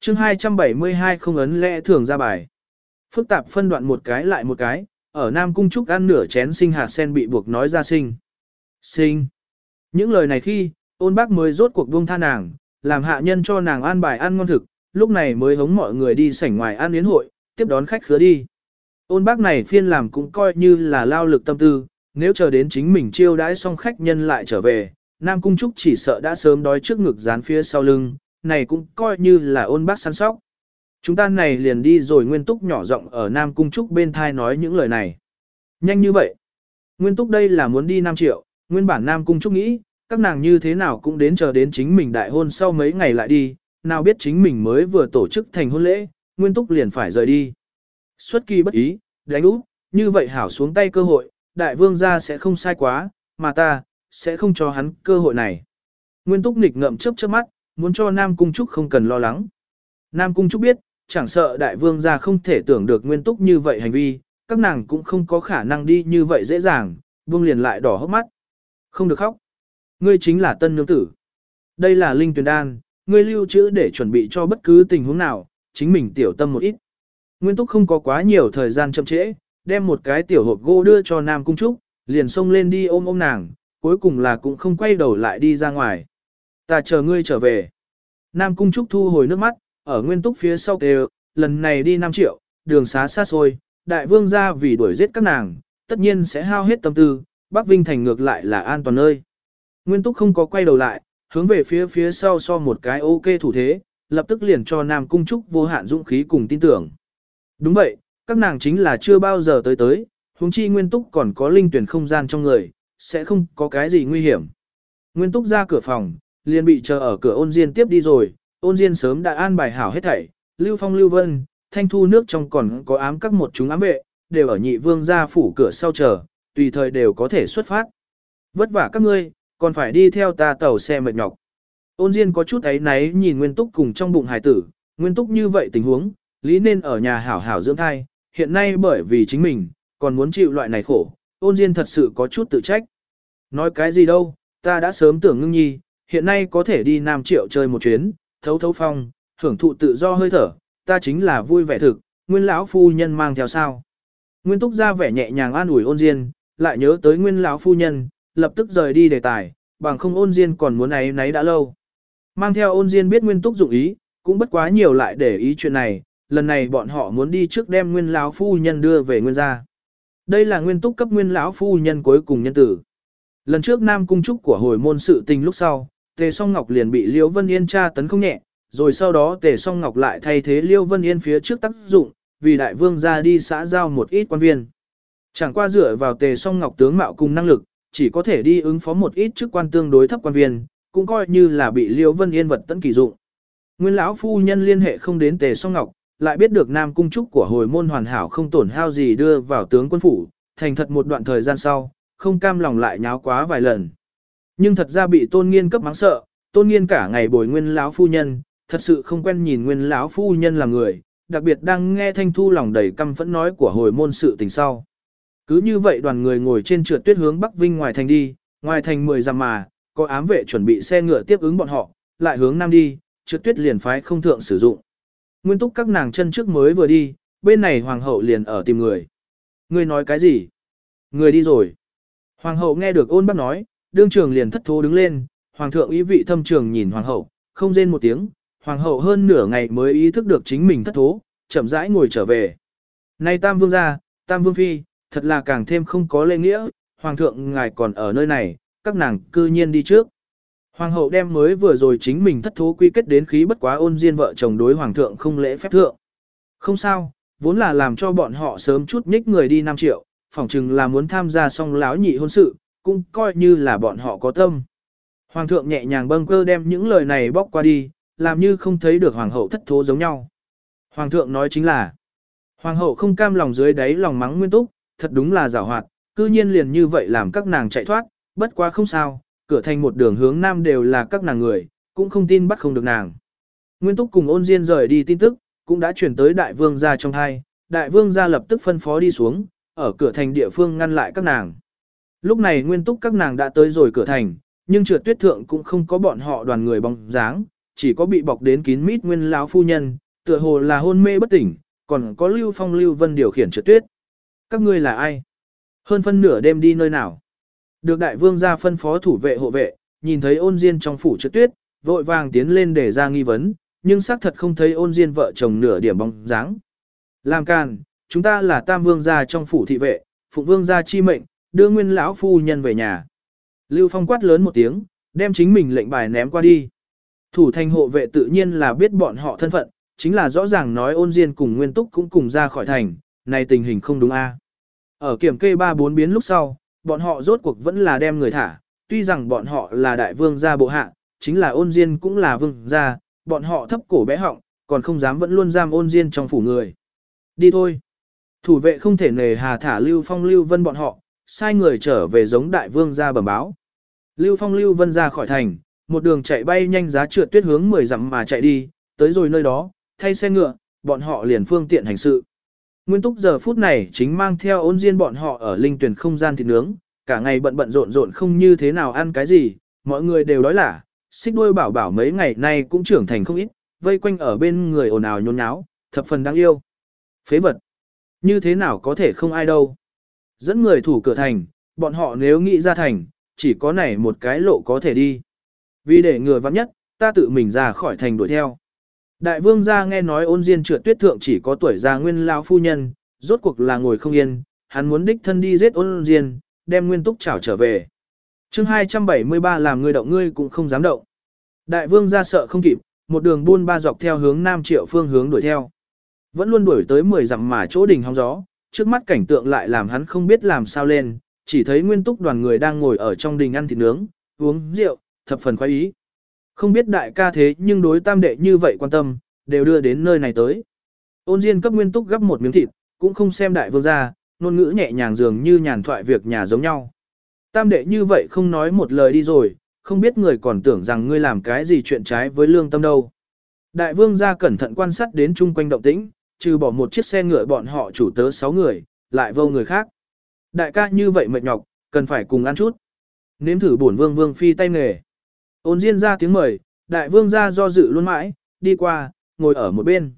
chương 272 không ấn lẽ thường ra bài. Phức tạp phân đoạn một cái lại một cái, ở Nam Cung Trúc ăn nửa chén sinh hạt sen bị buộc nói ra sinh. Sinh. Những lời này khi, ôn bác mới rốt cuộc buông tha nàng, làm hạ nhân cho nàng ăn bài ăn ngon thực, lúc này mới hống mọi người đi sảnh ngoài ăn yến hội, tiếp đón khách khứa đi. Ôn bác này phiên làm cũng coi như là lao lực tâm tư, nếu chờ đến chính mình chiêu đãi xong khách nhân lại trở về, Nam Cung Trúc chỉ sợ đã sớm đói trước ngực dán phía sau lưng, này cũng coi như là ôn bác săn sóc. Chúng ta này liền đi rồi Nguyên Túc nhỏ giọng ở Nam Cung Trúc bên thai nói những lời này. Nhanh như vậy. Nguyên Túc đây là muốn đi Nam Triệu, nguyên bản Nam Cung Trúc nghĩ, các nàng như thế nào cũng đến chờ đến chính mình đại hôn sau mấy ngày lại đi, nào biết chính mình mới vừa tổ chức thành hôn lễ, Nguyên Túc liền phải rời đi. Xuất kỳ bất ý, đánh úp, như vậy hảo xuống tay cơ hội, đại vương gia sẽ không sai quá, mà ta, sẽ không cho hắn cơ hội này. Nguyên Túc nghịch ngậm chớp chớp mắt, muốn cho Nam Cung Trúc không cần lo lắng. Nam Cung Trúc biết, chẳng sợ đại vương gia không thể tưởng được Nguyên Túc như vậy hành vi, các nàng cũng không có khả năng đi như vậy dễ dàng, vương liền lại đỏ hốc mắt. Không được khóc. Ngươi chính là tân nương tử. Đây là linh tuyển đan, ngươi lưu trữ để chuẩn bị cho bất cứ tình huống nào, chính mình tiểu tâm một ít. Nguyên Túc không có quá nhiều thời gian chậm trễ, đem một cái tiểu hộp gỗ đưa cho Nam Cung Trúc, liền xông lên đi ôm ôm nàng, cuối cùng là cũng không quay đầu lại đi ra ngoài. Ta chờ ngươi trở về. Nam Cung Trúc thu hồi nước mắt, ở Nguyên Túc phía sau kêu, lần này đi 5 triệu, đường xá xa xôi, đại vương ra vì đuổi giết các nàng, tất nhiên sẽ hao hết tâm tư, Bắc Vinh Thành ngược lại là an toàn nơi. Nguyên Túc không có quay đầu lại, hướng về phía phía sau so một cái ok thủ thế, lập tức liền cho Nam Cung Trúc vô hạn dũng khí cùng tin tưởng. Đúng vậy, các nàng chính là chưa bao giờ tới tới, huống chi Nguyên Túc còn có linh tuyển không gian trong người, sẽ không có cái gì nguy hiểm. Nguyên Túc ra cửa phòng, liền bị chờ ở cửa ôn diên tiếp đi rồi, ôn diên sớm đã an bài hảo hết thảy, Lưu Phong Lưu Vân, thanh thu nước trong còn có ám các một chúng ám vệ, đều ở nhị vương gia phủ cửa sau chờ, tùy thời đều có thể xuất phát. Vất vả các ngươi, còn phải đi theo ta tàu xe mệt nhọc. Ôn Diên có chút ấy náy nhìn Nguyên Túc cùng trong bụng hải tử, Nguyên Túc như vậy tình huống, lý nên ở nhà hảo hảo dưỡng thai, hiện nay bởi vì chính mình, còn muốn chịu loại này khổ, ôn Diên thật sự có chút tự trách. Nói cái gì đâu, ta đã sớm tưởng ngưng nhi, hiện nay có thể đi Nam Triệu chơi một chuyến, thấu thấu phong, hưởng thụ tự do hơi thở, ta chính là vui vẻ thực, Nguyên lão phu nhân mang theo sao. Nguyên Túc ra vẻ nhẹ nhàng an ủi ôn Diên, lại nhớ tới Nguyên lão phu nhân, lập tức rời đi đề tài, bằng không ôn Diên còn muốn ấy nấy đã lâu. Mang theo ôn Diên biết Nguyên Túc dụng ý, cũng bất quá nhiều lại để ý chuyện này, lần này bọn họ muốn đi trước đem Nguyên lão phu nhân đưa về Nguyên gia. Đây là Nguyên Túc cấp Nguyên lão phu nhân cuối cùng nhân tử. Lần trước Nam Cung Trúc của hồi môn sự tình lúc sau, Tề Song Ngọc liền bị Liêu Vân Yên tra tấn không nhẹ, rồi sau đó Tề Song Ngọc lại thay thế Liêu Vân Yên phía trước tác dụng, vì đại vương ra đi xã giao một ít quan viên. Chẳng qua dựa vào Tề Song Ngọc tướng mạo cùng năng lực, chỉ có thể đi ứng phó một ít chức quan tương đối thấp quan viên, cũng coi như là bị Liêu Vân Yên vật tấn kỳ dụng. Nguyên lão phu nhân liên hệ không đến Tề Song Ngọc, lại biết được Nam cung trúc của hồi môn hoàn hảo không tổn hao gì đưa vào tướng quân phủ, thành thật một đoạn thời gian sau, không cam lòng lại nháo quá vài lần. Nhưng thật ra bị Tôn Nghiên cấp mắng sợ, Tôn Nghiên cả ngày bồi Nguyên lão phu nhân, thật sự không quen nhìn Nguyên lão phu nhân là người, đặc biệt đang nghe Thanh Thu lòng đầy căm phẫn nói của hồi môn sự tình sau. Cứ như vậy đoàn người ngồi trên trượt tuyết hướng Bắc Vinh ngoài thành đi, ngoài thành 10 dặm mà, có ám vệ chuẩn bị xe ngựa tiếp ứng bọn họ, lại hướng nam đi, trượt tuyết liền phái không thượng sử dụng. Nguyên túc các nàng chân trước mới vừa đi, bên này hoàng hậu liền ở tìm người. Người nói cái gì? Người đi rồi. Hoàng hậu nghe được ôn bác nói, đương trường liền thất thố đứng lên, hoàng thượng ý vị thâm trường nhìn hoàng hậu, không rên một tiếng, hoàng hậu hơn nửa ngày mới ý thức được chính mình thất thố, chậm rãi ngồi trở về. nay tam vương gia, tam vương phi, thật là càng thêm không có lễ nghĩa, hoàng thượng ngài còn ở nơi này, các nàng cư nhiên đi trước. Hoàng hậu đem mới vừa rồi chính mình thất thố quy kết đến khí bất quá ôn diên vợ chồng đối hoàng thượng không lễ phép thượng. Không sao, vốn là làm cho bọn họ sớm chút nhích người đi 5 triệu, phỏng chừng là muốn tham gia xong láo nhị hôn sự, cũng coi như là bọn họ có tâm. Hoàng thượng nhẹ nhàng bâng cơ đem những lời này bóc qua đi, làm như không thấy được hoàng hậu thất thố giống nhau. Hoàng thượng nói chính là, hoàng hậu không cam lòng dưới đáy lòng mắng nguyên túc, thật đúng là giảo hoạt, cư nhiên liền như vậy làm các nàng chạy thoát, bất quá không sao, cửa thành một đường hướng nam đều là các nàng người, cũng không tin bắt không được nàng. Nguyên túc cùng ôn diên rời đi tin tức, cũng đã chuyển tới đại vương gia trong thai, đại vương gia lập tức phân phó đi xuống, ở cửa thành địa phương ngăn lại các nàng. Lúc này nguyên túc các nàng đã tới rồi cửa thành, nhưng trượt tuyết thượng cũng không có bọn họ đoàn người bóng dáng, chỉ có bị bọc đến kín mít nguyên lão phu nhân, tựa hồ là hôn mê bất tỉnh, còn có Lưu Phong Lưu Vân điều khiển trượt tuyết. Các ngươi là ai? Hơn phân nửa đêm đi nơi nào? Được đại vương gia phân phó thủ vệ hộ vệ, nhìn thấy ôn diên trong phủ trượt tuyết, vội vàng tiến lên để ra nghi vấn, nhưng xác thật không thấy ôn diên vợ chồng nửa điểm bóng dáng. Làm càn, chúng ta là tam vương gia trong phủ thị vệ, phụng vương gia chi mệnh, đưa nguyên lão phu nhân về nhà. Lưu Phong quát lớn một tiếng, đem chính mình lệnh bài ném qua đi. Thủ thành hộ vệ tự nhiên là biết bọn họ thân phận, chính là rõ ràng nói ôn diên cùng nguyên túc cũng cùng ra khỏi thành, này tình hình không đúng a. Ở kiểm kê ba bốn biến lúc sau, bọn họ rốt cuộc vẫn là đem người thả, tuy rằng bọn họ là đại vương gia bộ hạ, chính là ôn diên cũng là vương gia, bọn họ thấp cổ bé họng, còn không dám vẫn luôn giam ôn diên trong phủ người. Đi thôi. Thủ vệ không thể nề hà thả Lưu Phong Lưu Vân bọn họ, sai người trở về giống đại vương gia bẩm báo. Lưu Phong Lưu Vân ra khỏi thành, một đường chạy bay nhanh giá trượt tuyết hướng 10 dặm mà chạy đi, tới rồi nơi đó, thay xe ngựa, bọn họ liền phương tiện hành sự. Nguyên túc giờ phút này chính mang theo ôn diên bọn họ ở linh tuyển không gian thịt nướng, cả ngày bận bận rộn rộn không như thế nào ăn cái gì, mọi người đều đói lả, xích đuôi bảo bảo mấy ngày nay cũng trưởng thành không ít, vây quanh ở bên người ồn ào nhốn nháo, thập phần đáng yêu. Phế vật. Như thế nào có thể không ai đâu. Dẫn người thủ cửa thành, bọn họ nếu nghĩ ra thành, chỉ có này một cái lộ có thể đi. Vì để người vắng nhất, ta tự mình ra khỏi thành đuổi theo. Đại vương gia nghe nói ôn diên trượt tuyết thượng chỉ có tuổi già nguyên lao phu nhân, rốt cuộc là ngồi không yên, hắn muốn đích thân đi giết ôn diên, đem nguyên túc chảo trở về. chương 273 làm người động ngươi cũng không dám động. Đại vương gia sợ không kịp, một đường buôn ba dọc theo hướng nam triệu phương hướng đuổi theo. Vẫn luôn đuổi tới 10 dặm mà chỗ đỉnh hóng gió, trước mắt cảnh tượng lại làm hắn không biết làm sao lên, chỉ thấy nguyên túc đoàn người đang ngồi ở trong đình ăn thịt nướng, uống rượu, thập phần khoái ý. Không biết đại ca thế nhưng đối tam đệ như vậy quan tâm, đều đưa đến nơi này tới. Ôn Diên cấp nguyên túc gấp một miếng thịt, cũng không xem đại vương ra, ngôn ngữ nhẹ nhàng dường như nhàn thoại việc nhà giống nhau. Tam đệ như vậy không nói một lời đi rồi, không biết người còn tưởng rằng ngươi làm cái gì chuyện trái với lương tâm đâu. Đại vương ra cẩn thận quan sát đến chung quanh động tĩnh, trừ bỏ một chiếc xe ngựa bọn họ chủ tớ 6 người, lại vô người khác. Đại ca như vậy mệt nhọc, cần phải cùng ăn chút. Nếm thử bổn vương vương phi tay nghề. Ôn Diên ra tiếng mời, đại vương ra do dự luôn mãi, đi qua, ngồi ở một bên.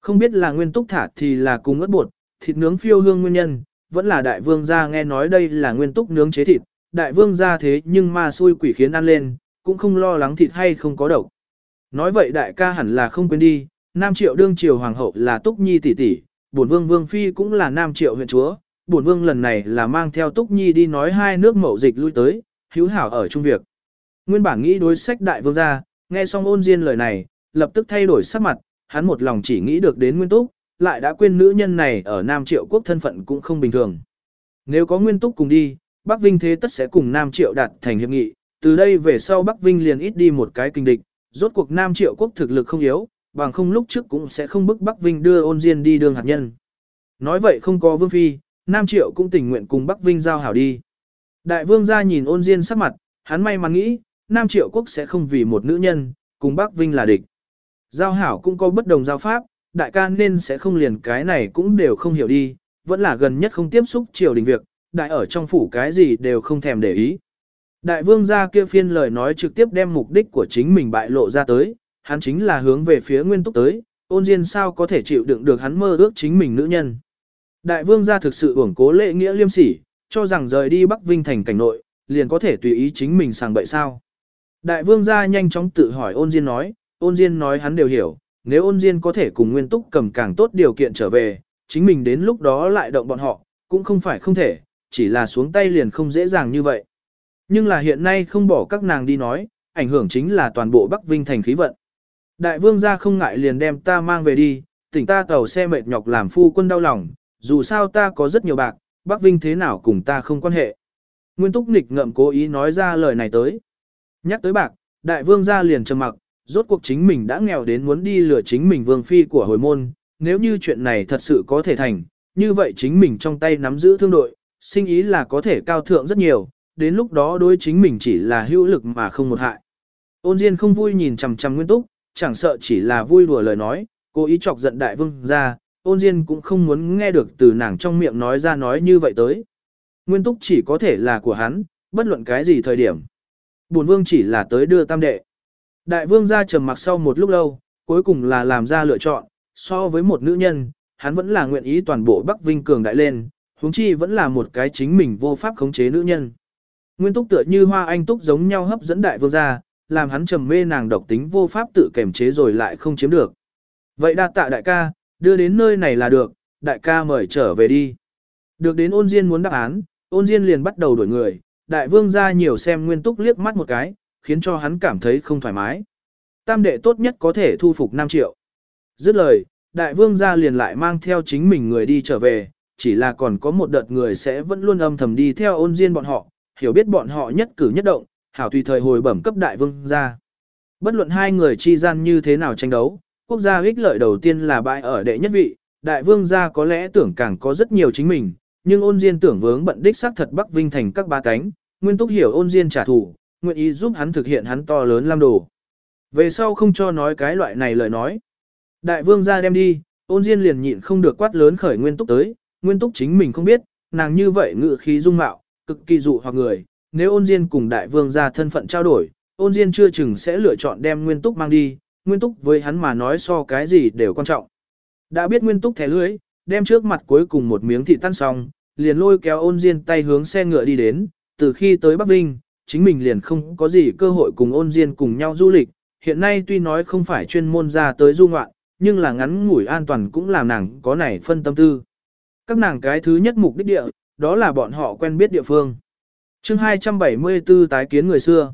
Không biết là nguyên túc thả thì là cùng ớt bột, thịt nướng phiêu hương nguyên nhân, vẫn là đại vương gia nghe nói đây là nguyên túc nướng chế thịt, đại vương gia thế nhưng ma xui quỷ khiến ăn lên, cũng không lo lắng thịt hay không có độc. Nói vậy đại ca hẳn là không quên đi, Nam Triệu đương triều hoàng hậu là Túc Nhi tỷ tỷ, bổn vương vương phi cũng là Nam Triệu huyện chúa, bổn vương lần này là mang theo Túc Nhi đi nói hai nước mậu dịch lui tới, hữu hảo ở chung việc. Nguyên bản nghĩ đối sách đại vương gia, nghe xong ôn diên lời này, lập tức thay đổi sắc mặt, hắn một lòng chỉ nghĩ được đến nguyên túc, lại đã quên nữ nhân này ở Nam Triệu quốc thân phận cũng không bình thường. Nếu có nguyên túc cùng đi, Bắc Vinh thế tất sẽ cùng Nam Triệu đạt thành hiệp nghị, từ đây về sau Bắc Vinh liền ít đi một cái kinh địch, rốt cuộc Nam Triệu quốc thực lực không yếu, bằng không lúc trước cũng sẽ không bức Bắc Vinh đưa ôn diên đi đường hạt nhân. Nói vậy không có vương phi, Nam Triệu cũng tình nguyện cùng Bắc Vinh giao hảo đi. Đại vương gia nhìn ôn diên sắc mặt, hắn may mắn nghĩ, Nam Triệu Quốc sẽ không vì một nữ nhân, cùng Bắc Vinh là địch. Giao hảo cũng có bất đồng giao pháp, đại ca nên sẽ không liền cái này cũng đều không hiểu đi, vẫn là gần nhất không tiếp xúc triều đình việc, đại ở trong phủ cái gì đều không thèm để ý. Đại vương gia kia phiên lời nói trực tiếp đem mục đích của chính mình bại lộ ra tới, hắn chính là hướng về phía nguyên túc tới, ôn diên sao có thể chịu đựng được hắn mơ ước chính mình nữ nhân. Đại vương gia thực sự ủng cố lệ nghĩa liêm sỉ, cho rằng rời đi Bắc Vinh thành cảnh nội, liền có thể tùy ý chính mình sàng bậy sao. Đại vương gia nhanh chóng tự hỏi ôn diên nói, ôn diên nói hắn đều hiểu, nếu ôn diên có thể cùng nguyên túc cầm càng tốt điều kiện trở về, chính mình đến lúc đó lại động bọn họ, cũng không phải không thể, chỉ là xuống tay liền không dễ dàng như vậy. Nhưng là hiện nay không bỏ các nàng đi nói, ảnh hưởng chính là toàn bộ Bắc Vinh thành khí vận. Đại vương gia không ngại liền đem ta mang về đi, tỉnh ta tàu xe mệt nhọc làm phu quân đau lòng, dù sao ta có rất nhiều bạc, Bắc Vinh thế nào cùng ta không quan hệ. Nguyên túc nịch ngậm cố ý nói ra lời này tới. Nhắc tới bạc, đại vương gia liền trầm mặc, rốt cuộc chính mình đã nghèo đến muốn đi lừa chính mình vương phi của hồi môn, nếu như chuyện này thật sự có thể thành, như vậy chính mình trong tay nắm giữ thương đội, sinh ý là có thể cao thượng rất nhiều, đến lúc đó đối chính mình chỉ là hữu lực mà không một hại. Ôn Diên không vui nhìn chằm chằm Nguyên Túc, chẳng sợ chỉ là vui đùa lời nói, cố ý chọc giận đại vương gia, Ôn Diên cũng không muốn nghe được từ nàng trong miệng nói ra nói như vậy tới. Nguyên Túc chỉ có thể là của hắn, bất luận cái gì thời điểm bổn vương chỉ là tới đưa tam đệ. Đại vương gia trầm mặc sau một lúc lâu, cuối cùng là làm ra lựa chọn, so với một nữ nhân, hắn vẫn là nguyện ý toàn bộ Bắc Vinh cường đại lên, huống chi vẫn là một cái chính mình vô pháp khống chế nữ nhân. Nguyên túc tựa như hoa anh túc giống nhau hấp dẫn đại vương gia, làm hắn trầm mê nàng độc tính vô pháp tự kềm chế rồi lại không chiếm được. Vậy đa tạ đại ca, đưa đến nơi này là được, đại ca mời trở về đi. Được đến ôn diên muốn đáp án, ôn diên liền bắt đầu đổi người, đại vương gia nhiều xem nguyên túc liếc mắt một cái, khiến cho hắn cảm thấy không thoải mái. Tam đệ tốt nhất có thể thu phục 5 triệu. Dứt lời, đại vương gia liền lại mang theo chính mình người đi trở về, chỉ là còn có một đợt người sẽ vẫn luôn âm thầm đi theo ôn diên bọn họ, hiểu biết bọn họ nhất cử nhất động, hảo tùy thời hồi bẩm cấp đại vương gia. Bất luận hai người chi gian như thế nào tranh đấu, quốc gia ích lợi đầu tiên là bại ở đệ nhất vị, đại vương gia có lẽ tưởng càng có rất nhiều chính mình, nhưng ôn diên tưởng vướng bận đích xác thật Bắc Vinh thành các ba cánh, nguyên túc hiểu ôn diên trả thù, nguyện ý giúp hắn thực hiện hắn to lớn lam đồ. Về sau không cho nói cái loại này lời nói. Đại vương gia đem đi, ôn diên liền nhịn không được quát lớn khởi nguyên túc tới, nguyên túc chính mình không biết, nàng như vậy ngự khí dung mạo, cực kỳ dụ hoặc người, nếu ôn diên cùng đại vương ra thân phận trao đổi, ôn diên chưa chừng sẽ lựa chọn đem nguyên túc mang đi, nguyên túc với hắn mà nói so cái gì đều quan trọng. Đã biết nguyên túc thẻ lưới, đem trước mặt cuối cùng một miếng thịt tan xong, liền lôi kéo ôn diên tay hướng xe ngựa đi đến, từ khi tới Bắc Vinh, chính mình liền không có gì cơ hội cùng ôn diên cùng nhau du lịch, hiện nay tuy nói không phải chuyên môn ra tới du ngoạn, nhưng là ngắn ngủi an toàn cũng làm nàng có này phân tâm tư. Các nàng cái thứ nhất mục đích địa, đó là bọn họ quen biết địa phương chương 274 tái kiến người xưa.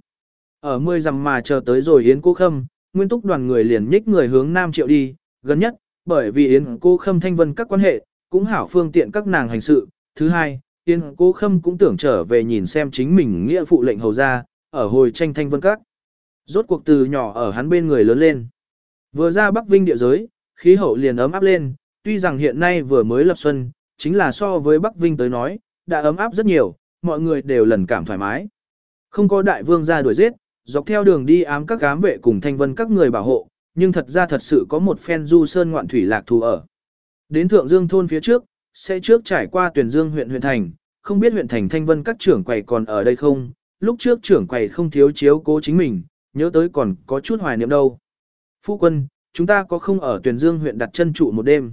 Ở mười dặm mà chờ tới rồi Yến Cô Khâm, nguyên túc đoàn người liền nhích người hướng Nam Triệu đi, gần nhất, bởi vì Yến Cô Khâm thanh vân các quan hệ, cũng hảo phương tiện các nàng hành sự. Thứ hai, Yến Cô Khâm cũng tưởng trở về nhìn xem chính mình nghĩa phụ lệnh hầu ra, ở hồi tranh thanh vân các. Rốt cuộc từ nhỏ ở hắn bên người lớn lên. Vừa ra Bắc Vinh địa giới, khí hậu liền ấm áp lên, tuy rằng hiện nay vừa mới lập xuân, chính là so với Bắc Vinh tới nói, đã ấm áp rất nhiều, mọi người đều lần cảm thoải mái. Không có đại vương ra đuổi giết, dọc theo đường đi ám các ám vệ cùng thanh vân các người bảo hộ, nhưng thật ra thật sự có một phen du sơn ngoạn thủy lạc thú ở. Đến thượng dương thôn phía trước, sẽ trước trải qua tuyển dương huyện huyện thành, không biết huyện thành thanh vân các trưởng quầy còn ở đây không, lúc trước trưởng quầy không thiếu chiếu cố chính mình, nhớ tới còn có chút hoài niệm đâu. Phu quân, chúng ta có không ở tuyển dương huyện đặt chân trụ một đêm?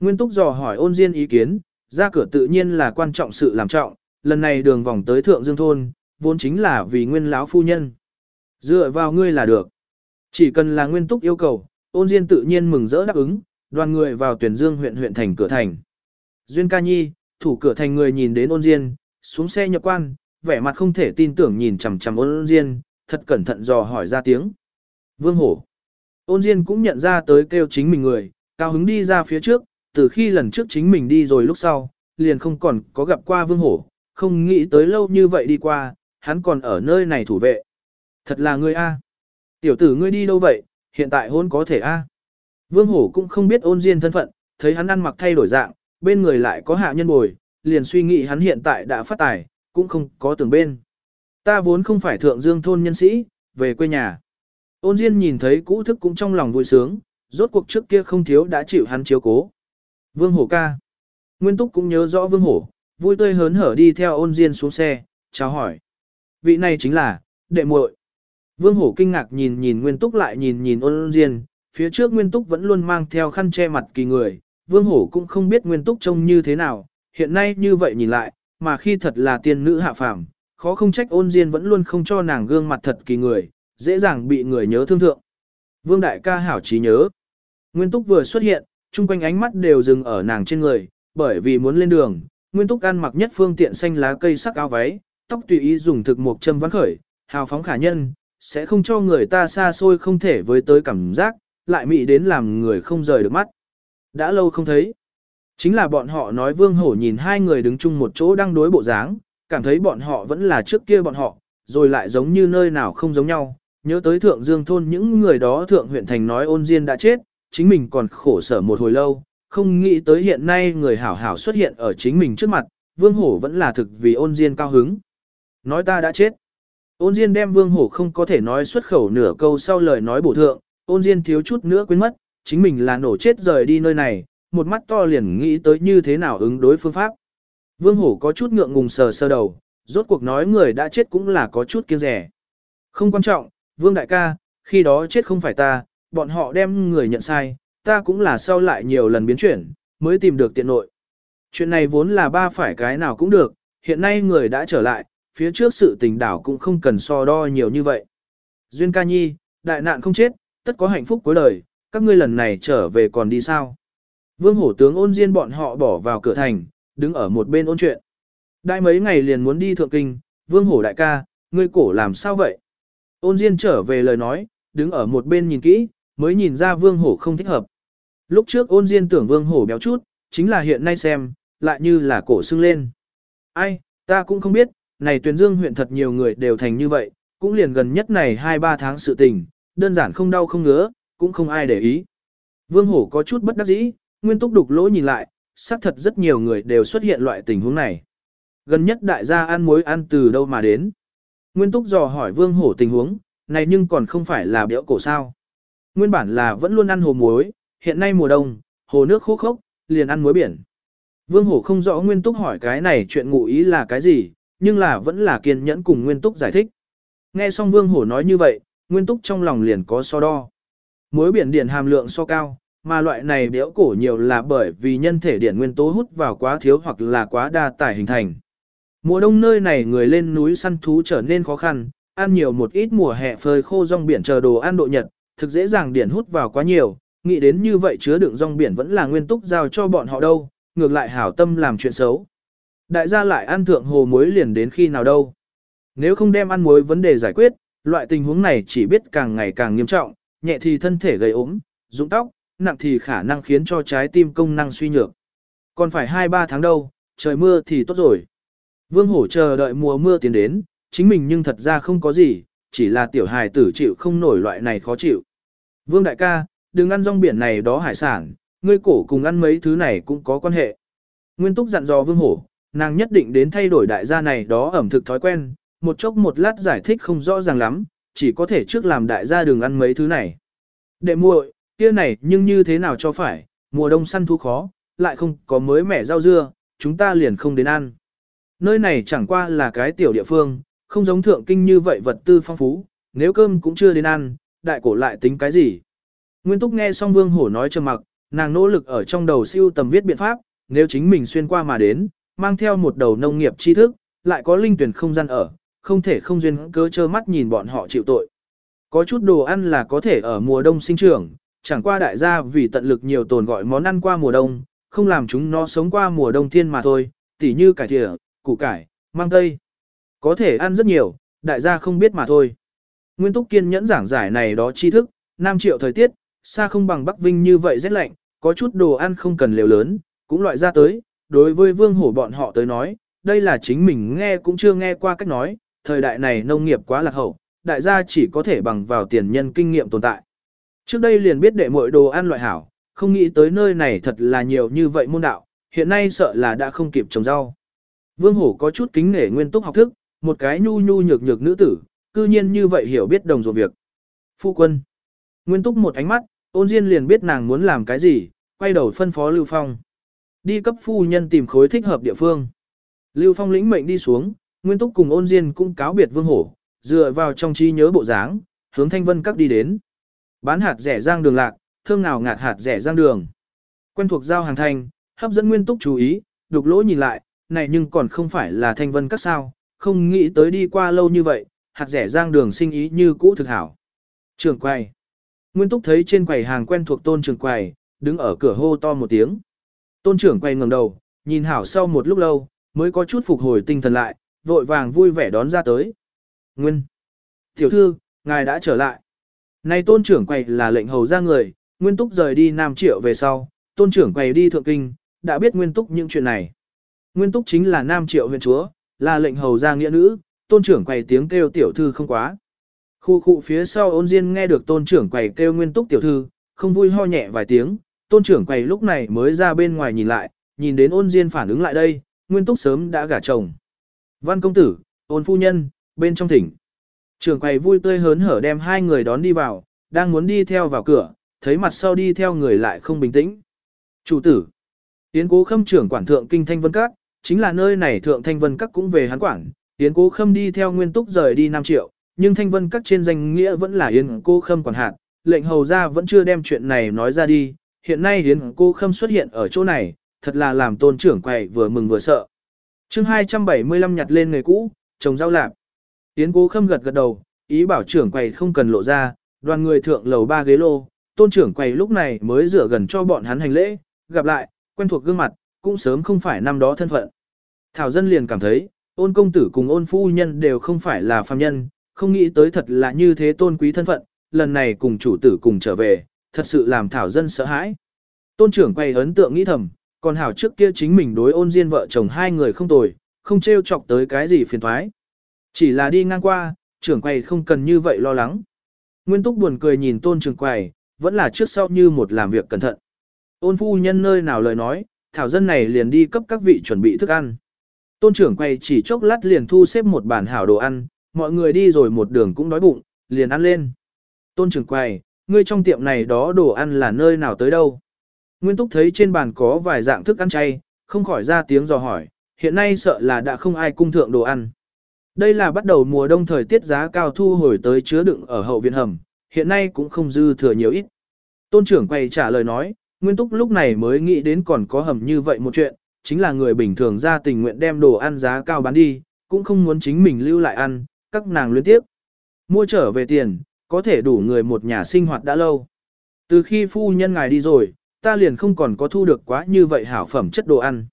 Nguyên túc dò hỏi ôn diên ý kiến, ra cửa tự nhiên là quan trọng sự làm trọng, lần này đường vòng tới thượng dương thôn, vốn chính là vì nguyên lão phu nhân. Dựa vào ngươi là được. Chỉ cần là nguyên túc yêu cầu, ôn diên tự nhiên mừng rỡ đáp ứng, đoàn người vào tuyển dương huyện huyện thành cửa thành. Duyên ca nhi, thủ cửa thành người nhìn đến ôn diên, xuống xe nhập quan, vẻ mặt không thể tin tưởng nhìn chằm chằm ôn diên, thật cẩn thận dò hỏi ra tiếng. Vương hổ. Ôn diên cũng nhận ra tới kêu chính mình người, cao hứng đi ra phía trước, từ khi lần trước chính mình đi rồi lúc sau, liền không còn có gặp qua vương hổ, không nghĩ tới lâu như vậy đi qua, hắn còn ở nơi này thủ vệ. Thật là ngươi a. Tiểu tử ngươi đi đâu vậy, hiện tại hôn có thể a. Vương hổ cũng không biết ôn diên thân phận, thấy hắn ăn mặc thay đổi dạng, bên người lại có hạ nhân bồi, liền suy nghĩ hắn hiện tại đã phát tài, cũng không có tưởng bên. Ta vốn không phải thượng dương thôn nhân sĩ, về quê nhà. Ôn diên nhìn thấy cũ thức cũng trong lòng vui sướng, rốt cuộc trước kia không thiếu đã chịu hắn chiếu cố. Vương hổ ca. Nguyên túc cũng nhớ rõ vương hổ, vui tươi hớn hở đi theo ôn diên xuống xe, chào hỏi. Vị này chính là, đệ muội. Vương hổ kinh ngạc nhìn nhìn nguyên túc lại nhìn nhìn ôn diên, phía trước nguyên túc vẫn luôn mang theo khăn che mặt kỳ người. Vương hổ cũng không biết nguyên túc trông như thế nào, hiện nay như vậy nhìn lại, mà khi thật là tiên nữ hạ phàm, khó không trách ôn diên vẫn luôn không cho nàng gương mặt thật kỳ người, dễ dàng bị người nhớ thương thượng. Vương đại ca hảo trí nhớ. Nguyên túc vừa xuất hiện, chung quanh ánh mắt đều dừng ở nàng trên người, bởi vì muốn lên đường, Nguyên Túc ăn mặc nhất phương tiện xanh lá cây sắc áo váy, tóc tùy ý dùng thực mục châm vắn khởi, hào phóng khả nhân, sẽ không cho người ta xa xôi không thể với tới cảm giác, lại mị đến làm người không rời được mắt. Đã lâu không thấy. Chính là bọn họ nói Vương Hổ nhìn hai người đứng chung một chỗ đang đối bộ dáng, cảm thấy bọn họ vẫn là trước kia bọn họ, rồi lại giống như nơi nào không giống nhau. Nhớ tới Thượng Dương Thôn những người đó Thượng huyện thành nói ôn diên đã chết, chính mình còn khổ sở một hồi lâu, không nghĩ tới hiện nay người hảo hảo xuất hiện ở chính mình trước mặt, vương hổ vẫn là thực vì ôn diên cao hứng. Nói ta đã chết. Ôn diên đem vương hổ không có thể nói xuất khẩu nửa câu sau lời nói bổ thượng, ôn diên thiếu chút nữa quên mất, chính mình là nổ chết rời đi nơi này, một mắt to liền nghĩ tới như thế nào ứng đối phương pháp. Vương hổ có chút ngượng ngùng sờ sơ đầu, rốt cuộc nói người đã chết cũng là có chút kiêng rẻ. Không quan trọng, vương đại ca, Khi đó chết không phải ta, bọn họ đem người nhận sai, ta cũng là sau lại nhiều lần biến chuyển, mới tìm được tiện nội. Chuyện này vốn là ba phải cái nào cũng được, hiện nay người đã trở lại, phía trước sự tình đảo cũng không cần so đo nhiều như vậy. Duyên ca nhi, đại nạn không chết, tất có hạnh phúc cuối đời, các ngươi lần này trở về còn đi sao? Vương hổ tướng ôn diên bọn họ bỏ vào cửa thành, đứng ở một bên ôn chuyện. Đại mấy ngày liền muốn đi thượng kinh, vương hổ đại ca, ngươi cổ làm sao vậy? Ôn diên trở về lời nói, đứng ở một bên nhìn kỹ, mới nhìn ra vương hổ không thích hợp. Lúc trước ôn diên tưởng vương hổ béo chút, chính là hiện nay xem, lại như là cổ sưng lên. Ai, ta cũng không biết, này tuyến dương huyện thật nhiều người đều thành như vậy, cũng liền gần nhất này 2-3 tháng sự tình, đơn giản không đau không ngứa, cũng không ai để ý. Vương hổ có chút bất đắc dĩ, nguyên túc đục lỗ nhìn lại, xác thật rất nhiều người đều xuất hiện loại tình huống này. Gần nhất đại gia ăn muối ăn từ đâu mà đến. Nguyên túc dò hỏi vương hổ tình huống, này nhưng còn không phải là biểu cổ sao. Nguyên bản là vẫn luôn ăn hồ muối, hiện nay mùa đông, hồ nước khô khốc, liền ăn muối biển. Vương hổ không rõ nguyên túc hỏi cái này chuyện ngụ ý là cái gì, nhưng là vẫn là kiên nhẫn cùng nguyên túc giải thích. Nghe xong vương hổ nói như vậy, nguyên túc trong lòng liền có so đo. Muối biển điển hàm lượng so cao, mà loại này béo cổ nhiều là bởi vì nhân thể điển nguyên tố hút vào quá thiếu hoặc là quá đa tải hình thành. Mùa đông nơi này người lên núi săn thú trở nên khó khăn, ăn nhiều một ít mùa hè phơi khô rong biển chờ đồ ăn độ nhật, thực dễ dàng điển hút vào quá nhiều, nghĩ đến như vậy chứa đựng rong biển vẫn là nguyên túc giao cho bọn họ đâu, ngược lại hảo tâm làm chuyện xấu. Đại gia lại ăn thượng hồ muối liền đến khi nào đâu. Nếu không đem ăn muối vấn đề giải quyết, loại tình huống này chỉ biết càng ngày càng nghiêm trọng, nhẹ thì thân thể gây ốm, rụng tóc, nặng thì khả năng khiến cho trái tim công năng suy nhược. Còn phải 2-3 tháng đâu, trời mưa thì tốt rồi. Vương hổ chờ đợi mùa mưa tiến đến, chính mình nhưng thật ra không có gì, chỉ là tiểu hài tử chịu không nổi loại này khó chịu. Vương đại ca, đừng ăn rong biển này đó hải sản, ngươi cổ cùng ăn mấy thứ này cũng có quan hệ. Nguyên túc dặn dò vương hổ, nàng nhất định đến thay đổi đại gia này đó ẩm thực thói quen, một chốc một lát giải thích không rõ ràng lắm, chỉ có thể trước làm đại gia đừng ăn mấy thứ này. Đệ muội, kia này nhưng như thế nào cho phải, mùa đông săn thú khó, lại không có mới mẻ rau dưa, chúng ta liền không đến ăn. Nơi này chẳng qua là cái tiểu địa phương, không giống thượng kinh như vậy vật tư phong phú, nếu cơm cũng chưa đến ăn, đại cổ lại tính cái gì. Nguyên Túc nghe xong Vương Hổ nói trầm mặc, nàng nỗ lực ở trong đầu siêu tầm viết biện pháp, nếu chính mình xuyên qua mà đến, mang theo một đầu nông nghiệp tri thức, lại có linh tuyển không gian ở, không thể không duyên cớ trơ mắt nhìn bọn họ chịu tội. Có chút đồ ăn là có thể ở mùa đông sinh trưởng, chẳng qua đại gia vì tận lực nhiều tồn gọi món ăn qua mùa đông, không làm chúng nó sống qua mùa đông thiên mà thôi, tỉ như cải thịa, củ cải, mang tây. Có thể ăn rất nhiều, đại gia không biết mà thôi. Nguyên Túc kiên nhẫn giảng giải này đó tri thức, Nam Triệu thời tiết, xa không bằng Bắc Vinh như vậy rét lạnh, có chút đồ ăn không cần liều lớn, cũng loại ra tới, đối với vương hổ bọn họ tới nói, đây là chính mình nghe cũng chưa nghe qua cách nói, thời đại này nông nghiệp quá lạc hậu, đại gia chỉ có thể bằng vào tiền nhân kinh nghiệm tồn tại. Trước đây liền biết đệ mọi đồ ăn loại hảo, không nghĩ tới nơi này thật là nhiều như vậy môn đạo, hiện nay sợ là đã không kịp trồng rau. Vương hổ có chút kính nể nguyên túc học thức, một cái nhu nhu nhược nhược nữ tử, cư nhiên như vậy hiểu biết đồng ruộng việc. Phu quân. Nguyên túc một ánh mắt, ôn diên liền biết nàng muốn làm cái gì, quay đầu phân phó Lưu Phong. Đi cấp phu nhân tìm khối thích hợp địa phương. Lưu Phong lĩnh mệnh đi xuống, Nguyên Túc cùng ôn diên cũng cáo biệt Vương Hổ, dựa vào trong trí nhớ bộ dáng, hướng Thanh Vân các đi đến. Bán hạt rẻ giang đường lạc, thơm nào ngạt hạt rẻ giang đường. Quen thuộc giao hàng thanh, hấp dẫn Nguyên Túc chú ý, đục lỗ nhìn lại, này nhưng còn không phải là Thanh Vân các sao, không nghĩ tới đi qua lâu như vậy, hạt rẻ giang đường sinh ý như cũ thực hảo. Trường quầy. Nguyên Túc thấy trên quầy hàng quen thuộc tôn trường quầy, đứng ở cửa hô to một tiếng. Tôn trưởng quay ngẩng đầu, nhìn hảo sau một lúc lâu, mới có chút phục hồi tinh thần lại, vội vàng vui vẻ đón ra tới. Nguyên. Tiểu thư, ngài đã trở lại. Nay tôn trưởng quầy là lệnh hầu ra người, Nguyên Túc rời đi Nam Triệu về sau, tôn trưởng quầy đi Thượng Kinh, đã biết Nguyên Túc những chuyện này. Nguyên Túc chính là Nam Triệu huyện chúa, là lệnh hầu ra nghĩa nữ, tôn trưởng quầy tiếng kêu tiểu thư không quá. Khu khu phía sau ôn diên nghe được tôn trưởng quầy kêu Nguyên Túc tiểu thư, không vui ho nhẹ vài tiếng, tôn trưởng quầy lúc này mới ra bên ngoài nhìn lại, nhìn đến ôn diên phản ứng lại đây, nguyên túc sớm đã gả chồng. Văn công tử, ôn phu nhân, bên trong thỉnh. Trưởng quầy vui tươi hớn hở đem hai người đón đi vào, đang muốn đi theo vào cửa, thấy mặt sau đi theo người lại không bình tĩnh. Chủ tử, tiến cố khâm trưởng quản thượng kinh thanh vân các, chính là nơi này thượng thanh vân các cũng về hắn quản. Yến cố khâm đi theo nguyên túc rời đi Nam Triệu, nhưng thanh vân các trên danh nghĩa vẫn là Yến cô khâm quản hạt, lệnh hầu ra vẫn chưa đem chuyện này nói ra đi, hiện nay Yến cô khâm xuất hiện ở chỗ này, thật là làm tôn trưởng quầy vừa mừng vừa sợ. chương 275 nhặt lên người cũ, trồng rau lạp. Yến cô khâm gật gật đầu, ý bảo trưởng quầy không cần lộ ra, đoàn người thượng lầu ba ghế lô, tôn trưởng quầy lúc này mới rửa gần cho bọn hắn hành lễ, gặp lại, quen thuộc gương mặt, cũng sớm không phải năm đó thân phận. Thảo dân liền cảm thấy, ôn công tử cùng ôn phu nhân đều không phải là phàm nhân, không nghĩ tới thật là như thế tôn quý thân phận, lần này cùng chủ tử cùng trở về, thật sự làm thảo dân sợ hãi. Tôn trưởng quay ấn tượng nghĩ thầm, còn hảo trước kia chính mình đối ôn diên vợ chồng hai người không tồi, không trêu chọc tới cái gì phiền thoái. Chỉ là đi ngang qua, trưởng quay không cần như vậy lo lắng. Nguyên túc buồn cười nhìn tôn trưởng quầy, vẫn là trước sau như một làm việc cẩn thận. Ôn phu nhân nơi nào lời nói, thảo dân này liền đi cấp các vị chuẩn bị thức ăn. Tôn trưởng quay chỉ chốc lát liền thu xếp một bàn hảo đồ ăn, mọi người đi rồi một đường cũng đói bụng, liền ăn lên. Tôn trưởng quay, ngươi trong tiệm này đó đồ ăn là nơi nào tới đâu? Nguyên Túc thấy trên bàn có vài dạng thức ăn chay, không khỏi ra tiếng dò hỏi, hiện nay sợ là đã không ai cung thượng đồ ăn. Đây là bắt đầu mùa đông thời tiết giá cao thu hồi tới chứa đựng ở hậu viện hầm, hiện nay cũng không dư thừa nhiều ít. Tôn trưởng quay trả lời nói, Nguyên Túc lúc này mới nghĩ đến còn có hầm như vậy một chuyện, chính là người bình thường ra tình nguyện đem đồ ăn giá cao bán đi, cũng không muốn chính mình lưu lại ăn, các nàng luyến tiếp. Mua trở về tiền, có thể đủ người một nhà sinh hoạt đã lâu. Từ khi phu nhân ngài đi rồi, ta liền không còn có thu được quá như vậy hảo phẩm chất đồ ăn.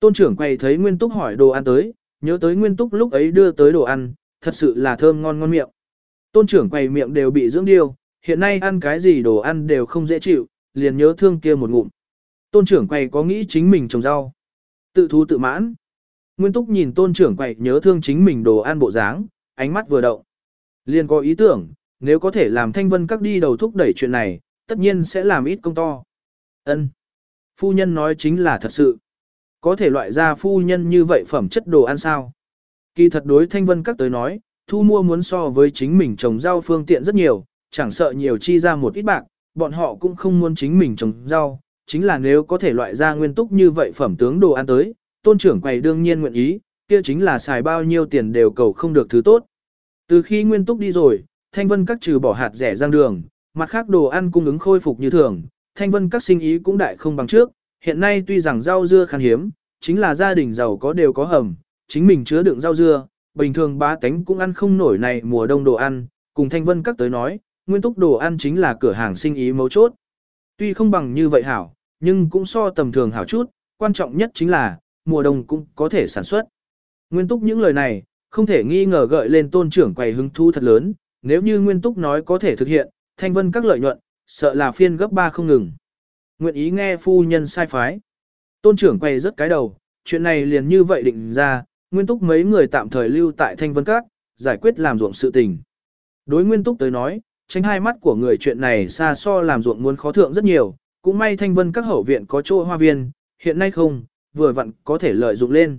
Tôn trưởng quay thấy Nguyên Túc hỏi đồ ăn tới, nhớ tới Nguyên Túc lúc ấy đưa tới đồ ăn, thật sự là thơm ngon ngon miệng. Tôn trưởng quay miệng đều bị dưỡng điêu, hiện nay ăn cái gì đồ ăn đều không dễ chịu, liền nhớ thương kia một ngụm. Tôn trưởng quay có nghĩ chính mình trồng rau. Tự thú tự mãn. Nguyên Túc nhìn tôn trưởng quậy nhớ thương chính mình đồ ăn bộ dáng, ánh mắt vừa động. Liền có ý tưởng, nếu có thể làm thanh vân các đi đầu thúc đẩy chuyện này, tất nhiên sẽ làm ít công to. Ân, Phu nhân nói chính là thật sự. Có thể loại ra phu nhân như vậy phẩm chất đồ ăn sao? Kỳ thật đối thanh vân các tới nói, thu mua muốn so với chính mình trồng rau phương tiện rất nhiều, chẳng sợ nhiều chi ra một ít bạc, bọn họ cũng không muốn chính mình trồng rau, chính là nếu có thể loại ra nguyên túc như vậy phẩm tướng đồ ăn tới, tôn trưởng quầy đương nhiên nguyện ý, kia chính là xài bao nhiêu tiền đều cầu không được thứ tốt. Từ khi nguyên túc đi rồi, thanh vân các trừ bỏ hạt rẻ giang đường, mặt khác đồ ăn cung ứng khôi phục như thường, thanh vân các sinh ý cũng đại không bằng trước, hiện nay tuy rằng rau dưa khan hiếm, chính là gia đình giàu có đều có hầm, chính mình chứa đựng rau dưa, bình thường bá tánh cũng ăn không nổi này mùa đông đồ ăn, cùng thanh vân các tới nói, nguyên túc đồ ăn chính là cửa hàng sinh ý mấu chốt. Tuy không bằng như vậy hảo, nhưng cũng so tầm thường hảo chút, quan trọng nhất chính là, mùa đông cũng có thể sản xuất. Nguyên túc những lời này, không thể nghi ngờ gợi lên tôn trưởng quầy hứng thu thật lớn, nếu như Nguyên túc nói có thể thực hiện, thanh vân các lợi nhuận, sợ là phiên gấp ba không ngừng. Nguyện ý nghe phu nhân sai phái. Tôn trưởng quay rất cái đầu, chuyện này liền như vậy định ra, Nguyên túc mấy người tạm thời lưu tại thanh vân các, giải quyết làm ruộng sự tình. Đối Nguyên túc tới nói, tránh hai mắt của người chuyện này xa so làm ruộng muốn khó thượng rất nhiều, cũng may thanh vân các hậu viện có chỗ hoa viên, hiện nay không, vừa vặn có thể lợi dụng lên.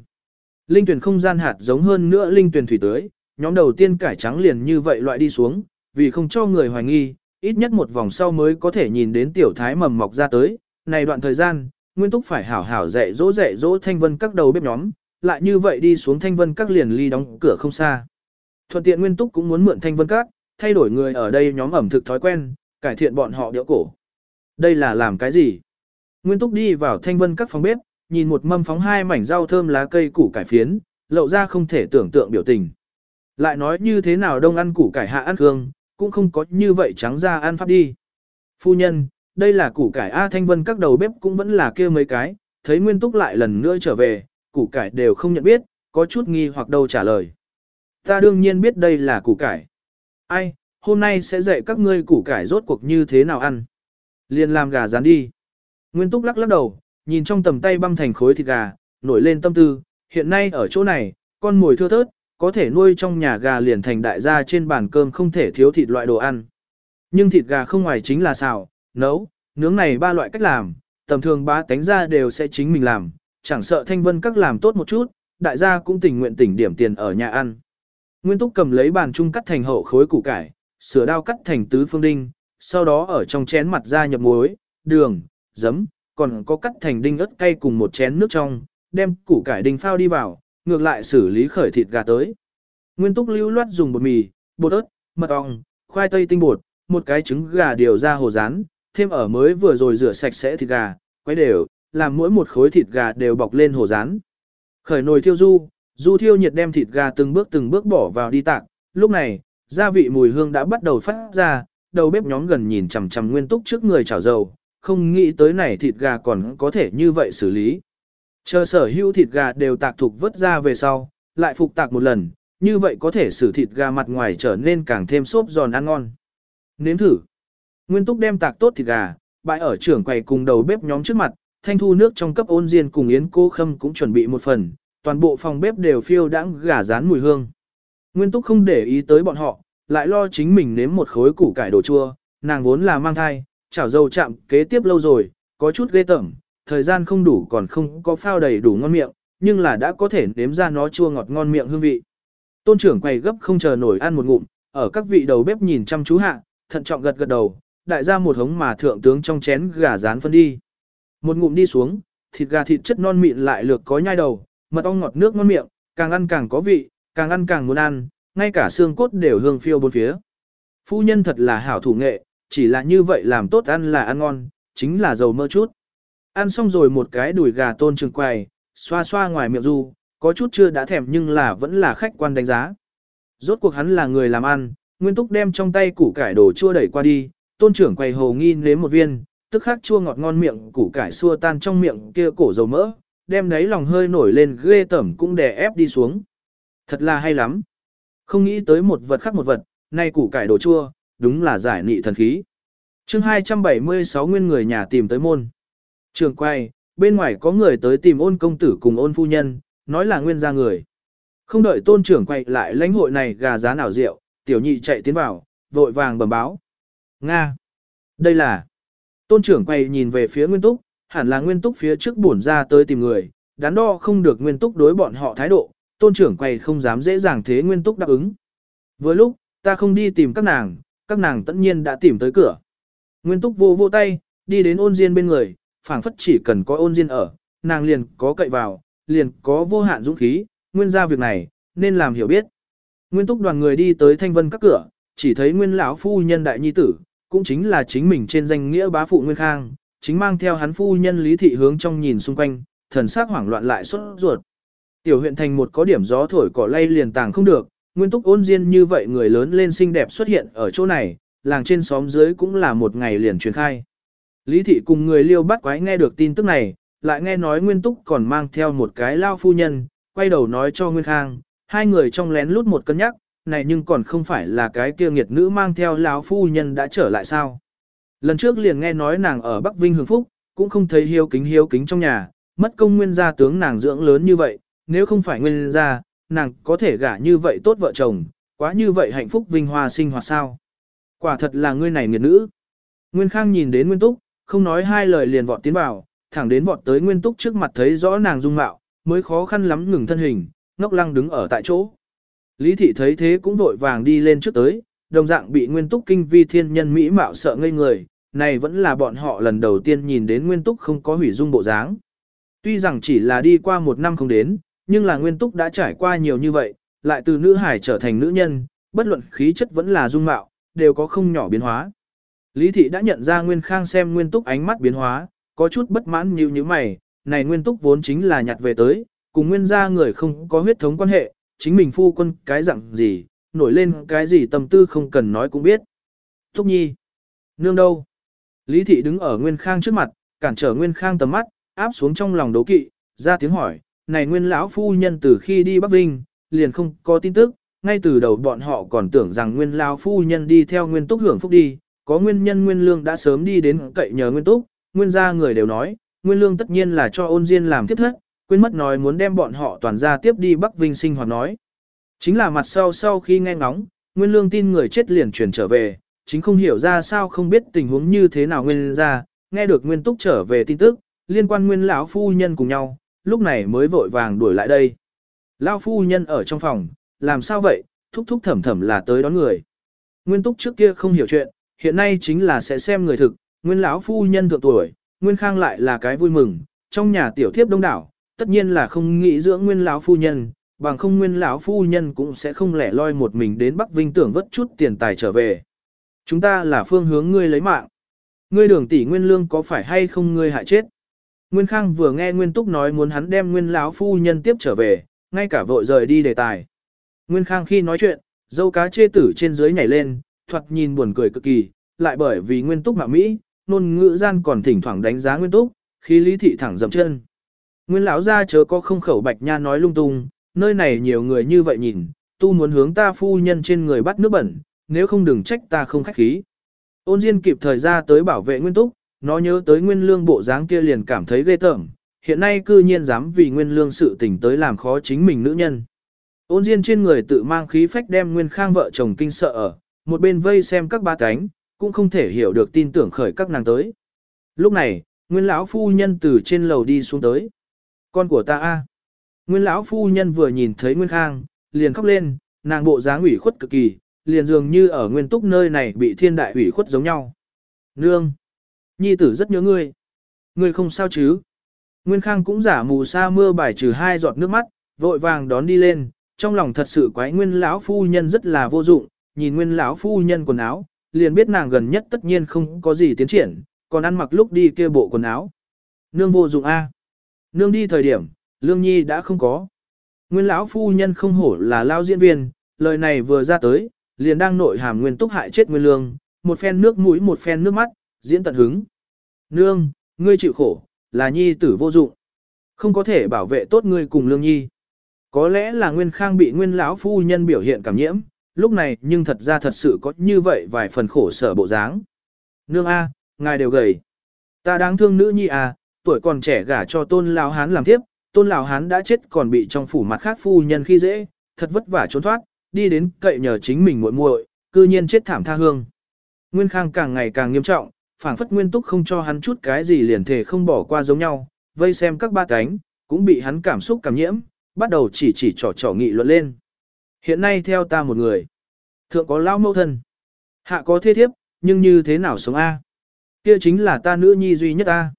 Linh tuyển không gian hạt giống hơn nữa linh tuyển thủy tưới, nhóm đầu tiên cải trắng liền như vậy loại đi xuống, vì không cho người hoài nghi, ít nhất một vòng sau mới có thể nhìn đến tiểu thái mầm mọc ra tới. Này đoạn thời gian, Nguyên Túc phải hảo hảo dạy dỗ dạy dỗ thanh vân các đầu bếp nhóm, lại như vậy đi xuống thanh vân các liền ly đóng cửa không xa. Thuận tiện Nguyên Túc cũng muốn mượn thanh vân các, thay đổi người ở đây nhóm ẩm thực thói quen, cải thiện bọn họ điệu cổ. Đây là làm cái gì? Nguyên Túc đi vào thanh vân các phòng bếp, nhìn một mâm phóng hai mảnh rau thơm lá cây củ cải phiến, lậu ra không thể tưởng tượng biểu tình. Lại nói như thế nào đông ăn củ cải hạ ăn hương, cũng không có như vậy trắng ra ăn pháp đi. Phu nhân, đây là củ cải A Thanh Vân các đầu bếp cũng vẫn là kia mấy cái, thấy Nguyên Túc lại lần nữa trở về, củ cải đều không nhận biết, có chút nghi hoặc đâu trả lời. Ta đương nhiên biết đây là củ cải. Ai, hôm nay sẽ dạy các ngươi củ cải rốt cuộc như thế nào ăn liền làm gà rán đi. Nguyên Túc lắc lắc đầu, nhìn trong tầm tay băm thành khối thịt gà, nổi lên tâm tư, hiện nay ở chỗ này, con mồi thưa thớt, có thể nuôi trong nhà gà liền thành đại gia trên bàn cơm không thể thiếu thịt loại đồ ăn. Nhưng thịt gà không ngoài chính là xào, nấu, nướng này ba loại cách làm, tầm thường ba tánh ra đều sẽ chính mình làm, chẳng sợ thanh vân các làm tốt một chút, đại gia cũng tình nguyện tỉnh điểm tiền ở nhà ăn. Nguyên Túc cầm lấy bàn chung cắt thành hậu khối củ cải, sửa đao cắt thành tứ phương đinh, sau đó ở trong chén mặt ra nhập muối, đường, giấm, còn có cắt thành đinh ớt cay cùng một chén nước trong, đem củ cải đinh phao đi vào, ngược lại xử lý khởi thịt gà tới. Nguyên túc lưu loát dùng bột mì, bột ớt, mật ong, khoai tây tinh bột, một cái trứng gà điều ra hồ rán, thêm ở mới vừa rồi rửa sạch sẽ thịt gà, quấy đều, làm mỗi một khối thịt gà đều bọc lên hồ rán. Khởi nồi thiêu du, du thiêu nhiệt đem thịt gà từng bước từng bước bỏ vào đi tạc, lúc này, gia vị mùi hương đã bắt đầu phát ra, đầu bếp nhóm gần nhìn chằm chằm nguyên túc trước người chảo dầu, không nghĩ tới này thịt gà còn có thể như vậy xử lý. Chờ sở hữu thịt gà đều tạc thục vớt ra về sau, lại phục tạc một lần, như vậy có thể xử thịt gà mặt ngoài trở nên càng thêm xốp giòn ăn ngon. Nếm thử. Nguyên túc đem tạc tốt thịt gà, bãi ở trưởng quầy cùng đầu bếp nhóm trước mặt, thanh thu nước trong cấp ôn diên cùng yến cô khâm cũng chuẩn bị một phần, toàn bộ phòng bếp đều phiêu đãng gà rán mùi hương. Nguyên túc không để ý tới bọn họ, lại lo chính mình nếm một khối củ cải đồ chua, nàng vốn là mang thai, chảo dầu chạm kế tiếp lâu rồi, có chút ghê tởm, thời gian không đủ còn không có phao đầy đủ ngon miệng, nhưng là đã có thể nếm ra nó chua ngọt ngon miệng hương vị. Tôn trưởng quay gấp không chờ nổi ăn một ngụm, ở các vị đầu bếp nhìn chăm chú hạ, thận trọng gật gật đầu, đại ra một hống mà thượng tướng trong chén gà rán phân đi. Một ngụm đi xuống, thịt gà thịt chất non mịn lại lược có nhai đầu, mật ong ngọt nước ngon miệng, càng ăn càng có vị, càng ăn càng muốn ăn, ngay cả xương cốt đều hương phiêu bốn phía. Phu nhân thật là hảo thủ nghệ, chỉ là như vậy làm tốt ăn là ăn ngon, chính là dầu mơ chút. Ăn xong rồi một cái đùi gà tôn trường quầy, xoa xoa ngoài miệng du, có chút chưa đã thèm nhưng là vẫn là khách quan đánh giá. Rốt cuộc hắn là người làm ăn, Nguyên Túc đem trong tay củ cải đồ chua đẩy qua đi, tôn trưởng quầy hồ nghi nếm một viên, tức khắc chua ngọt ngon miệng củ cải xua tan trong miệng kia cổ dầu mỡ, đem đấy lòng hơi nổi lên ghê tẩm cũng đè ép đi xuống. Thật là hay lắm. Không nghĩ tới một vật khác một vật, nay củ cải đồ chua, đúng là giải nị thần khí. chương 276 nguyên người nhà tìm tới môn. Trường quay, bên ngoài có người tới tìm ôn công tử cùng ôn phu nhân, nói là nguyên gia người. Không đợi tôn trưởng quay lại lãnh hội này gà giá nào rượu, tiểu nhị chạy tiến vào, vội vàng bẩm báo. Nga! Đây là... Tôn trưởng quay nhìn về phía nguyên túc, hẳn là nguyên túc phía trước bổn ra tới tìm người, đắn đo không được nguyên túc đối bọn họ thái độ, tôn trưởng quầy không dám dễ dàng thế nguyên túc đáp ứng. Với lúc, ta không đi tìm các nàng, các nàng tất nhiên đã tìm tới cửa. Nguyên túc vô vô tay, đi đến ôn diên bên người, phảng phất chỉ cần có ôn diên ở, nàng liền có cậy vào, liền có vô hạn dũng khí, nguyên ra việc này, nên làm hiểu biết. Nguyên túc đoàn người đi tới thanh vân các cửa, chỉ thấy nguyên lão phu nhân đại nhi tử, cũng chính là chính mình trên danh nghĩa bá phụ nguyên khang, chính mang theo hắn phu nhân lý thị hướng trong nhìn xung quanh, thần sắc hoảng loạn lại xuất ruột. Tiểu huyện thành một có điểm gió thổi cỏ lay liền tàng không được, nguyên túc ôn diên như vậy người lớn lên xinh đẹp xuất hiện ở chỗ này, làng trên xóm dưới cũng là một ngày liền truyền khai. Lý thị cùng người liêu bắt quái nghe được tin tức này, lại nghe nói nguyên túc còn mang theo một cái lao phu nhân, quay đầu nói cho Nguyên Khang, hai người trong lén lút một cân nhắc, này nhưng còn không phải là cái kia nghiệt nữ mang theo lão phu nhân đã trở lại sao. Lần trước liền nghe nói nàng ở Bắc Vinh hưởng phúc, cũng không thấy hiếu kính hiếu kính trong nhà, mất công nguyên gia tướng nàng dưỡng lớn như vậy, nếu không phải nguyên gia, nàng có thể gả như vậy tốt vợ chồng, quá như vậy hạnh phúc vinh hoa sinh hoạt sao. Quả thật là ngươi này nghiệt nữ. Nguyên Khang nhìn đến Nguyên Túc, không nói hai lời liền vọt tiến vào, thẳng đến vọt tới Nguyên Túc trước mặt thấy rõ nàng dung mạo, mới khó khăn lắm ngừng thân hình, ngốc lăng đứng ở tại chỗ. Lý thị thấy thế cũng vội vàng đi lên trước tới, đồng dạng bị Nguyên Túc kinh vi thiên nhân mỹ mạo sợ ngây người, này vẫn là bọn họ lần đầu tiên nhìn đến Nguyên Túc không có hủy dung bộ dáng. Tuy rằng chỉ là đi qua một năm không đến, nhưng là Nguyên Túc đã trải qua nhiều như vậy, lại từ nữ hải trở thành nữ nhân, bất luận khí chất vẫn là dung mạo, đều có không nhỏ biến hóa. Lý thị đã nhận ra Nguyên Khang xem Nguyên Túc ánh mắt biến hóa, có chút bất mãn như như mày, này Nguyên Túc vốn chính là nhặt về tới, cùng Nguyên gia người không có huyết thống quan hệ, chính mình phu quân cái dạng gì, nổi lên cái gì tâm tư không cần nói cũng biết. Thúc nhi, nương đâu? Lý thị đứng ở Nguyên Khang trước mặt, cản trở Nguyên Khang tầm mắt, áp xuống trong lòng đố kỵ, ra tiếng hỏi, này Nguyên lão phu nhân từ khi đi Bắc Vinh, liền không có tin tức, ngay từ đầu bọn họ còn tưởng rằng Nguyên lão phu nhân đi theo Nguyên Túc hưởng phúc đi, có nguyên nhân Nguyên Lương đã sớm đi đến cậy nhờ Nguyên Túc, Nguyên gia người đều nói, Nguyên Lương tất nhiên là cho ôn diên làm tiếp thất, quên mất nói muốn đem bọn họ toàn ra tiếp đi Bắc Vinh sinh hoạt nói. Chính là mặt sau sau khi nghe ngóng, Nguyên Lương tin người chết liền chuyển trở về, chính không hiểu ra sao không biết tình huống như thế nào Nguyên ra, nghe được Nguyên Túc trở về tin tức, liên quan Nguyên lão phu nhân cùng nhau, lúc này mới vội vàng đuổi lại đây. Lão phu nhân ở trong phòng, làm sao vậy, thúc thúc thẩm thẩm là tới đón người. Nguyên Túc trước kia không hiểu chuyện, hiện nay chính là sẽ xem người thực, Nguyên lão phu nhân thượng tuổi, Nguyên Khang lại là cái vui mừng, trong nhà tiểu thiếp đông đảo, tất nhiên là không nghĩ dưỡng nguyên lão phu nhân, bằng không nguyên lão phu nhân cũng sẽ không lẻ loi một mình đến Bắc Vinh tưởng vất chút tiền tài trở về. Chúng ta là phương hướng ngươi lấy mạng. Ngươi đường tỷ nguyên lương có phải hay không ngươi hại chết? Nguyên Khang vừa nghe Nguyên Túc nói muốn hắn đem Nguyên lão phu nhân tiếp trở về, ngay cả vội rời đi đề tài. Nguyên Khang khi nói chuyện, dâu cá chê tử trên dưới nhảy lên, thoạt nhìn buồn cười cực kỳ, lại bởi vì Nguyên Túc mạo Mỹ, nôn ngữ gian còn thỉnh thoảng đánh giá Nguyên Túc, khi lý thị thẳng dầm chân. Nguyên lão ra chớ có không khẩu bạch nha nói lung tung, nơi này nhiều người như vậy nhìn, tu muốn hướng ta phu nhân trên người bắt nước bẩn, nếu không đừng trách ta không khách khí. Ôn Diên kịp thời ra tới bảo vệ Nguyên Túc, nó nhớ tới Nguyên Lương bộ dáng kia liền cảm thấy ghê tởm, hiện nay cư nhiên dám vì Nguyên Lương sự tình tới làm khó chính mình nữ nhân. Ôn Diên trên người tự mang khí phách đem Nguyên Khang vợ chồng kinh sợ ở, một bên vây xem các ba cánh, cũng không thể hiểu được tin tưởng khởi các nàng tới. Lúc này, Nguyên lão phu nhân từ trên lầu đi xuống tới. Con của ta a. Nguyên lão phu nhân vừa nhìn thấy Nguyên Khang, liền khóc lên, nàng bộ dáng ủy khuất cực kỳ, liền dường như ở Nguyên Túc nơi này bị thiên đại ủy khuất giống nhau. Nương! Nhi tử rất nhớ ngươi. Ngươi không sao chứ? Nguyên Khang cũng giả mù sa mưa bài trừ hai giọt nước mắt, vội vàng đón đi lên, trong lòng thật sự quái Nguyên lão phu nhân rất là vô dụng, nhìn Nguyên lão phu nhân quần áo, liền biết nàng gần nhất tất nhiên không có gì tiến triển, còn ăn mặc lúc đi kia bộ quần áo. Nương vô dụng a. Nương đi thời điểm, Lương Nhi đã không có. Nguyên lão phu nhân không hổ là lao diễn viên, lời này vừa ra tới, liền đang nội hàm nguyên túc hại chết nguyên lương, một phen nước mũi một phen nước mắt, diễn tận hứng. Nương, ngươi chịu khổ, là nhi tử vô dụng. Không có thể bảo vệ tốt ngươi cùng lương nhi. Có lẽ là nguyên khang bị nguyên lão phu nhân biểu hiện cảm nhiễm, lúc này nhưng thật ra thật sự có như vậy vài phần khổ sở bộ dáng. Nương A, ngài đều gầy. Ta đáng thương nữ nhi à, tuổi còn trẻ gả cho tôn lão hán làm tiếp, tôn lão hán đã chết còn bị trong phủ mặt khác phu nhân khi dễ, thật vất vả trốn thoát, đi đến cậy nhờ chính mình muội muội, cư nhiên chết thảm tha hương. Nguyên Khang càng ngày càng nghiêm trọng, phảng phất Nguyên Túc không cho hắn chút cái gì liền thể không bỏ qua giống nhau, vây xem các ba cánh, cũng bị hắn cảm xúc cảm nhiễm, bắt đầu chỉ chỉ trò trò nghị luận lên. Hiện nay theo ta một người, thượng có lao mâu thân, hạ có thế thiếp, nhưng như thế nào sống A? Kia chính là ta nữ nhi duy nhất A.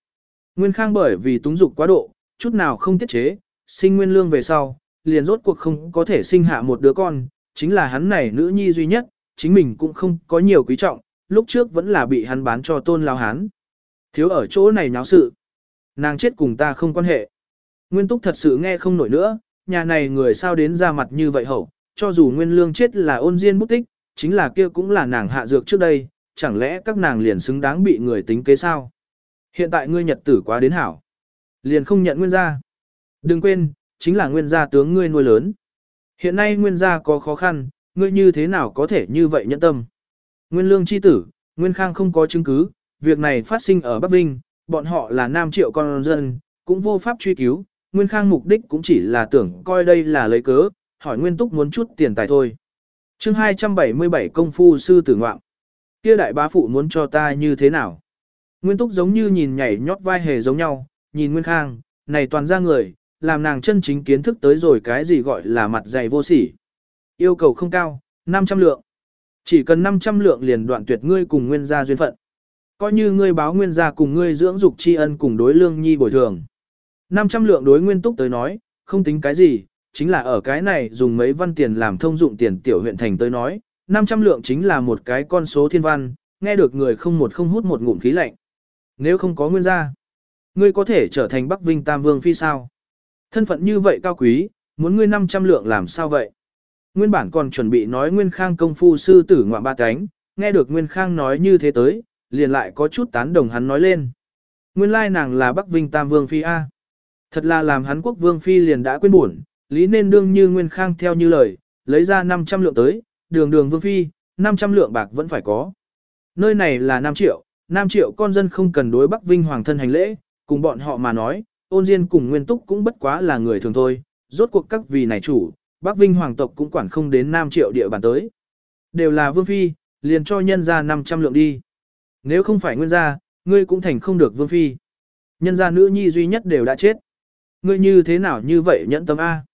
Nguyên Khang bởi vì túng dục quá độ, chút nào không tiết chế, sinh nguyên lương về sau, liền rốt cuộc không có thể sinh hạ một đứa con, chính là hắn này nữ nhi duy nhất, chính mình cũng không có nhiều quý trọng, lúc trước vẫn là bị hắn bán cho tôn lao hán. Thiếu ở chỗ này nháo sự. Nàng chết cùng ta không quan hệ. Nguyên túc thật sự nghe không nổi nữa, nhà này người sao đến ra mặt như vậy hậu, cho dù nguyên lương chết là ôn diên bút tích, chính là kia cũng là nàng hạ dược trước đây, chẳng lẽ các nàng liền xứng đáng bị người tính kế sao? Hiện tại ngươi nhật tử quá đến hảo. Liền không nhận nguyên gia. Đừng quên, chính là nguyên gia tướng ngươi nuôi lớn. Hiện nay nguyên gia có khó khăn, ngươi như thế nào có thể như vậy nhẫn tâm. Nguyên lương chi tử, nguyên khang không có chứng cứ, việc này phát sinh ở Bắc Vinh, bọn họ là nam triệu con dân, cũng vô pháp truy cứu, nguyên khang mục đích cũng chỉ là tưởng coi đây là lấy cớ, hỏi nguyên túc muốn chút tiền tài thôi. chương 277 công phu sư tử ngoạm. Kia đại bá phụ muốn cho ta như thế nào? Nguyên túc giống như nhìn nhảy nhót vai hề giống nhau, nhìn nguyên khang, này toàn ra người, làm nàng chân chính kiến thức tới rồi cái gì gọi là mặt dày vô sỉ. Yêu cầu không cao, 500 lượng. Chỉ cần 500 lượng liền đoạn tuyệt ngươi cùng nguyên gia duyên phận. Coi như ngươi báo nguyên gia cùng ngươi dưỡng dục tri ân cùng đối lương nhi bồi thường. 500 lượng đối nguyên túc tới nói, không tính cái gì, chính là ở cái này dùng mấy văn tiền làm thông dụng tiền tiểu huyện thành tới nói, 500 lượng chính là một cái con số thiên văn, nghe được người không một không hút một ngụm khí lạnh. Nếu không có nguyên gia, ngươi có thể trở thành Bắc Vinh Tam Vương phi sao? Thân phận như vậy cao quý, muốn ngươi 500 lượng làm sao vậy? Nguyên bản còn chuẩn bị nói Nguyên Khang công phu sư tử ngoạm ba cánh, nghe được Nguyên Khang nói như thế tới, liền lại có chút tán đồng hắn nói lên. Nguyên lai nàng là Bắc Vinh Tam Vương Phi A. Thật là làm hắn quốc Vương Phi liền đã quên buồn, lý nên đương như Nguyên Khang theo như lời, lấy ra 500 lượng tới, đường đường Vương Phi, 500 lượng bạc vẫn phải có. Nơi này là 5 triệu, 5 triệu con dân không cần đối Bắc Vinh Hoàng thân hành lễ, cùng bọn họ mà nói, ôn diên cùng Nguyên Túc cũng bất quá là người thường thôi, rốt cuộc các vì này chủ, Bắc Vinh hoàng tộc cũng quản không đến Nam triệu địa bàn tới. Đều là vương phi, liền cho nhân ra 500 lượng đi. Nếu không phải nguyên gia, ngươi cũng thành không được vương phi. Nhân gia nữ nhi duy nhất đều đã chết. Ngươi như thế nào như vậy nhẫn tâm A.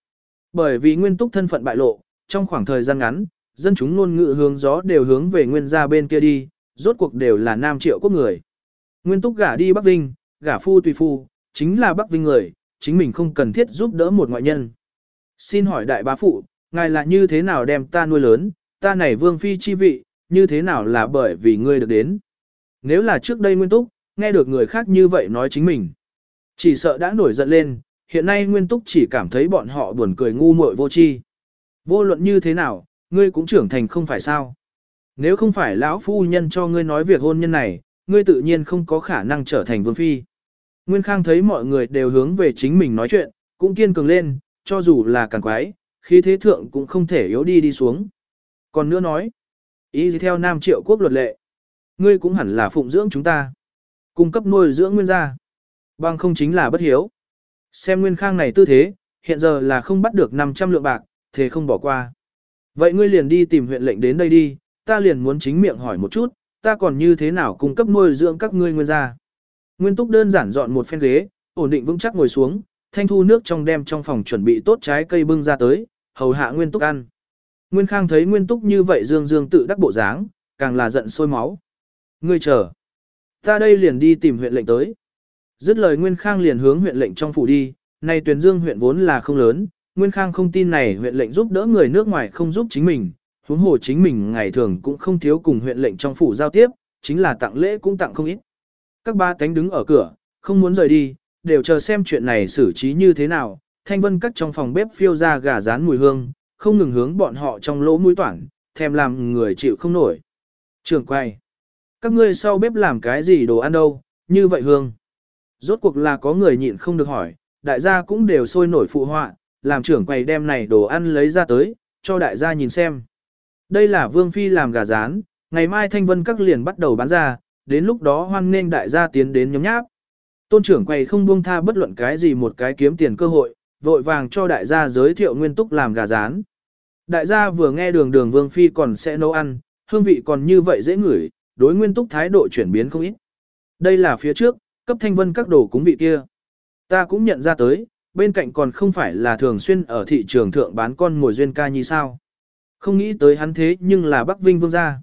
Bởi vì nguyên túc thân phận bại lộ, trong khoảng thời gian ngắn, dân chúng luôn ngự hướng gió đều hướng về nguyên gia bên kia đi, rốt cuộc đều là nam triệu quốc người. Nguyên túc gả đi Bắc Vinh, gả phu tùy phu, chính là Bắc Vinh người, chính mình không cần thiết giúp đỡ một ngoại nhân. Xin hỏi đại bá phụ, ngài là như thế nào đem ta nuôi lớn, ta này vương phi chi vị, như thế nào là bởi vì ngươi được đến. Nếu là trước đây nguyên túc, nghe được người khác như vậy nói chính mình. Chỉ sợ đã nổi giận lên, hiện nay nguyên túc chỉ cảm thấy bọn họ buồn cười ngu muội vô tri. Vô luận như thế nào, ngươi cũng trưởng thành không phải sao. Nếu không phải lão phu nhân cho ngươi nói việc hôn nhân này, ngươi tự nhiên không có khả năng trở thành vương phi. Nguyên Khang thấy mọi người đều hướng về chính mình nói chuyện, cũng kiên cường lên, cho dù là càng quái, khí thế thượng cũng không thể yếu đi đi xuống. Còn nữa nói, ý gì theo Nam Triệu quốc luật lệ, ngươi cũng hẳn là phụng dưỡng chúng ta, cung cấp nuôi dưỡng nguyên gia. Bằng không chính là bất hiếu. Xem Nguyên Khang này tư thế, hiện giờ là không bắt được 500 lượng bạc, thế không bỏ qua. Vậy ngươi liền đi tìm huyện lệnh đến đây đi, ta liền muốn chính miệng hỏi một chút, ta còn như thế nào cung cấp nuôi dưỡng các ngươi nguyên gia. Nguyên Túc đơn giản dọn một phen ghế, ổn định vững chắc ngồi xuống, thanh thu nước trong đem trong phòng chuẩn bị tốt trái cây bưng ra tới, hầu hạ Nguyên Túc ăn. Nguyên Khang thấy Nguyên Túc như vậy dương dương tự đắc bộ dáng, càng là giận sôi máu. Ngươi chờ. Ta đây liền đi tìm huyện lệnh tới. Dứt lời Nguyên Khang liền hướng huyện lệnh trong phủ đi, này tuyển dương huyện vốn là không lớn, Nguyên Khang không tin này huyện lệnh giúp đỡ người nước ngoài không giúp chính mình, huống hồ chính mình ngày thường cũng không thiếu cùng huyện lệnh trong phủ giao tiếp, chính là tặng lễ cũng tặng không ít. Các ba tánh đứng ở cửa, không muốn rời đi, đều chờ xem chuyện này xử trí như thế nào. Thanh vân cắt trong phòng bếp phiêu ra gà rán mùi hương, không ngừng hướng bọn họ trong lỗ mũi toản, thèm làm người chịu không nổi. Trường quay. Các ngươi sau bếp làm cái gì đồ ăn đâu, như vậy hương. Rốt cuộc là có người nhịn không được hỏi, đại gia cũng đều sôi nổi phụ họa, làm trưởng quầy đem này đồ ăn lấy ra tới, cho đại gia nhìn xem. Đây là Vương Phi làm gà rán, ngày mai thanh vân các liền bắt đầu bán ra, đến lúc đó hoan nên đại gia tiến đến nhóm nháp. Tôn trưởng quầy không buông tha bất luận cái gì một cái kiếm tiền cơ hội, vội vàng cho đại gia giới thiệu nguyên túc làm gà rán. Đại gia vừa nghe đường đường Vương Phi còn sẽ nấu ăn, hương vị còn như vậy dễ ngửi, đối nguyên túc thái độ chuyển biến không ít. Đây là phía trước, cấp thanh vân các đồ cúng vị kia. Ta cũng nhận ra tới, bên cạnh còn không phải là thường xuyên ở thị trường thượng bán con ngồi duyên ca như sao. Không nghĩ tới hắn thế nhưng là Bắc Vinh Vương gia.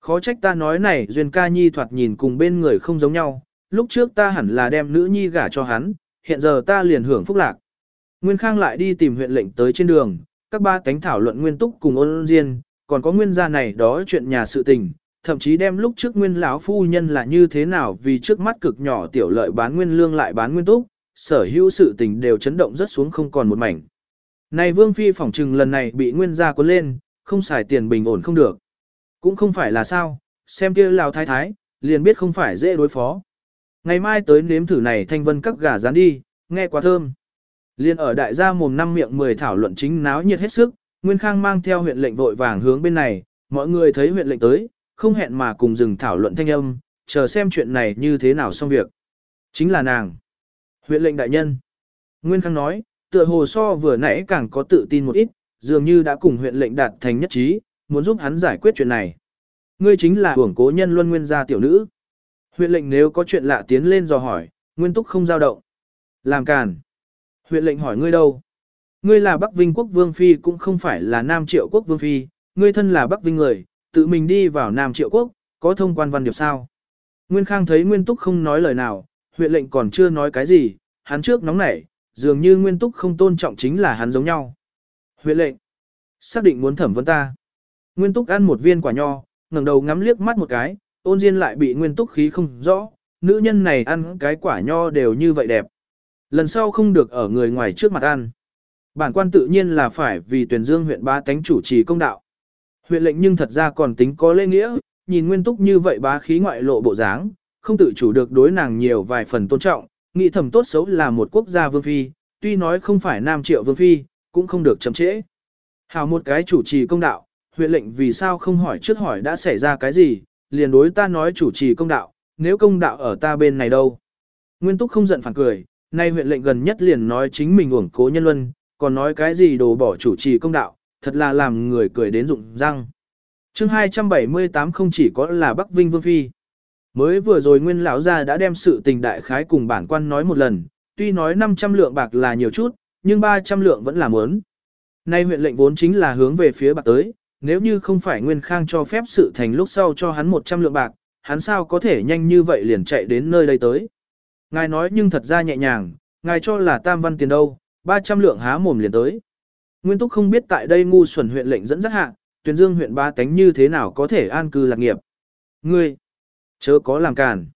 Khó trách ta nói này Duyên ca nhi thoạt nhìn cùng bên người không giống nhau, lúc trước ta hẳn là đem nữ nhi gả cho hắn, hiện giờ ta liền hưởng phúc lạc. Nguyên Khang lại đi tìm huyện lệnh tới trên đường, các ba cánh thảo luận nguyên túc cùng ôn diên, còn có nguyên gia này đó chuyện nhà sự tình, thậm chí đem lúc trước nguyên lão phu nhân là như thế nào vì trước mắt cực nhỏ tiểu lợi bán nguyên lương lại bán nguyên túc, sở hữu sự tình đều chấn động rất xuống không còn một mảnh. Này Vương Phi phỏng trừng lần này bị nguyên gia cuốn lên, không xài tiền bình ổn không được. Cũng không phải là sao, xem kia lào thái thái, liền biết không phải dễ đối phó. Ngày mai tới nếm thử này thanh vân các gà rán đi, nghe quá thơm. Liên ở đại gia mồm năm miệng 10 thảo luận chính náo nhiệt hết sức, Nguyên Khang mang theo huyện lệnh vội vàng hướng bên này, mọi người thấy huyện lệnh tới, không hẹn mà cùng dừng thảo luận thanh âm, chờ xem chuyện này như thế nào xong việc. Chính là nàng. Huyện lệnh đại nhân. Nguyên Khang nói, tựa hồ so vừa nãy càng có tự tin một ít, dường như đã cùng huyện lệnh đạt thành nhất trí, muốn giúp hắn giải quyết chuyện này. Ngươi chính là hưởng cố nhân luân nguyên gia tiểu nữ. Huyện lệnh nếu có chuyện lạ tiến lên dò hỏi, nguyên túc không giao động. Làm càn. Huyện lệnh hỏi ngươi đâu? Ngươi là Bắc Vinh quốc vương phi cũng không phải là Nam Triệu quốc vương phi, ngươi thân là Bắc Vinh người, tự mình đi vào Nam Triệu quốc, có thông quan văn điệp sao? Nguyên Khang thấy Nguyên Túc không nói lời nào, huyện lệnh còn chưa nói cái gì, hắn trước nóng nảy, dường như Nguyên Túc không tôn trọng chính là hắn giống nhau. Huyện lệnh, xác định muốn thẩm vấn ta. Nguyên Túc ăn một viên quả nho, ngẩng đầu ngắm liếc mắt một cái, ôn diên lại bị Nguyên Túc khí không rõ, nữ nhân này ăn cái quả nho đều như vậy đẹp. Lần sau không được ở người ngoài trước mặt ăn. Bản quan tự nhiên là phải vì tuyển dương huyện bá tánh chủ trì công đạo. Huyện lệnh nhưng thật ra còn tính có lễ nghĩa, nhìn Nguyên Túc như vậy bá khí ngoại lộ bộ dáng, không tự chủ được đối nàng nhiều vài phần tôn trọng, nghĩ thầm tốt xấu là một quốc gia vương phi, tuy nói không phải nam triệu vương phi, cũng không được chậm trễ. Hào một cái chủ trì công đạo, huyện lệnh vì sao không hỏi trước hỏi đã xảy ra cái gì, liền đối ta nói chủ trì công đạo, nếu công đạo ở ta bên này đâu. Nguyên túc không giận phản cười, nay huyện lệnh gần nhất liền nói chính mình uổng cố nhân luân, còn nói cái gì đồ bỏ chủ trì công đạo, thật là làm người cười đến rụng răng. chương 278 không chỉ có là Bắc Vinh Vương Phi. Mới vừa rồi Nguyên lão gia đã đem sự tình đại khái cùng bản quan nói một lần, tuy nói 500 lượng bạc là nhiều chút, nhưng 300 lượng vẫn là mớn. Nay huyện lệnh vốn chính là hướng về phía bạc tới, nếu như không phải Nguyên Khang cho phép sự thành lúc sau cho hắn 100 lượng bạc, hắn sao có thể nhanh như vậy liền chạy đến nơi đây tới. Ngài nói nhưng thật ra nhẹ nhàng, ngài cho là tam văn tiền đâu, 300 lượng há mồm liền tới. Nguyên Túc không biết tại đây ngu xuẩn huyện lệnh dẫn dắt hạ, Tuyền Dương huyện ba tánh như thế nào có thể an cư lạc nghiệp. Ngươi, chớ có làm cản.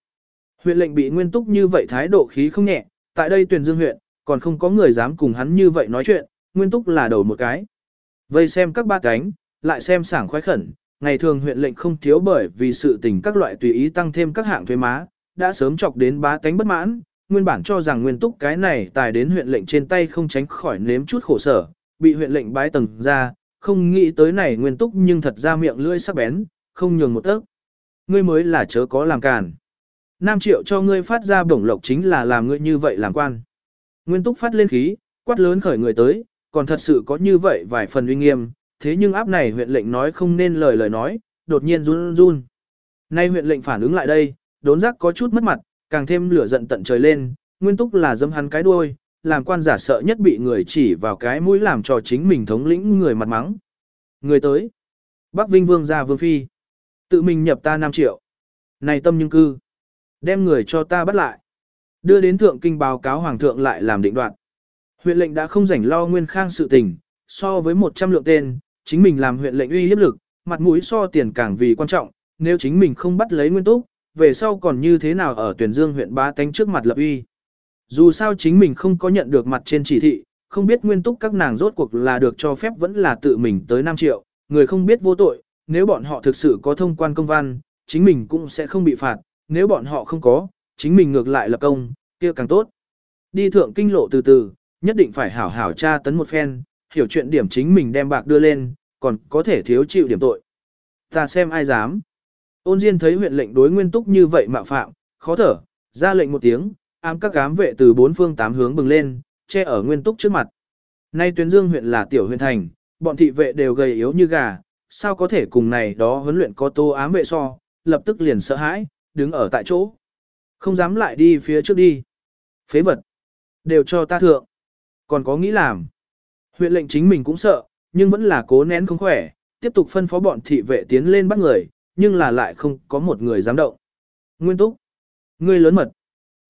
Huyện lệnh bị Nguyên Túc như vậy thái độ khí không nhẹ, tại đây Tuyền Dương huyện, còn không có người dám cùng hắn như vậy nói chuyện, Nguyên Túc là đầu một cái. Vây xem các ba cánh, lại xem sảng khoái khẩn, ngày thường huyện lệnh không thiếu bởi vì sự tình các loại tùy ý tăng thêm các hạng thuế má, đã sớm chọc đến bá tánh bất mãn, nguyên bản cho rằng nguyên túc cái này tài đến huyện lệnh trên tay không tránh khỏi nếm chút khổ sở, bị huyện lệnh bái tầng ra, không nghĩ tới này nguyên túc nhưng thật ra miệng lưỡi sắc bén, không nhường một tấc. Ngươi mới là chớ có làm càn. Nam triệu cho ngươi phát ra bổng lộc chính là làm ngươi như vậy làm quan. Nguyên túc phát lên khí, quát lớn khởi người tới, còn thật sự có như vậy vài phần uy nghiêm, thế nhưng áp này huyện lệnh nói không nên lời lời nói, đột nhiên run run. Nay huyện lệnh phản ứng lại đây, đốn giác có chút mất mặt, càng thêm lửa giận tận trời lên, nguyên túc là dâm hắn cái đuôi, làm quan giả sợ nhất bị người chỉ vào cái mũi làm cho chính mình thống lĩnh người mặt mắng. Người tới. Bắc Vinh Vương ra Vương Phi. Tự mình nhập ta 5 triệu. Này tâm nhưng cư. Đem người cho ta bắt lại. Đưa đến thượng kinh báo cáo hoàng thượng lại làm định đoạn. Huyện lệnh đã không rảnh lo nguyên khang sự tình, so với 100 lượng tên, chính mình làm huyện lệnh uy hiếp lực, mặt mũi so tiền càng vì quan trọng, nếu chính mình không bắt lấy nguyên túc, về sau còn như thế nào ở tuyển dương huyện ba tánh trước mặt lập uy. Dù sao chính mình không có nhận được mặt trên chỉ thị, không biết nguyên túc các nàng rốt cuộc là được cho phép vẫn là tự mình tới 5 triệu, người không biết vô tội, nếu bọn họ thực sự có thông quan công văn, chính mình cũng sẽ không bị phạt, nếu bọn họ không có, chính mình ngược lại lập công, kia càng tốt. Đi thượng kinh lộ từ từ, nhất định phải hảo hảo tra tấn một phen, hiểu chuyện điểm chính mình đem bạc đưa lên, còn có thể thiếu chịu điểm tội. Ta xem ai dám. Ôn Diên thấy huyện lệnh đối nguyên túc như vậy mạo phạm, khó thở, ra lệnh một tiếng, ám các cám vệ từ bốn phương tám hướng bừng lên, che ở nguyên túc trước mặt. Nay tuyến dương huyện là tiểu huyện thành, bọn thị vệ đều gầy yếu như gà, sao có thể cùng này đó huấn luyện có tô ám vệ so, lập tức liền sợ hãi, đứng ở tại chỗ. Không dám lại đi phía trước đi. Phế vật. Đều cho ta thượng. Còn có nghĩ làm. Huyện lệnh chính mình cũng sợ, nhưng vẫn là cố nén không khỏe, tiếp tục phân phó bọn thị vệ tiến lên bắt người, nhưng là lại không có một người dám động. Nguyên túc. Ngươi lớn mật.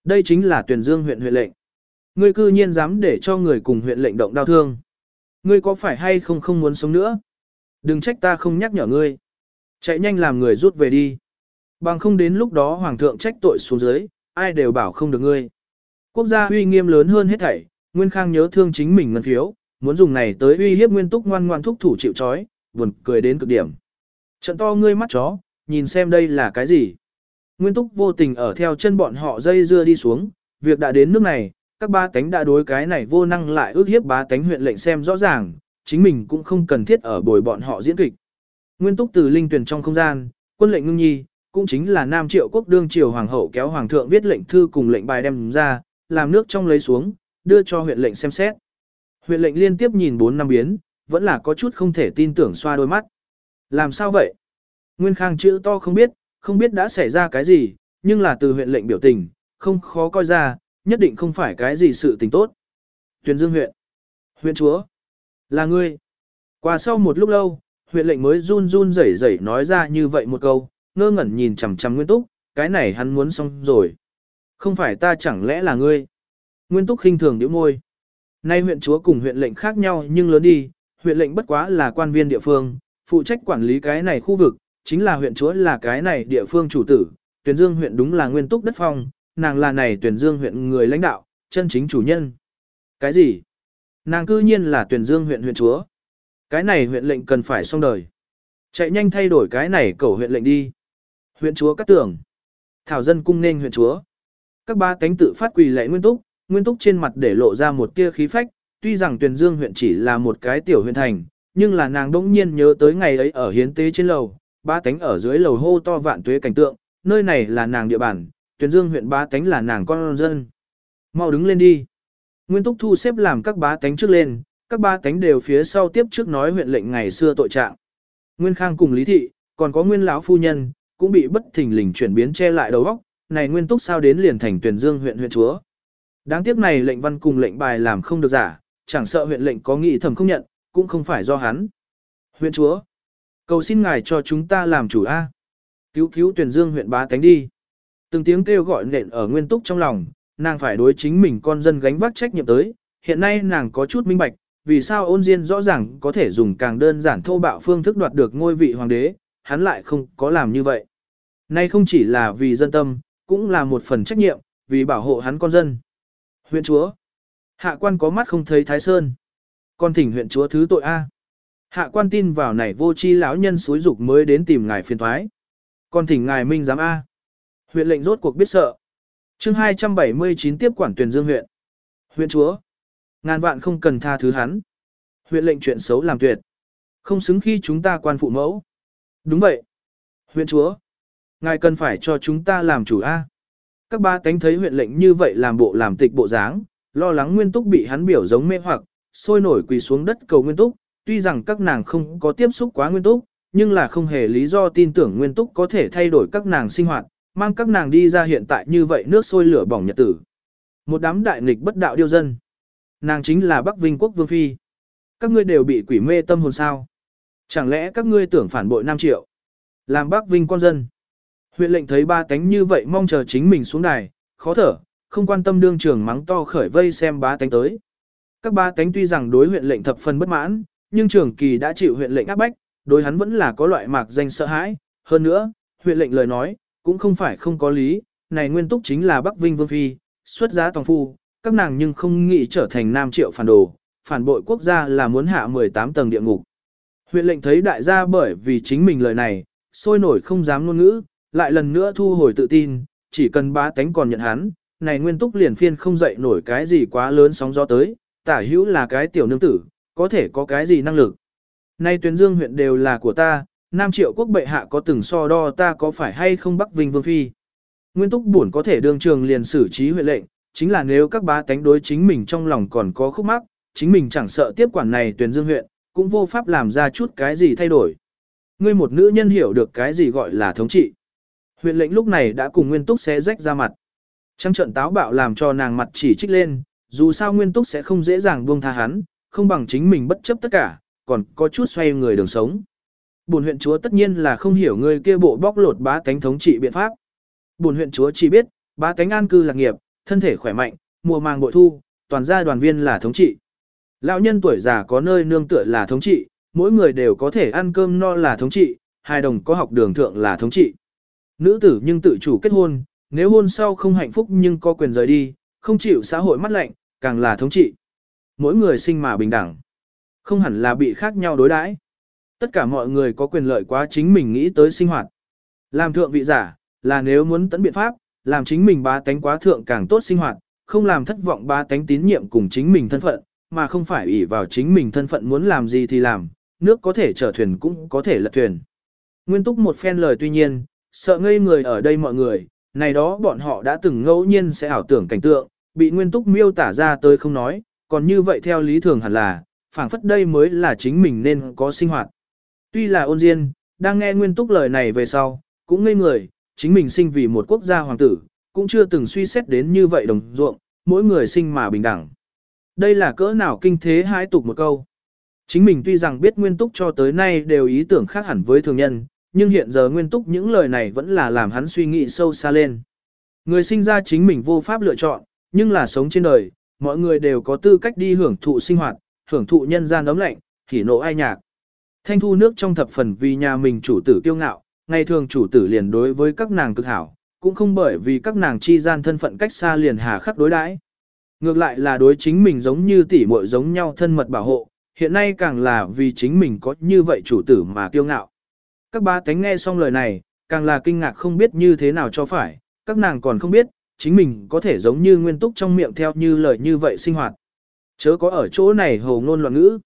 Đây chính là tuyển dương huyện huyện lệnh. Ngươi cư nhiên dám để cho người cùng huyện lệnh động đau thương. Ngươi có phải hay không không muốn sống nữa? Đừng trách ta không nhắc nhở ngươi. Chạy nhanh làm người rút về đi. Bằng không đến lúc đó hoàng thượng trách tội xuống dưới, ai đều bảo không được ngươi. Quốc gia uy nghiêm lớn hơn hết thảy, Nguyên Khang nhớ thương chính mình ngân phiếu, muốn dùng này tới uy hiếp Nguyên Túc ngoan ngoan thúc thủ chịu trói, buồn cười đến cực điểm. Trận to ngươi mắt chó, nhìn xem đây là cái gì. Nguyên Túc vô tình ở theo chân bọn họ dây dưa đi xuống, việc đã đến nước này, các ba tánh đã đối cái này vô năng lại ước hiếp ba tánh huyện lệnh xem rõ ràng, chính mình cũng không cần thiết ở bồi bọn họ diễn kịch. Nguyên Túc từ linh tuyển trong không gian, quân lệnh ngưng nhi, cũng chính là Nam Triệu quốc đương triều hoàng hậu kéo hoàng thượng viết lệnh thư cùng lệnh bài đem ra, làm nước trong lấy xuống, đưa cho huyện lệnh xem xét. Huyện lệnh liên tiếp nhìn bốn năm biến, vẫn là có chút không thể tin tưởng xoa đôi mắt. Làm sao vậy? Nguyên Khang chữ to không biết, không biết đã xảy ra cái gì, nhưng là từ huyện lệnh biểu tình, không khó coi ra, nhất định không phải cái gì sự tình tốt. Tuyền Dương huyện. Huyện chúa. Là ngươi. Qua sau một lúc lâu, huyện lệnh mới run run rẩy rẩy nói ra như vậy một câu, ngơ ngẩn nhìn chằm chằm Nguyên Túc, cái này hắn muốn xong rồi. Không phải ta chẳng lẽ là ngươi? Nguyên Túc khinh thường nhíu môi. Nay huyện chúa cùng huyện lệnh khác nhau nhưng lớn đi, huyện lệnh bất quá là quan viên địa phương, phụ trách quản lý cái này khu vực, chính là huyện chúa là cái này địa phương chủ tử, tuyển dương huyện đúng là nguyên túc đất phong, nàng là này tuyển dương huyện người lãnh đạo, chân chính chủ nhân. Cái gì? Nàng cư nhiên là tuyển dương huyện huyện chúa. Cái này huyện lệnh cần phải xong đời. Chạy nhanh thay đổi cái này cầu huyện lệnh đi. Huyện chúa cắt tưởng. Thảo dân cung nên huyện chúa. Các ba cánh tự phát quỳ lệ nguyên túc, nguyên túc trên mặt để lộ ra một tia khí phách, tuy rằng Tuyền dương huyện chỉ là một cái tiểu huyện thành, nhưng là nàng đỗng nhiên nhớ tới ngày ấy ở hiến tế trên lầu, ba tánh ở dưới lầu hô to vạn tuế cảnh tượng, nơi này là nàng địa bàn, Tuyền dương huyện ba tánh là nàng con dân. Mau đứng lên đi. Nguyên Túc thu xếp làm các bá tánh trước lên, các ba tánh đều phía sau tiếp trước nói huyện lệnh ngày xưa tội trạng. Nguyên Khang cùng Lý Thị, còn có Nguyên lão phu nhân, cũng bị bất thình lình chuyển biến che lại đầu óc, này Nguyên Túc sao đến liền thành tuyển dương huyện huyện chúa. Đáng tiếc này lệnh văn cùng lệnh bài làm không được giả, chẳng sợ huyện lệnh có nghị thẩm không nhận, cũng không phải do hắn. Huyện chúa, cầu xin ngài cho chúng ta làm chủ A. Cứu cứu tuyển dương huyện bá tánh đi. Từng tiếng kêu gọi nện ở nguyên túc trong lòng, nàng phải đối chính mình con dân gánh vác trách nhiệm tới, hiện nay nàng có chút minh bạch, vì sao ôn diên rõ ràng có thể dùng càng đơn giản thô bạo phương thức đoạt được ngôi vị hoàng đế, hắn lại không có làm như vậy. Nay không chỉ là vì dân tâm, cũng là một phần trách nhiệm, vì bảo hộ hắn con dân. Huyện chúa. Hạ quan có mắt không thấy Thái Sơn. Con thỉnh huyện chúa thứ tội A. Hạ quan tin vào này vô chi lão nhân suối dục mới đến tìm ngài phiền thoái. Con thỉnh ngài minh giám A. Huyện lệnh rốt cuộc biết sợ. chương 279 tiếp quản tuyển dương huyện. Huyện chúa. Ngàn vạn không cần tha thứ hắn. Huyện lệnh chuyện xấu làm tuyệt. Không xứng khi chúng ta quan phụ mẫu. Đúng vậy. Huyện chúa. Ngài cần phải cho chúng ta làm chủ A. Các ba tánh thấy huyện lệnh như vậy làm bộ làm tịch bộ dáng, lo lắng nguyên túc bị hắn biểu giống mê hoặc, sôi nổi quỳ xuống đất cầu nguyên túc, tuy rằng các nàng không có tiếp xúc quá nguyên túc, nhưng là không hề lý do tin tưởng nguyên túc có thể thay đổi các nàng sinh hoạt, mang các nàng đi ra hiện tại như vậy nước sôi lửa bỏng nhật tử. Một đám đại nghịch bất đạo điêu dân. Nàng chính là Bắc Vinh quốc vương phi. Các ngươi đều bị quỷ mê tâm hồn sao? Chẳng lẽ các ngươi tưởng phản bội Nam Triệu? Làm Bắc Vinh con dân. Huyện lệnh thấy ba tánh như vậy mong chờ chính mình xuống đài, khó thở, không quan tâm đương trường mắng to khởi vây xem ba tánh tới. Các ba tánh tuy rằng đối huyện lệnh thập phần bất mãn, nhưng trường kỳ đã chịu huyện lệnh áp bách, đối hắn vẫn là có loại mạc danh sợ hãi. Hơn nữa, huyện lệnh lời nói, cũng không phải không có lý, này nguyên túc chính là Bắc Vinh Vương Phi, xuất giá toàn phu, các nàng nhưng không nghĩ trở thành nam triệu phản đồ, phản bội quốc gia là muốn hạ 18 tầng địa ngục. Huyện lệnh thấy đại gia bởi vì chính mình lời này, sôi nổi không dám ngôn ngữ, lại lần nữa thu hồi tự tin, chỉ cần ba tánh còn nhận hắn, này nguyên túc liền phiên không dậy nổi cái gì quá lớn sóng gió tới, tả hữu là cái tiểu nương tử, có thể có cái gì năng lực. Nay tuyến dương huyện đều là của ta, Nam triệu quốc bệ hạ có từng so đo ta có phải hay không Bắc Vinh Vương Phi. Nguyên túc buồn có thể đương trường liền xử trí huyện lệnh, chính là nếu các bá tánh đối chính mình trong lòng còn có khúc mắc, chính mình chẳng sợ tiếp quản này tuyển dương huyện, cũng vô pháp làm ra chút cái gì thay đổi. Ngươi một nữ nhân hiểu được cái gì gọi là thống trị. Huyện lệnh lúc này đã cùng Nguyên Túc xé rách ra mặt. Trăng trận táo bạo làm cho nàng mặt chỉ trích lên, dù sao Nguyên Túc sẽ không dễ dàng buông tha hắn, không bằng chính mình bất chấp tất cả, còn có chút xoay người đường sống. Bổn huyện chúa tất nhiên là không hiểu người kia bộ bóc lột bá tánh thống trị biện pháp. Bổn huyện chúa chỉ biết, bá tánh an cư lạc nghiệp, thân thể khỏe mạnh, mùa màng bội thu, toàn gia đoàn viên là thống trị. Lão nhân tuổi già có nơi nương tựa là thống trị, mỗi người đều có thể ăn cơm no là thống trị, hai đồng có học đường thượng là thống trị. Nữ tử nhưng tự chủ kết hôn, nếu hôn sau không hạnh phúc nhưng có quyền rời đi, không chịu xã hội mắt lạnh, càng là thống trị. Mỗi người sinh mà bình đẳng, không hẳn là bị khác nhau đối đãi. Tất cả mọi người có quyền lợi quá chính mình nghĩ tới sinh hoạt. Làm thượng vị giả, là nếu muốn tấn biện pháp, làm chính mình bá tánh quá thượng càng tốt sinh hoạt, không làm thất vọng bá tánh tín nhiệm cùng chính mình thân phận, mà không phải ủy vào chính mình thân phận muốn làm gì thì làm, nước có thể chở thuyền cũng có thể lật thuyền. Nguyên túc một phen lời tuy nhiên, sợ ngây người ở đây mọi người, này đó bọn họ đã từng ngẫu nhiên sẽ ảo tưởng cảnh tượng, bị nguyên túc miêu tả ra tới không nói, còn như vậy theo lý thường hẳn là, phảng phất đây mới là chính mình nên có sinh hoạt. Tuy là ôn diên, đang nghe nguyên túc lời này về sau, cũng ngây người, chính mình sinh vì một quốc gia hoàng tử, cũng chưa từng suy xét đến như vậy đồng ruộng, mỗi người sinh mà bình đẳng. Đây là cỡ nào kinh thế hãi tục một câu. Chính mình tuy rằng biết nguyên túc cho tới nay đều ý tưởng khác hẳn với thường nhân, nhưng hiện giờ nguyên túc những lời này vẫn là làm hắn suy nghĩ sâu xa lên. Người sinh ra chính mình vô pháp lựa chọn, nhưng là sống trên đời, mọi người đều có tư cách đi hưởng thụ sinh hoạt, hưởng thụ nhân gian ấm lạnh, hỉ nộ ai nhạc. Thanh thu nước trong thập phần vì nhà mình chủ tử kiêu ngạo, ngày thường chủ tử liền đối với các nàng cực hảo, cũng không bởi vì các nàng chi gian thân phận cách xa liền hà khắc đối đãi. Ngược lại là đối chính mình giống như tỷ muội giống nhau thân mật bảo hộ, hiện nay càng là vì chính mình có như vậy chủ tử mà kiêu ngạo. Các ba tánh nghe xong lời này, càng là kinh ngạc không biết như thế nào cho phải, các nàng còn không biết, chính mình có thể giống như nguyên túc trong miệng theo như lời như vậy sinh hoạt. Chớ có ở chỗ này hồ ngôn loạn ngữ.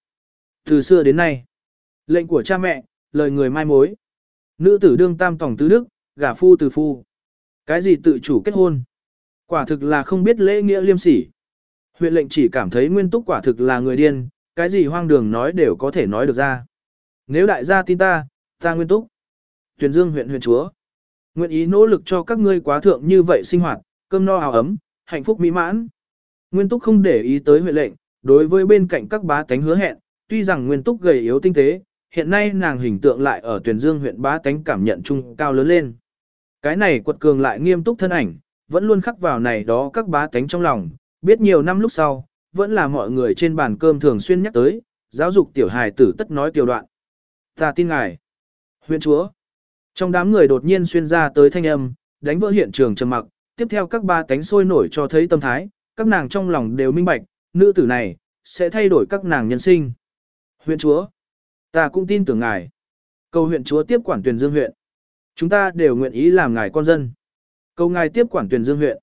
Từ xưa đến nay, lệnh của cha mẹ, lời người mai mối. Nữ tử đương tam tổng tứ đức, gả phu từ phu. Cái gì tự chủ kết hôn? Quả thực là không biết lễ nghĩa liêm sỉ. Huyện lệnh chỉ cảm thấy nguyên túc quả thực là người điên, cái gì hoang đường nói đều có thể nói được ra. Nếu đại gia tin ta, ta nguyên túc. Tuyền Dương huyện huyện chúa. Nguyện ý nỗ lực cho các ngươi quá thượng như vậy sinh hoạt, cơm no áo ấm, hạnh phúc mỹ mãn. Nguyên túc không để ý tới huyện lệnh, đối với bên cạnh các bá tánh hứa hẹn, tuy rằng nguyên túc gầy yếu tinh tế, hiện nay nàng hình tượng lại ở Tuyền Dương huyện bá tánh cảm nhận chung cao lớn lên. Cái này quật cường lại nghiêm túc thân ảnh, vẫn luôn khắc vào này đó các bá tánh trong lòng, biết nhiều năm lúc sau, vẫn là mọi người trên bàn cơm thường xuyên nhắc tới, giáo dục tiểu hài tử tất nói tiểu đoạn. Ta tin ngài. Huyện chúa. Trong đám người đột nhiên xuyên ra tới thanh âm, đánh vỡ hiện trường trầm mặc, tiếp theo các ba cánh sôi nổi cho thấy tâm thái, các nàng trong lòng đều minh bạch, nữ tử này, sẽ thay đổi các nàng nhân sinh. Huyện chúa. Ta cũng tin tưởng ngài. Cầu huyện chúa tiếp quản tuyển dương huyện. Chúng ta đều nguyện ý làm ngài con dân. Cầu ngài tiếp quản tuyển dương huyện.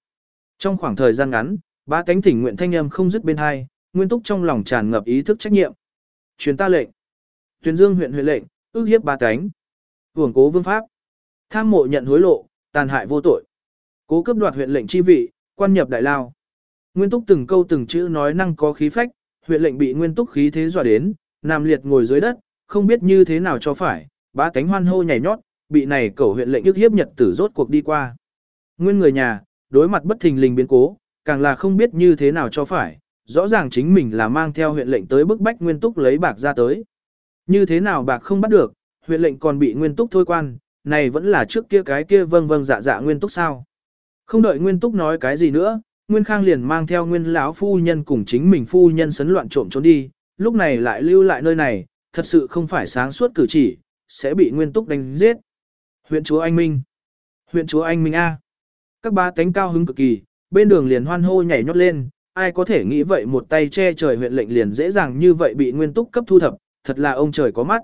Trong khoảng thời gian ngắn, ba cánh thỉnh nguyện thanh âm không dứt bên hai, nguyên túc trong lòng tràn ngập ý thức trách nhiệm. Truyền ta lệnh. Tuyển dương huyện huyện lệnh, ước hiếp ba cánh. Hưởng cố vương pháp. Tham mộ nhận hối lộ, tàn hại vô tội. Cố cấp đoạt huyện lệnh chi vị, quan nhập đại lao. Nguyên túc từng câu từng chữ nói năng có khí phách, huyện lệnh bị nguyên túc khí thế dọa đến, nằm liệt ngồi dưới đất, không biết như thế nào cho phải, bá tánh hoan hô nhảy nhót, bị này cầu huyện lệnh ức hiếp nhật tử rốt cuộc đi qua. Nguyên người nhà, đối mặt bất thình lình biến cố, càng là không biết như thế nào cho phải, rõ ràng chính mình là mang theo huyện lệnh tới bức bách nguyên túc lấy bạc ra tới. Như thế nào bạc không bắt được, huyện lệnh còn bị nguyên túc thôi quan, này vẫn là trước kia cái kia vâng vâng dạ dạ nguyên túc sao. Không đợi nguyên túc nói cái gì nữa, nguyên khang liền mang theo nguyên lão phu nhân cùng chính mình phu nhân sấn loạn trộm trốn đi, lúc này lại lưu lại nơi này, thật sự không phải sáng suốt cử chỉ, sẽ bị nguyên túc đánh giết. Huyện chúa Anh Minh Huyện chúa Anh Minh A Các ba tánh cao hứng cực kỳ, bên đường liền hoan hô nhảy nhót lên, ai có thể nghĩ vậy một tay che trời huyện lệnh liền dễ dàng như vậy bị nguyên túc cấp thu thập, thật là ông trời có mắt.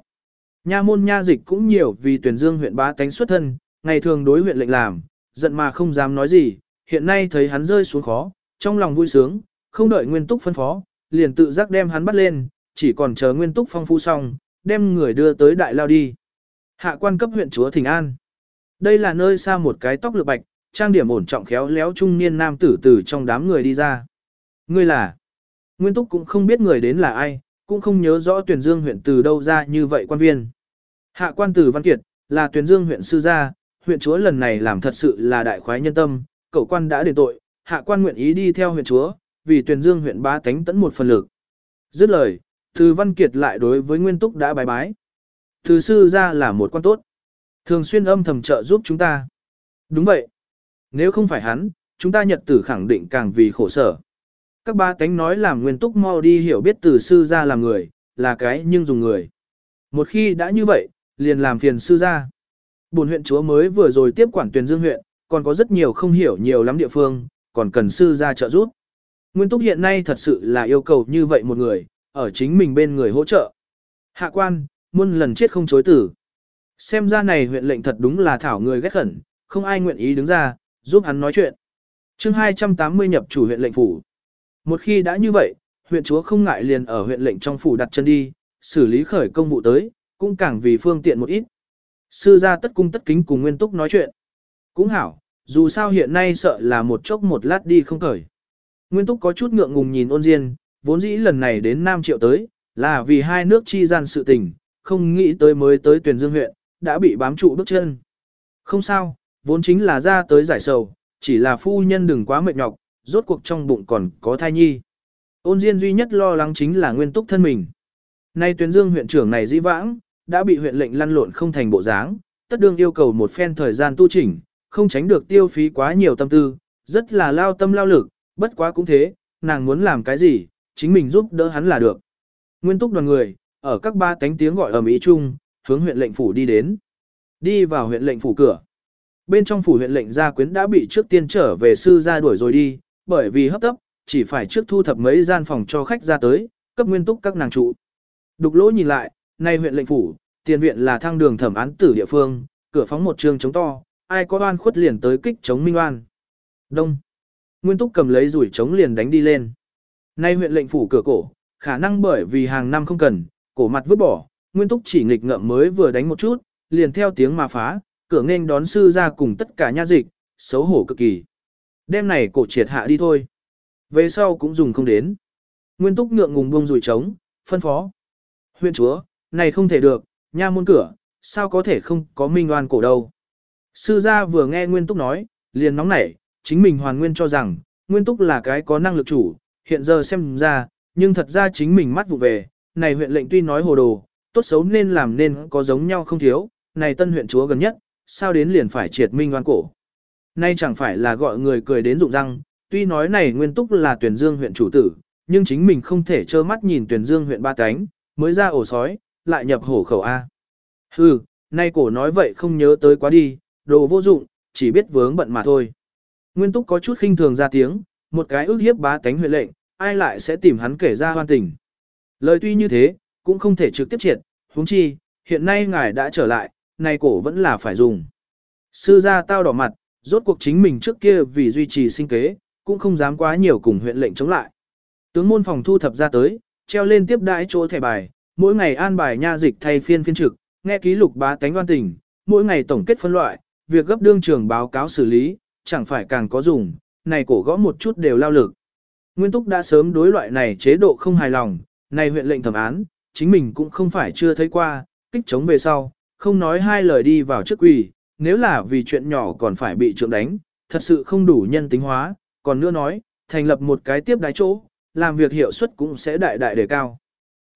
Nha môn nha dịch cũng nhiều vì tuyển dương huyện bá tánh xuất thân, ngày thường đối huyện lệnh làm, giận mà không dám nói gì, hiện nay thấy hắn rơi xuống khó, trong lòng vui sướng, không đợi nguyên túc phân phó, liền tự giác đem hắn bắt lên, chỉ còn chờ nguyên túc phong phu xong, đem người đưa tới đại lao đi. Hạ quan cấp huyện chúa Thịnh An. Đây là nơi xa một cái tóc lược bạch, trang điểm ổn trọng khéo léo trung niên nam tử tử trong đám người đi ra. Ngươi là? Nguyên túc cũng không biết người đến là ai, cũng không nhớ rõ tuyển dương huyện từ đâu ra như vậy quan viên. Hạ quan tử Văn Kiệt, là tuyển dương huyện sư gia, huyện chúa lần này làm thật sự là đại khoái nhân tâm, cậu quan đã đền tội, hạ quan nguyện ý đi theo huyện chúa, vì tuyển dương huyện bá tánh tẫn một phần lực. Dứt lời, từ Văn Kiệt lại đối với Nguyên Túc đã bái bái. Từ sư ra là một quan tốt. Thường xuyên âm thầm trợ giúp chúng ta. Đúng vậy. Nếu không phải hắn, chúng ta nhật tử khẳng định càng vì khổ sở. Các ba tánh nói làm Nguyên Túc mau đi hiểu biết từ sư ra làm người, là cái nhưng dùng người. Một khi đã như vậy, liền làm phiền sư gia. Bổn huyện chúa mới vừa rồi tiếp quản tuyển dương huyện, còn có rất nhiều không hiểu nhiều lắm địa phương, còn cần sư gia trợ giúp. Nguyên Túc hiện nay thật sự là yêu cầu như vậy một người, ở chính mình bên người hỗ trợ. Hạ quan, muôn lần chết không chối tử. Xem ra này huyện lệnh thật đúng là thảo người ghét khẩn, không ai nguyện ý đứng ra, giúp hắn nói chuyện. chương 280 nhập chủ huyện lệnh phủ. Một khi đã như vậy, huyện chúa không ngại liền ở huyện lệnh trong phủ đặt chân đi, xử lý khởi công vụ tới, cũng càng vì phương tiện một ít. Sư ra tất cung tất kính cùng nguyên túc nói chuyện. Cũng hảo, dù sao hiện nay sợ là một chốc một lát đi không khởi. Nguyên túc có chút ngượng ngùng nhìn ôn diên, vốn dĩ lần này đến Nam Triệu tới, là vì hai nước chi gian sự tình, không nghĩ tới mới tới tuyển dương huyện, đã bị bám trụ bước chân. Không sao, vốn chính là ra tới giải sầu, chỉ là phu nhân đừng quá mệt nhọc, rốt cuộc trong bụng còn có thai nhi. Ôn Diên duy nhất lo lắng chính là nguyên túc thân mình. Nay tuyển dương huyện trưởng này dĩ vãng, đã bị huyện lệnh lăn lộn không thành bộ dáng, tất đương yêu cầu một phen thời gian tu chỉnh, không tránh được tiêu phí quá nhiều tâm tư, rất là lao tâm lao lực, bất quá cũng thế, nàng muốn làm cái gì, chính mình giúp đỡ hắn là được. Nguyên túc đoàn người, ở các ba cánh tiếng gọi ở Mỹ Trung, hướng huyện lệnh phủ đi đến. Đi vào huyện lệnh phủ cửa. Bên trong phủ huyện lệnh gia quyến đã bị trước tiên trở về sư ra đuổi rồi đi, bởi vì hấp tấp, chỉ phải trước thu thập mấy gian phòng cho khách ra tới, cấp nguyên túc các nàng trụ. Đục lỗ nhìn lại, nay huyện lệnh phủ, tiền viện là thang đường thẩm án tử địa phương, cửa phóng một trường chống to, ai có oan khuất liền tới kích chống minh oan. Đông. Nguyên túc cầm lấy rủi chống liền đánh đi lên. Nay huyện lệnh phủ cửa cổ, khả năng bởi vì hàng năm không cần, cổ mặt vứt bỏ, nguyên túc chỉ nghịch ngợm mới vừa đánh một chút, liền theo tiếng mà phá, cửa nghênh đón sư ra cùng tất cả nha dịch, xấu hổ cực kỳ. Đêm này cổ triệt hạ đi thôi. Về sau cũng dùng không đến. Nguyên túc ngượng ngùng buông rủi trống, phân phó. Huyện chúa, này không thể được, nha môn cửa, sao có thể không có minh oan cổ đâu. Sư gia vừa nghe Nguyên Túc nói, liền nóng nảy, chính mình hoàn nguyên cho rằng, Nguyên Túc là cái có năng lực chủ, hiện giờ xem ra, nhưng thật ra chính mình mắt vụ về, này huyện lệnh tuy nói hồ đồ, tốt xấu nên làm nên có giống nhau không thiếu, này tân huyện chúa gần nhất, sao đến liền phải triệt minh oan cổ. Nay chẳng phải là gọi người cười đến rụng răng, tuy nói này nguyên túc là tuyển dương huyện chủ tử, nhưng chính mình không thể trơ mắt nhìn tuyển dương huyện ba cánh, mới ra ổ sói, lại nhập hổ khẩu A. Hừ, nay cổ nói vậy không nhớ tới quá đi, đồ vô dụng, chỉ biết vướng bận mà thôi. Nguyên túc có chút khinh thường ra tiếng, một cái ước hiếp bá tánh huyện lệnh, ai lại sẽ tìm hắn kể ra hoan tình. Lời tuy như thế, cũng không thể trực tiếp triệt, huống chi, hiện nay ngài đã trở lại, nay cổ vẫn là phải dùng. Sư gia tao đỏ mặt, rốt cuộc chính mình trước kia vì duy trì sinh kế, cũng không dám quá nhiều cùng huyện lệnh chống lại. Tướng môn phòng thu thập ra tới, treo lên tiếp đãi chỗ thẻ bài, mỗi ngày an bài nha dịch thay phiên phiên trực, nghe ký lục bá tánh oan tình, mỗi ngày tổng kết phân loại, việc gấp đương trường báo cáo xử lý, chẳng phải càng có dùng, này cổ gõ một chút đều lao lực. Nguyên Túc đã sớm đối loại này chế độ không hài lòng, này huyện lệnh thẩm án, chính mình cũng không phải chưa thấy qua, kích chống về sau, không nói hai lời đi vào trước quỳ, nếu là vì chuyện nhỏ còn phải bị trượng đánh, thật sự không đủ nhân tính hóa, còn nữa nói, thành lập một cái tiếp đái chỗ, làm việc hiệu suất cũng sẽ đại đại đề cao.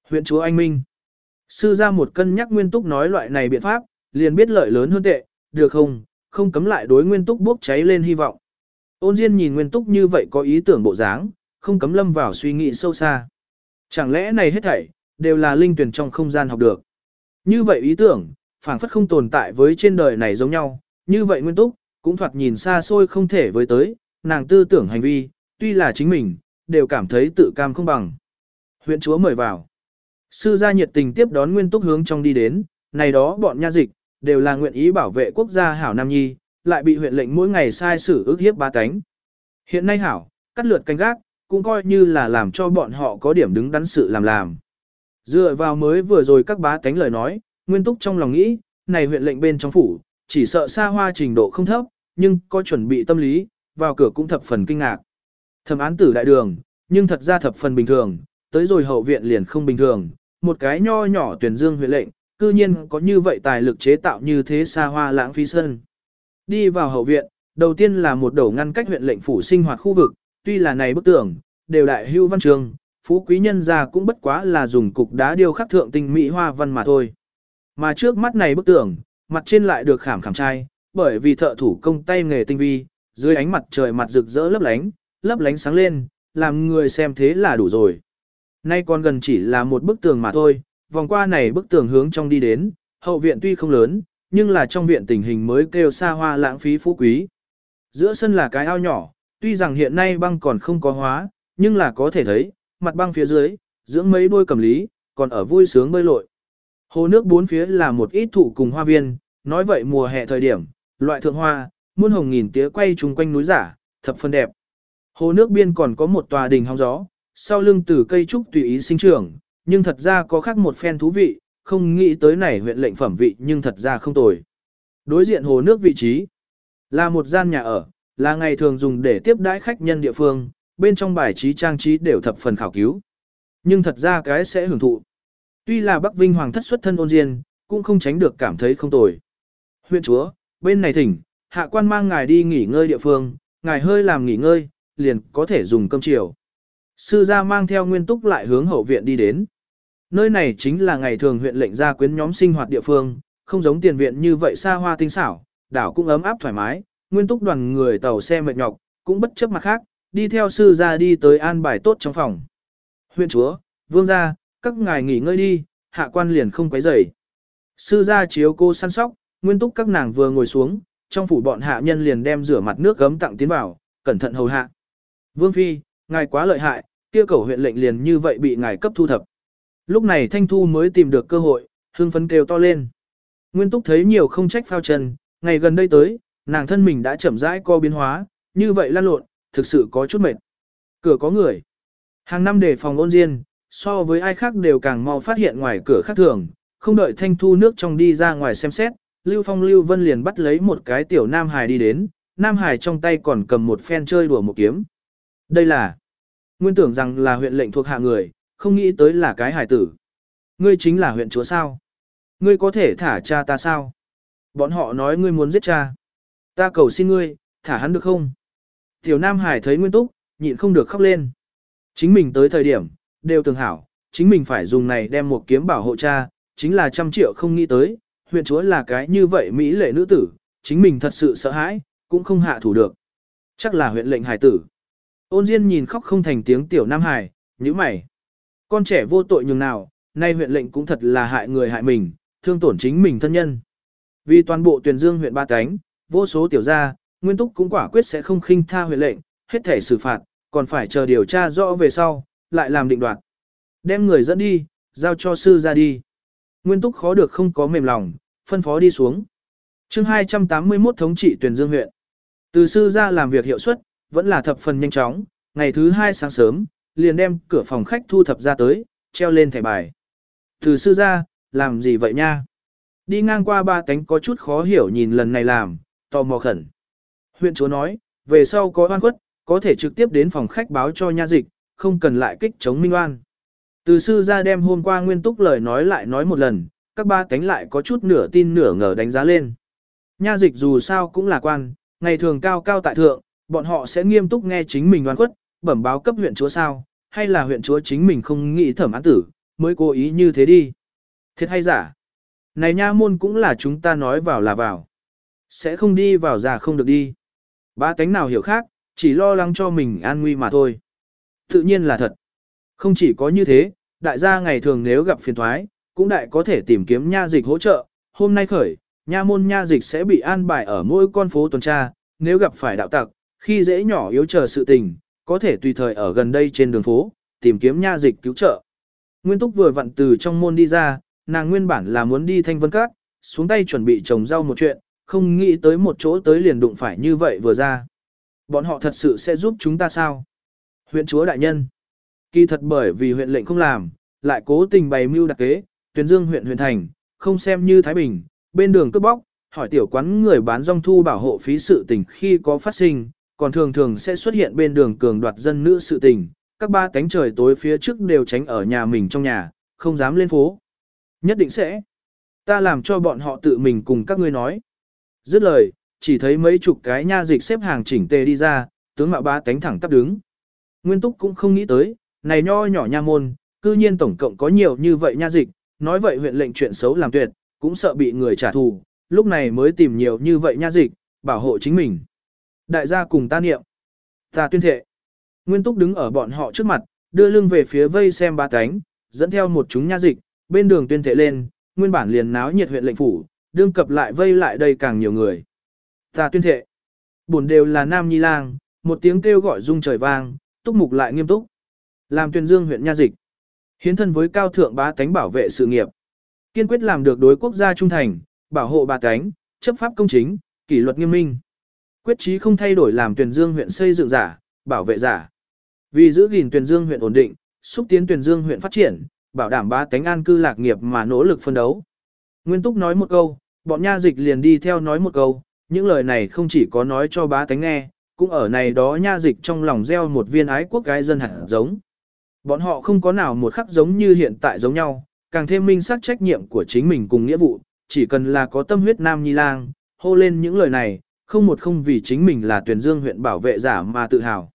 Huyện chúa Anh Minh Sư ra một cân nhắc nguyên túc nói loại này biện pháp, liền biết lợi lớn hơn tệ, được không, không cấm lại đối nguyên túc bốc cháy lên hy vọng. Ôn Diên nhìn nguyên túc như vậy có ý tưởng bộ dáng, không cấm lâm vào suy nghĩ sâu xa. Chẳng lẽ này hết thảy, đều là linh tuyển trong không gian học được. Như vậy ý tưởng, phảng phất không tồn tại với trên đời này giống nhau, như vậy nguyên túc, cũng thoạt nhìn xa xôi không thể với tới, nàng tư tưởng hành vi, tuy là chính mình, đều cảm thấy tự cam không bằng. Huyện chúa mời vào. Sư gia nhiệt tình tiếp đón nguyên túc hướng trong đi đến, này đó bọn nha dịch, đều là nguyện ý bảo vệ quốc gia hảo Nam Nhi, lại bị huyện lệnh mỗi ngày sai xử ước hiếp ba cánh. Hiện nay hảo, cắt lượt canh gác, cũng coi như là làm cho bọn họ có điểm đứng đắn sự làm làm. Dựa vào mới vừa rồi các bá tánh lời nói, nguyên túc trong lòng nghĩ, này huyện lệnh bên trong phủ, chỉ sợ xa hoa trình độ không thấp, nhưng có chuẩn bị tâm lý, vào cửa cũng thập phần kinh ngạc. Thẩm án tử đại đường, nhưng thật ra thập phần bình thường, tới rồi hậu viện liền không bình thường, một cái nho nhỏ tuyển dương huyện lệnh, cư nhiên có như vậy tài lực chế tạo như thế xa hoa lãng phí sân. Đi vào hậu viện, đầu tiên là một đầu ngăn cách huyện lệnh phủ sinh hoạt khu vực, tuy là này bức tường, đều đại hưu văn trường, phú quý nhân gia cũng bất quá là dùng cục đá điêu khắc thượng tinh mỹ hoa văn mà thôi. Mà trước mắt này bức tường, mặt trên lại được khảm khảm trai, bởi vì thợ thủ công tay nghề tinh vi, dưới ánh mặt trời mặt rực rỡ lấp lánh, lấp lánh sáng lên, làm người xem thế là đủ rồi. Nay còn gần chỉ là một bức tường mà thôi, vòng qua này bức tường hướng trong đi đến, hậu viện tuy không lớn, nhưng là trong viện tình hình mới kêu xa hoa lãng phí phú quý. Giữa sân là cái ao nhỏ, tuy rằng hiện nay băng còn không có hóa, nhưng là có thể thấy, mặt băng phía dưới, dưỡng mấy đôi cầm lý, còn ở vui sướng bơi lội. Hồ nước bốn phía là một ít thụ cùng hoa viên, nói vậy mùa hè thời điểm, loại thượng hoa, muôn hồng nghìn tía quay chung quanh núi giả, thập phân đẹp. Hồ nước biên còn có một tòa đình hóng gió, sau lưng từ cây trúc tùy ý sinh trưởng, nhưng thật ra có khác một phen thú vị, không nghĩ tới này huyện lệnh phẩm vị nhưng thật ra không tồi. Đối diện hồ nước vị trí là một gian nhà ở, là ngày thường dùng để tiếp đãi khách nhân địa phương, bên trong bài trí trang trí đều thập phần khảo cứu. Nhưng thật ra cái sẽ hưởng thụ. Tuy là Bắc Vinh Hoàng thất xuất thân ôn diên, cũng không tránh được cảm thấy không tồi. Huyện chúa, bên này thỉnh, hạ quan mang ngài đi nghỉ ngơi địa phương, ngài hơi làm nghỉ ngơi, liền có thể dùng cơm chiều. Sư gia mang theo nguyên túc lại hướng hậu viện đi đến. Nơi này chính là ngày thường huyện lệnh gia quyến nhóm sinh hoạt địa phương, không giống tiền viện như vậy xa hoa tinh xảo, đảo cũng ấm áp thoải mái, nguyên túc đoàn người tàu xe mệt nhọc, cũng bất chấp mặt khác, đi theo sư gia đi tới an bài tốt trong phòng. Huyện chúa, vương gia, các ngài nghỉ ngơi đi, hạ quan liền không quấy rầy. Sư gia chiếu cô săn sóc, nguyên túc các nàng vừa ngồi xuống, trong phủ bọn hạ nhân liền đem rửa mặt nước gấm tặng tiến vào, cẩn thận hầu hạ. Vương phi, ngài quá lợi hại, kia cầu huyện lệnh liền như vậy bị ngài cấp thu thập. Lúc này Thanh Thu mới tìm được cơ hội, hương phấn kêu to lên. Nguyên Túc thấy nhiều không trách phao trần. ngày gần đây tới, nàng thân mình đã chậm rãi co biến hóa, như vậy lan lộn, thực sự có chút mệt. Cửa có người. Hàng năm để phòng ôn diên, so với ai khác đều càng mau phát hiện ngoài cửa khác thường, không đợi Thanh Thu nước trong đi ra ngoài xem xét, Lưu Phong Lưu Vân liền bắt lấy một cái tiểu Nam Hải đi đến, Nam Hải trong tay còn cầm một phen chơi đùa một kiếm. Đây là, nguyên tưởng rằng là huyện lệnh thuộc hạ người, không nghĩ tới là cái hải tử. Ngươi chính là huyện chúa sao? Ngươi có thể thả cha ta sao? Bọn họ nói ngươi muốn giết cha. Ta cầu xin ngươi, thả hắn được không? Tiểu Nam Hải thấy Nguyên Túc, nhịn không được khóc lên. Chính mình tới thời điểm, đều tưởng hảo, chính mình phải dùng này đem một kiếm bảo hộ cha, chính là trăm triệu không nghĩ tới, huyện chúa là cái như vậy Mỹ lệ nữ tử, chính mình thật sự sợ hãi, cũng không hạ thủ được. Chắc là huyện lệnh hải tử. Ôn Diên nhìn khóc không thành tiếng tiểu Nam Hải, nhíu mày. Con trẻ vô tội nhường nào, nay huyện lệnh cũng thật là hại người hại mình, thương tổn chính mình thân nhân. Vì toàn bộ tuyển dương huyện ba cánh, vô số tiểu gia, nguyên túc cũng quả quyết sẽ không khinh tha huyện lệnh, hết thể xử phạt, còn phải chờ điều tra rõ về sau, lại làm định đoạt. Đem người dẫn đi, giao cho sư ra đi. Nguyên túc khó được không có mềm lòng, phân phó đi xuống. chương 281 thống trị tuyển dương huyện. Từ sư ra làm việc hiệu suất, vẫn là thập phần nhanh chóng, ngày thứ hai sáng sớm, liền đem cửa phòng khách thu thập ra tới, treo lên thẻ bài. Từ sư ra, làm gì vậy nha? Đi ngang qua ba cánh có chút khó hiểu nhìn lần này làm, tò mò khẩn. Huyện chúa nói, về sau có oan khuất, có thể trực tiếp đến phòng khách báo cho nha dịch, không cần lại kích chống minh oan. Từ sư ra đem hôm qua nguyên túc lời nói lại nói một lần, các ba cánh lại có chút nửa tin nửa ngờ đánh giá lên. Nha dịch dù sao cũng là quan, ngày thường cao cao tại thượng, bọn họ sẽ nghiêm túc nghe chính mình đoán khuất, bẩm báo cấp huyện chúa sao, hay là huyện chúa chính mình không nghĩ thẩm án tử, mới cố ý như thế đi. Thiệt hay giả? Này nha môn cũng là chúng ta nói vào là vào. Sẽ không đi vào già không được đi. Ba cánh nào hiểu khác, chỉ lo lắng cho mình an nguy mà thôi. Tự nhiên là thật. Không chỉ có như thế, đại gia ngày thường nếu gặp phiền thoái, cũng đại có thể tìm kiếm nha dịch hỗ trợ. Hôm nay khởi, nha môn nha dịch sẽ bị an bài ở mỗi con phố tuần tra, nếu gặp phải đạo tặc, khi dễ nhỏ yếu chờ sự tình, có thể tùy thời ở gần đây trên đường phố, tìm kiếm nha dịch cứu trợ. Nguyên Túc vừa vặn từ trong môn đi ra, nàng nguyên bản là muốn đi thanh vân cát, xuống tay chuẩn bị trồng rau một chuyện, không nghĩ tới một chỗ tới liền đụng phải như vậy vừa ra. Bọn họ thật sự sẽ giúp chúng ta sao? Huyện chúa đại nhân. Kỳ thật bởi vì huyện lệnh không làm, lại cố tình bày mưu đặc kế, tuyến dương huyện huyện thành, không xem như Thái Bình, bên đường cướp bóc, hỏi tiểu quán người bán rong thu bảo hộ phí sự tình khi có phát sinh, còn thường thường sẽ xuất hiện bên đường cường đoạt dân nữ sự tình, các ba cánh trời tối phía trước đều tránh ở nhà mình trong nhà, không dám lên phố. Nhất định sẽ. Ta làm cho bọn họ tự mình cùng các ngươi nói. Dứt lời, chỉ thấy mấy chục cái nha dịch xếp hàng chỉnh tề đi ra, tướng mạo ba cánh thẳng tắp đứng. Nguyên túc cũng không nghĩ tới, này nho nhỏ nha môn, cư nhiên tổng cộng có nhiều như vậy nha dịch, nói vậy huyện lệnh chuyện xấu làm tuyệt, cũng sợ bị người trả thù, lúc này mới tìm nhiều như vậy nha dịch, bảo hộ chính mình. Đại gia cùng ta niệm. Ta tuyên thệ. Nguyên túc đứng ở bọn họ trước mặt, đưa lưng về phía vây xem ba cánh, dẫn theo một chúng nha dịch, bên đường tuyên thệ lên, nguyên bản liền náo nhiệt huyện lệnh phủ, đương cập lại vây lại đây càng nhiều người. Ta tuyên thệ. Bổn đều là nam nhi lang, một tiếng kêu gọi rung trời vang, túc mục lại nghiêm túc. Làm tuyên dương huyện nha dịch. Hiến thân với cao thượng bá tánh bảo vệ sự nghiệp. Kiên quyết làm được đối quốc gia trung thành, bảo hộ bà tánh, chấp pháp công chính, kỷ luật nghiêm minh. Quyết chí không thay đổi làm tuyên dương huyện xây dựng giả, bảo vệ giả. Vì giữ gìn tuyên dương huyện ổn định, xúc tiến tuyên dương huyện phát triển, bảo đảm bá tánh an cư lạc nghiệp mà nỗ lực phân đấu. Nguyên Túc nói một câu, bọn nha dịch liền đi theo nói một câu, những lời này không chỉ có nói cho bá tánh nghe, cũng ở này đó nha dịch trong lòng gieo một viên ái quốc gái dân hẳn giống. Bọn họ không có nào một khắc giống như hiện tại giống nhau, càng thêm minh xác trách nhiệm của chính mình cùng nghĩa vụ, chỉ cần là có tâm huyết nam nhi lang, hô lên những lời này, không một không vì chính mình là tuyển dương huyện bảo vệ giả mà tự hào.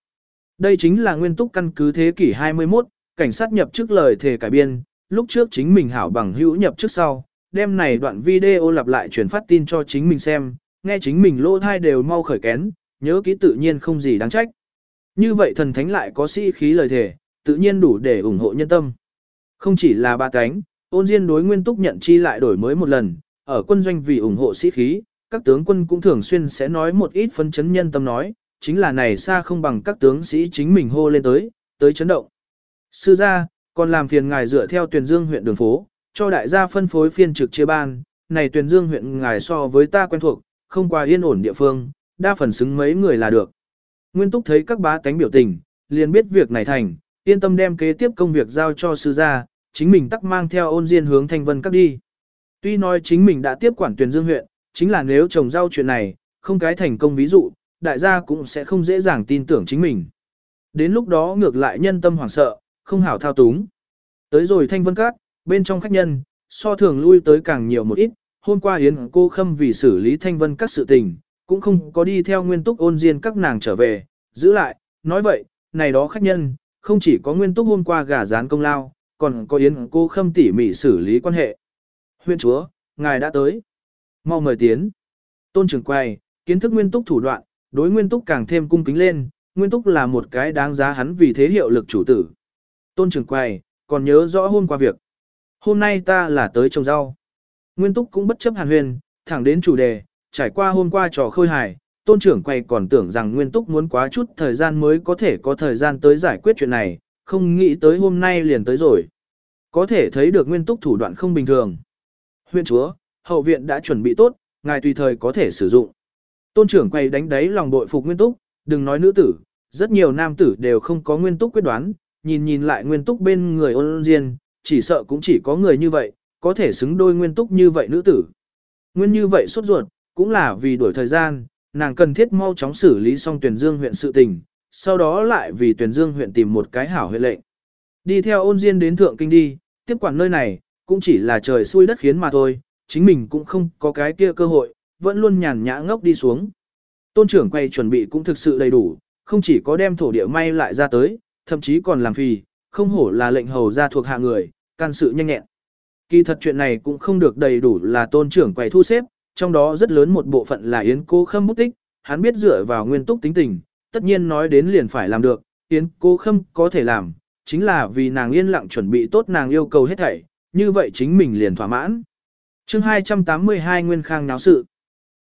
Đây chính là nguyên túc căn cứ thế kỷ 21, cảnh sát nhập chức lời thề cải biên, lúc trước chính mình hảo bằng hữu nhập chức sau, đem này đoạn video lặp lại truyền phát tin cho chính mình xem, nghe chính mình lỗ thai đều mau khởi kén, nhớ kỹ tự nhiên không gì đáng trách. Như vậy thần thánh lại có sĩ khí lời thề, tự nhiên đủ để ủng hộ nhân tâm. Không chỉ là ba cánh, ôn diên đối nguyên túc nhận chi lại đổi mới một lần, ở quân doanh vì ủng hộ sĩ khí, các tướng quân cũng thường xuyên sẽ nói một ít phân chấn nhân tâm nói, chính là này xa không bằng các tướng sĩ chính mình hô lên tới, tới chấn động. Sư gia, còn làm phiền ngài dựa theo tuyển dương huyện đường phố, cho đại gia phân phối phiên trực chia ban, này tuyển dương huyện ngài so với ta quen thuộc, không qua yên ổn địa phương, đa phần xứng mấy người là được. Nguyên túc thấy các bá tánh biểu tình, liền biết việc này thành, yên tâm đem kế tiếp công việc giao cho sư gia, chính mình tắc mang theo ôn diên hướng thanh vân các đi. Tuy nói chính mình đã tiếp quản tuyển dương huyện, chính là nếu trồng rau chuyện này, không cái thành công ví dụ, đại gia cũng sẽ không dễ dàng tin tưởng chính mình. Đến lúc đó ngược lại nhân tâm hoảng sợ, không hảo thao túng. Tới rồi thanh vân các, bên trong khách nhân, so thường lui tới càng nhiều một ít, hôm qua Yến cô khâm vì xử lý thanh vân các sự tình, cũng không có đi theo nguyên túc ôn diên các nàng trở về, giữ lại, nói vậy, này đó khách nhân, không chỉ có nguyên túc hôm qua gà rán công lao, còn có Yến cô khâm tỉ mỉ xử lý quan hệ. Huyện chúa, ngài đã tới. Mau mời tiến. Tôn trưởng quay, kiến thức nguyên túc thủ đoạn, đối nguyên túc càng thêm cung kính lên, nguyên túc là một cái đáng giá hắn vì thế hiệu lực chủ tử. Tôn trưởng quay còn nhớ rõ hôm qua việc. Hôm nay ta là tới trồng rau. Nguyên túc cũng bất chấp hàn huyền, thẳng đến chủ đề, trải qua hôm qua trò khơi hài, tôn trưởng quay còn tưởng rằng Nguyên túc muốn quá chút thời gian mới có thể có thời gian tới giải quyết chuyện này, không nghĩ tới hôm nay liền tới rồi. Có thể thấy được Nguyên túc thủ đoạn không bình thường. Huyện chúa, hậu viện đã chuẩn bị tốt, ngài tùy thời có thể sử dụng. Tôn trưởng quay đánh đáy lòng bội phục Nguyên túc, đừng nói nữ tử, rất nhiều nam tử đều không có Nguyên túc quyết đoán, nhìn nhìn lại Nguyên túc bên người ôn diên, chỉ sợ cũng chỉ có người như vậy, có thể xứng đôi Nguyên túc như vậy nữ tử. Nguyên như vậy sốt ruột, cũng là vì đổi thời gian, nàng cần thiết mau chóng xử lý xong tuyển dương huyện sự tình, sau đó lại vì tuyển dương huyện tìm một cái hảo huyện lệnh. Đi theo ôn diên đến thượng kinh đi, tiếp quản nơi này, cũng chỉ là trời xui đất khiến mà thôi, chính mình cũng không có cái kia cơ hội, vẫn luôn nhàn nhã ngốc đi xuống. Tôn trưởng quay chuẩn bị cũng thực sự đầy đủ, không chỉ có đem thổ địa may lại ra tới, thậm chí còn làm phì, không hổ là lệnh hầu ra thuộc hạ người, can sự nhanh nhẹn. Kỳ thật chuyện này cũng không được đầy đủ là tôn trưởng quầy thu xếp, trong đó rất lớn một bộ phận là Yến Cô Khâm bút tích, hắn biết dựa vào nguyên túc tính tình, tất nhiên nói đến liền phải làm được, Yến Cô Khâm có thể làm, chính là vì nàng yên lặng chuẩn bị tốt nàng yêu cầu hết thảy, như vậy chính mình liền thỏa mãn chương 282 Nguyên Khang náo sự.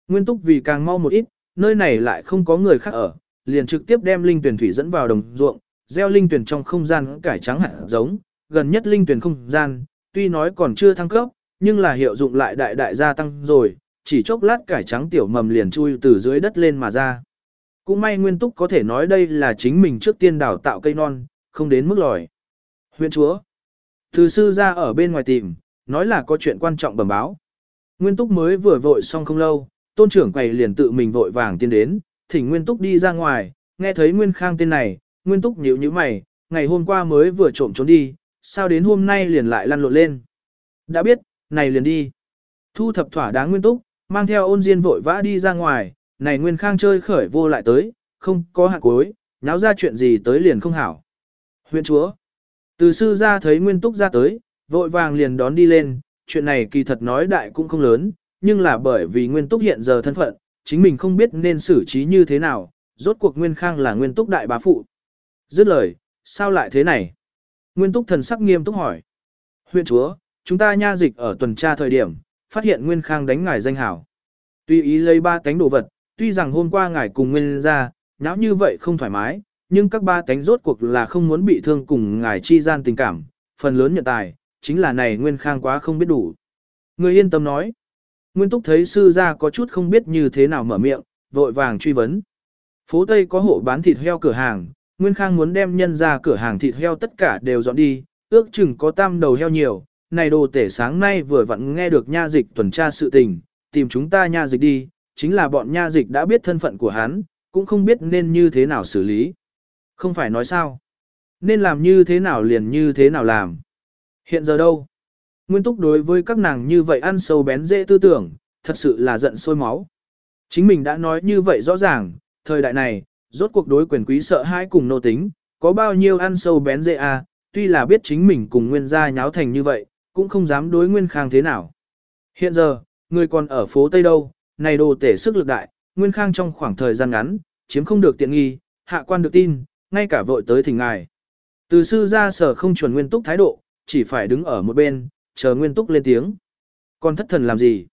Nguyên túc vì càng mau một ít, nơi này lại không có người khác ở, liền trực tiếp đem linh tuyển thủy dẫn vào đồng ruộng, gieo linh tuyển trong không gian cải trắng hạt giống, gần nhất linh tuyển không gian, tuy nói còn chưa thăng cấp, nhưng là hiệu dụng lại đại đại gia tăng rồi, chỉ chốc lát cải trắng tiểu mầm liền chui từ dưới đất lên mà ra. Cũng may nguyên túc có thể nói đây là chính mình trước tiên đào tạo cây non, không đến mức lòi. Huyện chúa, từ sư ra ở bên ngoài tìm, nói là có chuyện quan trọng bẩm báo. Nguyên túc mới vừa vội xong không lâu, tôn trưởng quầy liền tự mình vội vàng tiến đến, thỉnh Nguyên túc đi ra ngoài, nghe thấy Nguyên Khang tên này, Nguyên túc nhíu nhíu mày, ngày hôm qua mới vừa trộm trốn đi, sao đến hôm nay liền lại lăn lộn lên. Đã biết, này liền đi. Thu thập thỏa đáng Nguyên túc, mang theo ôn diên vội vã đi ra ngoài, này Nguyên Khang chơi khởi vô lại tới, không có hạ cuối, náo ra chuyện gì tới liền không hảo. Huyện chúa, từ sư ra thấy Nguyên Túc ra tới, vội vàng liền đón đi lên, chuyện này kỳ thật nói đại cũng không lớn, nhưng là bởi vì Nguyên Túc hiện giờ thân phận, chính mình không biết nên xử trí như thế nào, rốt cuộc Nguyên Khang là Nguyên Túc đại bá phụ. Dứt lời, sao lại thế này? Nguyên Túc thần sắc nghiêm túc hỏi. Huyện chúa, chúng ta nha dịch ở tuần tra thời điểm, phát hiện Nguyên Khang đánh ngài danh hảo. Tuy ý lấy ba tánh đồ vật, tuy rằng hôm qua ngài cùng Nguyên ra, nháo như vậy không thoải mái, nhưng các ba tánh rốt cuộc là không muốn bị thương cùng ngài chi gian tình cảm, phần lớn nhận tài, chính là này Nguyên Khang quá không biết đủ. Người yên tâm nói. Nguyên Túc thấy sư gia có chút không biết như thế nào mở miệng, vội vàng truy vấn. Phố Tây có hộ bán thịt heo cửa hàng, Nguyên Khang muốn đem nhân ra cửa hàng thịt heo tất cả đều dọn đi, ước chừng có tam đầu heo nhiều, này đồ tể sáng nay vừa vặn nghe được nha dịch tuần tra sự tình, tìm chúng ta nha dịch đi, chính là bọn nha dịch đã biết thân phận của hắn, cũng không biết nên như thế nào xử lý. Không phải nói sao? Nên làm như thế nào liền như thế nào làm. Hiện giờ đâu? Nguyên túc đối với các nàng như vậy ăn sâu bén dễ tư tưởng, thật sự là giận sôi máu. Chính mình đã nói như vậy rõ ràng, thời đại này, rốt cuộc đối quyền quý sợ hãi cùng nô tính, có bao nhiêu ăn sâu bén dễ à, tuy là biết chính mình cùng nguyên gia nháo thành như vậy, cũng không dám đối nguyên khang thế nào. Hiện giờ, người còn ở phố Tây đâu, này đồ tể sức lực đại, nguyên khang trong khoảng thời gian ngắn, chiếm không được tiện nghi, hạ quan được tin, ngay cả vội tới thỉnh ngài. Từ sư ra sở không chuẩn nguyên túc thái độ, chỉ phải đứng ở một bên, chờ nguyên túc lên tiếng. Còn thất thần làm gì?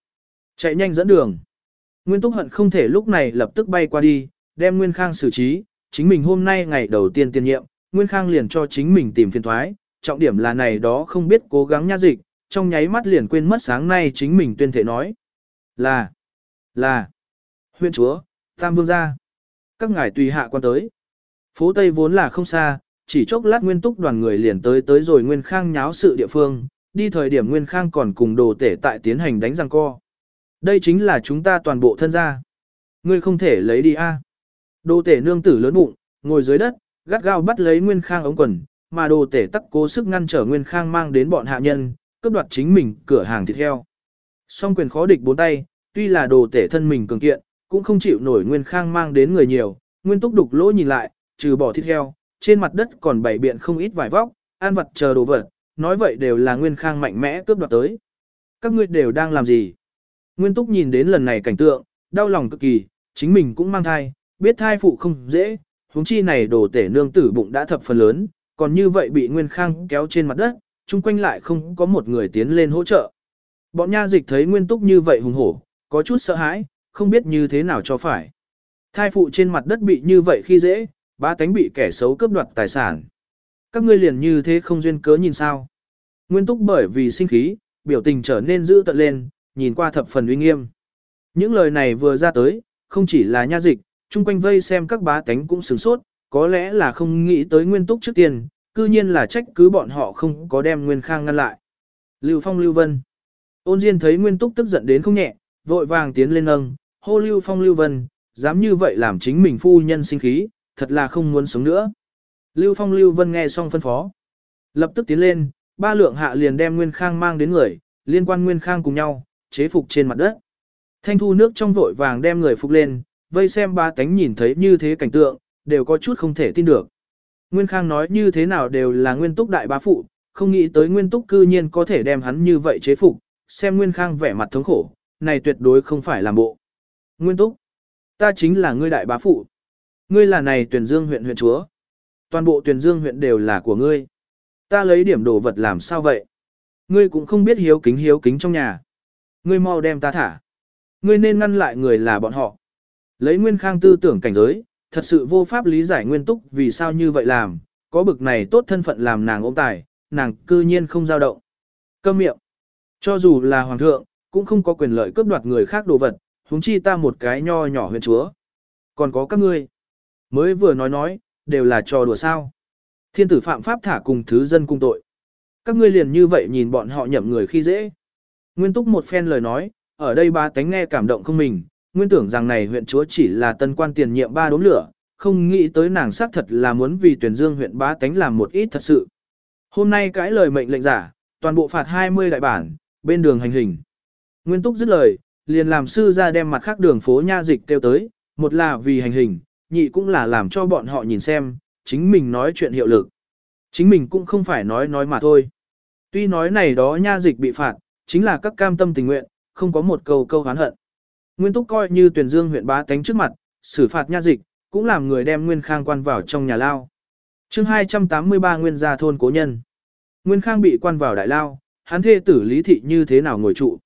Chạy nhanh dẫn đường. Nguyên túc hận không thể lúc này lập tức bay qua đi, đem Nguyên Khang xử trí, chính mình hôm nay ngày đầu tiên tiên nhiệm, Nguyên Khang liền cho chính mình tìm phiền thoái, trọng điểm là này đó không biết cố gắng nha dịch, trong nháy mắt liền quên mất sáng nay chính mình tuyên thể nói. Là, là, huyện chúa, tam vương gia, các ngài tùy hạ quan tới. Phố Tây vốn là không xa, chỉ chốc lát nguyên túc đoàn người liền tới tới rồi Nguyên Khang nháo sự địa phương, đi thời điểm Nguyên Khang còn cùng đồ tể tại tiến hành đánh răng co. Đây chính là chúng ta toàn bộ thân gia. Ngươi không thể lấy đi a. Đồ tể nương tử lớn bụng, ngồi dưới đất, gắt gao bắt lấy Nguyên Khang ống quần, mà đồ tể tắc cố sức ngăn trở Nguyên Khang mang đến bọn hạ nhân, cướp đoạt chính mình cửa hàng thịt heo. Song quyền khó địch bốn tay, tuy là đồ tể thân mình cường kiện, cũng không chịu nổi Nguyên Khang mang đến người nhiều, Nguyên Túc đục lỗ nhìn lại, trừ bỏ thịt heo, trên mặt đất còn bảy biện không ít vải vóc, an vật chờ đồ vật, nói vậy đều là Nguyên Khang mạnh mẽ cướp đoạt tới. Các ngươi đều đang làm gì? Nguyên Túc nhìn đến lần này cảnh tượng, đau lòng cực kỳ, chính mình cũng mang thai, biết thai phụ không dễ, huống chi này đồ tể nương tử bụng đã thập phần lớn, còn như vậy bị Nguyên Khang kéo trên mặt đất, chung quanh lại không có một người tiến lên hỗ trợ. Bọn nha dịch thấy Nguyên Túc như vậy hùng hổ, có chút sợ hãi, không biết như thế nào cho phải. Thai phụ trên mặt đất bị như vậy khi dễ, ba tánh bị kẻ xấu cướp đoạt tài sản. Các ngươi liền như thế không duyên cớ nhìn sao. Nguyên Túc bởi vì sinh khí, biểu tình trở nên dữ tợn lên, nhìn qua thập phần uy nghiêm. Những lời này vừa ra tới, không chỉ là nha dịch, chung quanh vây xem các bá tánh cũng sửng sốt, có lẽ là không nghĩ tới nguyên túc trước tiên, cư nhiên là trách cứ bọn họ không có đem nguyên khang ngăn lại. Lưu Phong Lưu Vân Ôn Diên thấy nguyên túc tức giận đến không nhẹ, vội vàng tiến lên nâng, hô Lưu Phong Lưu Vân, dám như vậy làm chính mình phu nhân sinh khí, thật là không muốn sống nữa. Lưu Phong Lưu Vân nghe xong phân phó. Lập tức tiến lên, ba lượng hạ liền đem Nguyên Khang mang đến người, liên quan Nguyên Khang cùng nhau, chế phục trên mặt đất. Thanh thu nước trong vội vàng đem người phục lên, vây xem ba tánh nhìn thấy như thế cảnh tượng, đều có chút không thể tin được. Nguyên Khang nói như thế nào đều là nguyên túc đại bá phụ, không nghĩ tới nguyên túc cư nhiên có thể đem hắn như vậy chế phục, xem Nguyên Khang vẻ mặt thống khổ, này tuyệt đối không phải làm bộ. Nguyên túc, ta chính là ngươi đại bá phụ. Ngươi là này tuyển dương huyện huyện chúa. Toàn bộ tuyển dương huyện đều là của ngươi. Ta lấy điểm đồ vật làm sao vậy? Ngươi cũng không biết hiếu kính hiếu kính trong nhà. Ngươi mau đem ta thả. Ngươi nên ngăn lại người là bọn họ. Lấy nguyên khang tư tưởng cảnh giới, thật sự vô pháp lý giải nguyên túc vì sao như vậy làm, có bực này tốt thân phận làm nàng ôm tài, nàng cư nhiên không dao động. Câm miệng. Cho dù là hoàng thượng, cũng không có quyền lợi cướp đoạt người khác đồ vật, huống chi ta một cái nho nhỏ huyện chúa. Còn có các ngươi. Mới vừa nói nói, đều là trò đùa sao. Thiên tử phạm pháp thả cùng thứ dân cung tội. Các ngươi liền như vậy nhìn bọn họ nhậm người khi dễ. Nguyên túc một phen lời nói, ở đây ba tánh nghe cảm động không mình, nguyên tưởng rằng này huyện chúa chỉ là tân quan tiền nhiệm ba đốm lửa, không nghĩ tới nàng xác thật là muốn vì tuyển dương huyện ba tánh làm một ít thật sự. Hôm nay cãi lời mệnh lệnh giả, toàn bộ phạt 20 đại bản, bên đường hành hình. Nguyên túc dứt lời, liền làm sư ra đem mặt khác đường phố nha dịch kêu tới, một là vì hành hình, nhị cũng là làm cho bọn họ nhìn xem, chính mình nói chuyện hiệu lực. Chính mình cũng không phải nói nói mà thôi. Tuy nói này đó nha dịch bị phạt, chính là các cam tâm tình nguyện, không có một câu câu hán hận. Nguyên Túc coi như tuyển dương huyện bá tánh trước mặt, xử phạt nha dịch, cũng làm người đem Nguyên Khang quan vào trong nhà lao. chương 283 Nguyên gia thôn cố nhân. Nguyên Khang bị quan vào đại lao, hắn thê tử lý thị như thế nào ngồi trụ.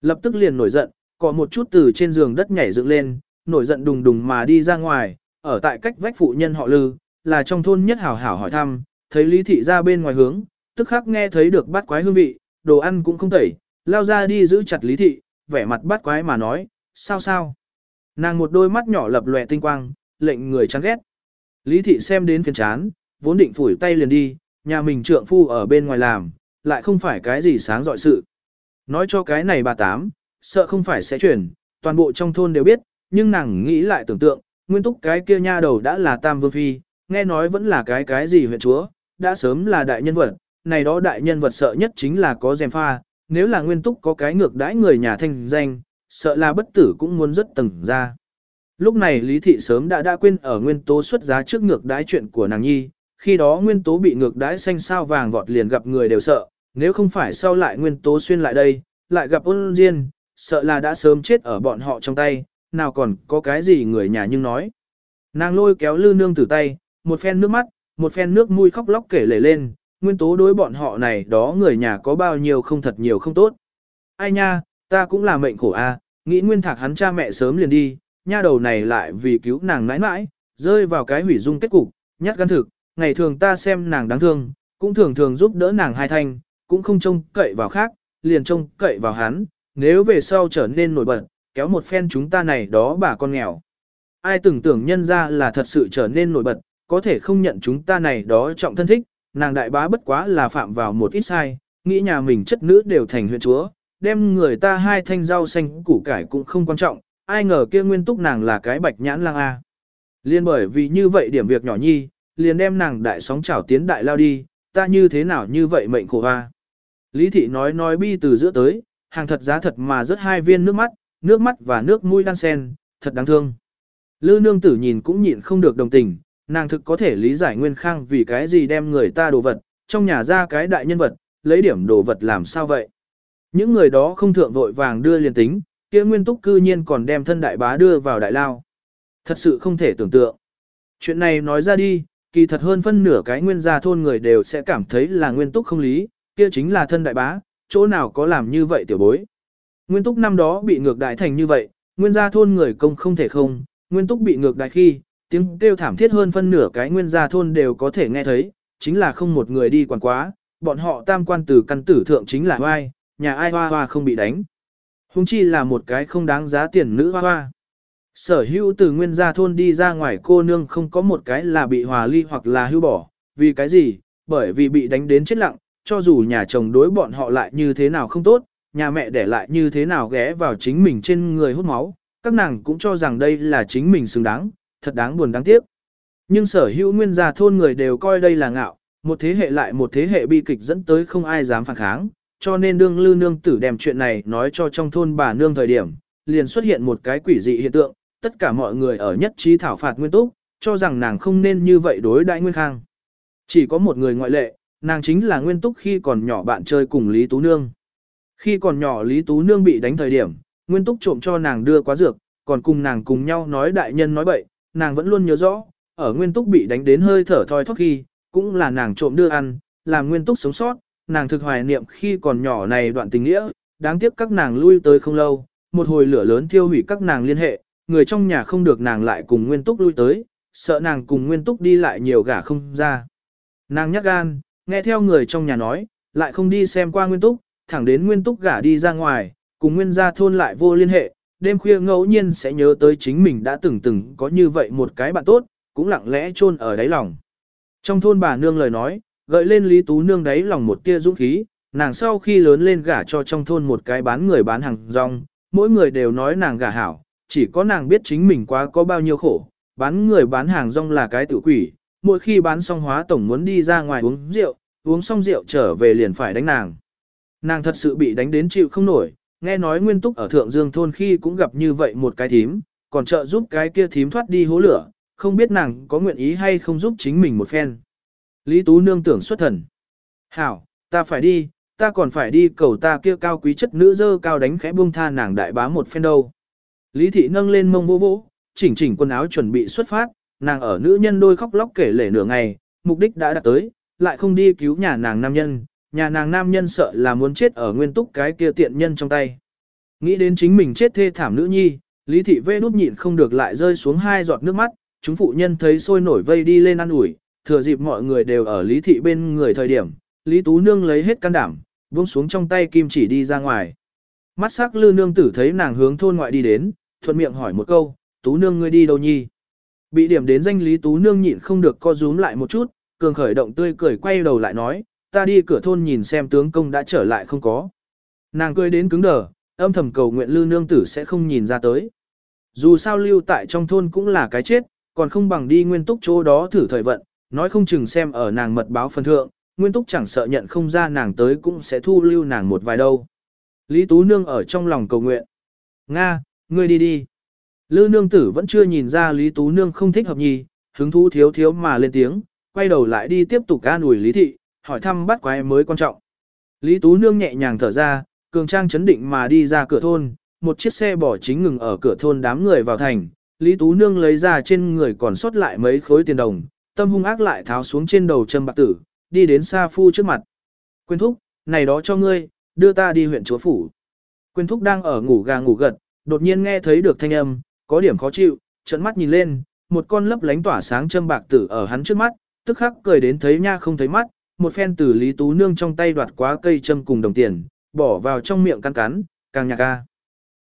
Lập tức liền nổi giận, có một chút từ trên giường đất nhảy dựng lên, nổi giận đùng đùng mà đi ra ngoài, ở tại cách vách phụ nhân họ lư, là trong thôn nhất hảo hảo hỏi thăm, thấy lý thị ra bên ngoài hướng, tức khắc nghe thấy được bát quái hương vị, đồ ăn cũng không tẩy, lao ra đi giữ chặt lý thị, vẻ mặt bát quái mà nói, sao sao. Nàng một đôi mắt nhỏ lập lòe tinh quang, lệnh người chán ghét. Lý thị xem đến phiền chán, vốn định phủi tay liền đi, nhà mình trượng phu ở bên ngoài làm, lại không phải cái gì sáng dọi sự. Nói cho cái này bà tám, sợ không phải sẽ chuyển, toàn bộ trong thôn đều biết, nhưng nàng nghĩ lại tưởng tượng, nguyên túc cái kia nha đầu đã là tam vương phi, nghe nói vẫn là cái cái gì huyện chúa, đã sớm là đại nhân vật, này đó đại nhân vật sợ nhất chính là có dèm pha, nếu là nguyên túc có cái ngược đãi người nhà thanh danh, sợ là bất tử cũng muốn rất tầng ra. Lúc này Lý Thị sớm đã đã quên ở nguyên tố xuất giá trước ngược đãi chuyện của nàng nhi, khi đó nguyên tố bị ngược đãi xanh sao vàng vọt liền gặp người đều sợ, nếu không phải sau lại nguyên tố xuyên lại đây, lại gặp ôn diên, sợ là đã sớm chết ở bọn họ trong tay, nào còn có cái gì người nhà nhưng nói. Nàng lôi kéo lư nương từ tay, một phen nước mắt, một phen nước mũi khóc lóc kể lể lên, nguyên tố đối bọn họ này đó người nhà có bao nhiêu không thật nhiều không tốt. Ai nha, ta cũng là mệnh khổ a, nghĩ nguyên thạc hắn cha mẹ sớm liền đi, nha đầu này lại vì cứu nàng mãi mãi, rơi vào cái hủy dung kết cục, nhát gan thực, ngày thường ta xem nàng đáng thương, cũng thường thường giúp đỡ nàng hai thanh, cũng không trông cậy vào khác, liền trông cậy vào hắn, nếu về sau trở nên nổi bật, kéo một phen chúng ta này đó bà con nghèo. Ai từng tưởng nhân ra là thật sự trở nên nổi bật, có thể không nhận chúng ta này đó trọng thân thích, nàng đại bá bất quá là phạm vào một ít sai, nghĩ nhà mình chất nữ đều thành huyện chúa, đem người ta hai thanh rau xanh củ cải cũng không quan trọng, ai ngờ kia nguyên túc nàng là cái bạch nhãn lang A. Liên bởi vì như vậy điểm việc nhỏ nhi, liền đem nàng đại sóng chảo tiến đại lao đi, ta như thế nào như vậy mệnh khổ A. Lý thị nói nói bi từ giữa tới, hàng thật giá thật mà rớt hai viên nước mắt, nước mắt và nước mũi đan sen, thật đáng thương. Lư nương tử nhìn cũng nhịn không được đồng tình, nàng thực có thể lý giải nguyên khang vì cái gì đem người ta đồ vật, trong nhà ra cái đại nhân vật, lấy điểm đồ vật làm sao vậy. Những người đó không thượng vội vàng đưa liền tính, kia nguyên túc cư nhiên còn đem thân đại bá đưa vào đại lao. Thật sự không thể tưởng tượng. Chuyện này nói ra đi, kỳ thật hơn phân nửa cái nguyên gia thôn người đều sẽ cảm thấy là nguyên túc không lý, kia chính là thân đại bá, chỗ nào có làm như vậy tiểu bối. Nguyên túc năm đó bị ngược đại thành như vậy, nguyên gia thôn người công không thể không, nguyên túc bị ngược đại khi, tiếng kêu thảm thiết hơn phân nửa cái nguyên gia thôn đều có thể nghe thấy, chính là không một người đi quản quá, bọn họ tam quan từ căn tử thượng chính là oai, nhà ai hoa hoa không bị đánh. Hùng chi là một cái không đáng giá tiền nữ hoa hoa. Sở hữu từ nguyên gia thôn đi ra ngoài cô nương không có một cái là bị hòa ly hoặc là hưu bỏ, vì cái gì, bởi vì bị đánh đến chết lặng, cho dù nhà chồng đối bọn họ lại như thế nào không tốt, nhà mẹ để lại như thế nào ghé vào chính mình trên người hút máu, các nàng cũng cho rằng đây là chính mình xứng đáng, thật đáng buồn đáng tiếc. Nhưng sở hữu nguyên gia thôn người đều coi đây là ngạo, một thế hệ lại một thế hệ bi kịch dẫn tới không ai dám phản kháng, cho nên đương lư nương tử đem chuyện này nói cho trong thôn bà nương thời điểm, liền xuất hiện một cái quỷ dị hiện tượng, tất cả mọi người ở nhất trí thảo phạt nguyên túc, cho rằng nàng không nên như vậy đối đại nguyên khang. Chỉ có một người ngoại lệ, nàng chính là nguyên túc khi còn nhỏ bạn chơi cùng Lý Tú Nương. Khi còn nhỏ Lý Tú Nương bị đánh thời điểm, nguyên túc trộm cho nàng đưa quá dược, còn cùng nàng cùng nhau nói đại nhân nói bậy, nàng vẫn luôn nhớ rõ, ở nguyên túc bị đánh đến hơi thở thoi thóp khi, cũng là nàng trộm đưa ăn, làm nguyên túc sống sót, nàng thực hoài niệm khi còn nhỏ này đoạn tình nghĩa, đáng tiếc các nàng lui tới không lâu, một hồi lửa lớn thiêu hủy các nàng liên hệ, người trong nhà không được nàng lại cùng nguyên túc lui tới, sợ nàng cùng nguyên túc đi lại nhiều gả không ra. Nàng nhắc gan, nghe theo người trong nhà nói, lại không đi xem qua nguyên túc, thẳng đến nguyên túc gả đi ra ngoài, cùng nguyên gia thôn lại vô liên hệ, đêm khuya ngẫu nhiên sẽ nhớ tới chính mình đã từng từng có như vậy một cái bạn tốt, cũng lặng lẽ chôn ở đáy lòng. Trong thôn bà nương lời nói, gợi lên Lý Tú nương đáy lòng một tia dũng khí, nàng sau khi lớn lên gả cho trong thôn một cái bán người bán hàng rong, mỗi người đều nói nàng gả hảo, chỉ có nàng biết chính mình quá có bao nhiêu khổ, bán người bán hàng rong là cái tự quỷ, mỗi khi bán xong hóa tổng muốn đi ra ngoài uống rượu, uống xong rượu trở về liền phải đánh nàng. Nàng thật sự bị đánh đến chịu không nổi, nghe nói nguyên túc ở Thượng Dương thôn khi cũng gặp như vậy một cái thím, còn trợ giúp cái kia thím thoát đi hố lửa, không biết nàng có nguyện ý hay không giúp chính mình một phen. Lý Tú nương tưởng xuất thần. Hảo, ta phải đi, ta còn phải đi cầu ta kia cao quý chất nữ dơ cao đánh khẽ buông tha nàng đại bá một phen đâu. Lý thị nâng lên mông vô vỗ, chỉnh chỉnh quần áo chuẩn bị xuất phát, nàng ở nữ nhân đôi khóc lóc kể lể nửa ngày, mục đích đã đạt tới, lại không đi cứu nhà nàng nam nhân, nhà nàng nam nhân sợ là muốn chết ở nguyên túc cái kia tiện nhân trong tay. Nghĩ đến chính mình chết thê thảm nữ nhi, Lý thị vê nút nhịn không được lại rơi xuống hai giọt nước mắt, chúng phụ nhân thấy sôi nổi vây đi lên ăn ủi, thừa dịp mọi người đều ở Lý thị bên người thời điểm, Lý Tú Nương lấy hết can đảm, buông xuống trong tay kim chỉ đi ra ngoài. Mắt sắc lư nương tử thấy nàng hướng thôn ngoại đi đến, thuận miệng hỏi một câu, Tú Nương ngươi đi đâu nhi? Bị điểm đến danh Lý Tú Nương nhịn không được co rúm lại một chút, cường khởi động tươi cười quay đầu lại nói, ta đi cửa thôn nhìn xem tướng công đã trở lại không có. Nàng cười đến cứng đờ, âm thầm cầu nguyện Lưu nương tử sẽ không nhìn ra tới. Dù sao lưu tại trong thôn cũng là cái chết, còn không bằng đi nguyên túc chỗ đó thử thời vận, nói không chừng xem ở nàng mật báo phần thượng, nguyên túc chẳng sợ nhận không ra nàng tới cũng sẽ thu lưu nàng một vài đâu. Lý Tú Nương ở trong lòng cầu nguyện. Nga, ngươi đi đi. Lư nương tử vẫn chưa nhìn ra Lý Tú Nương không thích hợp nhì, hứng thú thiếu thiếu mà lên tiếng, quay đầu lại đi tiếp tục ca ủi Lý Thị, hỏi thăm bắt quái mới quan trọng. Lý Tú Nương nhẹ nhàng thở ra, cường trang chấn định mà đi ra cửa thôn, một chiếc xe bỏ chính ngừng ở cửa thôn đám người vào thành. Lý Tú Nương lấy ra trên người còn sót lại mấy khối tiền đồng, tâm hung ác lại tháo xuống trên đầu châm bạc tử, đi đến Sa Phu trước mặt. Quyên thúc, này đó cho ngươi, đưa ta đi huyện chúa phủ. Quyên thúc đang ở ngủ gà ngủ gật, đột nhiên nghe thấy được thanh âm, có điểm khó chịu, trận mắt nhìn lên, một con lấp lánh tỏa sáng châm bạc tử ở hắn trước mắt, tức khắc cười đến thấy nha không thấy mắt, một phen từ Lý Tú Nương trong tay đoạt quá cây châm cùng đồng tiền, bỏ vào trong miệng cắn cắn, càng nhạc ca.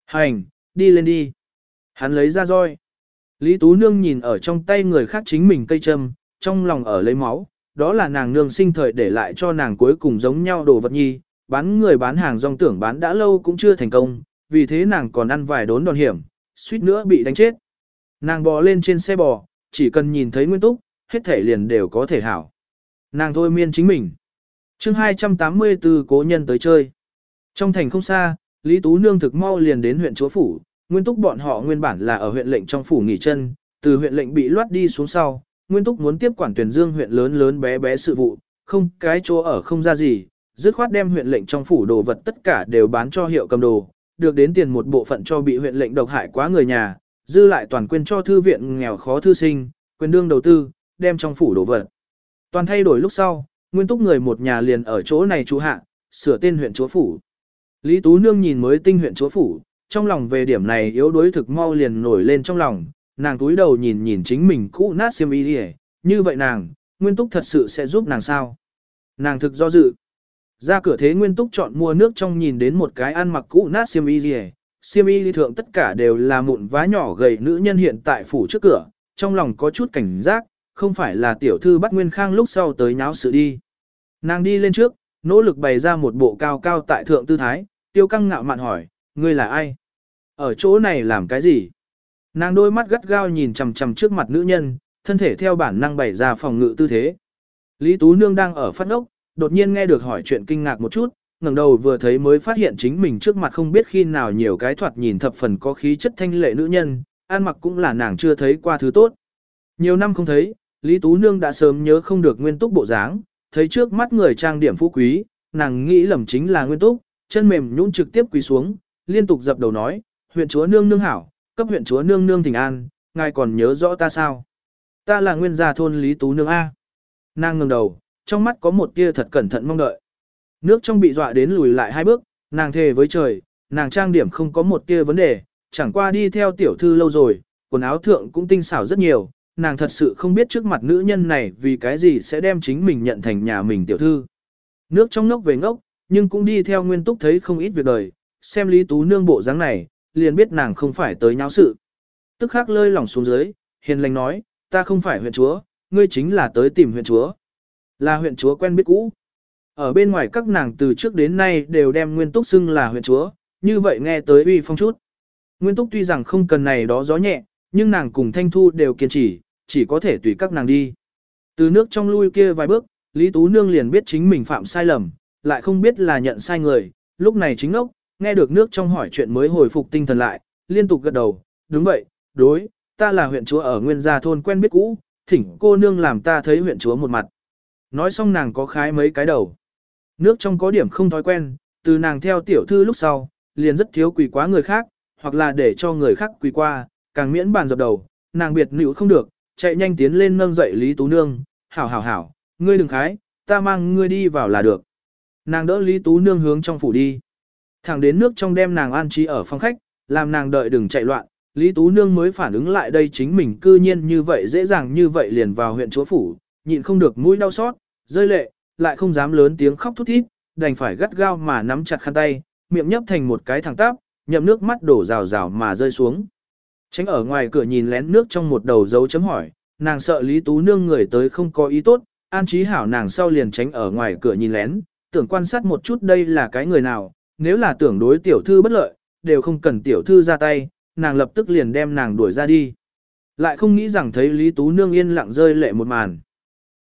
Hành, đi lên đi. Hắn lấy ra roi. Lý Tú Nương nhìn ở trong tay người khác chính mình cây châm, trong lòng ở lấy máu, đó là nàng nương sinh thời để lại cho nàng cuối cùng giống nhau đồ vật nhi, bán người bán hàng rong tưởng bán đã lâu cũng chưa thành công, vì thế nàng còn ăn vài đốn đòn hiểm, suýt nữa bị đánh chết. Nàng bò lên trên xe bò, chỉ cần nhìn thấy Nguyên Túc, hết thể liền đều có thể hảo. Nàng thôi miên chính mình. chương 284 cố nhân tới chơi. Trong thành không xa, Lý Tú Nương thực mau liền đến huyện Chúa Phủ, Nguyên Túc bọn họ nguyên bản là ở huyện lệnh trong phủ nghỉ chân, từ huyện lệnh bị loát đi xuống sau, Nguyên Túc muốn tiếp quản tuyển dương huyện lớn lớn bé bé sự vụ, không cái chỗ ở không ra gì, dứt khoát đem huyện lệnh trong phủ đồ vật tất cả đều bán cho hiệu cầm đồ, được đến tiền một bộ phận cho bị huyện lệnh độc hại quá người nhà, dư lại toàn quyền cho thư viện nghèo khó thư sinh, quyền đương đầu tư, đem trong phủ đồ vật. Toàn thay đổi lúc sau, nguyên túc người một nhà liền ở chỗ này chú hạ, sửa tên huyện chúa phủ. Lý Tú Nương nhìn mới tinh huyện chúa phủ, trong lòng về điểm này yếu đuối thực mau liền nổi lên trong lòng, nàng túi đầu nhìn nhìn chính mình cũ nát xiêm y đi như vậy nàng, Nguyên Túc thật sự sẽ giúp nàng sao? Nàng thực do dự. Ra cửa thế Nguyên Túc chọn mua nước trong nhìn đến một cái ăn mặc cũ nát xiêm y đi xiêm y thượng tất cả đều là mụn vá nhỏ gầy nữ nhân hiện tại phủ trước cửa, trong lòng có chút cảnh giác, không phải là tiểu thư bắt Nguyên Khang lúc sau tới nháo sự đi. Nàng đi lên trước, nỗ lực bày ra một bộ cao cao tại thượng tư thái, tiêu căng ngạo mạn hỏi, ngươi là ai? Ở chỗ này làm cái gì? Nàng đôi mắt gắt gao nhìn chằm chằm trước mặt nữ nhân, thân thể theo bản năng bày ra phòng ngự tư thế. Lý Tú Nương đang ở phát ốc, đột nhiên nghe được hỏi chuyện kinh ngạc một chút, ngẩng đầu vừa thấy mới phát hiện chính mình trước mặt không biết khi nào nhiều cái thoạt nhìn thập phần có khí chất thanh lệ nữ nhân, ăn mặc cũng là nàng chưa thấy qua thứ tốt. Nhiều năm không thấy, Lý Tú Nương đã sớm nhớ không được nguyên túc bộ dáng, thấy trước mắt người trang điểm phú quý, nàng nghĩ lầm chính là nguyên túc, chân mềm nhũn trực tiếp quỳ xuống, liên tục dập đầu nói, huyện chúa nương nương hảo, cấp huyện chúa nương nương thỉnh an, ngài còn nhớ rõ ta sao? Ta là nguyên gia thôn Lý Tú nương A. Nàng ngừng đầu, trong mắt có một tia thật cẩn thận mong đợi. Nước trong bị dọa đến lùi lại hai bước, nàng thề với trời, nàng trang điểm không có một tia vấn đề, chẳng qua đi theo tiểu thư lâu rồi, quần áo thượng cũng tinh xảo rất nhiều, nàng thật sự không biết trước mặt nữ nhân này vì cái gì sẽ đem chính mình nhận thành nhà mình tiểu thư. Nước trong ngốc về ngốc, nhưng cũng đi theo nguyên túc thấy không ít việc đời, xem Lý Tú nương bộ dáng này, liền biết nàng không phải tới nháo sự. Tức khắc lơi lỏng xuống dưới, hiền lành nói, ta không phải huyện chúa, ngươi chính là tới tìm huyện chúa. Là huyện chúa quen biết cũ. Ở bên ngoài các nàng từ trước đến nay đều đem Nguyên Túc xưng là huyện chúa, như vậy nghe tới uy phong chút. Nguyên Túc tuy rằng không cần này đó gió nhẹ, nhưng nàng cùng Thanh Thu đều kiên trì, chỉ có thể tùy các nàng đi. Từ nước trong lui kia vài bước, Lý Tú Nương liền biết chính mình phạm sai lầm, lại không biết là nhận sai người, lúc này chính ốc, nghe được nước trong hỏi chuyện mới hồi phục tinh thần lại, liên tục gật đầu, đúng vậy, đối, ta là huyện chúa ở nguyên gia thôn quen biết cũ, thỉnh cô nương làm ta thấy huyện chúa một mặt. Nói xong nàng có khái mấy cái đầu. Nước trong có điểm không thói quen, từ nàng theo tiểu thư lúc sau, liền rất thiếu quỳ quá người khác, hoặc là để cho người khác quỳ qua, càng miễn bàn dập đầu, nàng biệt nữ không được, chạy nhanh tiến lên nâng dậy Lý Tú Nương, hảo hảo hảo, ngươi đừng khái, ta mang ngươi đi vào là được. Nàng đỡ Lý Tú Nương hướng trong phủ đi. Thẳng đến nước trong đem nàng an trí ở phòng khách, làm nàng đợi đừng chạy loạn, Lý Tú Nương mới phản ứng lại đây chính mình cư nhiên như vậy dễ dàng như vậy liền vào huyện chúa phủ, nhịn không được mũi đau xót, rơi lệ, lại không dám lớn tiếng khóc thút thít, đành phải gắt gao mà nắm chặt khăn tay, miệng nhấp thành một cái thẳng tắp, nhậm nước mắt đổ rào rào mà rơi xuống. Tránh ở ngoài cửa nhìn lén nước trong một đầu dấu chấm hỏi, nàng sợ Lý Tú Nương người tới không có ý tốt, an trí hảo nàng sau liền tránh ở ngoài cửa nhìn lén, tưởng quan sát một chút đây là cái người nào, nếu là tưởng đối tiểu thư bất lợi, đều không cần tiểu thư ra tay, nàng lập tức liền đem nàng đuổi ra đi. Lại không nghĩ rằng thấy Lý Tú Nương yên lặng rơi lệ một màn.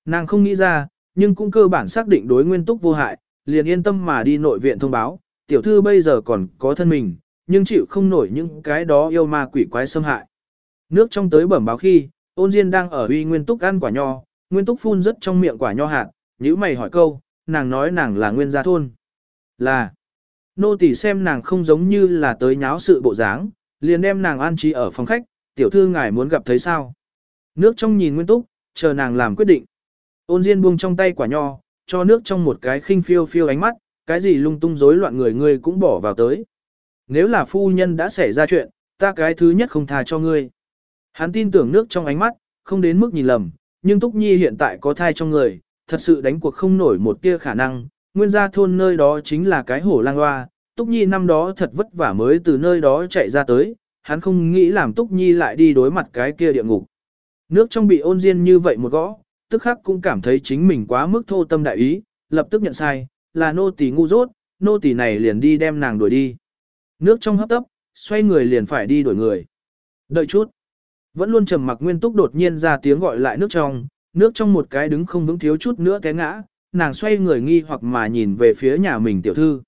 Nàng không nghĩ ra, nhưng cũng cơ bản xác định đối nguyên túc vô hại, liền yên tâm mà đi nội viện thông báo, tiểu thư bây giờ còn có thân mình, nhưng chịu không nổi những cái đó yêu ma quỷ quái xâm hại. Nước trong tới bẩm báo khi, ôn diên đang ở uy nguyên túc ăn quả nho, nguyên túc phun rất trong miệng quả nho hạt, nhữ mày hỏi câu, nàng nói nàng là nguyên gia thôn. Là, nô tỳ xem nàng không giống như là tới nháo sự bộ dáng, liền đem nàng an trí ở phòng khách, tiểu thư ngài muốn gặp thấy sao. Nước trong nhìn nguyên túc, chờ nàng làm quyết định. Ôn Diên buông trong tay quả nho, cho nước trong một cái khinh phiêu phiêu ánh mắt, cái gì lung tung rối loạn người người cũng bỏ vào tới. Nếu là phu nhân đã xảy ra chuyện, ta cái thứ nhất không tha cho ngươi. Hắn tin tưởng nước trong ánh mắt, không đến mức nhìn lầm, nhưng Túc Nhi hiện tại có thai trong người, thật sự đánh cuộc không nổi một tia khả năng, nguyên gia thôn nơi đó chính là cái hổ lang hoa, Túc Nhi năm đó thật vất vả mới từ nơi đó chạy ra tới, hắn không nghĩ làm Túc Nhi lại đi đối mặt cái kia địa ngục. Nước trong bị ôn diên như vậy một gõ, tức khắc cũng cảm thấy chính mình quá mức thô tâm đại ý, lập tức nhận sai, là nô tỳ ngu dốt, nô tỳ này liền đi đem nàng đuổi đi. Nước trong hấp tấp, xoay người liền phải đi đổi người. Đợi chút. Vẫn luôn trầm mặc nguyên túc đột nhiên ra tiếng gọi lại nước trong, nước trong một cái đứng không vững thiếu chút nữa té ngã, nàng xoay người nghi hoặc mà nhìn về phía nhà mình tiểu thư.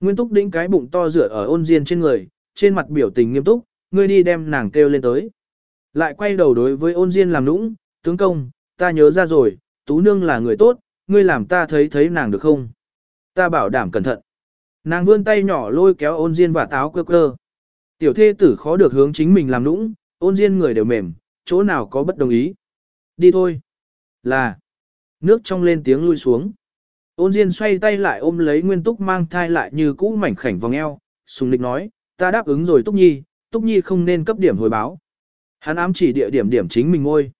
Nguyên túc đĩnh cái bụng to rửa ở ôn diên trên người, trên mặt biểu tình nghiêm túc, ngươi đi đem nàng kêu lên tới. Lại quay đầu đối với ôn diên làm nũng, tướng công, ta nhớ ra rồi, tú nương là người tốt, ngươi làm ta thấy thấy nàng được không? Ta bảo đảm cẩn thận. Nàng vươn tay nhỏ lôi kéo ôn diên và táo cơ cơ. Tiểu thê tử khó được hướng chính mình làm nũng, ôn diên người đều mềm, chỗ nào có bất đồng ý. Đi thôi. Là. Nước trong lên tiếng lui xuống. Ôn Diên xoay tay lại ôm lấy Nguyên Túc mang thai lại như cũ mảnh khảnh vòng eo, sùng lịch nói, ta đáp ứng rồi Túc Nhi, Túc Nhi không nên cấp điểm hồi báo. Hắn ám chỉ địa điểm điểm chính mình ngôi.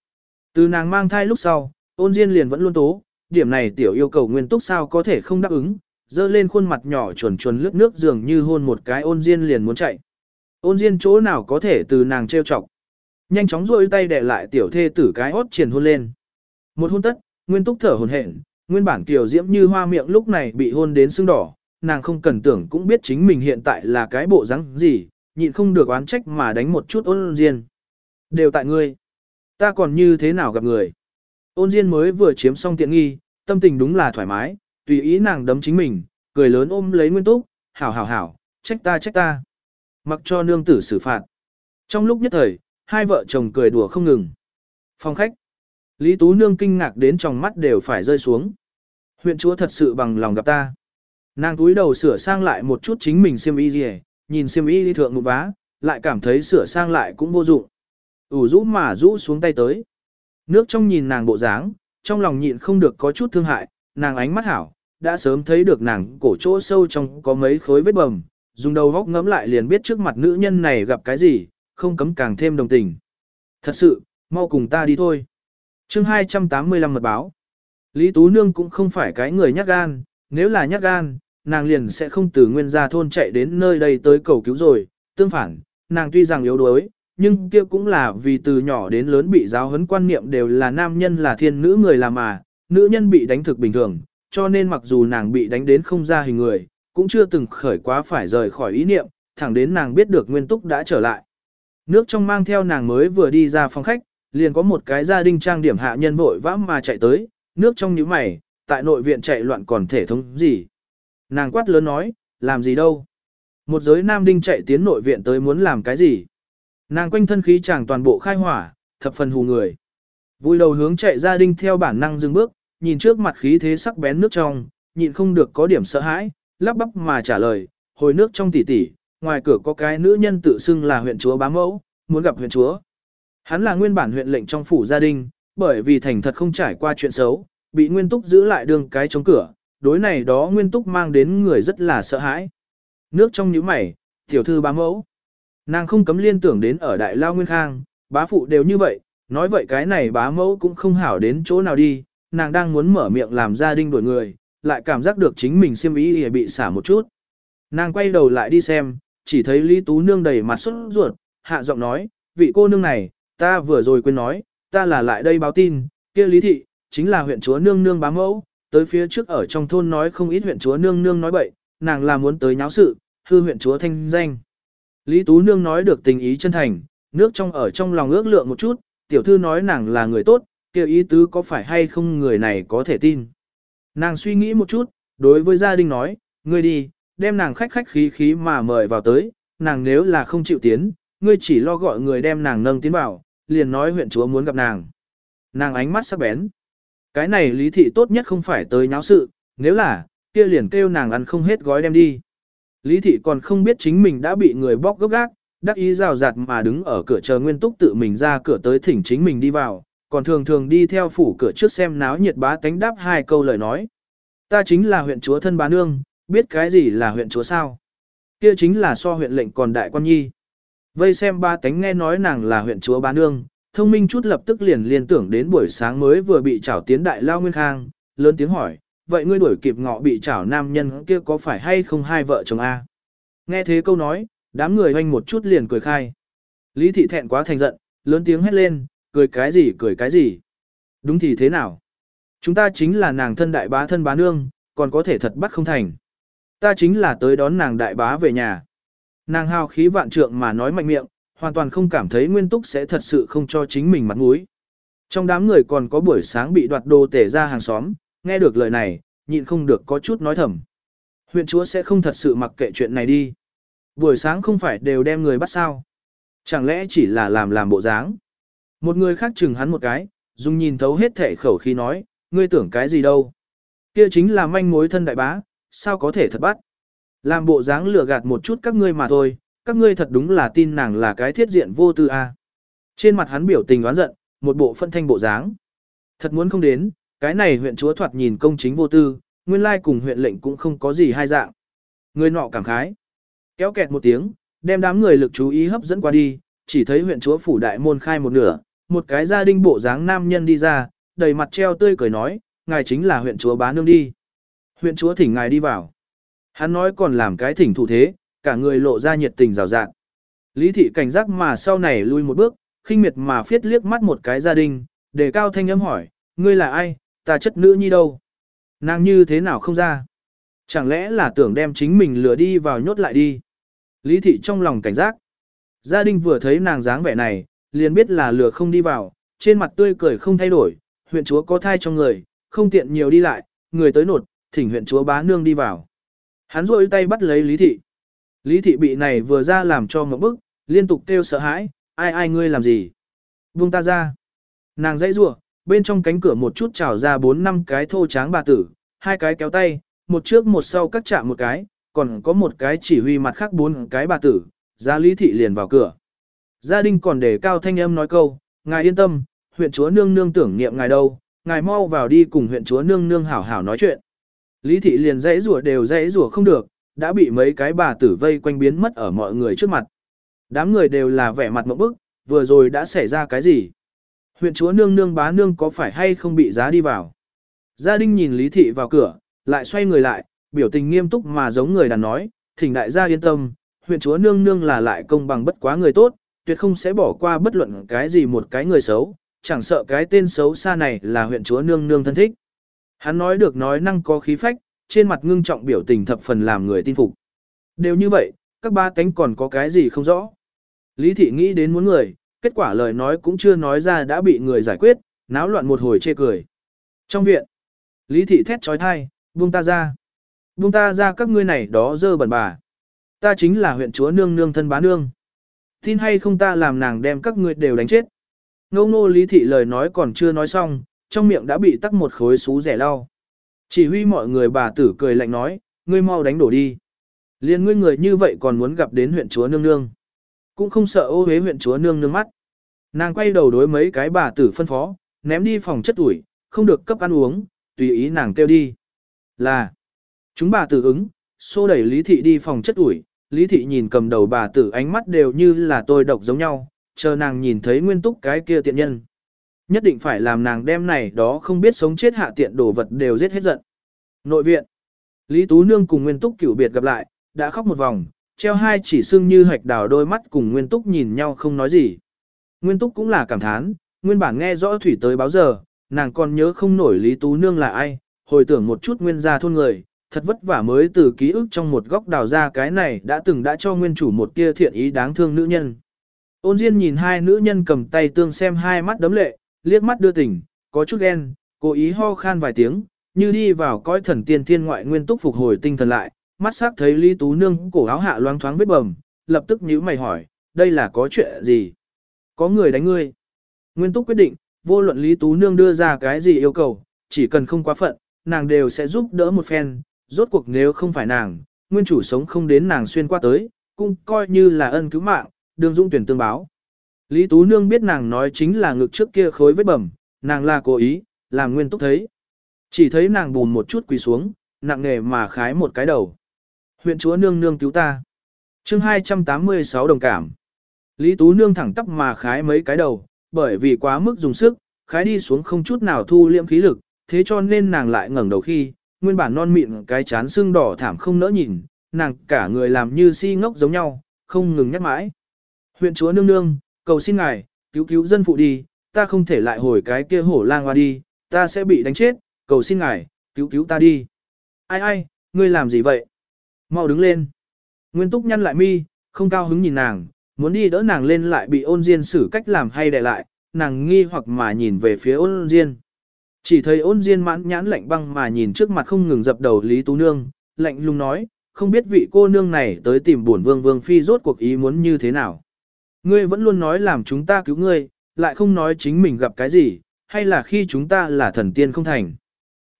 Từ nàng mang thai lúc sau, ôn Diên liền vẫn luôn tố, điểm này tiểu yêu cầu Nguyên Túc sao có thể không đáp ứng, dơ lên khuôn mặt nhỏ chuồn chuồn lướt nước dường như hôn một cái ôn Diên liền muốn chạy. Ôn Diên chỗ nào có thể từ nàng trêu chọc. Nhanh chóng rôi tay để lại tiểu thê tử cái hót triển hôn lên. Một hôn tất, Nguyên Túc thở hồn hển, nguyên bản tiểu diễm như hoa miệng lúc này bị hôn đến sưng đỏ, nàng không cần tưởng cũng biết chính mình hiện tại là cái bộ dáng gì, nhịn không được oán trách mà đánh một chút ôn diên. Đều tại ngươi. Ta còn như thế nào gặp người. Ôn diên mới vừa chiếm xong tiện nghi, tâm tình đúng là thoải mái, tùy ý nàng đấm chính mình, cười lớn ôm lấy nguyên túc, hảo hảo hảo, trách ta trách ta. Mặc cho nương tử xử phạt. Trong lúc nhất thời, hai vợ chồng cười đùa không ngừng. Phòng khách. Lý Tú Nương kinh ngạc đến trong mắt đều phải rơi xuống. Huyện chúa thật sự bằng lòng gặp ta. Nàng túi đầu sửa sang lại một chút chính mình xiêm y gì, nhìn xiêm y thượng một vá, lại cảm thấy sửa sang lại cũng vô dụng. ủ rũ mà rũ xuống tay tới. Nước trong nhìn nàng bộ dáng, trong lòng nhịn không được có chút thương hại, nàng ánh mắt hảo, đã sớm thấy được nàng cổ chỗ sâu trong có mấy khối vết bầm, dùng đầu góc ngẫm lại liền biết trước mặt nữ nhân này gặp cái gì, không cấm càng thêm đồng tình. Thật sự, mau cùng ta đi thôi. chương 285 mật báo. Lý Tú Nương cũng không phải cái người nhát gan, nếu là nhát gan, nàng liền sẽ không từ nguyên gia thôn chạy đến nơi đây tới cầu cứu rồi. Tương phản, nàng tuy rằng yếu đuối, nhưng kia cũng là vì từ nhỏ đến lớn bị giáo huấn quan niệm đều là nam nhân là thiên nữ người là mà, nữ nhân bị đánh thực bình thường, cho nên mặc dù nàng bị đánh đến không ra hình người, cũng chưa từng khởi quá phải rời khỏi ý niệm, thẳng đến nàng biết được nguyên túc đã trở lại. Nước trong mang theo nàng mới vừa đi ra phòng khách, liền có một cái gia đình trang điểm hạ nhân vội vã mà chạy tới, nước trong nhíu mày, tại nội viện chạy loạn còn thể thống gì. Nàng quát lớn nói, làm gì đâu. Một giới nam đinh chạy tiến nội viện tới muốn làm cái gì. Nàng quanh thân khí chàng toàn bộ khai hỏa, thập phần hù người. Vui đầu hướng chạy gia đình theo bản năng dừng bước, nhìn trước mặt khí thế sắc bén nước trong, nhịn không được có điểm sợ hãi, lắp bắp mà trả lời, hồi nước trong tỉ tỉ, ngoài cửa có cái nữ nhân tự xưng là huyện chúa bá mẫu, muốn gặp huyện chúa. Hắn là nguyên bản huyện lệnh trong phủ gia đình, bởi vì thành thật không trải qua chuyện xấu, bị Nguyên Túc giữ lại đường cái chống cửa, đối này đó Nguyên Túc mang đến người rất là sợ hãi. Nước trong nhíu mày, tiểu thư bá mẫu. Nàng không cấm liên tưởng đến ở Đại Lao Nguyên Khang, bá phụ đều như vậy, nói vậy cái này bá mẫu cũng không hảo đến chỗ nào đi, nàng đang muốn mở miệng làm gia đình đổi người, lại cảm giác được chính mình xiêm ý bị xả một chút. Nàng quay đầu lại đi xem, chỉ thấy Lý Tú Nương đầy mặt xuất ruột, hạ giọng nói, vị cô nương này, ta vừa rồi quên nói, ta là lại đây báo tin, kia Lý Thị, chính là huyện chúa nương nương bám mẫu, tới phía trước ở trong thôn nói không ít huyện chúa nương nương nói bậy, nàng là muốn tới nháo sự, hư huyện chúa thanh danh. Lý Tú Nương nói được tình ý chân thành, nước trong ở trong lòng ước lượng một chút, tiểu thư nói nàng là người tốt, kia ý tứ có phải hay không người này có thể tin. Nàng suy nghĩ một chút, đối với gia đình nói, ngươi đi, đem nàng khách khách khí khí mà mời vào tới, nàng nếu là không chịu tiến, ngươi chỉ lo gọi người đem nàng nâng tiến vào, liền nói huyện chúa muốn gặp nàng. Nàng ánh mắt sắc bén. Cái này lý thị tốt nhất không phải tới nháo sự, nếu là, kia liền kêu nàng ăn không hết gói đem đi. Lý thị còn không biết chính mình đã bị người bóc gốc gác, đắc ý rào rạt mà đứng ở cửa chờ nguyên túc tự mình ra cửa tới thỉnh chính mình đi vào, còn thường thường đi theo phủ cửa trước xem náo nhiệt bá tánh đáp hai câu lời nói. Ta chính là huyện chúa thân bá nương, biết cái gì là huyện chúa sao? Kia chính là so huyện lệnh còn đại quan nhi. Vây xem ba tánh nghe nói nàng là huyện chúa bá nương, thông minh chút lập tức liền liên tưởng đến buổi sáng mới vừa bị trảo tiến đại lao nguyên khang, lớn tiếng hỏi, vậy ngươi đuổi kịp ngọ bị trảo nam nhân kia có phải hay không hai vợ chồng A? Nghe thế câu nói, đám người hoanh một chút liền cười khai. Lý thị thẹn quá thành giận, lớn tiếng hét lên, cười cái gì cười cái gì. Đúng thì thế nào? Chúng ta chính là nàng thân đại bá thân bá nương, còn có thể thật bắt không thành. Ta chính là tới đón nàng đại bá về nhà. Nàng hào khí vạn trượng mà nói mạnh miệng, hoàn toàn không cảm thấy nguyên túc sẽ thật sự không cho chính mình mặt mũi. Trong đám người còn có buổi sáng bị đoạt đồ tể ra hàng xóm, nghe được lời này, nhịn không được có chút nói thầm. Huyện chúa sẽ không thật sự mặc kệ chuyện này đi. Buổi sáng không phải đều đem người bắt sao. Chẳng lẽ chỉ là làm làm bộ dáng. Một người khác chừng hắn một cái, dùng nhìn thấu hết thể khẩu khi nói, ngươi tưởng cái gì đâu. Kia chính là manh mối thân đại bá, sao có thể thật bắt. Làm bộ dáng lừa gạt một chút các ngươi mà thôi, các ngươi thật đúng là tin nàng là cái thiết diện vô tư a. Trên mặt hắn biểu tình oán giận, một bộ phân thanh bộ dáng. Thật muốn không đến, cái này huyện chúa thoạt nhìn công chính vô tư, nguyên lai cùng huyện lệnh cũng không có gì hai dạng. Người nọ cảm khái. Kéo kẹt một tiếng, đem đám người lực chú ý hấp dẫn qua đi, chỉ thấy huyện chúa phủ đại môn khai một nửa, một cái gia đình bộ dáng nam nhân đi ra, đầy mặt treo tươi cười nói, ngài chính là huyện chúa bá nương đi. Huyện chúa thỉnh ngài đi vào. Hắn nói còn làm cái thỉnh thủ thế, cả người lộ ra nhiệt tình rào rạng. Lý thị cảnh giác mà sau này lui một bước, khinh miệt mà phiết liếc mắt một cái gia đình, để cao thanh âm hỏi, ngươi là ai, ta chất nữ nhi đâu? Nàng như thế nào không ra? Chẳng lẽ là tưởng đem chính mình lừa đi vào nhốt lại đi? Lý thị trong lòng cảnh giác. Gia đình vừa thấy nàng dáng vẻ này, liền biết là lừa không đi vào, trên mặt tươi cười không thay đổi, huyện chúa có thai trong người, không tiện nhiều đi lại, người tới nột, thỉnh huyện chúa bá nương đi vào. Hắn rôi tay bắt lấy Lý thị. Lý thị bị này vừa ra làm cho một bức, liên tục kêu sợ hãi, ai ai ngươi làm gì? Buông ta ra. Nàng dãy rủa, bên trong cánh cửa một chút trào ra bốn năm cái thô tráng bà tử, hai cái kéo tay, một trước một sau cắt chạm một cái, còn có một cái chỉ huy mặt khác bốn cái bà tử, ra lý thị liền vào cửa. Gia đình còn để cao thanh âm nói câu, ngài yên tâm, huyện chúa nương nương tưởng niệm ngài đâu, ngài mau vào đi cùng huyện chúa nương nương hảo hảo nói chuyện. Lý thị liền dãy rủa đều dãy rủa không được, đã bị mấy cái bà tử vây quanh biến mất ở mọi người trước mặt. Đám người đều là vẻ mặt mộng bức, vừa rồi đã xảy ra cái gì? Huyện chúa nương nương bá nương có phải hay không bị giá đi vào? Gia đình nhìn Lý thị vào cửa, lại xoay người lại, biểu tình nghiêm túc mà giống người đàn nói, thỉnh đại gia yên tâm, huyện chúa nương nương là lại công bằng bất quá người tốt, tuyệt không sẽ bỏ qua bất luận cái gì một cái người xấu, chẳng sợ cái tên xấu xa này là huyện chúa nương nương thân thích. Hắn nói được nói năng có khí phách, trên mặt ngưng trọng biểu tình thập phần làm người tin phục. Đều như vậy, các ba cánh còn có cái gì không rõ. Lý thị nghĩ đến muốn người, kết quả lời nói cũng chưa nói ra đã bị người giải quyết, náo loạn một hồi chê cười. Trong viện, Lý thị thét trói thai, buông ta ra. Buông ta ra các ngươi này đó dơ bẩn bà. Ta chính là huyện chúa nương nương thân bá nương. Tin hay không ta làm nàng đem các ngươi đều đánh chết. Ngô ngô lý thị lời nói còn chưa nói xong, trong miệng đã bị tắc một khối xú rẻ lau. Chỉ huy mọi người bà tử cười lạnh nói, ngươi mau đánh đổ đi. Liên ngươi người như vậy còn muốn gặp đến huyện chúa nương nương. Cũng không sợ ô hế huyện chúa nương nương mắt. Nàng quay đầu đối mấy cái bà tử phân phó, ném đi phòng chất ủi, không được cấp ăn uống, tùy ý nàng kêu đi. Là, chúng bà tử ứng, xô đẩy Lý Thị đi phòng chất ủi, Lý Thị nhìn cầm đầu bà tử ánh mắt đều như là tôi độc giống nhau, chờ nàng nhìn thấy nguyên túc cái kia tiện nhân. Nhất định phải làm nàng đem này đó không biết sống chết hạ tiện đồ vật đều giết hết giận. Nội viện, Lý Tú Nương cùng nguyên túc cửu biệt gặp lại, đã khóc một vòng, treo hai chỉ sưng như hạch đào đôi mắt cùng nguyên túc nhìn nhau không nói gì. Nguyên túc cũng là cảm thán, nguyên bản nghe rõ thủy tới báo giờ, nàng còn nhớ không nổi Lý Tú Nương là ai, hồi tưởng một chút nguyên gia thôn người, thật vất vả mới từ ký ức trong một góc đào ra cái này đã từng đã cho nguyên chủ một tia thiện ý đáng thương nữ nhân. Ôn Diên nhìn hai nữ nhân cầm tay tương xem hai mắt đấm lệ, liếc mắt đưa tình, có chút ghen, cố ý ho khan vài tiếng, như đi vào cõi thần tiên thiên ngoại nguyên túc phục hồi tinh thần lại, mắt sắc thấy Lý Tú Nương cổ áo hạ loáng thoáng vết bầm, lập tức nhíu mày hỏi, đây là có chuyện gì? Có người đánh ngươi. Nguyên túc quyết định, vô luận Lý Tú Nương đưa ra cái gì yêu cầu, chỉ cần không quá phận, nàng đều sẽ giúp đỡ một phen, rốt cuộc nếu không phải nàng, nguyên chủ sống không đến nàng xuyên qua tới, cũng coi như là ân cứu mạng, đường dung tuyển tương báo. Lý Tú Nương biết nàng nói chính là ngực trước kia khối vết bầm, nàng là cố ý, làm nguyên túc thấy. Chỉ thấy nàng bùn một chút quỳ xuống, nặng nề mà khái một cái đầu. Huyện chúa nương nương cứu ta. chương 286 đồng cảm. Lý Tú Nương thẳng tắp mà khái mấy cái đầu, bởi vì quá mức dùng sức, khái đi xuống không chút nào thu liệm khí lực, thế cho nên nàng lại ngẩng đầu khi, nguyên bản non mịn cái chán xương đỏ thảm không nỡ nhìn, nàng cả người làm như si ngốc giống nhau, không ngừng nhắc mãi. Huyện chúa nương nương, cầu xin ngài, cứu cứu dân phụ đi, ta không thể lại hồi cái kia hổ lang hoa đi, ta sẽ bị đánh chết, cầu xin ngài, cứu cứu ta đi. Ai ai, ngươi làm gì vậy? Mau đứng lên. Nguyên túc nhăn lại mi, không cao hứng nhìn nàng, muốn đi đỡ nàng lên lại bị ôn diên xử cách làm hay đè lại, nàng nghi hoặc mà nhìn về phía ôn diên. Chỉ thấy ôn diên mãn nhãn lạnh băng mà nhìn trước mặt không ngừng dập đầu Lý Tú Nương, lạnh lùng nói, không biết vị cô nương này tới tìm buồn vương vương phi rốt cuộc ý muốn như thế nào. Ngươi vẫn luôn nói làm chúng ta cứu ngươi, lại không nói chính mình gặp cái gì, hay là khi chúng ta là thần tiên không thành.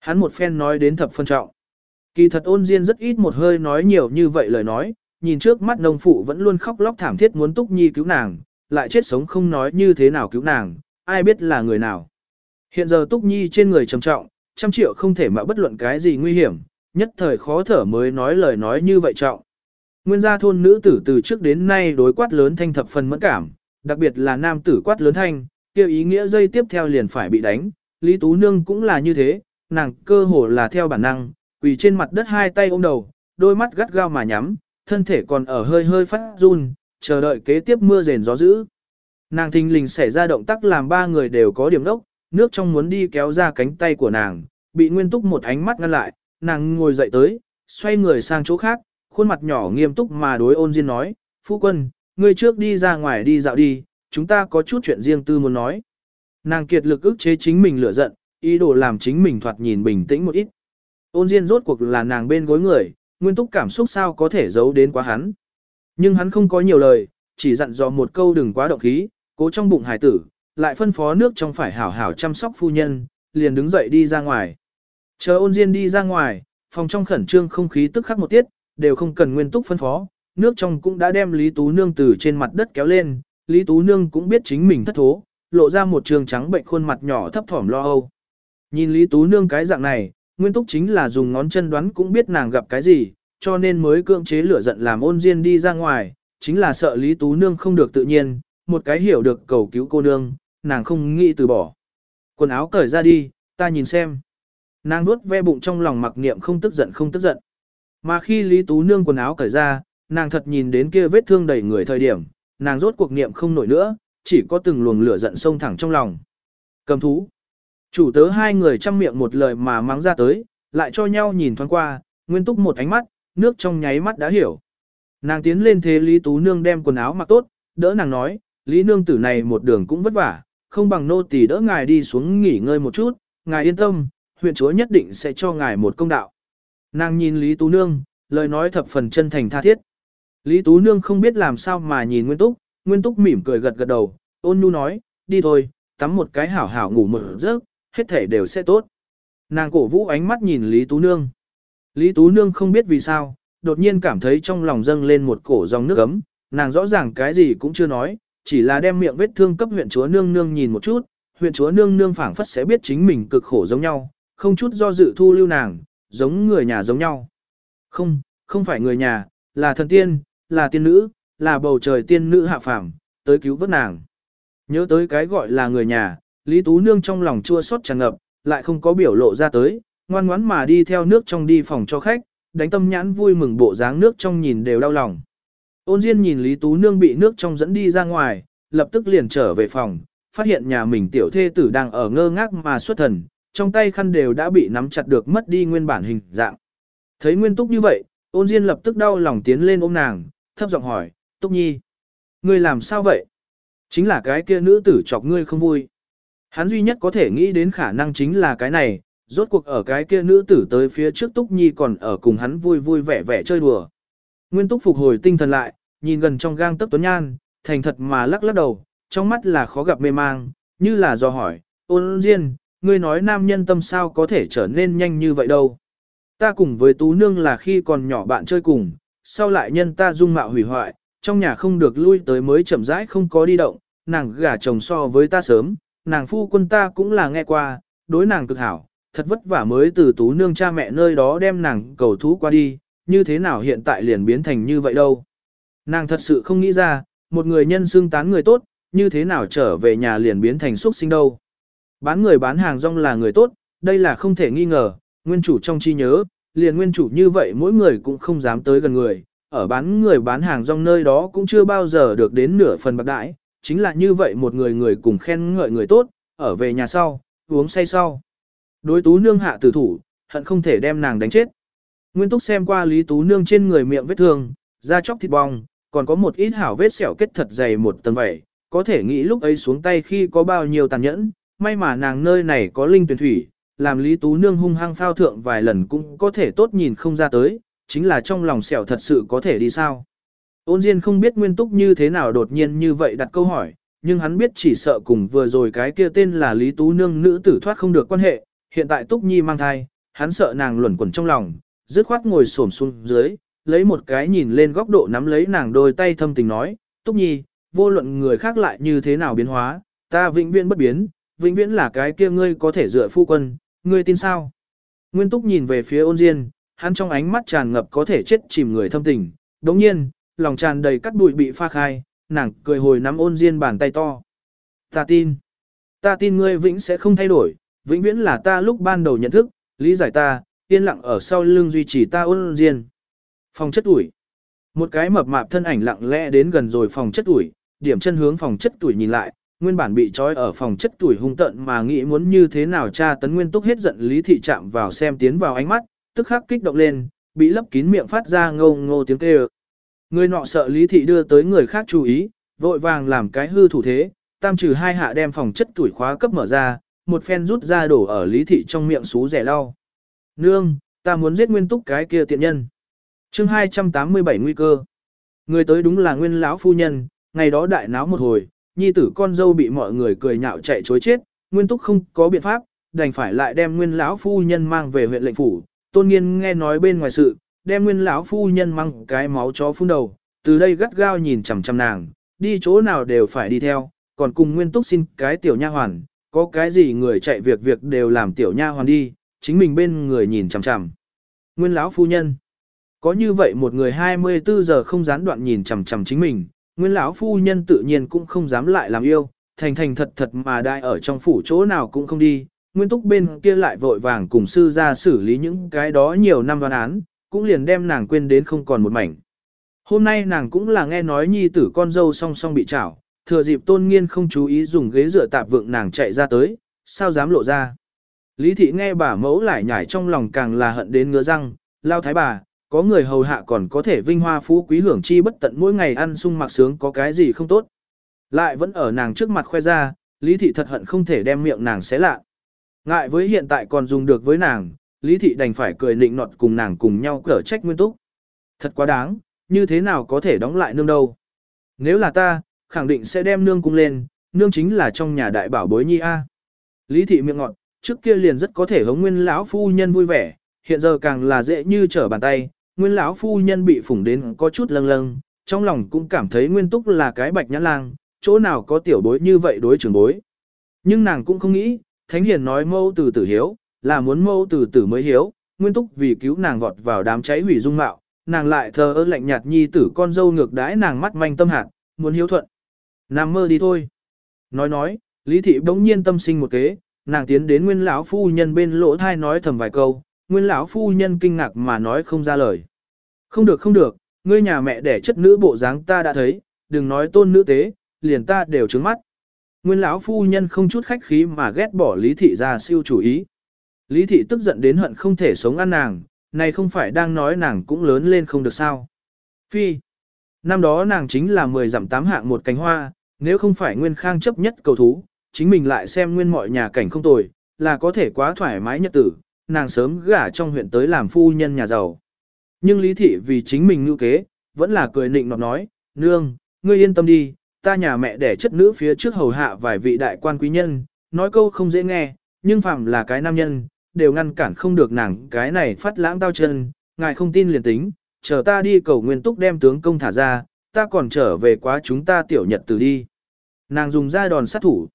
Hắn một phen nói đến thập phân trọng. Kỳ thật ôn diên rất ít một hơi nói nhiều như vậy lời nói, nhìn trước mắt nông phụ vẫn luôn khóc lóc thảm thiết muốn túc nhi cứu nàng, lại chết sống không nói như thế nào cứu nàng, ai biết là người nào. Hiện giờ Túc Nhi trên người trầm trọng, trăm triệu không thể mà bất luận cái gì nguy hiểm, nhất thời khó thở mới nói lời nói như vậy trọng. Nguyên gia thôn nữ tử từ trước đến nay đối quát lớn thanh thập phần mẫn cảm, đặc biệt là nam tử quát lớn thanh, kêu ý nghĩa dây tiếp theo liền phải bị đánh, Lý Tú Nương cũng là như thế, nàng cơ hồ là theo bản năng, quỳ trên mặt đất hai tay ôm đầu, đôi mắt gắt gao mà nhắm, thân thể còn ở hơi hơi phát run, chờ đợi kế tiếp mưa rền gió dữ. Nàng thình lình xảy ra động tác làm ba người đều có điểm đốc, nước trong muốn đi kéo ra cánh tay của nàng, bị Nguyên Túc một ánh mắt ngăn lại, nàng ngồi dậy tới, xoay người sang chỗ khác, khuôn mặt nhỏ nghiêm túc mà đối ôn diên nói, Phu quân, ngươi trước đi ra ngoài đi dạo đi, chúng ta có chút chuyện riêng tư muốn nói. Nàng kiệt lực ức chế chính mình lửa giận, ý đồ làm chính mình thoạt nhìn bình tĩnh một ít. Ôn diên rốt cuộc là nàng bên gối người, nguyên túc cảm xúc sao có thể giấu đến quá hắn. Nhưng hắn không có nhiều lời, chỉ dặn dò một câu đừng quá động khí, cố trong bụng hải tử, lại phân phó nước trong phải hảo hảo chăm sóc phu nhân, liền đứng dậy đi ra ngoài. Chờ ôn diên đi ra ngoài, phòng trong khẩn trương không khí tức khắc một tiết, đều không cần nguyên túc phân phó, nước trong cũng đã đem Lý Tú Nương từ trên mặt đất kéo lên, Lý Tú Nương cũng biết chính mình thất thố, lộ ra một trường trắng bệnh khuôn mặt nhỏ thấp thỏm lo âu. Nhìn Lý Tú Nương cái dạng này, Nguyên Túc chính là dùng ngón chân đoán cũng biết nàng gặp cái gì, cho nên mới cưỡng chế lửa giận làm ôn diên đi ra ngoài, chính là sợ Lý Tú Nương không được tự nhiên, một cái hiểu được cầu cứu cô nương, nàng không nghĩ từ bỏ. Quần áo cởi ra đi, ta nhìn xem. Nàng nuốt ve bụng trong lòng mặc niệm không tức giận không tức giận. Mà khi Lý Tú Nương quần áo cởi ra, nàng thật nhìn đến kia vết thương đầy người thời điểm, nàng rốt cuộc niệm không nổi nữa, chỉ có từng luồng lửa giận sông thẳng trong lòng. Cầm thú. Chủ tớ hai người chăm miệng một lời mà mắng ra tới, lại cho nhau nhìn thoáng qua, nguyên túc một ánh mắt, nước trong nháy mắt đã hiểu. Nàng tiến lên thế Lý Tú Nương đem quần áo mặc tốt, đỡ nàng nói, Lý Nương tử này một đường cũng vất vả, không bằng nô tỳ đỡ ngài đi xuống nghỉ ngơi một chút, ngài yên tâm, huyện chúa nhất định sẽ cho ngài một công đạo. Nàng nhìn Lý Tú Nương, lời nói thập phần chân thành tha thiết. Lý Tú Nương không biết làm sao mà nhìn Nguyên Túc, Nguyên Túc mỉm cười gật gật đầu, ôn nhu nói, đi thôi, tắm một cái hảo hảo ngủ một giấc, hết thể đều sẽ tốt. Nàng cổ vũ ánh mắt nhìn Lý Tú Nương. Lý Tú Nương không biết vì sao, đột nhiên cảm thấy trong lòng dâng lên một cổ dòng nước ấm, nàng rõ ràng cái gì cũng chưa nói, chỉ là đem miệng vết thương cấp huyện chúa nương nương nhìn một chút, huyện chúa nương nương phảng phất sẽ biết chính mình cực khổ giống nhau, không chút do dự thu lưu nàng, giống người nhà giống nhau. Không, không phải người nhà, là thần tiên, là tiên nữ, là bầu trời tiên nữ hạ phàm, tới cứu vớt nàng. Nhớ tới cái gọi là người nhà, Lý Tú Nương trong lòng chua xót tràn ngập, lại không có biểu lộ ra tới, ngoan ngoãn mà đi theo nước trong đi phòng cho khách, đánh tâm nhãn vui mừng bộ dáng nước trong nhìn đều đau lòng. Ôn Diên nhìn Lý Tú Nương bị nước trong dẫn đi ra ngoài, lập tức liền trở về phòng, phát hiện nhà mình tiểu thê tử đang ở ngơ ngác mà xuất thần, trong tay khăn đều đã bị nắm chặt được mất đi nguyên bản hình dạng. Thấy Nguyên Túc như vậy, ôn Diên lập tức đau lòng tiến lên ôm nàng, thấp giọng hỏi, Túc Nhi, ngươi làm sao vậy? Chính là cái kia nữ tử chọc ngươi không vui. Hắn duy nhất có thể nghĩ đến khả năng chính là cái này, rốt cuộc ở cái kia nữ tử tới phía trước Túc Nhi còn ở cùng hắn vui vui vẻ vẻ chơi đùa. Nguyên Túc phục hồi tinh thần lại, nhìn gần trong gang tấc tuấn nhan, thành thật mà lắc lắc đầu, trong mắt là khó gặp mê mang, như là do hỏi, ôn diên, ngươi nói nam nhân tâm sao có thể trở nên nhanh như vậy đâu. Ta cùng với Tú Nương là khi còn nhỏ bạn chơi cùng, sau lại nhân ta dung mạo hủy hoại, trong nhà không được lui tới mới chậm rãi không có đi động, nàng gả chồng so với ta sớm, nàng phu quân ta cũng là nghe qua, đối nàng cực hảo, thật vất vả mới từ Tú Nương cha mẹ nơi đó đem nàng cầu thú qua đi, như thế nào hiện tại liền biến thành như vậy đâu. Nàng thật sự không nghĩ ra, một người nhân xương tán người tốt, như thế nào trở về nhà liền biến thành xuất sinh đâu. Bán người bán hàng rong là người tốt, đây là không thể nghi ngờ, nguyên chủ trong chi nhớ, liền nguyên chủ như vậy mỗi người cũng không dám tới gần người, ở bán người bán hàng rong nơi đó cũng chưa bao giờ được đến nửa phần bạc đãi, chính là như vậy một người người cùng khen ngợi người tốt, ở về nhà sau, uống say sau. Đối tú nương hạ tử thủ, hận không thể đem nàng đánh chết. Nguyên túc xem qua Lý Tú Nương trên người miệng vết thương, da chóc thịt bong, còn có một ít hảo vết sẹo kết thật dày một tầng vẩy, có thể nghĩ lúc ấy xuống tay khi có bao nhiêu tàn nhẫn, may mà nàng nơi này có linh tuyển thủy, làm Lý Tú Nương hung hăng phao thượng vài lần cũng có thể tốt nhìn không ra tới, chính là trong lòng sẹo thật sự có thể đi sao. Ôn Diên không biết nguyên túc như thế nào đột nhiên như vậy đặt câu hỏi, nhưng hắn biết chỉ sợ cùng vừa rồi cái kia tên là Lý Tú Nương nữ tử thoát không được quan hệ, hiện tại Túc Nhi mang thai, hắn sợ nàng luẩn quẩn trong lòng, dứt khoát ngồi xổm xuống dưới, lấy một cái nhìn lên góc độ nắm lấy nàng đôi tay thâm tình nói, Túc Nhi, vô luận người khác lại như thế nào biến hóa, ta vĩnh viễn bất biến, vĩnh viễn là cái kia ngươi có thể dựa phu quân, ngươi tin sao? Nguyên Túc nhìn về phía ôn diên, hắn trong ánh mắt tràn ngập có thể chết chìm người thâm tình. Đồng nhiên, lòng tràn đầy cắt bụi bị pha khai, nàng cười hồi nắm ôn diên bàn tay to. Ta tin. Ta tin ngươi vĩnh sẽ không thay đổi, vĩnh viễn là ta lúc ban đầu nhận thức, lý giải ta, yên lặng ở sau lưng duy trì ta ôn riêng. Phòng chất ủi. Một cái mập mạp thân ảnh lặng lẽ đến gần rồi phòng chất ủi, điểm chân hướng phòng chất tuổi nhìn lại, nguyên bản bị trói ở phòng chất tuổi hung tận mà nghĩ muốn như thế nào tra tấn nguyên túc hết giận lý thị chạm vào xem tiến vào ánh mắt, tức khắc kích động lên, bị lấp kín miệng phát ra ngô ngô tiếng kêu. Người nọ sợ lý thị đưa tới người khác chú ý, vội vàng làm cái hư thủ thế, tam trừ hai hạ đem phòng chất tuổi khóa cấp mở ra, một phen rút ra đổ ở lý thị trong miệng xú rẻ lau. Nương, ta muốn giết nguyên túc cái kia tiện nhân. chương 287 nguy cơ. Người tới đúng là nguyên lão phu nhân, ngày đó đại náo một hồi, nhi tử con dâu bị mọi người cười nhạo chạy chối chết, nguyên túc không có biện pháp, đành phải lại đem nguyên lão phu nhân mang về huyện lệnh phủ, tôn nghiên nghe nói bên ngoài sự, đem nguyên lão phu nhân mang cái máu chó phun đầu, từ đây gắt gao nhìn chằm chằm nàng, đi chỗ nào đều phải đi theo, còn cùng nguyên túc xin cái tiểu nha hoàn, có cái gì người chạy việc việc đều làm tiểu nha hoàn đi, chính mình bên người nhìn chằm chằm. Nguyên lão phu nhân, có như vậy một người 24 giờ không gián đoạn nhìn chằm chằm chính mình, Nguyên lão phu nhân tự nhiên cũng không dám lại làm yêu, thành thành thật thật mà đại ở trong phủ chỗ nào cũng không đi. Nguyên túc bên kia lại vội vàng cùng sư ra xử lý những cái đó nhiều năm đoán án, cũng liền đem nàng quên đến không còn một mảnh. Hôm nay nàng cũng là nghe nói nhi tử con dâu song song bị chảo, thừa dịp tôn nghiên không chú ý dùng ghế dựa tạp vượng nàng chạy ra tới, sao dám lộ ra. Lý thị nghe bà mẫu lại nhảy trong lòng càng là hận đến ngứa răng, lao thái bà, có người hầu hạ còn có thể vinh hoa phú quý hưởng chi bất tận mỗi ngày ăn sung mặc sướng có cái gì không tốt. Lại vẫn ở nàng trước mặt khoe ra, Lý Thị thật hận không thể đem miệng nàng xé lạ. Ngại với hiện tại còn dùng được với nàng, Lý Thị đành phải cười nịnh nọt cùng nàng cùng nhau cở trách nguyên túc. Thật quá đáng, như thế nào có thể đóng lại nương đâu. Nếu là ta, khẳng định sẽ đem nương cung lên, nương chính là trong nhà đại bảo bối nhi A. Lý Thị miệng ngọt, trước kia liền rất có thể hống nguyên lão phu nhân vui vẻ, hiện giờ càng là dễ như trở bàn tay, nguyên lão phu nhân bị phủng đến có chút lâng lâng, trong lòng cũng cảm thấy nguyên túc là cái bạch nhã lang, chỗ nào có tiểu bối như vậy đối trưởng bối. Nhưng nàng cũng không nghĩ, thánh hiền nói mâu từ tử hiếu, là muốn mâu từ tử mới hiếu, nguyên túc vì cứu nàng vọt vào đám cháy hủy dung mạo, nàng lại thờ ơ lạnh nhạt nhi tử con dâu ngược đãi nàng mắt manh tâm hạt, muốn hiếu thuận. nàng mơ đi thôi. Nói nói, Lý thị bỗng nhiên tâm sinh một kế, nàng tiến đến nguyên lão phu nhân bên lỗ thai nói thầm vài câu, nguyên lão phu nhân kinh ngạc mà nói không ra lời. Không được không được, ngươi nhà mẹ đẻ chất nữ bộ dáng ta đã thấy, đừng nói tôn nữ tế, liền ta đều trứng mắt. Nguyên lão phu nhân không chút khách khí mà ghét bỏ Lý thị ra siêu chủ ý. Lý thị tức giận đến hận không thể sống ăn nàng, này không phải đang nói nàng cũng lớn lên không được sao. Phi. Năm đó nàng chính là 10 dặm tám hạng một cánh hoa, nếu không phải nguyên khang chấp nhất cầu thú, chính mình lại xem nguyên mọi nhà cảnh không tồi, là có thể quá thoải mái nhật tử, nàng sớm gả trong huyện tới làm phu nhân nhà giàu. Nhưng Lý Thị vì chính mình ngưu kế, vẫn là cười nịnh nọt nói, nương, ngươi yên tâm đi, ta nhà mẹ đẻ chất nữ phía trước hầu hạ vài vị đại quan quý nhân, nói câu không dễ nghe, nhưng phạm là cái nam nhân, đều ngăn cản không được nàng cái này phát lãng tao chân, ngài không tin liền tính, chờ ta đi cầu nguyên túc đem tướng công thả ra, ta còn trở về quá chúng ta tiểu nhật từ đi. Nàng dùng ra đòn sát thủ.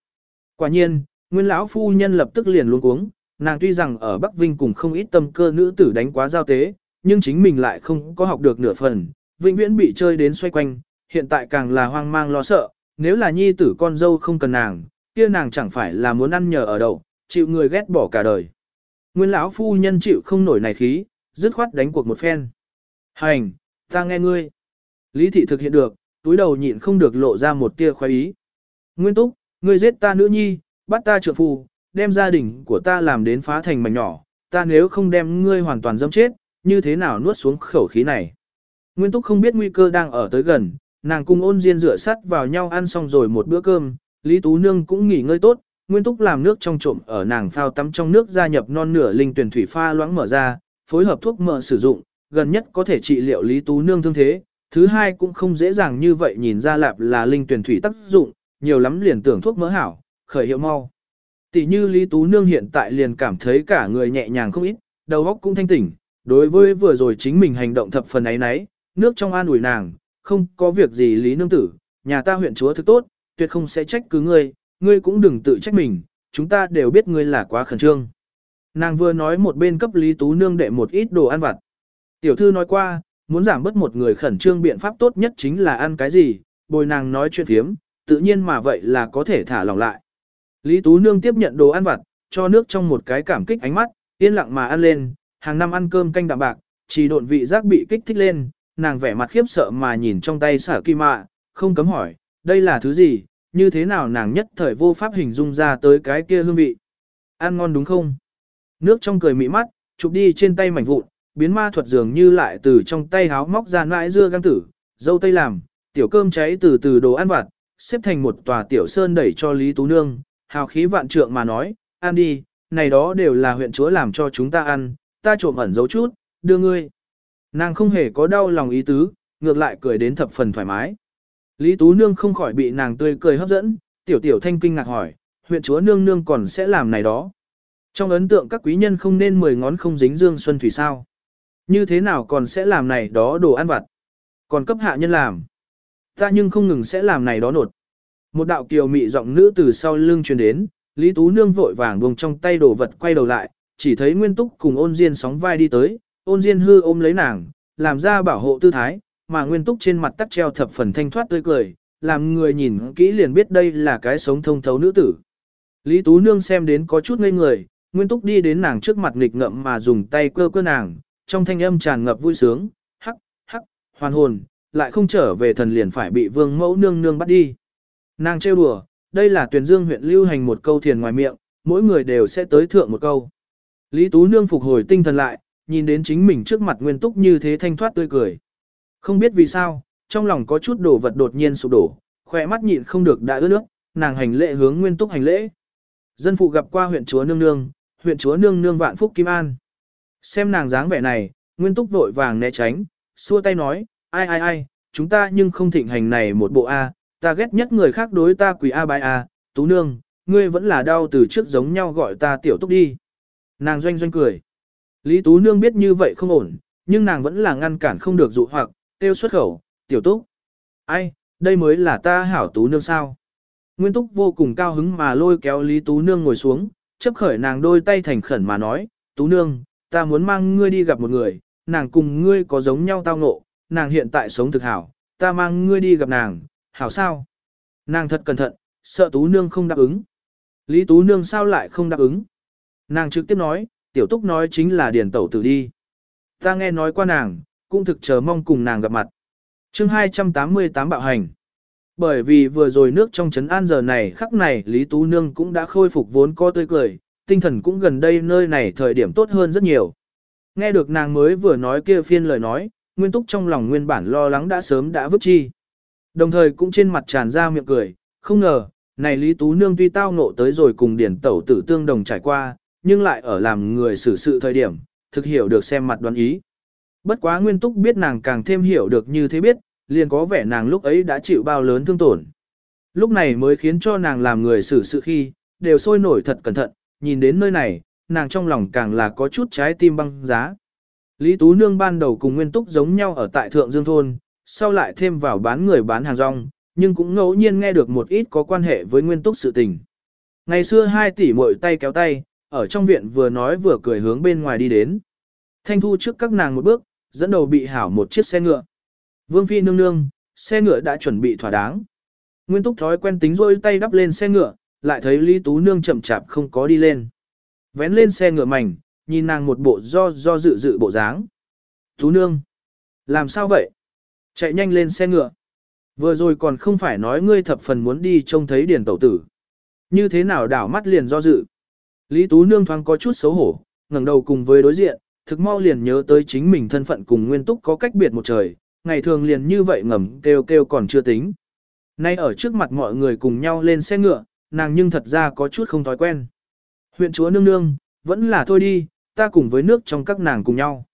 Quả nhiên, nguyên lão phu nhân lập tức liền luống cuống, nàng tuy rằng ở Bắc Vinh cùng không ít tâm cơ nữ tử đánh quá giao tế, nhưng chính mình lại không có học được nửa phần, vĩnh viễn bị chơi đến xoay quanh, hiện tại càng là hoang mang lo sợ, nếu là nhi tử con dâu không cần nàng, kia nàng chẳng phải là muốn ăn nhờ ở đậu, chịu người ghét bỏ cả đời. Nguyên lão phu nhân chịu không nổi này khí, dứt khoát đánh cuộc một phen. Hành, ta nghe ngươi. Lý thị thực hiện được, túi đầu nhịn không được lộ ra một tia khoái ý. Nguyên túc, ngươi giết ta nữ nhi, bắt ta trượng phu, đem gia đình của ta làm đến phá thành mảnh nhỏ, ta nếu không đem ngươi hoàn toàn dâm chết, như thế nào nuốt xuống khẩu khí này. Nguyên Túc không biết nguy cơ đang ở tới gần, nàng cùng ôn diên rửa sắt vào nhau ăn xong rồi một bữa cơm, Lý Tú Nương cũng nghỉ ngơi tốt, Nguyên Túc làm nước trong trộm ở nàng phao tắm trong nước gia nhập non nửa linh tuyển thủy pha loãng mở ra, phối hợp thuốc mỡ sử dụng, gần nhất có thể trị liệu Lý Tú Nương thương thế, thứ hai cũng không dễ dàng như vậy nhìn ra lạp là linh tuyển thủy tác dụng, nhiều lắm liền tưởng thuốc mỡ hảo, khởi hiệu mau. Tỷ như Lý Tú Nương hiện tại liền cảm thấy cả người nhẹ nhàng không ít, đầu óc cũng thanh tỉnh, đối với vừa rồi chính mình hành động thập phần ấy nấy, nước trong an ủi nàng, không có việc gì Lý Nương Tử, nhà ta huyện chúa thức tốt, tuyệt không sẽ trách cứ ngươi, ngươi cũng đừng tự trách mình, chúng ta đều biết ngươi là quá khẩn trương. Nàng vừa nói một bên cấp Lý Tú Nương đệ một ít đồ ăn vặt. Tiểu thư nói qua, muốn giảm bớt một người khẩn trương biện pháp tốt nhất chính là ăn cái gì, bồi nàng nói chuyện thiếm, tự nhiên mà vậy là có thể thả lỏng lại. Lý Tú Nương tiếp nhận đồ ăn vặt, cho nước trong một cái cảm kích ánh mắt, yên lặng mà ăn lên, hàng năm ăn cơm canh đạm bạc, chỉ độn vị giác bị kích thích lên, nàng vẻ mặt khiếp sợ mà nhìn trong tay sở kim mạ, không cấm hỏi, đây là thứ gì, như thế nào nàng nhất thời vô pháp hình dung ra tới cái kia hương vị. Ăn ngon đúng không? Nước trong cười mị mắt, chụp đi trên tay mảnh vụn, biến ma thuật dường như lại từ trong tay háo móc ra nãi dưa găng tử, dâu tây làm, tiểu cơm cháy từ từ đồ ăn vặt, xếp thành một tòa tiểu sơn đẩy cho Lý Tú Nương, hào khí vạn trượng mà nói, ăn đi, này đó đều là huyện chúa làm cho chúng ta ăn, ta trộm ẩn giấu chút, đưa ngươi. Nàng không hề có đau lòng ý tứ, ngược lại cười đến thập phần thoải mái. Lý Tú Nương không khỏi bị nàng tươi cười hấp dẫn, tiểu tiểu thanh kinh ngạc hỏi, huyện chúa nương nương còn sẽ làm này đó. Trong ấn tượng các quý nhân không nên mười ngón không dính dương xuân thủy sao. Như thế nào còn sẽ làm này đó đồ ăn vặt. Còn cấp hạ nhân làm. Ta nhưng không ngừng sẽ làm này đó nột. Một đạo kiều mị giọng nữ từ sau lưng truyền đến, Lý Tú Nương vội vàng buông trong tay đồ vật quay đầu lại, chỉ thấy Nguyên Túc cùng ôn Diên sóng vai đi tới, ôn Diên hư ôm lấy nàng, làm ra bảo hộ tư thái, mà Nguyên Túc trên mặt tắt treo thập phần thanh thoát tươi cười, làm người nhìn kỹ liền biết đây là cái sống thông thấu nữ tử. Lý Tú Nương xem đến có chút ngây người, Nguyên Túc đi đến nàng trước mặt nghịch ngậm mà dùng tay quơ quơ nàng, trong thanh âm tràn ngập vui sướng, hắc, hắc, hoàn hồn, lại không trở về thần liền phải bị vương mẫu nương nương bắt đi. Nàng trêu đùa, đây là tuyển dương huyện lưu hành một câu thiền ngoài miệng, mỗi người đều sẽ tới thượng một câu. Lý Tú Nương phục hồi tinh thần lại, nhìn đến chính mình trước mặt nguyên túc như thế thanh thoát tươi cười. Không biết vì sao, trong lòng có chút đồ vật đột nhiên sụp đổ, khỏe mắt nhịn không được đã ướt nước, nàng hành lễ hướng nguyên túc hành lễ. Dân phụ gặp qua huyện chúa nương nương, huyện chúa nương nương vạn phúc kim an. Xem nàng dáng vẻ này, nguyên túc vội vàng né tránh, xua tay nói, ai ai ai, chúng ta nhưng không thịnh hành này một bộ A, ta ghét nhất người khác đối ta quỷ A bài A, tú nương, ngươi vẫn là đau từ trước giống nhau gọi ta tiểu túc đi. Nàng doanh doanh cười. Lý tú nương biết như vậy không ổn, nhưng nàng vẫn là ngăn cản không được dụ hoặc, tiêu xuất khẩu, tiểu túc. Ai, đây mới là ta hảo tú nương sao. Nguyên túc vô cùng cao hứng mà lôi kéo Lý tú nương ngồi xuống, chấp khởi nàng đôi tay thành khẩn mà nói, tú nương, ta muốn mang ngươi đi gặp một người, nàng cùng ngươi có giống nhau tao ngộ, nàng hiện tại sống thực hảo, ta mang ngươi đi gặp nàng, hảo sao? Nàng thật cẩn thận, sợ Tú Nương không đáp ứng. Lý Tú Nương sao lại không đáp ứng? Nàng trực tiếp nói, tiểu túc nói chính là điển tẩu tử đi. Ta nghe nói qua nàng, cũng thực chờ mong cùng nàng gặp mặt. chương 288 bạo hành. Bởi vì vừa rồi nước trong trấn an giờ này khắc này Lý Tú Nương cũng đã khôi phục vốn co tươi cười, tinh thần cũng gần đây nơi này thời điểm tốt hơn rất nhiều. Nghe được nàng mới vừa nói kia phiên lời nói, Nguyên Túc trong lòng nguyên bản lo lắng đã sớm đã vứt chi. Đồng thời cũng trên mặt tràn ra miệng cười, không ngờ, này Lý Tú Nương tuy tao ngộ tới rồi cùng điển tẩu tử tương đồng trải qua, nhưng lại ở làm người xử sự thời điểm, thực hiểu được xem mặt đoán ý. Bất quá Nguyên Túc biết nàng càng thêm hiểu được như thế biết, liền có vẻ nàng lúc ấy đã chịu bao lớn thương tổn. Lúc này mới khiến cho nàng làm người xử sự khi, đều sôi nổi thật cẩn thận, nhìn đến nơi này, nàng trong lòng càng là có chút trái tim băng giá. Lý Tú Nương ban đầu cùng Nguyên Túc giống nhau ở tại Thượng Dương Thôn, sau lại thêm vào bán người bán hàng rong, nhưng cũng ngẫu nhiên nghe được một ít có quan hệ với Nguyên Túc sự tình. Ngày xưa hai tỷ muội tay kéo tay, ở trong viện vừa nói vừa cười hướng bên ngoài đi đến. Thanh thu trước các nàng một bước, dẫn đầu bị hảo một chiếc xe ngựa. Vương Phi nương nương, xe ngựa đã chuẩn bị thỏa đáng. Nguyên Túc thói quen tính rôi tay đắp lên xe ngựa, lại thấy Lý Tú Nương chậm chạp không có đi lên. Vén lên xe ngựa mảnh, nhìn nàng một bộ do do dự dự bộ dáng. Tú Nương, làm sao vậy? Chạy nhanh lên xe ngựa. Vừa rồi còn không phải nói ngươi thập phần muốn đi trông thấy điển tẩu tử. Như thế nào đảo mắt liền do dự. Lý Tú Nương thoáng có chút xấu hổ, ngẩng đầu cùng với đối diện, thực mau liền nhớ tới chính mình thân phận cùng nguyên túc có cách biệt một trời, ngày thường liền như vậy ngầm kêu kêu còn chưa tính. Nay ở trước mặt mọi người cùng nhau lên xe ngựa, nàng nhưng thật ra có chút không thói quen. Huyện chúa nương nương, vẫn là thôi đi, ta cùng với nước trong các nàng cùng nhau.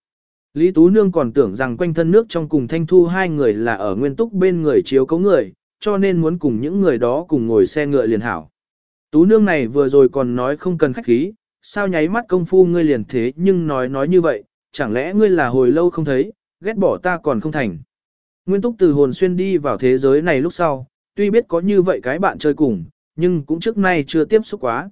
Lý Tú Nương còn tưởng rằng quanh thân nước trong cùng Thanh Thu hai người là ở nguyên túc bên người chiếu cấu người, cho nên muốn cùng những người đó cùng ngồi xe ngựa liền hảo. Tú Nương này vừa rồi còn nói không cần khách khí, sao nháy mắt công phu ngươi liền thế nhưng nói nói như vậy, chẳng lẽ ngươi là hồi lâu không thấy, ghét bỏ ta còn không thành. Nguyên túc từ hồn xuyên đi vào thế giới này lúc sau, tuy biết có như vậy cái bạn chơi cùng, nhưng cũng trước nay chưa tiếp xúc quá.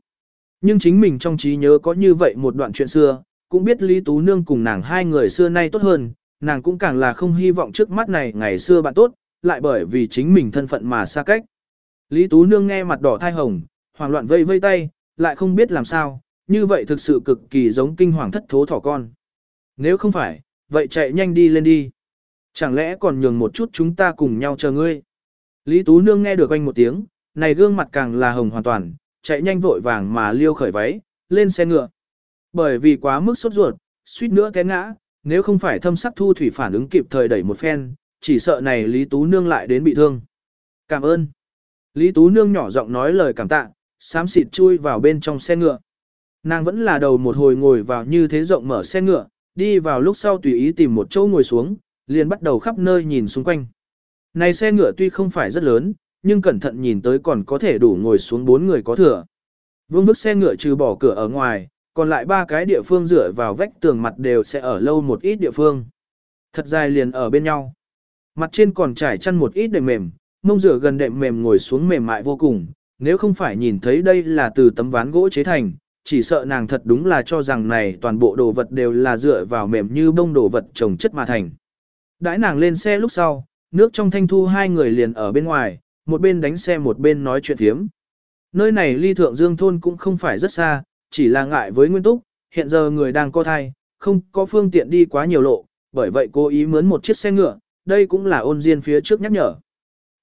Nhưng chính mình trong trí nhớ có như vậy một đoạn chuyện xưa, cũng biết Lý Tú Nương cùng nàng hai người xưa nay tốt hơn, nàng cũng càng là không hy vọng trước mắt này ngày xưa bạn tốt, lại bởi vì chính mình thân phận mà xa cách. Lý Tú Nương nghe mặt đỏ thai hồng, hoảng loạn vây vây tay, lại không biết làm sao, như vậy thực sự cực kỳ giống kinh hoàng thất thố thỏ con. Nếu không phải, vậy chạy nhanh đi lên đi. Chẳng lẽ còn nhường một chút chúng ta cùng nhau chờ ngươi. Lý Tú Nương nghe được anh một tiếng, này gương mặt càng là hồng hoàn toàn, chạy nhanh vội vàng mà liêu khởi váy, lên xe ngựa. Bởi vì quá mức sốt ruột, suýt nữa té ngã, nếu không phải thâm sắc thu thủy phản ứng kịp thời đẩy một phen, chỉ sợ này Lý Tú Nương lại đến bị thương. Cảm ơn. Lý Tú Nương nhỏ giọng nói lời cảm tạ, xám xịt chui vào bên trong xe ngựa. Nàng vẫn là đầu một hồi ngồi vào như thế rộng mở xe ngựa, đi vào lúc sau tùy ý tìm một chỗ ngồi xuống, liền bắt đầu khắp nơi nhìn xung quanh. Này xe ngựa tuy không phải rất lớn, nhưng cẩn thận nhìn tới còn có thể đủ ngồi xuống bốn người có thừa. Vương vức xe ngựa trừ bỏ cửa ở ngoài, còn lại ba cái địa phương dựa vào vách tường mặt đều sẽ ở lâu một ít địa phương. Thật dài liền ở bên nhau. Mặt trên còn trải chăn một ít đệm mềm, mông rửa gần đệm mềm ngồi xuống mềm mại vô cùng, nếu không phải nhìn thấy đây là từ tấm ván gỗ chế thành, chỉ sợ nàng thật đúng là cho rằng này toàn bộ đồ vật đều là dựa vào mềm như bông đồ vật trồng chất mà thành. Đãi nàng lên xe lúc sau, nước trong thanh thu hai người liền ở bên ngoài, một bên đánh xe một bên nói chuyện thiếm. Nơi này ly thượng dương thôn cũng không phải rất xa, chỉ là ngại với nguyên túc, hiện giờ người đang co thai, không có phương tiện đi quá nhiều lộ, bởi vậy cô ý mướn một chiếc xe ngựa, đây cũng là ôn diên phía trước nhắc nhở.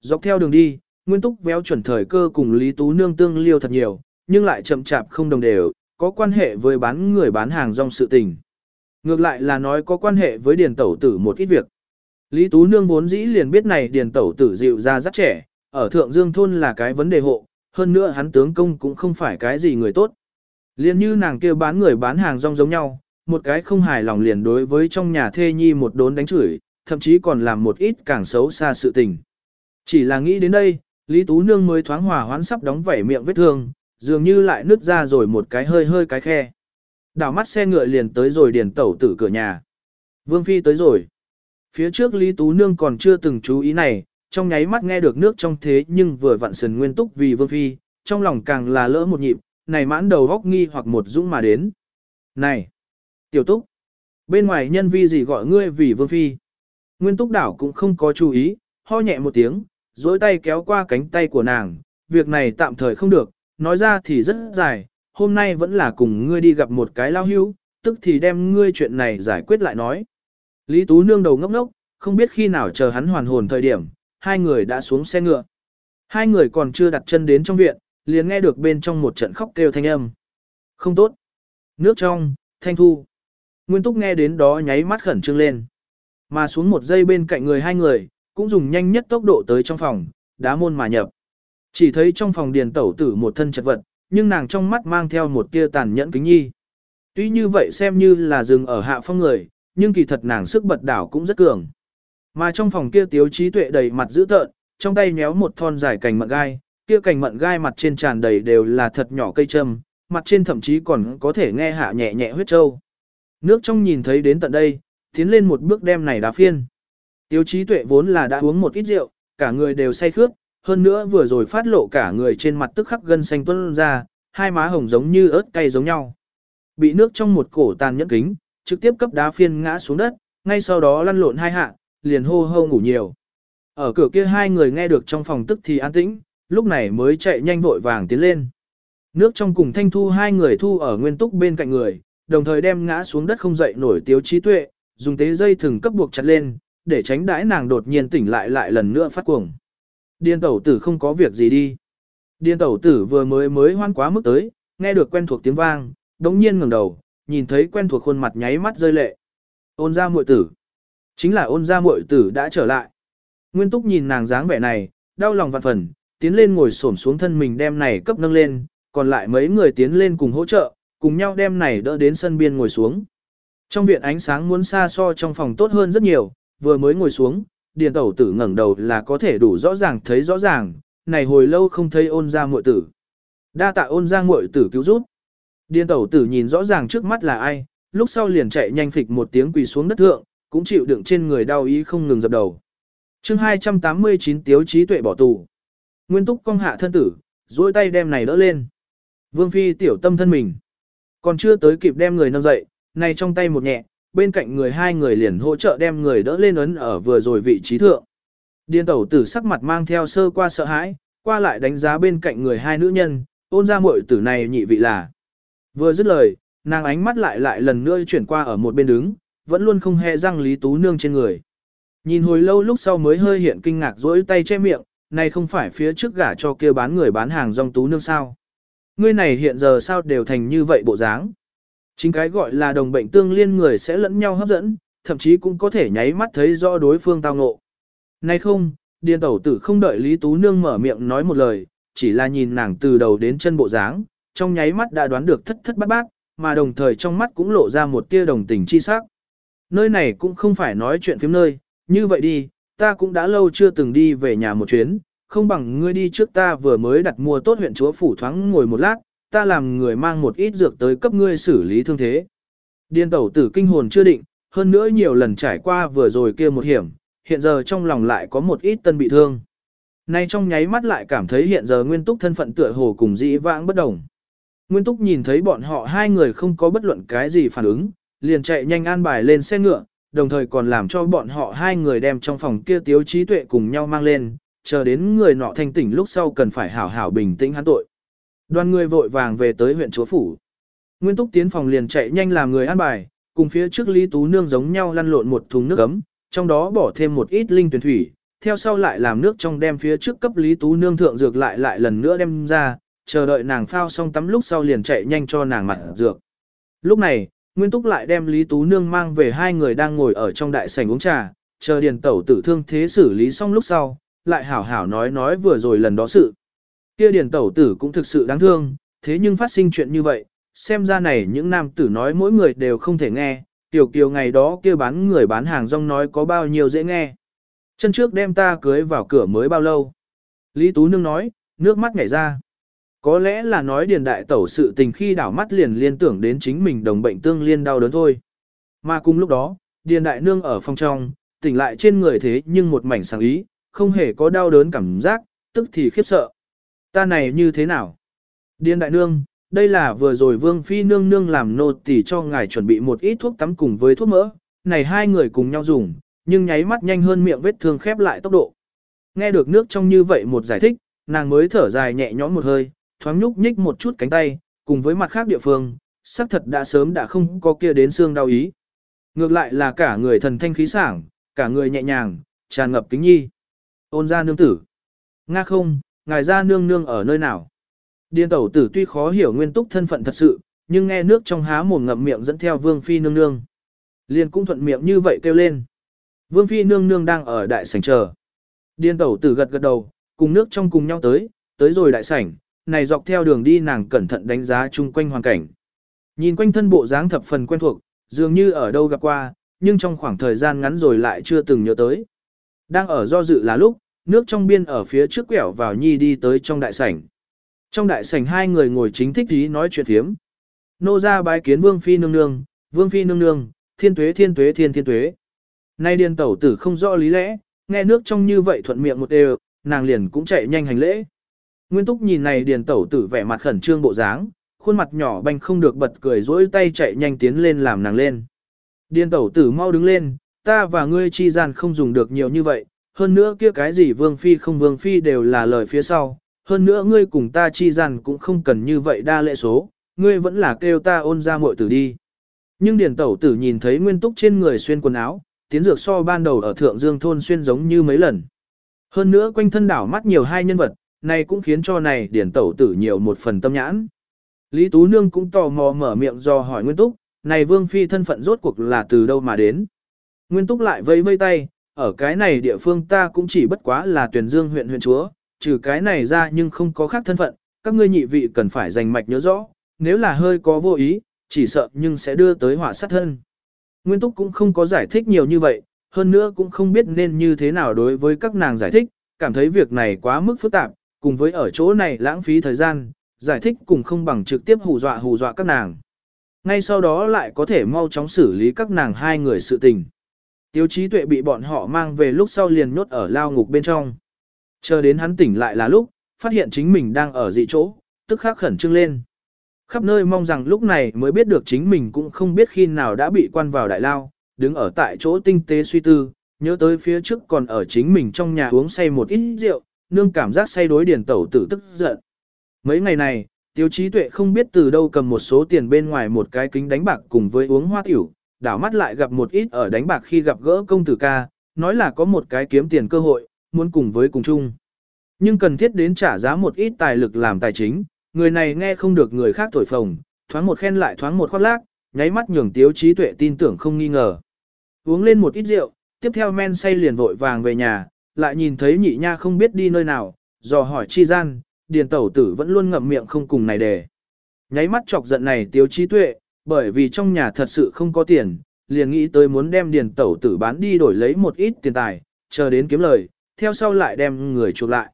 Dọc theo đường đi, nguyên túc véo chuẩn thời cơ cùng Lý Tú Nương tương liêu thật nhiều, nhưng lại chậm chạp không đồng đều, có quan hệ với bán người bán hàng rong sự tình. Ngược lại là nói có quan hệ với điền tẩu tử một ít việc. Lý Tú Nương vốn dĩ liền biết này điền tẩu tử dịu ra rất trẻ, ở Thượng Dương Thôn là cái vấn đề hộ, hơn nữa hắn tướng công cũng không phải cái gì người tốt. Liên như nàng kia bán người bán hàng rong giống nhau, một cái không hài lòng liền đối với trong nhà thê nhi một đốn đánh chửi, thậm chí còn làm một ít càng xấu xa sự tình. Chỉ là nghĩ đến đây, Lý Tú Nương mới thoáng hòa hoãn sắp đóng vảy miệng vết thương, dường như lại nứt ra rồi một cái hơi hơi cái khe. Đảo mắt xe ngựa liền tới rồi điền tẩu tử cửa nhà. Vương Phi tới rồi. Phía trước Lý Tú Nương còn chưa từng chú ý này, trong nháy mắt nghe được nước trong thế nhưng vừa vặn sần nguyên túc vì Vương Phi, trong lòng càng là lỡ một nhịp, này mãn đầu góc nghi hoặc một dũng mà đến. Này! Tiểu Túc! Bên ngoài nhân vi gì gọi ngươi vì Vương Phi? Nguyên Túc đảo cũng không có chú ý, ho nhẹ một tiếng, dối tay kéo qua cánh tay của nàng, việc này tạm thời không được, nói ra thì rất dài, hôm nay vẫn là cùng ngươi đi gặp một cái lao hưu, tức thì đem ngươi chuyện này giải quyết lại nói. Lý Tú nương đầu ngốc ngốc, không biết khi nào chờ hắn hoàn hồn thời điểm, hai người đã xuống xe ngựa. Hai người còn chưa đặt chân đến trong viện, liền nghe được bên trong một trận khóc kêu thanh âm. Không tốt. Nước trong, thanh thu. Nguyên Túc nghe đến đó nháy mắt khẩn trương lên. Mà xuống một giây bên cạnh người hai người, cũng dùng nhanh nhất tốc độ tới trong phòng, đá môn mà nhập. Chỉ thấy trong phòng điền tẩu tử một thân chật vật, nhưng nàng trong mắt mang theo một tia tàn nhẫn kính nhi. Tuy như vậy xem như là dừng ở hạ phong người, nhưng kỳ thật nàng sức bật đảo cũng rất cường. Mà trong phòng kia tiếu trí tuệ đầy mặt dữ tợn, trong tay nhéo một thon dài cành mận gai, kia cành mận gai mặt trên tràn đầy đều là thật nhỏ cây châm, mặt trên thậm chí còn có thể nghe hạ nhẹ nhẹ huyết trâu. Nước trong nhìn thấy đến tận đây, tiến lên một bước đem này đá phiên. Tiếu trí tuệ vốn là đã uống một ít rượu, cả người đều say khướt, hơn nữa vừa rồi phát lộ cả người trên mặt tức khắc gân xanh tuôn ra, hai má hồng giống như ớt cay giống nhau. Bị nước trong một cổ tàn nhẫn kính, trực tiếp cấp đá phiên ngã xuống đất, ngay sau đó lăn lộn hai hạ, liền hô hô ngủ nhiều. Ở cửa kia hai người nghe được trong phòng tức thì an tĩnh, lúc này mới chạy nhanh vội vàng tiến lên. Nước trong cùng thanh thu hai người thu ở nguyên túc bên cạnh người, đồng thời đem ngã xuống đất không dậy nổi tiếu trí tuệ, dùng tế dây thừng cấp buộc chặt lên, để tránh đãi nàng đột nhiên tỉnh lại lại lần nữa phát cuồng. Điên tẩu tử không có việc gì đi. Điên tẩu tử vừa mới mới hoan quá mức tới, nghe được quen thuộc tiếng vang, đống nhiên ngẩng đầu, nhìn thấy quen thuộc khuôn mặt nháy mắt rơi lệ. Ôn ra muội tử. Chính là ôn gia muội tử đã trở lại. Nguyên túc nhìn nàng dáng vẻ này, đau lòng vạn phần, tiến lên ngồi xổm xuống thân mình đem này cấp nâng lên, còn lại mấy người tiến lên cùng hỗ trợ, cùng nhau đem này đỡ đến sân biên ngồi xuống. Trong viện ánh sáng muốn xa so trong phòng tốt hơn rất nhiều, vừa mới ngồi xuống, điền tẩu tử ngẩng đầu là có thể đủ rõ ràng thấy rõ ràng, này hồi lâu không thấy ôn ra muội tử. Đa tạ ôn ra muội tử cứu giúp. Điền tẩu tử nhìn rõ ràng trước mắt là ai, lúc sau liền chạy nhanh phịch một tiếng quỳ xuống đất thượng, cũng chịu đựng trên người đau ý không ngừng dập đầu. chương 289 tiếu trí tuệ bỏ tù. Nguyên túc cong hạ thân tử, duỗi tay đem này đỡ lên. Vương Phi tiểu tâm thân mình. Còn chưa tới kịp đem người nâng dậy, này trong tay một nhẹ, bên cạnh người hai người liền hỗ trợ đem người đỡ lên ấn ở vừa rồi vị trí thượng. Điên tẩu tử sắc mặt mang theo sơ qua sợ hãi, qua lại đánh giá bên cạnh người hai nữ nhân, ôn ra muội tử này nhị vị là. Vừa dứt lời, nàng ánh mắt lại lại lần nữa chuyển qua ở một bên đứng, vẫn luôn không hề răng Lý Tú Nương trên người. Nhìn hồi lâu lúc sau mới hơi hiện kinh ngạc rỗi tay che miệng, này không phải phía trước gả cho kia bán người bán hàng rong Tú Nương sao. Ngươi này hiện giờ sao đều thành như vậy bộ dáng. Chính cái gọi là đồng bệnh tương liên người sẽ lẫn nhau hấp dẫn, thậm chí cũng có thể nháy mắt thấy rõ đối phương tao ngộ. Nay không, điên tẩu tử không đợi Lý Tú Nương mở miệng nói một lời, chỉ là nhìn nàng từ đầu đến chân bộ dáng, trong nháy mắt đã đoán được thất thất bát bát, mà đồng thời trong mắt cũng lộ ra một tia đồng tình chi sắc. Nơi này cũng không phải nói chuyện phiếm nơi, như vậy đi, ta cũng đã lâu chưa từng đi về nhà một chuyến, không bằng ngươi đi trước ta vừa mới đặt mua tốt huyện chúa phủ thoáng ngồi một lát, ta làm người mang một ít dược tới cấp ngươi xử lý thương thế. Điên tẩu tử kinh hồn chưa định, hơn nữa nhiều lần trải qua vừa rồi kia một hiểm, hiện giờ trong lòng lại có một ít tân bị thương. Nay trong nháy mắt lại cảm thấy hiện giờ Nguyên Túc thân phận tựa hồ cùng dĩ vãng bất đồng. Nguyên Túc nhìn thấy bọn họ hai người không có bất luận cái gì phản ứng, liền chạy nhanh an bài lên xe ngựa, đồng thời còn làm cho bọn họ hai người đem trong phòng kia tiếu trí tuệ cùng nhau mang lên, chờ đến người nọ thanh tỉnh lúc sau cần phải hảo hảo bình tĩnh hắn tội. Đoàn người vội vàng về tới huyện chúa phủ. Nguyên Túc tiến phòng liền chạy nhanh làm người an bài, cùng phía trước Lý Tú Nương giống nhau lăn lộn một thùng nước ấm, trong đó bỏ thêm một ít linh tuyển thủy, theo sau lại làm nước trong đem phía trước cấp Lý Tú Nương thượng dược lại lại lần nữa đem ra, chờ đợi nàng phao xong tắm lúc sau liền chạy nhanh cho nàng mặt dược. Lúc này, Nguyên Túc lại đem Lý Tú Nương mang về hai người đang ngồi ở trong đại sảnh uống trà, chờ điền tẩu tử thương thế xử lý xong lúc sau, lại hảo hảo nói nói vừa rồi lần đó sự. Kia điền tẩu tử cũng thực sự đáng thương, thế nhưng phát sinh chuyện như vậy, xem ra này những nam tử nói mỗi người đều không thể nghe, tiểu kiều ngày đó kia bán người bán hàng rong nói có bao nhiêu dễ nghe. Chân trước đem ta cưới vào cửa mới bao lâu. Lý Tú Nương nói, nước mắt nhảy ra. Có lẽ là nói điền đại tẩu sự tình khi đảo mắt liền liên tưởng đến chính mình đồng bệnh tương liên đau đớn thôi. Mà cùng lúc đó, điền đại nương ở phòng trong, tỉnh lại trên người thế nhưng một mảnh sáng ý, không hề có đau đớn cảm giác, tức thì khiếp sợ. Ta này như thế nào? Điền đại nương, đây là vừa rồi vương phi nương nương làm nô tỳ cho ngài chuẩn bị một ít thuốc tắm cùng với thuốc mỡ, này hai người cùng nhau dùng, nhưng nháy mắt nhanh hơn miệng vết thương khép lại tốc độ. Nghe được nước trong như vậy một giải thích, nàng mới thở dài nhẹ nhõm một hơi, thoáng nhúc nhích một chút cánh tay, cùng với mặt khác địa phương, xác thật đã sớm đã không có kia đến xương đau ý. Ngược lại là cả người thần thanh khí sảng, cả người nhẹ nhàng, tràn ngập kính nhi. Ôn ra nương tử. Nga không, ngài ra nương nương ở nơi nào? Điên tẩu tử tuy khó hiểu nguyên túc thân phận thật sự, nhưng nghe nước trong há mồm ngậm miệng dẫn theo vương phi nương nương. Liền cũng thuận miệng như vậy kêu lên. Vương phi nương nương đang ở đại sảnh chờ. Điên tẩu tử gật gật đầu, cùng nước trong cùng nhau tới, tới rồi đại sảnh, này dọc theo đường đi nàng cẩn thận đánh giá chung quanh hoàn cảnh. Nhìn quanh thân bộ dáng thập phần quen thuộc, dường như ở đâu gặp qua, nhưng trong khoảng thời gian ngắn rồi lại chưa từng nhớ tới. Đang ở do dự là lúc, nước trong biên ở phía trước quẹo vào nhi đi tới trong đại sảnh. Trong đại sảnh hai người ngồi chính thích ý nói chuyện thiếm. Nô ra bái kiến vương phi nương nương, vương phi nương nương, thiên tuế thiên tuế thiên thiên tuế. Nay điên tẩu tử không rõ lý lẽ, nghe nước trong như vậy thuận miệng một đều, nàng liền cũng chạy nhanh hành lễ. Nguyên túc nhìn này điền tẩu tử vẻ mặt khẩn trương bộ dáng, khuôn mặt nhỏ banh không được bật cười rỗi tay chạy nhanh tiến lên làm nàng lên. Điền tẩu tử mau đứng lên, ta và ngươi chi gian không dùng được nhiều như vậy, hơn nữa kia cái gì vương phi không vương phi đều là lời phía sau, hơn nữa ngươi cùng ta chi gian cũng không cần như vậy đa lệ số, ngươi vẫn là kêu ta ôn ra muội tử đi. Nhưng điền tẩu tử nhìn thấy nguyên túc trên người xuyên quần áo, tiến dược so ban đầu ở thượng dương thôn xuyên giống như mấy lần. Hơn nữa quanh thân đảo mắt nhiều hai nhân vật, này cũng khiến cho này điển tẩu tử nhiều một phần tâm nhãn. Lý Tú Nương cũng tò mò mở miệng do hỏi Nguyên Túc, này Vương Phi thân phận rốt cuộc là từ đâu mà đến. Nguyên Túc lại vây vây tay, ở cái này địa phương ta cũng chỉ bất quá là tuyển dương huyện huyện chúa, trừ cái này ra nhưng không có khác thân phận, các ngươi nhị vị cần phải dành mạch nhớ rõ, nếu là hơi có vô ý, chỉ sợ nhưng sẽ đưa tới họa sát thân. Nguyên Túc cũng không có giải thích nhiều như vậy, hơn nữa cũng không biết nên như thế nào đối với các nàng giải thích, cảm thấy việc này quá mức phức tạp, cùng với ở chỗ này lãng phí thời gian, giải thích cùng không bằng trực tiếp hù dọa hù dọa các nàng. Ngay sau đó lại có thể mau chóng xử lý các nàng hai người sự tình. Tiêu trí tuệ bị bọn họ mang về lúc sau liền nhốt ở lao ngục bên trong. Chờ đến hắn tỉnh lại là lúc, phát hiện chính mình đang ở dị chỗ, tức khắc khẩn trương lên. khắp nơi mong rằng lúc này mới biết được chính mình cũng không biết khi nào đã bị quan vào đại lao, đứng ở tại chỗ tinh tế suy tư, nhớ tới phía trước còn ở chính mình trong nhà uống say một ít rượu, nương cảm giác say đối điền tẩu tử tức giận. Mấy ngày này, tiêu trí tuệ không biết từ đâu cầm một số tiền bên ngoài một cái kính đánh bạc cùng với uống hoa tiểu, đảo mắt lại gặp một ít ở đánh bạc khi gặp gỡ công tử ca, nói là có một cái kiếm tiền cơ hội, muốn cùng với cùng chung. Nhưng cần thiết đến trả giá một ít tài lực làm tài chính, người này nghe không được người khác thổi phồng, thoáng một khen lại thoáng một khoác lác, nháy mắt nhường tiếu trí tuệ tin tưởng không nghi ngờ. Uống lên một ít rượu, tiếp theo men say liền vội vàng về nhà, lại nhìn thấy nhị nha không biết đi nơi nào, dò hỏi chi gian, điền tẩu tử vẫn luôn ngậm miệng không cùng này đề. Nháy mắt chọc giận này tiếu trí tuệ, bởi vì trong nhà thật sự không có tiền, liền nghĩ tới muốn đem điền tẩu tử bán đi đổi lấy một ít tiền tài, chờ đến kiếm lời, theo sau lại đem người chuộc lại.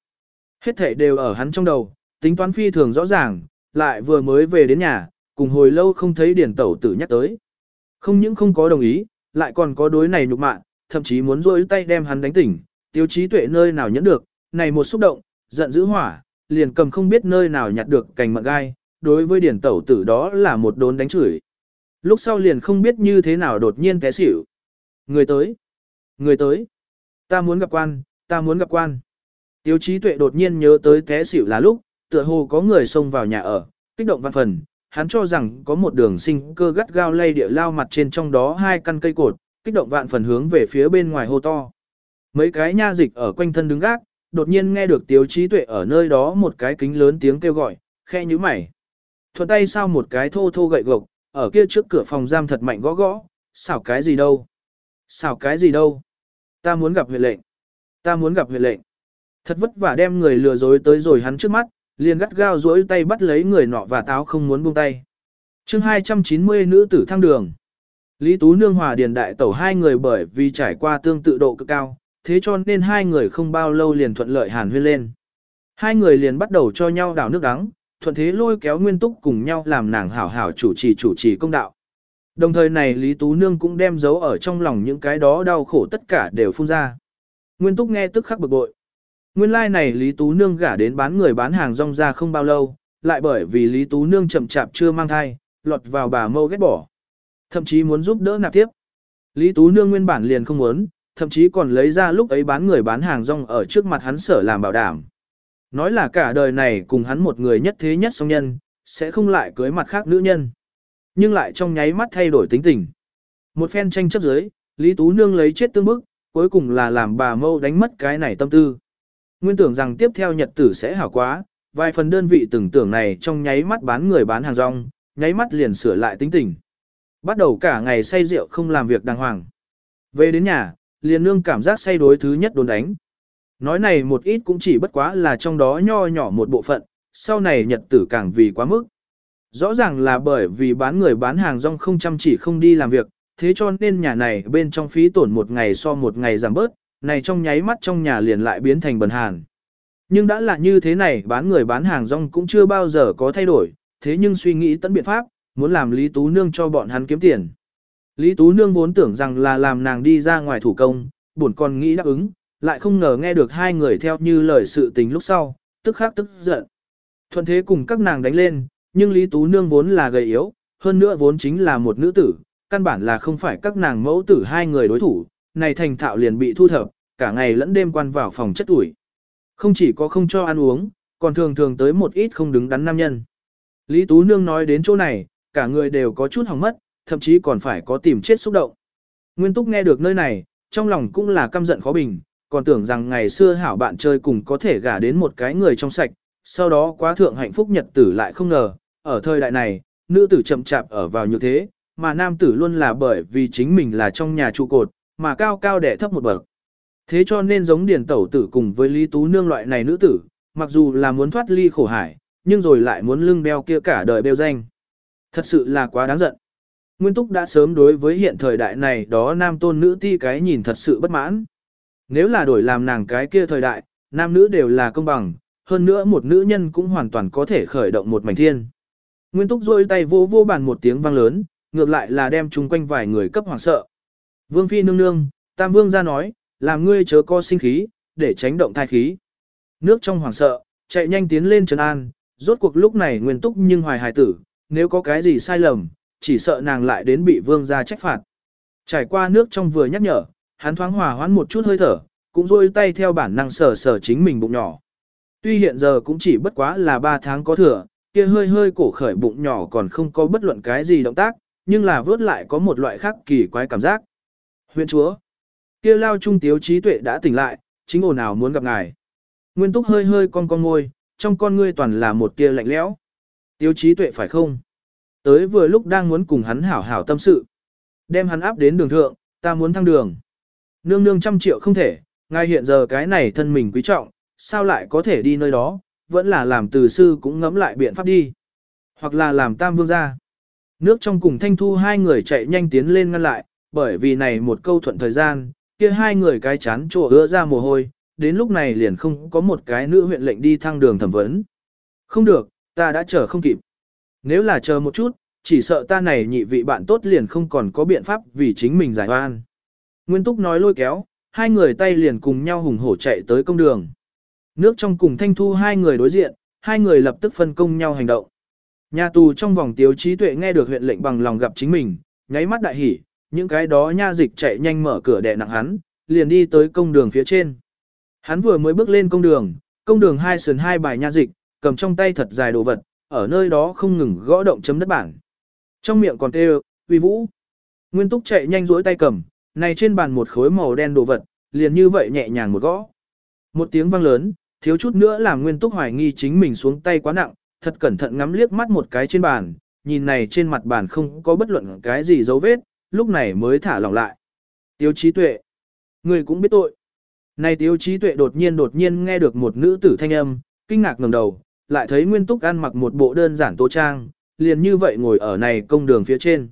Hết thảy đều ở hắn trong đầu, tính toán phi thường rõ ràng, lại vừa mới về đến nhà, cùng hồi lâu không thấy điền tẩu tử nhắc tới. Không những không có đồng ý, lại còn có đối này nhục mạ, thậm chí muốn rôi tay đem hắn đánh tỉnh, tiêu chí tuệ nơi nào nhẫn được, này một xúc động, giận dữ hỏa, liền cầm không biết nơi nào nhặt được cành mận gai, đối với điển tẩu tử đó là một đốn đánh chửi. Lúc sau liền không biết như thế nào đột nhiên té xỉu. Người tới, người tới, ta muốn gặp quan, ta muốn gặp quan. Tiêu chí tuệ đột nhiên nhớ tới té xỉu là lúc, tựa hồ có người xông vào nhà ở, kích động văn phần, hắn cho rằng có một đường sinh cơ gắt gao lay địa lao mặt trên trong đó hai căn cây cột, kích động vạn phần hướng về phía bên ngoài hô to. Mấy cái nha dịch ở quanh thân đứng gác, đột nhiên nghe được tiếu trí tuệ ở nơi đó một cái kính lớn tiếng kêu gọi, khe như mày. Thuận tay sao một cái thô thô gậy gộc, ở kia trước cửa phòng giam thật mạnh gõ gõ, xảo cái gì đâu? Xảo cái gì đâu? Ta muốn gặp huyện lệnh. Ta muốn gặp huyện lệnh. Thật vất vả đem người lừa dối tới rồi hắn trước mắt, liền gắt gao duỗi tay bắt lấy người nọ và táo không muốn buông tay. chương 290 nữ tử thăng đường. Lý Tú Nương Hòa Điền Đại Tẩu hai người bởi vì trải qua tương tự độ cực cao, thế cho nên hai người không bao lâu liền thuận lợi hàn huyên lên. Hai người liền bắt đầu cho nhau đảo nước đắng, thuận thế lôi kéo nguyên túc cùng nhau làm nàng hảo hảo chủ trì chủ trì công đạo. Đồng thời này Lý Tú Nương cũng đem giấu ở trong lòng những cái đó đau khổ tất cả đều phun ra. Nguyên túc nghe tức khắc bực bội. Nguyên lai like này Lý Tú Nương gả đến bán người bán hàng rong ra không bao lâu, lại bởi vì Lý Tú Nương chậm chạp chưa mang thai, lọt vào bà mâu ghét bỏ. Thậm chí muốn giúp đỡ nạp tiếp. Lý Tú Nương nguyên bản liền không muốn, thậm chí còn lấy ra lúc ấy bán người bán hàng rong ở trước mặt hắn sở làm bảo đảm. Nói là cả đời này cùng hắn một người nhất thế nhất song nhân, sẽ không lại cưới mặt khác nữ nhân. Nhưng lại trong nháy mắt thay đổi tính tình. Một phen tranh chấp dưới, Lý Tú Nương lấy chết tương bức, cuối cùng là làm bà mâu đánh mất cái này tâm tư. Nguyên tưởng rằng tiếp theo nhật tử sẽ hảo quá, vài phần đơn vị tưởng tưởng này trong nháy mắt bán người bán hàng rong, nháy mắt liền sửa lại tính tình. Bắt đầu cả ngày say rượu không làm việc đàng hoàng. Về đến nhà, liền nương cảm giác say đối thứ nhất đồn đánh. Nói này một ít cũng chỉ bất quá là trong đó nho nhỏ một bộ phận, sau này nhật tử càng vì quá mức. Rõ ràng là bởi vì bán người bán hàng rong không chăm chỉ không đi làm việc, thế cho nên nhà này bên trong phí tổn một ngày so một ngày giảm bớt, này trong nháy mắt trong nhà liền lại biến thành bần hàn. Nhưng đã là như thế này bán người bán hàng rong cũng chưa bao giờ có thay đổi, thế nhưng suy nghĩ tận biện pháp, muốn làm Lý Tú Nương cho bọn hắn kiếm tiền. Lý Tú Nương vốn tưởng rằng là làm nàng đi ra ngoài thủ công, buồn còn nghĩ đáp ứng, lại không ngờ nghe được hai người theo như lời sự tình lúc sau, tức khắc tức giận. Thuận thế cùng các nàng đánh lên, nhưng Lý Tú Nương vốn là gầy yếu, hơn nữa vốn chính là một nữ tử, căn bản là không phải các nàng mẫu tử hai người đối thủ, này thành thạo liền bị thu thập, cả ngày lẫn đêm quan vào phòng chất ủi. Không chỉ có không cho ăn uống, còn thường thường tới một ít không đứng đắn nam nhân. Lý Tú Nương nói đến chỗ này, cả người đều có chút hỏng mất, thậm chí còn phải có tìm chết xúc động. Nguyên Túc nghe được nơi này, trong lòng cũng là căm giận khó bình, còn tưởng rằng ngày xưa hảo bạn chơi cùng có thể gả đến một cái người trong sạch, sau đó quá thượng hạnh phúc nhật tử lại không ngờ, ở thời đại này, nữ tử chậm chạp ở vào như thế, mà nam tử luôn là bởi vì chính mình là trong nhà trụ cột, mà cao cao đẻ thấp một bậc. Thế cho nên giống điển tẩu tử cùng với Lý Tú Nương loại này nữ tử, mặc dù là muốn thoát ly khổ hải, nhưng rồi lại muốn lưng đeo kia cả đời bêu danh. Thật sự là quá đáng giận. Nguyên Túc đã sớm đối với hiện thời đại này đó nam tôn nữ ti cái nhìn thật sự bất mãn. Nếu là đổi làm nàng cái kia thời đại, nam nữ đều là công bằng, hơn nữa một nữ nhân cũng hoàn toàn có thể khởi động một mảnh thiên. Nguyên Túc rôi tay vô vô bàn một tiếng vang lớn, ngược lại là đem chung quanh vài người cấp hoàng sợ. Vương Phi nương nương, Tam Vương ra nói, làm ngươi chớ co sinh khí, để tránh động thai khí. Nước trong hoàng sợ, chạy nhanh tiến lên Trần an, rốt cuộc lúc này Nguyên Túc nhưng hoài hài tử, nếu có cái gì sai lầm, chỉ sợ nàng lại đến bị vương gia trách phạt. Trải qua nước trong vừa nhắc nhở, hắn thoáng hòa hoãn một chút hơi thở, cũng rôi tay theo bản năng sờ sờ chính mình bụng nhỏ. Tuy hiện giờ cũng chỉ bất quá là 3 tháng có thừa, kia hơi hơi cổ khởi bụng nhỏ còn không có bất luận cái gì động tác, nhưng là vớt lại có một loại khác kỳ quái cảm giác. Huyện chúa, kia lao trung tiếu trí tuệ đã tỉnh lại, chính ồn nào muốn gặp ngài. Nguyên túc hơi hơi con con ngôi, trong con ngươi toàn là một kia lạnh lẽo. Tiếu trí tuệ phải không? Tới vừa lúc đang muốn cùng hắn hảo hảo tâm sự. Đem hắn áp đến đường thượng, ta muốn thăng đường. Nương nương trăm triệu không thể, ngài hiện giờ cái này thân mình quý trọng, sao lại có thể đi nơi đó, vẫn là làm từ sư cũng ngẫm lại biện pháp đi. Hoặc là làm tam vương gia. Nước trong cùng thanh thu hai người chạy nhanh tiến lên ngăn lại, bởi vì này một câu thuận thời gian, kia hai người cái chán trổ ứa ra mồ hôi, đến lúc này liền không có một cái nữ huyện lệnh đi thăng đường thẩm vấn. Không được, ta đã chờ không kịp. Nếu là chờ một chút, chỉ sợ ta này nhị vị bạn tốt liền không còn có biện pháp vì chính mình giải oan. Nguyên Túc nói lôi kéo, hai người tay liền cùng nhau hùng hổ chạy tới công đường. Nước trong cùng thanh thu hai người đối diện, hai người lập tức phân công nhau hành động. Nhà tù trong vòng tiếu trí tuệ nghe được huyện lệnh bằng lòng gặp chính mình, nháy mắt đại hỉ, những cái đó nha dịch chạy nhanh mở cửa đè nặng hắn, liền đi tới công đường phía trên. Hắn vừa mới bước lên công đường, công đường hai sườn hai bài nha dịch, cầm trong tay thật dài đồ vật, ở nơi đó không ngừng gõ động chấm đất bản. Trong miệng còn kêu, uy vũ. Nguyên túc chạy nhanh duỗi tay cầm, này trên bàn một khối màu đen đồ vật, liền như vậy nhẹ nhàng một gõ. Một tiếng vang lớn, thiếu chút nữa làm Nguyên Túc hoài nghi chính mình xuống tay quá nặng, thật cẩn thận ngắm liếc mắt một cái trên bàn, nhìn này trên mặt bàn không có bất luận cái gì dấu vết, lúc này mới thả lỏng lại. Tiêu trí tuệ, người cũng biết tội. Này tiêu trí tuệ đột nhiên đột nhiên nghe được một nữ tử thanh âm, kinh ngạc ngẩng đầu, lại thấy Nguyên Túc ăn mặc một bộ đơn giản tô trang, liền như vậy ngồi ở này công đường phía trên.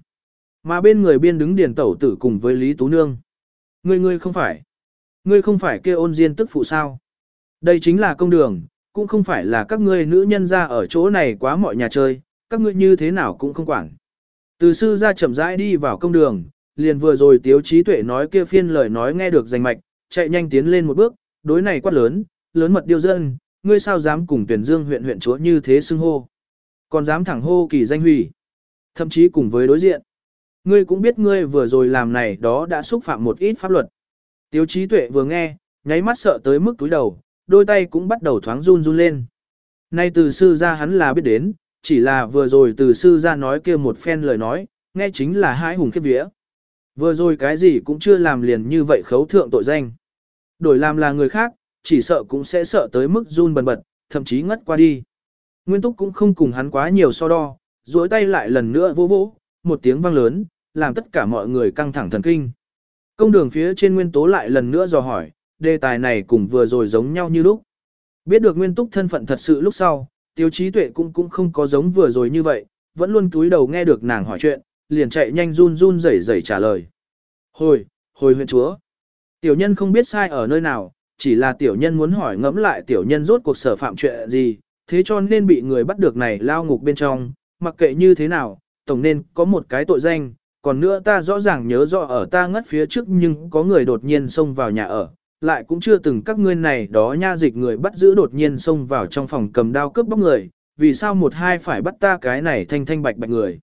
Mà bên người biên đứng điền tẩu tử cùng với Lý Tú Nương. Ngươi ngươi không phải. Ngươi không phải kêu ôn diên tức phụ sao. Đây chính là công đường, cũng không phải là các ngươi nữ nhân ra ở chỗ này quá mọi nhà chơi, các ngươi như thế nào cũng không quản. Từ sư ra chậm rãi đi vào công đường, liền vừa rồi tiếu trí tuệ nói kia phiên lời nói nghe được rành mạch, chạy nhanh tiến lên một bước, đối này quát lớn, lớn mật điêu dân, ngươi sao dám cùng tuyển dương huyện huyện chúa như thế xưng hô. Còn dám thẳng hô kỳ danh hủy. Thậm chí cùng với đối diện. Ngươi cũng biết ngươi vừa rồi làm này đó đã xúc phạm một ít pháp luật. Tiếu trí tuệ vừa nghe, nháy mắt sợ tới mức túi đầu, đôi tay cũng bắt đầu thoáng run run lên. Nay từ sư ra hắn là biết đến, chỉ là vừa rồi từ sư ra nói kia một phen lời nói, nghe chính là hai hùng khiếp vía. Vừa rồi cái gì cũng chưa làm liền như vậy khấu thượng tội danh. Đổi làm là người khác, chỉ sợ cũng sẽ sợ tới mức run bần bật, thậm chí ngất qua đi. Nguyên túc cũng không cùng hắn quá nhiều so đo, duỗi tay lại lần nữa vỗ vỗ, một tiếng vang lớn, làm tất cả mọi người căng thẳng thần kinh. Công đường phía trên nguyên tố lại lần nữa dò hỏi, đề tài này cùng vừa rồi giống nhau như lúc. Biết được nguyên túc thân phận thật sự lúc sau, tiêu Chí tuệ cũng cũng không có giống vừa rồi như vậy, vẫn luôn túi đầu nghe được nàng hỏi chuyện, liền chạy nhanh run run rẩy rẩy trả lời. Hồi, hồi huyện chúa. Tiểu nhân không biết sai ở nơi nào, chỉ là tiểu nhân muốn hỏi ngẫm lại tiểu nhân rốt cuộc sở phạm chuyện gì, thế cho nên bị người bắt được này lao ngục bên trong, mặc kệ như thế nào, tổng nên có một cái tội danh, còn nữa ta rõ ràng nhớ rõ ở ta ngất phía trước nhưng có người đột nhiên xông vào nhà ở, lại cũng chưa từng các ngươi này đó nha dịch người bắt giữ đột nhiên xông vào trong phòng cầm đao cướp bóc người, vì sao một hai phải bắt ta cái này thanh thanh bạch bạch người.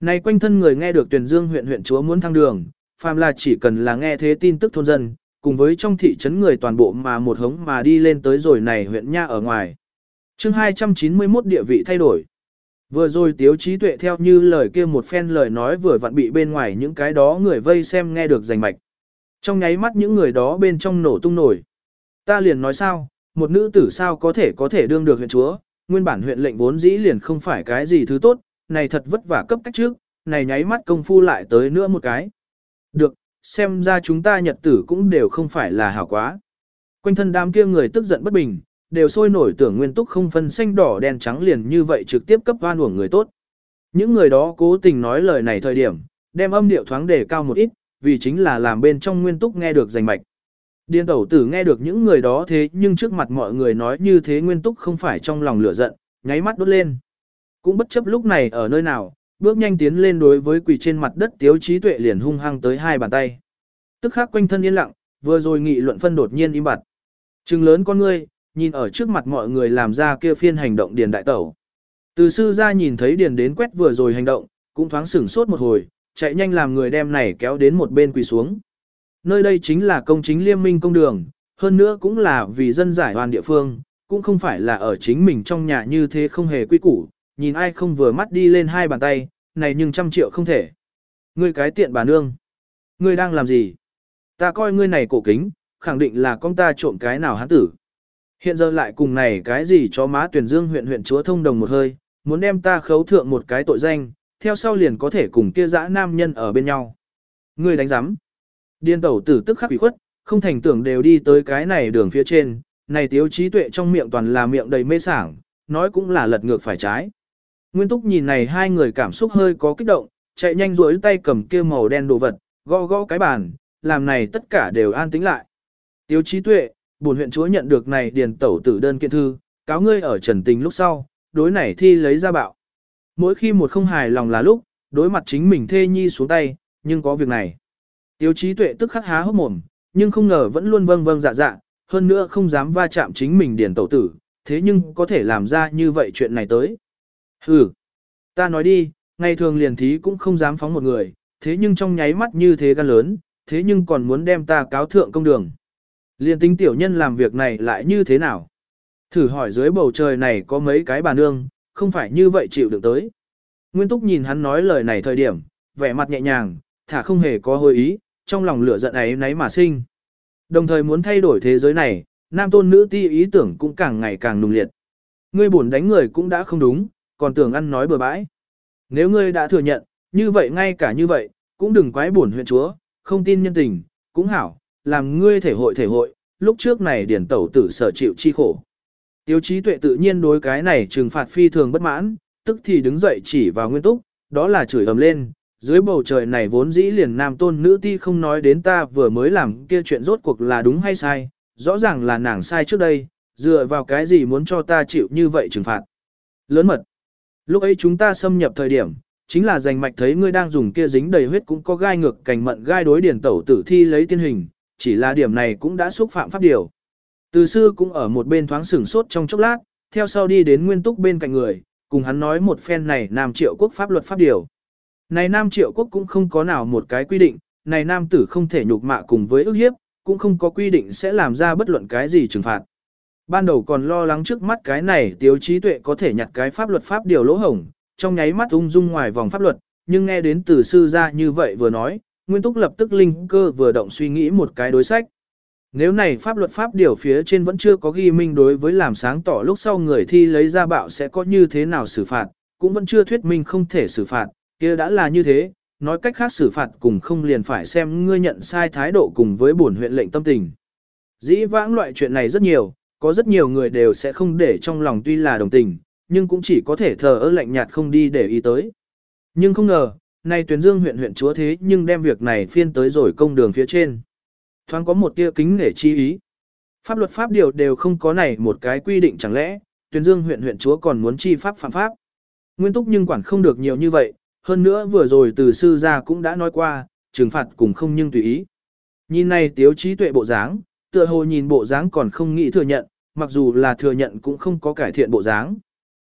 Này quanh thân người nghe được tuyển dương huyện huyện chúa muốn thăng đường, phàm là chỉ cần là nghe thế tin tức thôn dân, cùng với trong thị trấn người toàn bộ mà một hống mà đi lên tới rồi này huyện nha ở ngoài. chương 291 địa vị thay đổi. Vừa rồi tiếu trí tuệ theo như lời kia một phen lời nói vừa vặn bị bên ngoài những cái đó người vây xem nghe được rành mạch. Trong nháy mắt những người đó bên trong nổ tung nổi. Ta liền nói sao, một nữ tử sao có thể có thể đương được huyện chúa, nguyên bản huyện lệnh vốn dĩ liền không phải cái gì thứ tốt, này thật vất vả cấp cách trước, này nháy mắt công phu lại tới nữa một cái. Được, xem ra chúng ta nhật tử cũng đều không phải là hảo quá. Quanh thân đám kia người tức giận bất bình, đều sôi nổi tưởng nguyên túc không phân xanh đỏ đen trắng liền như vậy trực tiếp cấp hoan uổng người tốt. Những người đó cố tình nói lời này thời điểm, đem âm điệu thoáng đề cao một ít, vì chính là làm bên trong nguyên túc nghe được rành mạch. Điên tẩu tử nghe được những người đó thế nhưng trước mặt mọi người nói như thế nguyên túc không phải trong lòng lửa giận, nháy mắt đốt lên. Cũng bất chấp lúc này ở nơi nào, bước nhanh tiến lên đối với quỳ trên mặt đất tiếu trí tuệ liền hung hăng tới hai bàn tay. Tức khắc quanh thân yên lặng, vừa rồi nghị luận phân đột nhiên im bặt. Trừng lớn con ngươi, nhìn ở trước mặt mọi người làm ra kia phiên hành động điền đại tẩu. Từ sư ra nhìn thấy điền đến quét vừa rồi hành động, cũng thoáng sửng sốt một hồi, chạy nhanh làm người đem này kéo đến một bên quỳ xuống. Nơi đây chính là công chính liên minh công đường, hơn nữa cũng là vì dân giải hoàn địa phương, cũng không phải là ở chính mình trong nhà như thế không hề quy củ, nhìn ai không vừa mắt đi lên hai bàn tay, này nhưng trăm triệu không thể. Ngươi cái tiện bà nương. Ngươi đang làm gì? Ta coi ngươi này cổ kính, khẳng định là con ta trộm cái nào hắn tử. Hiện giờ lại cùng này cái gì cho má tuyển dương huyện huyện chúa thông đồng một hơi, muốn đem ta khấu thượng một cái tội danh, theo sau liền có thể cùng kia dã nam nhân ở bên nhau. Ngươi đánh giám. Điên tẩu tử tức khắc bị khuất, không thành tưởng đều đi tới cái này đường phía trên, này tiếu trí tuệ trong miệng toàn là miệng đầy mê sảng, nói cũng là lật ngược phải trái. Nguyên túc nhìn này hai người cảm xúc hơi có kích động, chạy nhanh duỗi tay cầm kia màu đen đồ vật, gõ gõ cái bàn, làm này tất cả đều an tĩnh lại. Tiêu Chí tuệ, buồn huyện chúa nhận được này điền tẩu tử đơn kiện thư, cáo ngươi ở trần tình lúc sau, đối này thi lấy ra bạo. Mỗi khi một không hài lòng là lúc, đối mặt chính mình thê nhi xuống tay, nhưng có việc này. Tiêu Chí tuệ tức khắc há hốc mồm, nhưng không ngờ vẫn luôn vâng vâng dạ dạ, hơn nữa không dám va chạm chính mình điền tẩu tử, thế nhưng có thể làm ra như vậy chuyện này tới. Hừ, ta nói đi, ngày thường liền thí cũng không dám phóng một người, thế nhưng trong nháy mắt như thế gan lớn, thế nhưng còn muốn đem ta cáo thượng công đường. Liền tính tiểu nhân làm việc này lại như thế nào? Thử hỏi dưới bầu trời này có mấy cái bà nương, không phải như vậy chịu được tới. Nguyên Túc nhìn hắn nói lời này thời điểm, vẻ mặt nhẹ nhàng, thả không hề có hồi ý, trong lòng lửa giận ấy nấy mà sinh. Đồng thời muốn thay đổi thế giới này, nam tôn nữ ti ý tưởng cũng càng ngày càng nung liệt. Ngươi buồn đánh người cũng đã không đúng, còn tưởng ăn nói bừa bãi. Nếu ngươi đã thừa nhận, như vậy ngay cả như vậy, cũng đừng quái buồn huyện chúa, không tin nhân tình, cũng hảo, làm ngươi thể hội thể hội, lúc trước này điển tẩu tử sở chịu chi khổ. Tiêu chí tuệ tự nhiên đối cái này trừng phạt phi thường bất mãn, tức thì đứng dậy chỉ vào nguyên túc, đó là chửi ầm lên, dưới bầu trời này vốn dĩ liền nam tôn nữ ti không nói đến ta vừa mới làm kia chuyện rốt cuộc là đúng hay sai, rõ ràng là nàng sai trước đây, dựa vào cái gì muốn cho ta chịu như vậy trừng phạt. Lớn mật. Lúc ấy chúng ta xâm nhập thời điểm, chính là giành mạch thấy ngươi đang dùng kia dính đầy huyết cũng có gai ngược cành mận gai đối điển tẩu tử thi lấy tiên hình, chỉ là điểm này cũng đã xúc phạm pháp điều. Từ sư cũng ở một bên thoáng sửng sốt trong chốc lát, theo sau đi đến nguyên túc bên cạnh người, cùng hắn nói một phen này Nam Triệu Quốc pháp luật pháp điều. Này Nam Triệu Quốc cũng không có nào một cái quy định, này Nam tử không thể nhục mạ cùng với ức hiếp, cũng không có quy định sẽ làm ra bất luận cái gì trừng phạt. Ban đầu còn lo lắng trước mắt cái này tiếu trí tuệ có thể nhặt cái pháp luật pháp điều lỗ hổng, trong nháy mắt ung dung ngoài vòng pháp luật, nhưng nghe đến từ sư ra như vậy vừa nói, Nguyên Túc lập tức linh cơ vừa động suy nghĩ một cái đối sách. Nếu này pháp luật pháp điều phía trên vẫn chưa có ghi minh đối với làm sáng tỏ lúc sau người thi lấy ra bạo sẽ có như thế nào xử phạt, cũng vẫn chưa thuyết minh không thể xử phạt, kia đã là như thế, nói cách khác xử phạt cùng không liền phải xem ngươi nhận sai thái độ cùng với bổn huyện lệnh tâm tình. Dĩ vãng loại chuyện này rất nhiều, có rất nhiều người đều sẽ không để trong lòng tuy là đồng tình, nhưng cũng chỉ có thể thờ ơ lạnh nhạt không đi để ý tới. Nhưng không ngờ, nay tuyến dương huyện huyện chúa thế nhưng đem việc này phiên tới rồi công đường phía trên. Thoáng có một tia kính để chi ý. Pháp luật pháp điều đều không có này một cái quy định chẳng lẽ, tuyên dương huyện huyện chúa còn muốn chi pháp phạm pháp. Nguyên túc nhưng quản không được nhiều như vậy, hơn nữa vừa rồi từ sư gia cũng đã nói qua, trừng phạt cùng không nhưng tùy ý. Nhìn này tiếu trí tuệ bộ dáng, tựa hồ nhìn bộ dáng còn không nghĩ thừa nhận, mặc dù là thừa nhận cũng không có cải thiện bộ dáng.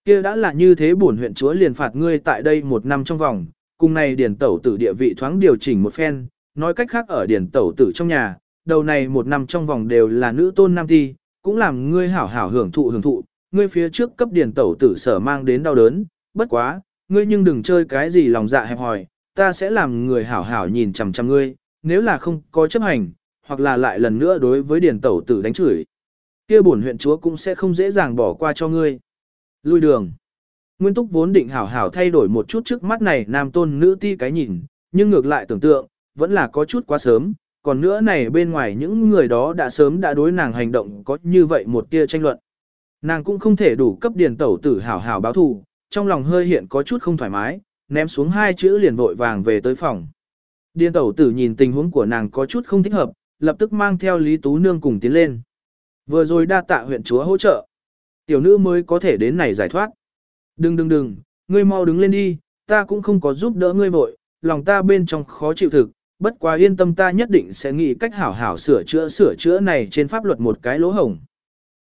kia đã là như thế bổn huyện chúa liền phạt ngươi tại đây một năm trong vòng, cùng này điển tẩu tử địa vị thoáng điều chỉnh một phen, nói cách khác ở điển tẩu tử trong nhà, đầu này một năm trong vòng đều là nữ tôn nam thi, cũng làm ngươi hảo hảo hưởng thụ hưởng thụ, ngươi phía trước cấp điển tẩu tử sở mang đến đau đớn, bất quá, ngươi nhưng đừng chơi cái gì lòng dạ hẹp hòi, ta sẽ làm người hảo hảo nhìn chằm chằm ngươi, nếu là không có chấp hành, hoặc là lại lần nữa đối với điển tẩu tử đánh chửi kia bổn huyện chúa cũng sẽ không dễ dàng bỏ qua cho ngươi. Lui đường. Nguyên Túc vốn định hảo hảo thay đổi một chút trước mắt này nam tôn nữ ti cái nhìn, nhưng ngược lại tưởng tượng, vẫn là có chút quá sớm, còn nữa này bên ngoài những người đó đã sớm đã đối nàng hành động có như vậy một tia tranh luận. Nàng cũng không thể đủ cấp điền tẩu tử hảo hảo báo thù, trong lòng hơi hiện có chút không thoải mái, ném xuống hai chữ liền vội vàng về tới phòng. Điền tẩu tử nhìn tình huống của nàng có chút không thích hợp, lập tức mang theo Lý Tú Nương cùng tiến lên. Vừa rồi đa tạ huyện chúa hỗ trợ. Tiểu nữ mới có thể đến này giải thoát. Đừng đừng đừng, ngươi mau đứng lên đi, ta cũng không có giúp đỡ ngươi vội, lòng ta bên trong khó chịu thực, bất quá yên tâm ta nhất định sẽ nghĩ cách hảo hảo sửa chữa sửa chữa này trên pháp luật một cái lỗ hổng.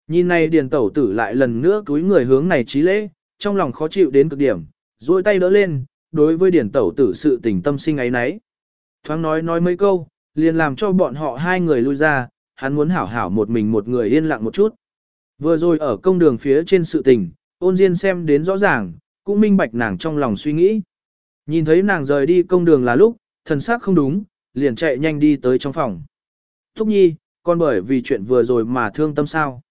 Nhìn này điền tẩu tử lại lần nữa túi người hướng này trí lễ, trong lòng khó chịu đến cực điểm, duỗi tay đỡ lên, đối với điển tẩu tử sự tình tâm sinh ấy nấy. Thoáng nói nói mấy câu, liền làm cho bọn họ hai người lui ra, hắn muốn hảo hảo một mình một người yên lặng một chút. Vừa rồi ở công đường phía trên sự tình, ôn diên xem đến rõ ràng, cũng minh bạch nàng trong lòng suy nghĩ. Nhìn thấy nàng rời đi công đường là lúc, thần sắc không đúng, liền chạy nhanh đi tới trong phòng. Thúc nhi, con bởi vì chuyện vừa rồi mà thương tâm sao.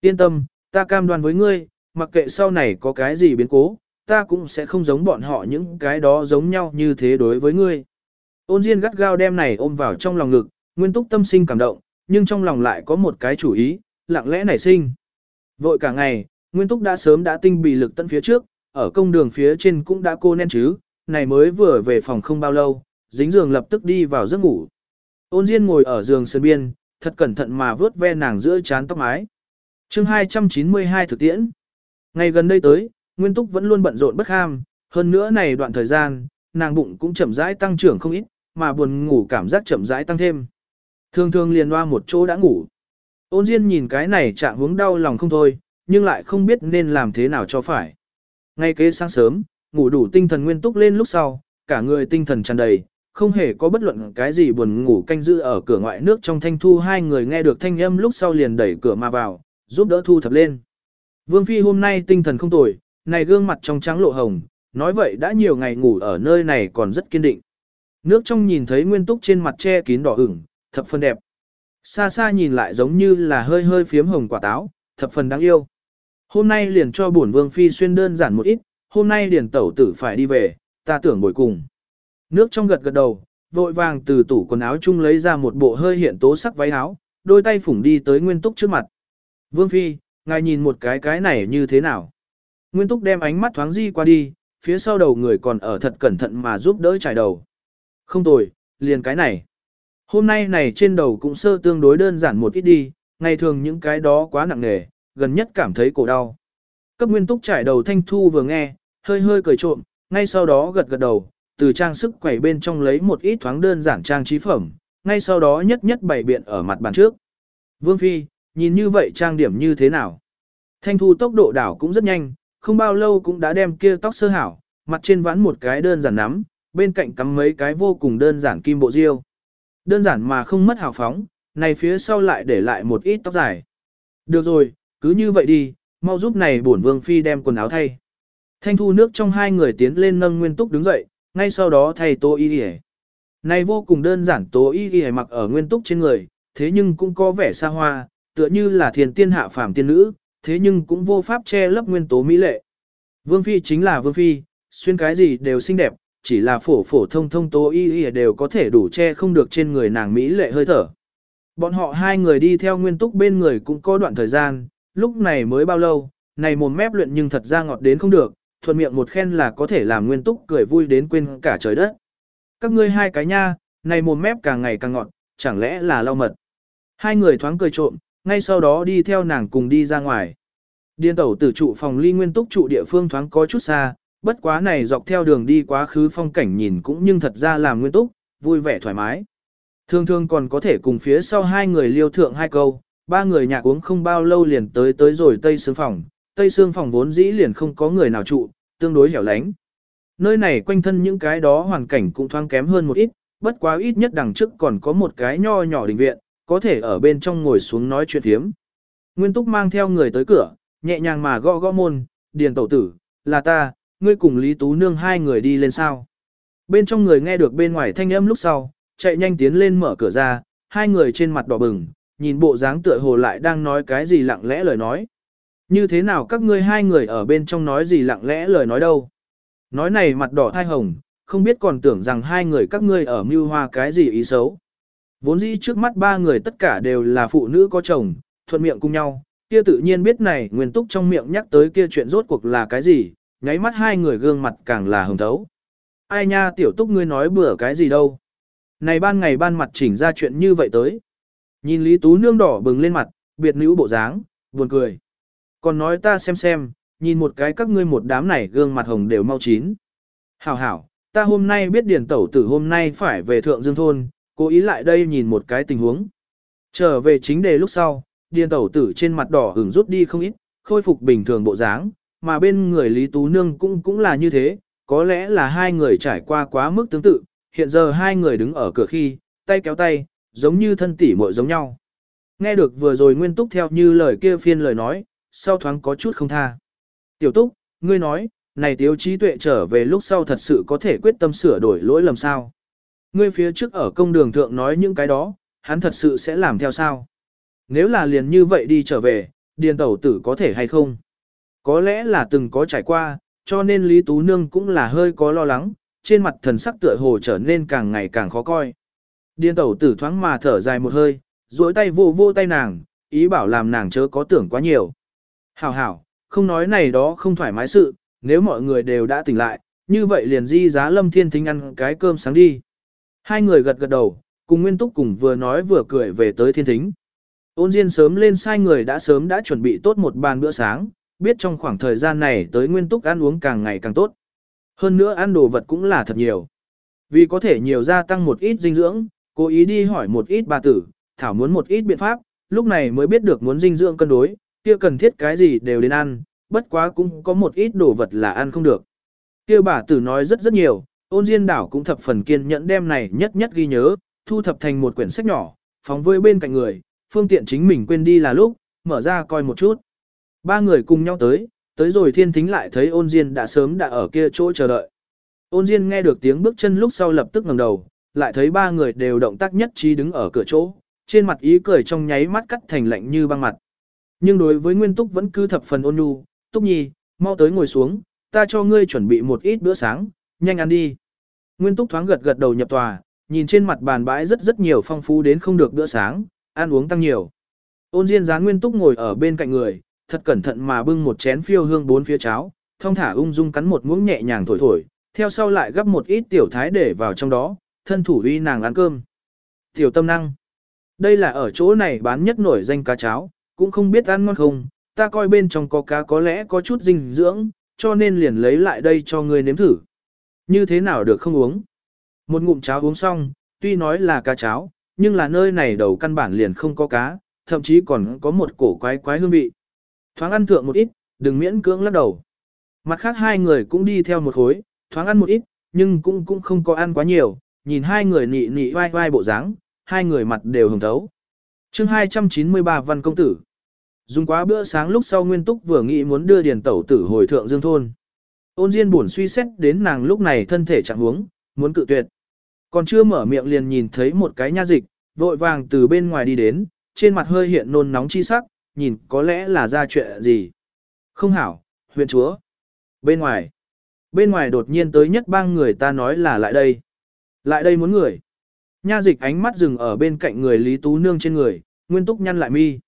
Yên tâm, ta cam đoan với ngươi, mặc kệ sau này có cái gì biến cố, ta cũng sẽ không giống bọn họ những cái đó giống nhau như thế đối với ngươi. Ôn Diên gắt gao đem này ôm vào trong lòng ngực, nguyên túc tâm sinh cảm động, nhưng trong lòng lại có một cái chủ ý, lặng lẽ nảy sinh. Vội cả ngày, nguyên túc đã sớm đã tinh bị lực tận phía trước, ở công đường phía trên cũng đã cô nên chứ, này mới vừa về phòng không bao lâu, dính giường lập tức đi vào giấc ngủ. Ôn Diên ngồi ở giường sơn biên, thật cẩn thận mà vớt ve nàng giữa chán tóc mái. chương 292 thực tiễn. Ngày gần đây tới, Nguyên Túc vẫn luôn bận rộn bất ham, hơn nữa này đoạn thời gian, nàng bụng cũng chậm rãi tăng trưởng không ít, mà buồn ngủ cảm giác chậm rãi tăng thêm. Thường thường liền loa một chỗ đã ngủ. Ôn Diên nhìn cái này trạng hướng đau lòng không thôi, nhưng lại không biết nên làm thế nào cho phải. Ngay kế sáng sớm, ngủ đủ tinh thần nguyên túc lên lúc sau, cả người tinh thần tràn đầy, không hề có bất luận cái gì buồn ngủ canh giữ ở cửa ngoại nước trong thanh thu hai người nghe được thanh âm lúc sau liền đẩy cửa mà vào, giúp đỡ thu thập lên. Vương Phi hôm nay tinh thần không tồi, này gương mặt trong trắng lộ hồng, nói vậy đã nhiều ngày ngủ ở nơi này còn rất kiên định. Nước trong nhìn thấy nguyên túc trên mặt che kín đỏ ửng, thập phần đẹp. Xa xa nhìn lại giống như là hơi hơi phiếm hồng quả táo, thập phần đáng yêu. Hôm nay liền cho bổn vương phi xuyên đơn giản một ít, hôm nay điển tẩu tử phải đi về, ta tưởng bồi cùng. Nước trong gật gật đầu, vội vàng từ tủ quần áo chung lấy ra một bộ hơi hiện tố sắc váy áo, đôi tay phủng đi tới Nguyên Túc trước mặt. Vương Phi, ngài nhìn một cái cái này như thế nào? Nguyên Túc đem ánh mắt thoáng di qua đi, phía sau đầu người còn ở thật cẩn thận mà giúp đỡ trải đầu. Không tồi, liền cái này. Hôm nay này trên đầu cũng sơ tương đối đơn giản một ít đi, ngày thường những cái đó quá nặng nề, gần nhất cảm thấy cổ đau. Cấp Nguyên Túc trải đầu Thanh Thu vừa nghe, hơi hơi cười trộm, ngay sau đó gật gật đầu, từ trang sức quẩy bên trong lấy một ít thoáng đơn giản trang trí phẩm, ngay sau đó nhất nhất bày biện ở mặt bàn trước. Vương Phi, nhìn như vậy trang điểm như thế nào? Thanh thu tốc độ đảo cũng rất nhanh, không bao lâu cũng đã đem kia tóc sơ hảo, mặt trên vãn một cái đơn giản nắm, bên cạnh cắm mấy cái vô cùng đơn giản kim bộ diêu. Đơn giản mà không mất hào phóng, này phía sau lại để lại một ít tóc dài. Được rồi, cứ như vậy đi, mau giúp này bổn vương phi đem quần áo thay. Thanh thu nước trong hai người tiến lên nâng nguyên túc đứng dậy, ngay sau đó thay tô y y Này vô cùng đơn giản tô y y mặc ở nguyên túc trên người, thế nhưng cũng có vẻ xa hoa, tựa như là thiền tiên hạ phàm tiên nữ, thế nhưng cũng vô pháp che lấp nguyên tố mỹ lệ. Vương phi chính là vương phi, xuyên cái gì đều xinh đẹp, chỉ là phổ phổ thông thông tố y y đều có thể đủ che không được trên người nàng mỹ lệ hơi thở. Bọn họ hai người đi theo nguyên túc bên người cũng có đoạn thời gian, lúc này mới bao lâu, này mồm mép luyện nhưng thật ra ngọt đến không được, thuận miệng một khen là có thể làm nguyên túc cười vui đến quên cả trời đất. Các ngươi hai cái nha, này mồm mép càng ngày càng ngọt, chẳng lẽ là lau mật. Hai người thoáng cười trộm, ngay sau đó đi theo nàng cùng đi ra ngoài. Điên tẩu tử trụ phòng ly nguyên túc trụ địa phương thoáng có chút xa, bất quá này dọc theo đường đi quá khứ phong cảnh nhìn cũng nhưng thật ra làm nguyên túc, vui vẻ thoải mái. Thường thường còn có thể cùng phía sau hai người liêu thượng hai câu, ba người nhạc uống không bao lâu liền tới tới rồi tây Sương phòng, tây xương phòng vốn dĩ liền không có người nào trụ, tương đối hẻo lánh. Nơi này quanh thân những cái đó hoàn cảnh cũng thoáng kém hơn một ít, bất quá ít nhất đằng trước còn có một cái nho nhỏ đình viện, có thể ở bên trong ngồi xuống nói chuyện thiếm. Nguyên Túc mang theo người tới cửa, nhẹ nhàng mà gõ gõ môn, điền tẩu tử, là ta, ngươi cùng Lý Tú Nương hai người đi lên sao. Bên trong người nghe được bên ngoài thanh âm lúc sau, chạy nhanh tiến lên mở cửa ra, hai người trên mặt đỏ bừng, nhìn bộ dáng tựa hồ lại đang nói cái gì lặng lẽ lời nói. Như thế nào các ngươi hai người ở bên trong nói gì lặng lẽ lời nói đâu. Nói này mặt đỏ thai hồng, không biết còn tưởng rằng hai người các ngươi ở mưu hoa cái gì ý xấu. Vốn dĩ trước mắt ba người tất cả đều là phụ nữ có chồng, thuận miệng cùng nhau, kia tự nhiên biết này nguyên túc trong miệng nhắc tới kia chuyện rốt cuộc là cái gì, nháy mắt hai người gương mặt càng là hồng thấu. Ai nha tiểu túc ngươi nói bừa cái gì đâu. Này ban ngày ban mặt chỉnh ra chuyện như vậy tới. Nhìn Lý Tú nương đỏ bừng lên mặt, biệt nữ bộ dáng, buồn cười. Còn nói ta xem xem, nhìn một cái các ngươi một đám này gương mặt hồng đều mau chín. Hảo hảo, ta hôm nay biết điển tẩu tử hôm nay phải về thượng dương thôn, cố ý lại đây nhìn một cái tình huống. Trở về chính đề lúc sau, điền tẩu tử trên mặt đỏ hửng rút đi không ít, khôi phục bình thường bộ dáng, mà bên người Lý Tú Nương cũng cũng là như thế, có lẽ là hai người trải qua quá mức tương tự, hiện giờ hai người đứng ở cửa khi, tay kéo tay, giống như thân tỷ muội giống nhau. Nghe được vừa rồi Nguyên Túc theo như lời kia phiên lời nói, sau thoáng có chút không tha. Tiểu Túc, ngươi nói, này tiếu trí tuệ trở về lúc sau thật sự có thể quyết tâm sửa đổi lỗi lầm sao. Ngươi phía trước ở công đường thượng nói những cái đó, hắn thật sự sẽ làm theo sao. Nếu là liền như vậy đi trở về, điền tẩu tử có thể hay không? Có lẽ là từng có trải qua, cho nên Lý Tú Nương cũng là hơi có lo lắng, trên mặt thần sắc tựa hồ trở nên càng ngày càng khó coi. Điên tẩu tử thoáng mà thở dài một hơi, duỗi tay vô vô tay nàng, ý bảo làm nàng chớ có tưởng quá nhiều. Hảo hảo, không nói này đó không thoải mái sự, nếu mọi người đều đã tỉnh lại, như vậy liền di giá lâm thiên thính ăn cái cơm sáng đi. Hai người gật gật đầu, cùng Nguyên Túc cùng vừa nói vừa cười về tới thiên thính. Ôn Diên sớm lên sai người đã sớm đã chuẩn bị tốt một bàn bữa sáng, biết trong khoảng thời gian này tới Nguyên Túc ăn uống càng ngày càng tốt. Hơn nữa ăn đồ vật cũng là thật nhiều. Vì có thể nhiều gia tăng một ít dinh dưỡng, cố ý đi hỏi một ít bà tử, thảo muốn một ít biện pháp, lúc này mới biết được muốn dinh dưỡng cân đối, kia cần thiết cái gì đều đến ăn, bất quá cũng có một ít đồ vật là ăn không được. Kia bà tử nói rất rất nhiều, ôn diên đảo cũng thập phần kiên nhẫn đem này nhất nhất ghi nhớ, thu thập thành một quyển sách nhỏ, phóng với bên cạnh người, phương tiện chính mình quên đi là lúc, mở ra coi một chút. Ba người cùng nhau tới, tới rồi thiên thính lại thấy ôn diên đã sớm đã ở kia chỗ chờ đợi. Ôn diên nghe được tiếng bước chân lúc sau lập tức ngẩng đầu, lại thấy ba người đều động tác nhất trí đứng ở cửa chỗ, trên mặt ý cười trong nháy mắt cắt thành lạnh như băng mặt. Nhưng đối với Nguyên Túc vẫn cứ thập phần ôn nhu, Túc Nhi, mau tới ngồi xuống, ta cho ngươi chuẩn bị một ít bữa sáng, nhanh ăn đi. Nguyên Túc thoáng gật gật đầu nhập tòa, nhìn trên mặt bàn bãi rất rất nhiều phong phú đến không được bữa sáng, ăn uống tăng nhiều. Ôn Diên dán Nguyên Túc ngồi ở bên cạnh người, thật cẩn thận mà bưng một chén phiêu hương bốn phía cháo, thong thả ung dung cắn một muỗng nhẹ nhàng thổi thổi, theo sau lại gấp một ít tiểu thái để vào trong đó, thân thủ uy nàng ăn cơm. Tiểu tâm năng. Đây là ở chỗ này bán nhất nổi danh cá cháo, cũng không biết ăn ngon không, ta coi bên trong có cá có lẽ có chút dinh dưỡng, cho nên liền lấy lại đây cho ngươi nếm thử. Như thế nào được không uống? Một ngụm cháo uống xong, tuy nói là cá cháo, nhưng là nơi này đầu căn bản liền không có cá, thậm chí còn có một cổ quái quái hương vị. Thoáng ăn thượng một ít, đừng miễn cưỡng lắc đầu. Mặt khác hai người cũng đi theo một khối, thoáng ăn một ít, nhưng cũng cũng không có ăn quá nhiều, nhìn hai người nị nị vai vai bộ dáng, hai người mặt đều hồng thấu. chương 293 văn công tử. Dùng quá bữa sáng lúc sau Nguyên Túc vừa nghĩ muốn đưa Điền Tẩu tử hồi thượng dương thôn. Ôn Diên buồn suy xét đến nàng lúc này thân thể chẳng huống, muốn cự tuyệt. Còn chưa mở miệng liền nhìn thấy một cái nha dịch, vội vàng từ bên ngoài đi đến, trên mặt hơi hiện nôn nóng chi sắc, nhìn có lẽ là ra chuyện gì. Không hảo, huyện chúa. Bên ngoài. Bên ngoài đột nhiên tới nhất bang người ta nói là lại đây. Lại đây muốn người. Nha dịch ánh mắt dừng ở bên cạnh người Lý Tú Nương trên người, nguyên túc nhăn lại mi.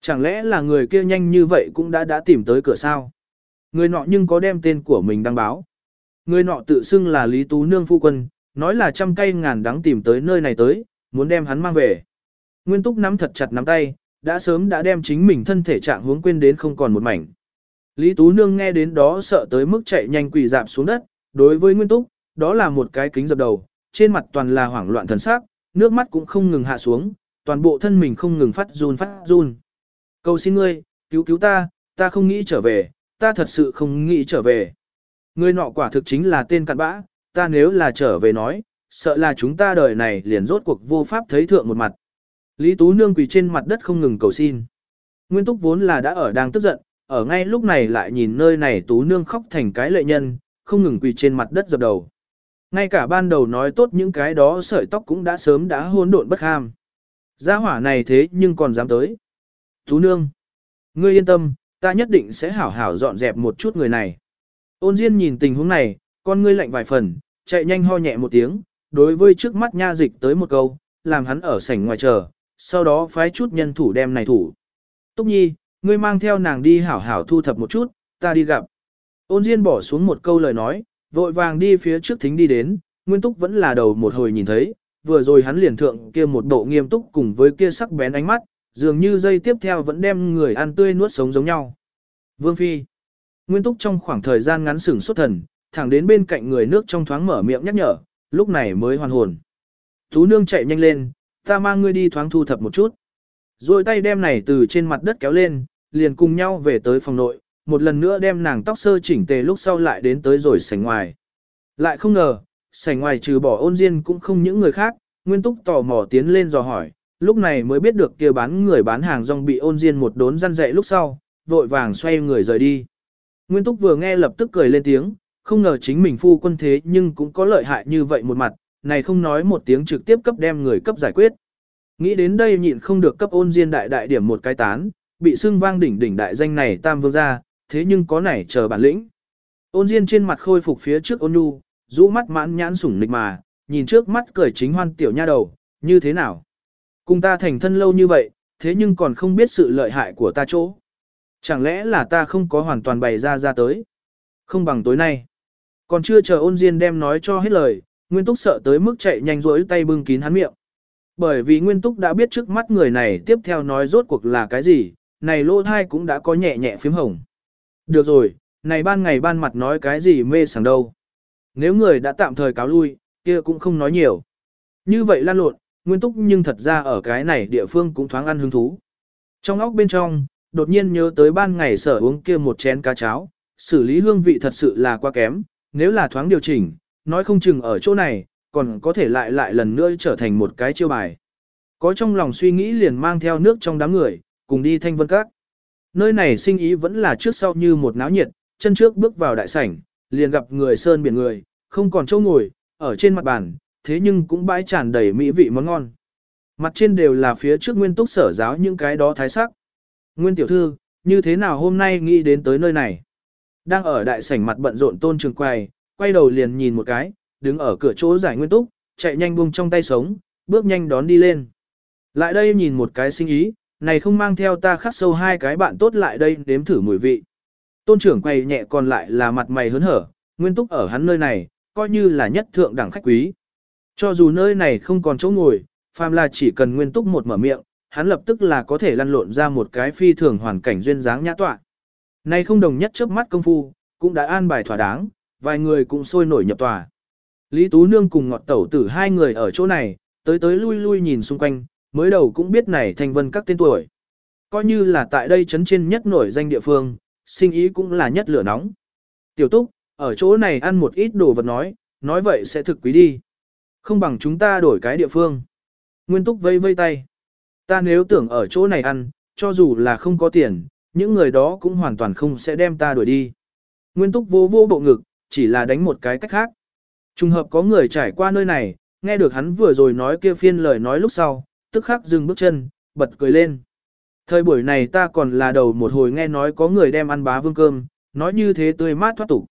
Chẳng lẽ là người kia nhanh như vậy cũng đã đã tìm tới cửa sao? Người nọ nhưng có đem tên của mình đăng báo. Người nọ tự xưng là Lý Tú Nương phu quân, nói là trăm cây ngàn đắng tìm tới nơi này tới, muốn đem hắn mang về. Nguyên Túc nắm thật chặt nắm tay, đã sớm đã đem chính mình thân thể trạng hướng quên đến không còn một mảnh. Lý Tú Nương nghe đến đó sợ tới mức chạy nhanh quỳ dạp xuống đất, đối với Nguyên Túc, đó là một cái kính dập đầu, trên mặt toàn là hoảng loạn thần sắc, nước mắt cũng không ngừng hạ xuống, toàn bộ thân mình không ngừng phát run phát run. Cầu xin ngươi, cứu cứu ta, ta không nghĩ trở về, ta thật sự không nghĩ trở về. Ngươi nọ quả thực chính là tên cặn bã, ta nếu là trở về nói, sợ là chúng ta đời này liền rốt cuộc vô pháp thấy thượng một mặt. Lý Tú Nương quỳ trên mặt đất không ngừng cầu xin. Nguyên Túc vốn là đã ở đang tức giận, ở ngay lúc này lại nhìn nơi này Tú Nương khóc thành cái lệ nhân, không ngừng quỳ trên mặt đất dập đầu. Ngay cả ban đầu nói tốt những cái đó sợi tóc cũng đã sớm đã hôn độn bất ham. Gia hỏa này thế nhưng còn dám tới. Tú Nương, ngươi yên tâm, ta nhất định sẽ hảo hảo dọn dẹp một chút người này. Ôn Diên nhìn tình huống này, con ngươi lạnh vài phần, chạy nhanh ho nhẹ một tiếng, đối với trước mắt nha dịch tới một câu, làm hắn ở sảnh ngoài chờ, sau đó phái chút nhân thủ đem này thủ. Túc Nhi, ngươi mang theo nàng đi hảo hảo thu thập một chút, ta đi gặp. Ôn Diên bỏ xuống một câu lời nói, vội vàng đi phía trước thính đi đến, Nguyên Túc vẫn là đầu một hồi nhìn thấy, vừa rồi hắn liền thượng kia một bộ nghiêm túc cùng với kia sắc bén ánh mắt, dường như dây tiếp theo vẫn đem người ăn tươi nuốt sống giống nhau. Vương Phi Nguyên Túc trong khoảng thời gian ngắn sửng xuất thần, thẳng đến bên cạnh người nước trong thoáng mở miệng nhắc nhở, lúc này mới hoàn hồn. Tú nương chạy nhanh lên, ta mang ngươi đi thoáng thu thập một chút. Rồi tay đem này từ trên mặt đất kéo lên, liền cùng nhau về tới phòng nội, một lần nữa đem nàng tóc sơ chỉnh tề lúc sau lại đến tới rồi sảnh ngoài. Lại không ngờ, sảnh ngoài trừ bỏ ôn diên cũng không những người khác, Nguyên Túc tò mò tiến lên dò hỏi, lúc này mới biết được kia bán người bán hàng rong bị ôn diên một đốn răn dậy lúc sau, vội vàng xoay người rời đi. Nguyên Túc vừa nghe lập tức cười lên tiếng, không ngờ chính mình phu quân thế nhưng cũng có lợi hại như vậy một mặt, này không nói một tiếng trực tiếp cấp đem người cấp giải quyết. Nghĩ đến đây nhịn không được cấp ôn diên đại đại điểm một cái tán, bị xưng vang đỉnh đỉnh đại danh này tam vương ra, thế nhưng có nảy chờ bản lĩnh. Ôn diên trên mặt khôi phục phía trước ôn nhu, rũ mắt mãn nhãn sủng nịch mà, nhìn trước mắt cười chính hoan tiểu nha đầu, như thế nào? Cùng ta thành thân lâu như vậy, thế nhưng còn không biết sự lợi hại của ta chỗ. Chẳng lẽ là ta không có hoàn toàn bày ra ra tới? Không bằng tối nay. Còn chưa chờ ôn diên đem nói cho hết lời, Nguyên Túc sợ tới mức chạy nhanh rỗi tay bưng kín hắn miệng. Bởi vì Nguyên Túc đã biết trước mắt người này tiếp theo nói rốt cuộc là cái gì, này lô thai cũng đã có nhẹ nhẹ phím hồng. Được rồi, này ban ngày ban mặt nói cái gì mê sảng đâu. Nếu người đã tạm thời cáo lui, kia cũng không nói nhiều. Như vậy lan lộn, Nguyên Túc nhưng thật ra ở cái này địa phương cũng thoáng ăn hứng thú. Trong óc bên trong, đột nhiên nhớ tới ban ngày sở uống kia một chén cá cháo, xử lý hương vị thật sự là quá kém, nếu là thoáng điều chỉnh, nói không chừng ở chỗ này, còn có thể lại lại lần nữa trở thành một cái chiêu bài. Có trong lòng suy nghĩ liền mang theo nước trong đám người, cùng đi thanh vân các. Nơi này sinh ý vẫn là trước sau như một náo nhiệt, chân trước bước vào đại sảnh, liền gặp người sơn biển người, không còn chỗ ngồi, ở trên mặt bàn, thế nhưng cũng bãi tràn đầy mỹ vị món ngon. Mặt trên đều là phía trước nguyên túc sở giáo những cái đó thái sắc. Nguyên tiểu thư, như thế nào hôm nay nghĩ đến tới nơi này? Đang ở đại sảnh mặt bận rộn tôn trường quầy quay đầu liền nhìn một cái, đứng ở cửa chỗ giải nguyên túc, chạy nhanh buông trong tay sống, bước nhanh đón đi lên. Lại đây nhìn một cái sinh ý, này không mang theo ta khắc sâu hai cái bạn tốt lại đây đếm thử mùi vị. Tôn trưởng quay nhẹ còn lại là mặt mày hớn hở, nguyên túc ở hắn nơi này, coi như là nhất thượng đẳng khách quý. Cho dù nơi này không còn chỗ ngồi, phàm là chỉ cần nguyên túc một mở miệng, hắn lập tức là có thể lăn lộn ra một cái phi thường hoàn cảnh duyên dáng nhã tọa. Này không đồng nhất trước mắt công phu, cũng đã an bài thỏa đáng, vài người cũng sôi nổi nhập tòa. Lý Tú Nương cùng ngọt tẩu tử hai người ở chỗ này, tới tới lui lui nhìn xung quanh, mới đầu cũng biết này thành vân các tên tuổi. Coi như là tại đây chấn trên nhất nổi danh địa phương, sinh ý cũng là nhất lửa nóng. Tiểu Túc, ở chỗ này ăn một ít đồ vật nói, nói vậy sẽ thực quý đi. Không bằng chúng ta đổi cái địa phương. Nguyên Túc vây vây tay. Ta nếu tưởng ở chỗ này ăn, cho dù là không có tiền, những người đó cũng hoàn toàn không sẽ đem ta đuổi đi. Nguyên Túc vô vô bộ ngực, chỉ là đánh một cái cách khác. Trùng hợp có người trải qua nơi này, nghe được hắn vừa rồi nói kia phiên lời nói lúc sau, tức khắc dừng bước chân, bật cười lên. Thời buổi này ta còn là đầu một hồi nghe nói có người đem ăn bá vương cơm, nói như thế tươi mát thoát tục.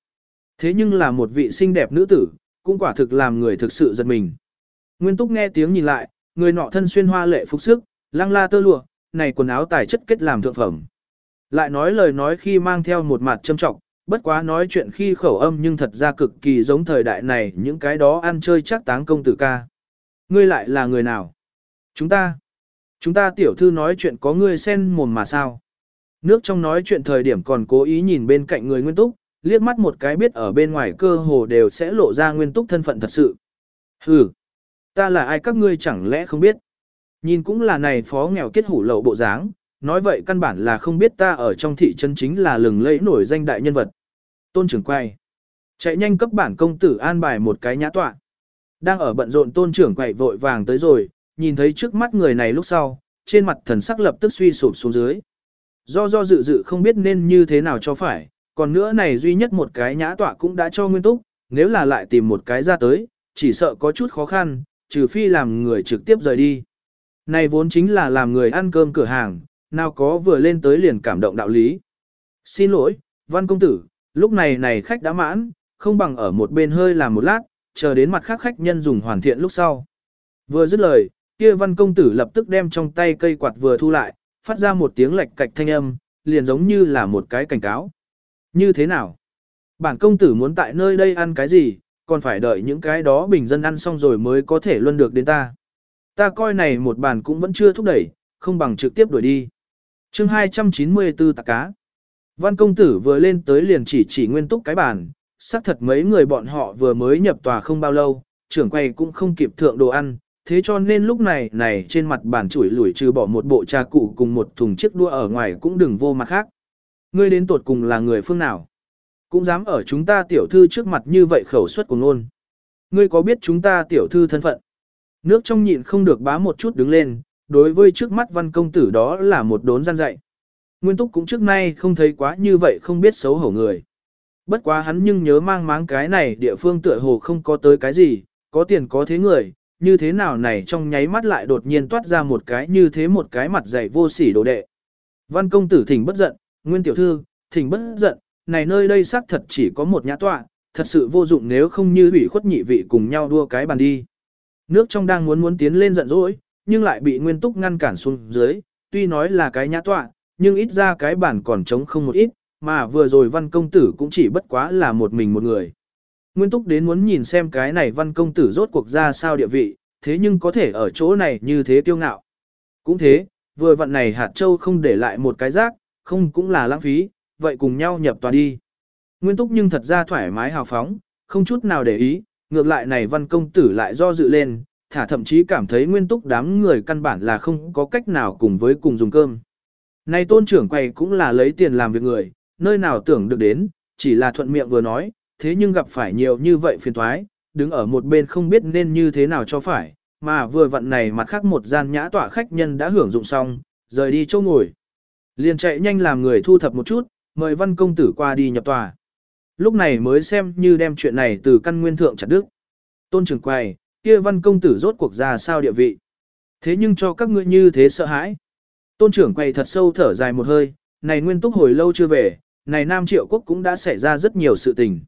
Thế nhưng là một vị xinh đẹp nữ tử, cũng quả thực làm người thực sự giật mình. Nguyên Túc nghe tiếng nhìn lại, người nọ thân xuyên hoa lệ phục sức, lăng la tơ lụa, này quần áo tài chất kết làm thượng phẩm. Lại nói lời nói khi mang theo một mặt châm trọng, bất quá nói chuyện khi khẩu âm nhưng thật ra cực kỳ giống thời đại này những cái đó ăn chơi chắc táng công tử ca. Ngươi lại là người nào? Chúng ta. Chúng ta tiểu thư nói chuyện có ngươi sen mồm mà sao? Nước trong nói chuyện thời điểm còn cố ý nhìn bên cạnh người nguyên túc, liếc mắt một cái biết ở bên ngoài cơ hồ đều sẽ lộ ra nguyên túc thân phận thật sự. Hừ, ta là ai các ngươi chẳng lẽ không biết? Nhìn cũng là này phó nghèo kết hủ lậu bộ dáng, nói vậy căn bản là không biết ta ở trong thị trấn chính là lừng lẫy nổi danh đại nhân vật. Tôn trưởng quay. Chạy nhanh cấp bản công tử an bài một cái nhã tọa. Đang ở bận rộn tôn trưởng quậy vội vàng tới rồi, nhìn thấy trước mắt người này lúc sau, trên mặt thần sắc lập tức suy sụp xuống dưới. Do do dự dự không biết nên như thế nào cho phải, còn nữa này duy nhất một cái nhã tọa cũng đã cho nguyên túc, nếu là lại tìm một cái ra tới, chỉ sợ có chút khó khăn, trừ phi làm người trực tiếp rời đi. Này vốn chính là làm người ăn cơm cửa hàng, nào có vừa lên tới liền cảm động đạo lý. Xin lỗi, văn công tử, lúc này này khách đã mãn, không bằng ở một bên hơi làm một lát, chờ đến mặt khác khách nhân dùng hoàn thiện lúc sau. Vừa dứt lời, kia văn công tử lập tức đem trong tay cây quạt vừa thu lại, phát ra một tiếng lệch cạch thanh âm, liền giống như là một cái cảnh cáo. Như thế nào? Bản công tử muốn tại nơi đây ăn cái gì, còn phải đợi những cái đó bình dân ăn xong rồi mới có thể luân được đến ta. Ta coi này một bàn cũng vẫn chưa thúc đẩy, không bằng trực tiếp đuổi đi. chương 294 tạc cá. Văn công tử vừa lên tới liền chỉ chỉ nguyên túc cái bàn, xác thật mấy người bọn họ vừa mới nhập tòa không bao lâu, trưởng quay cũng không kịp thượng đồ ăn, thế cho nên lúc này này trên mặt bàn chủi lủi trừ bỏ một bộ trà cụ cùng một thùng chiếc đua ở ngoài cũng đừng vô mặt khác. Ngươi đến tột cùng là người phương nào? Cũng dám ở chúng ta tiểu thư trước mặt như vậy khẩu suất của ngôn. Ngươi có biết chúng ta tiểu thư thân phận? Nước trong nhịn không được bá một chút đứng lên, đối với trước mắt văn công tử đó là một đốn gian dạy. Nguyên túc cũng trước nay không thấy quá như vậy không biết xấu hổ người. Bất quá hắn nhưng nhớ mang máng cái này địa phương tựa hồ không có tới cái gì, có tiền có thế người, như thế nào này trong nháy mắt lại đột nhiên toát ra một cái như thế một cái mặt dày vô sỉ đồ đệ. Văn công tử thỉnh bất giận, nguyên tiểu thư, thỉnh bất giận, này nơi đây xác thật chỉ có một nhã tọa, thật sự vô dụng nếu không như ủy khuất nhị vị cùng nhau đua cái bàn đi. Nước trong đang muốn muốn tiến lên giận dỗi, nhưng lại bị nguyên túc ngăn cản xuống dưới, tuy nói là cái nhã tọa, nhưng ít ra cái bản còn trống không một ít, mà vừa rồi văn công tử cũng chỉ bất quá là một mình một người. Nguyên túc đến muốn nhìn xem cái này văn công tử rốt cuộc ra sao địa vị, thế nhưng có thể ở chỗ này như thế kiêu ngạo. Cũng thế, vừa vặn này hạt châu không để lại một cái rác, không cũng là lãng phí, vậy cùng nhau nhập tòa đi. Nguyên túc nhưng thật ra thoải mái hào phóng, không chút nào để ý, ngược lại này văn công tử lại do dự lên, thả thậm chí cảm thấy nguyên túc đám người căn bản là không có cách nào cùng với cùng dùng cơm. Này tôn trưởng quầy cũng là lấy tiền làm việc người, nơi nào tưởng được đến, chỉ là thuận miệng vừa nói, thế nhưng gặp phải nhiều như vậy phiền thoái, đứng ở một bên không biết nên như thế nào cho phải, mà vừa vặn này mặt khác một gian nhã tỏa khách nhân đã hưởng dụng xong, rời đi chỗ ngồi. Liền chạy nhanh làm người thu thập một chút, mời văn công tử qua đi nhập tòa. Lúc này mới xem như đem chuyện này từ căn nguyên thượng chặt đức. Tôn trưởng quầy, kia văn công tử rốt cuộc ra sao địa vị. Thế nhưng cho các ngươi như thế sợ hãi. Tôn trưởng quay thật sâu thở dài một hơi, này nguyên túc hồi lâu chưa về, này Nam Triệu Quốc cũng đã xảy ra rất nhiều sự tình.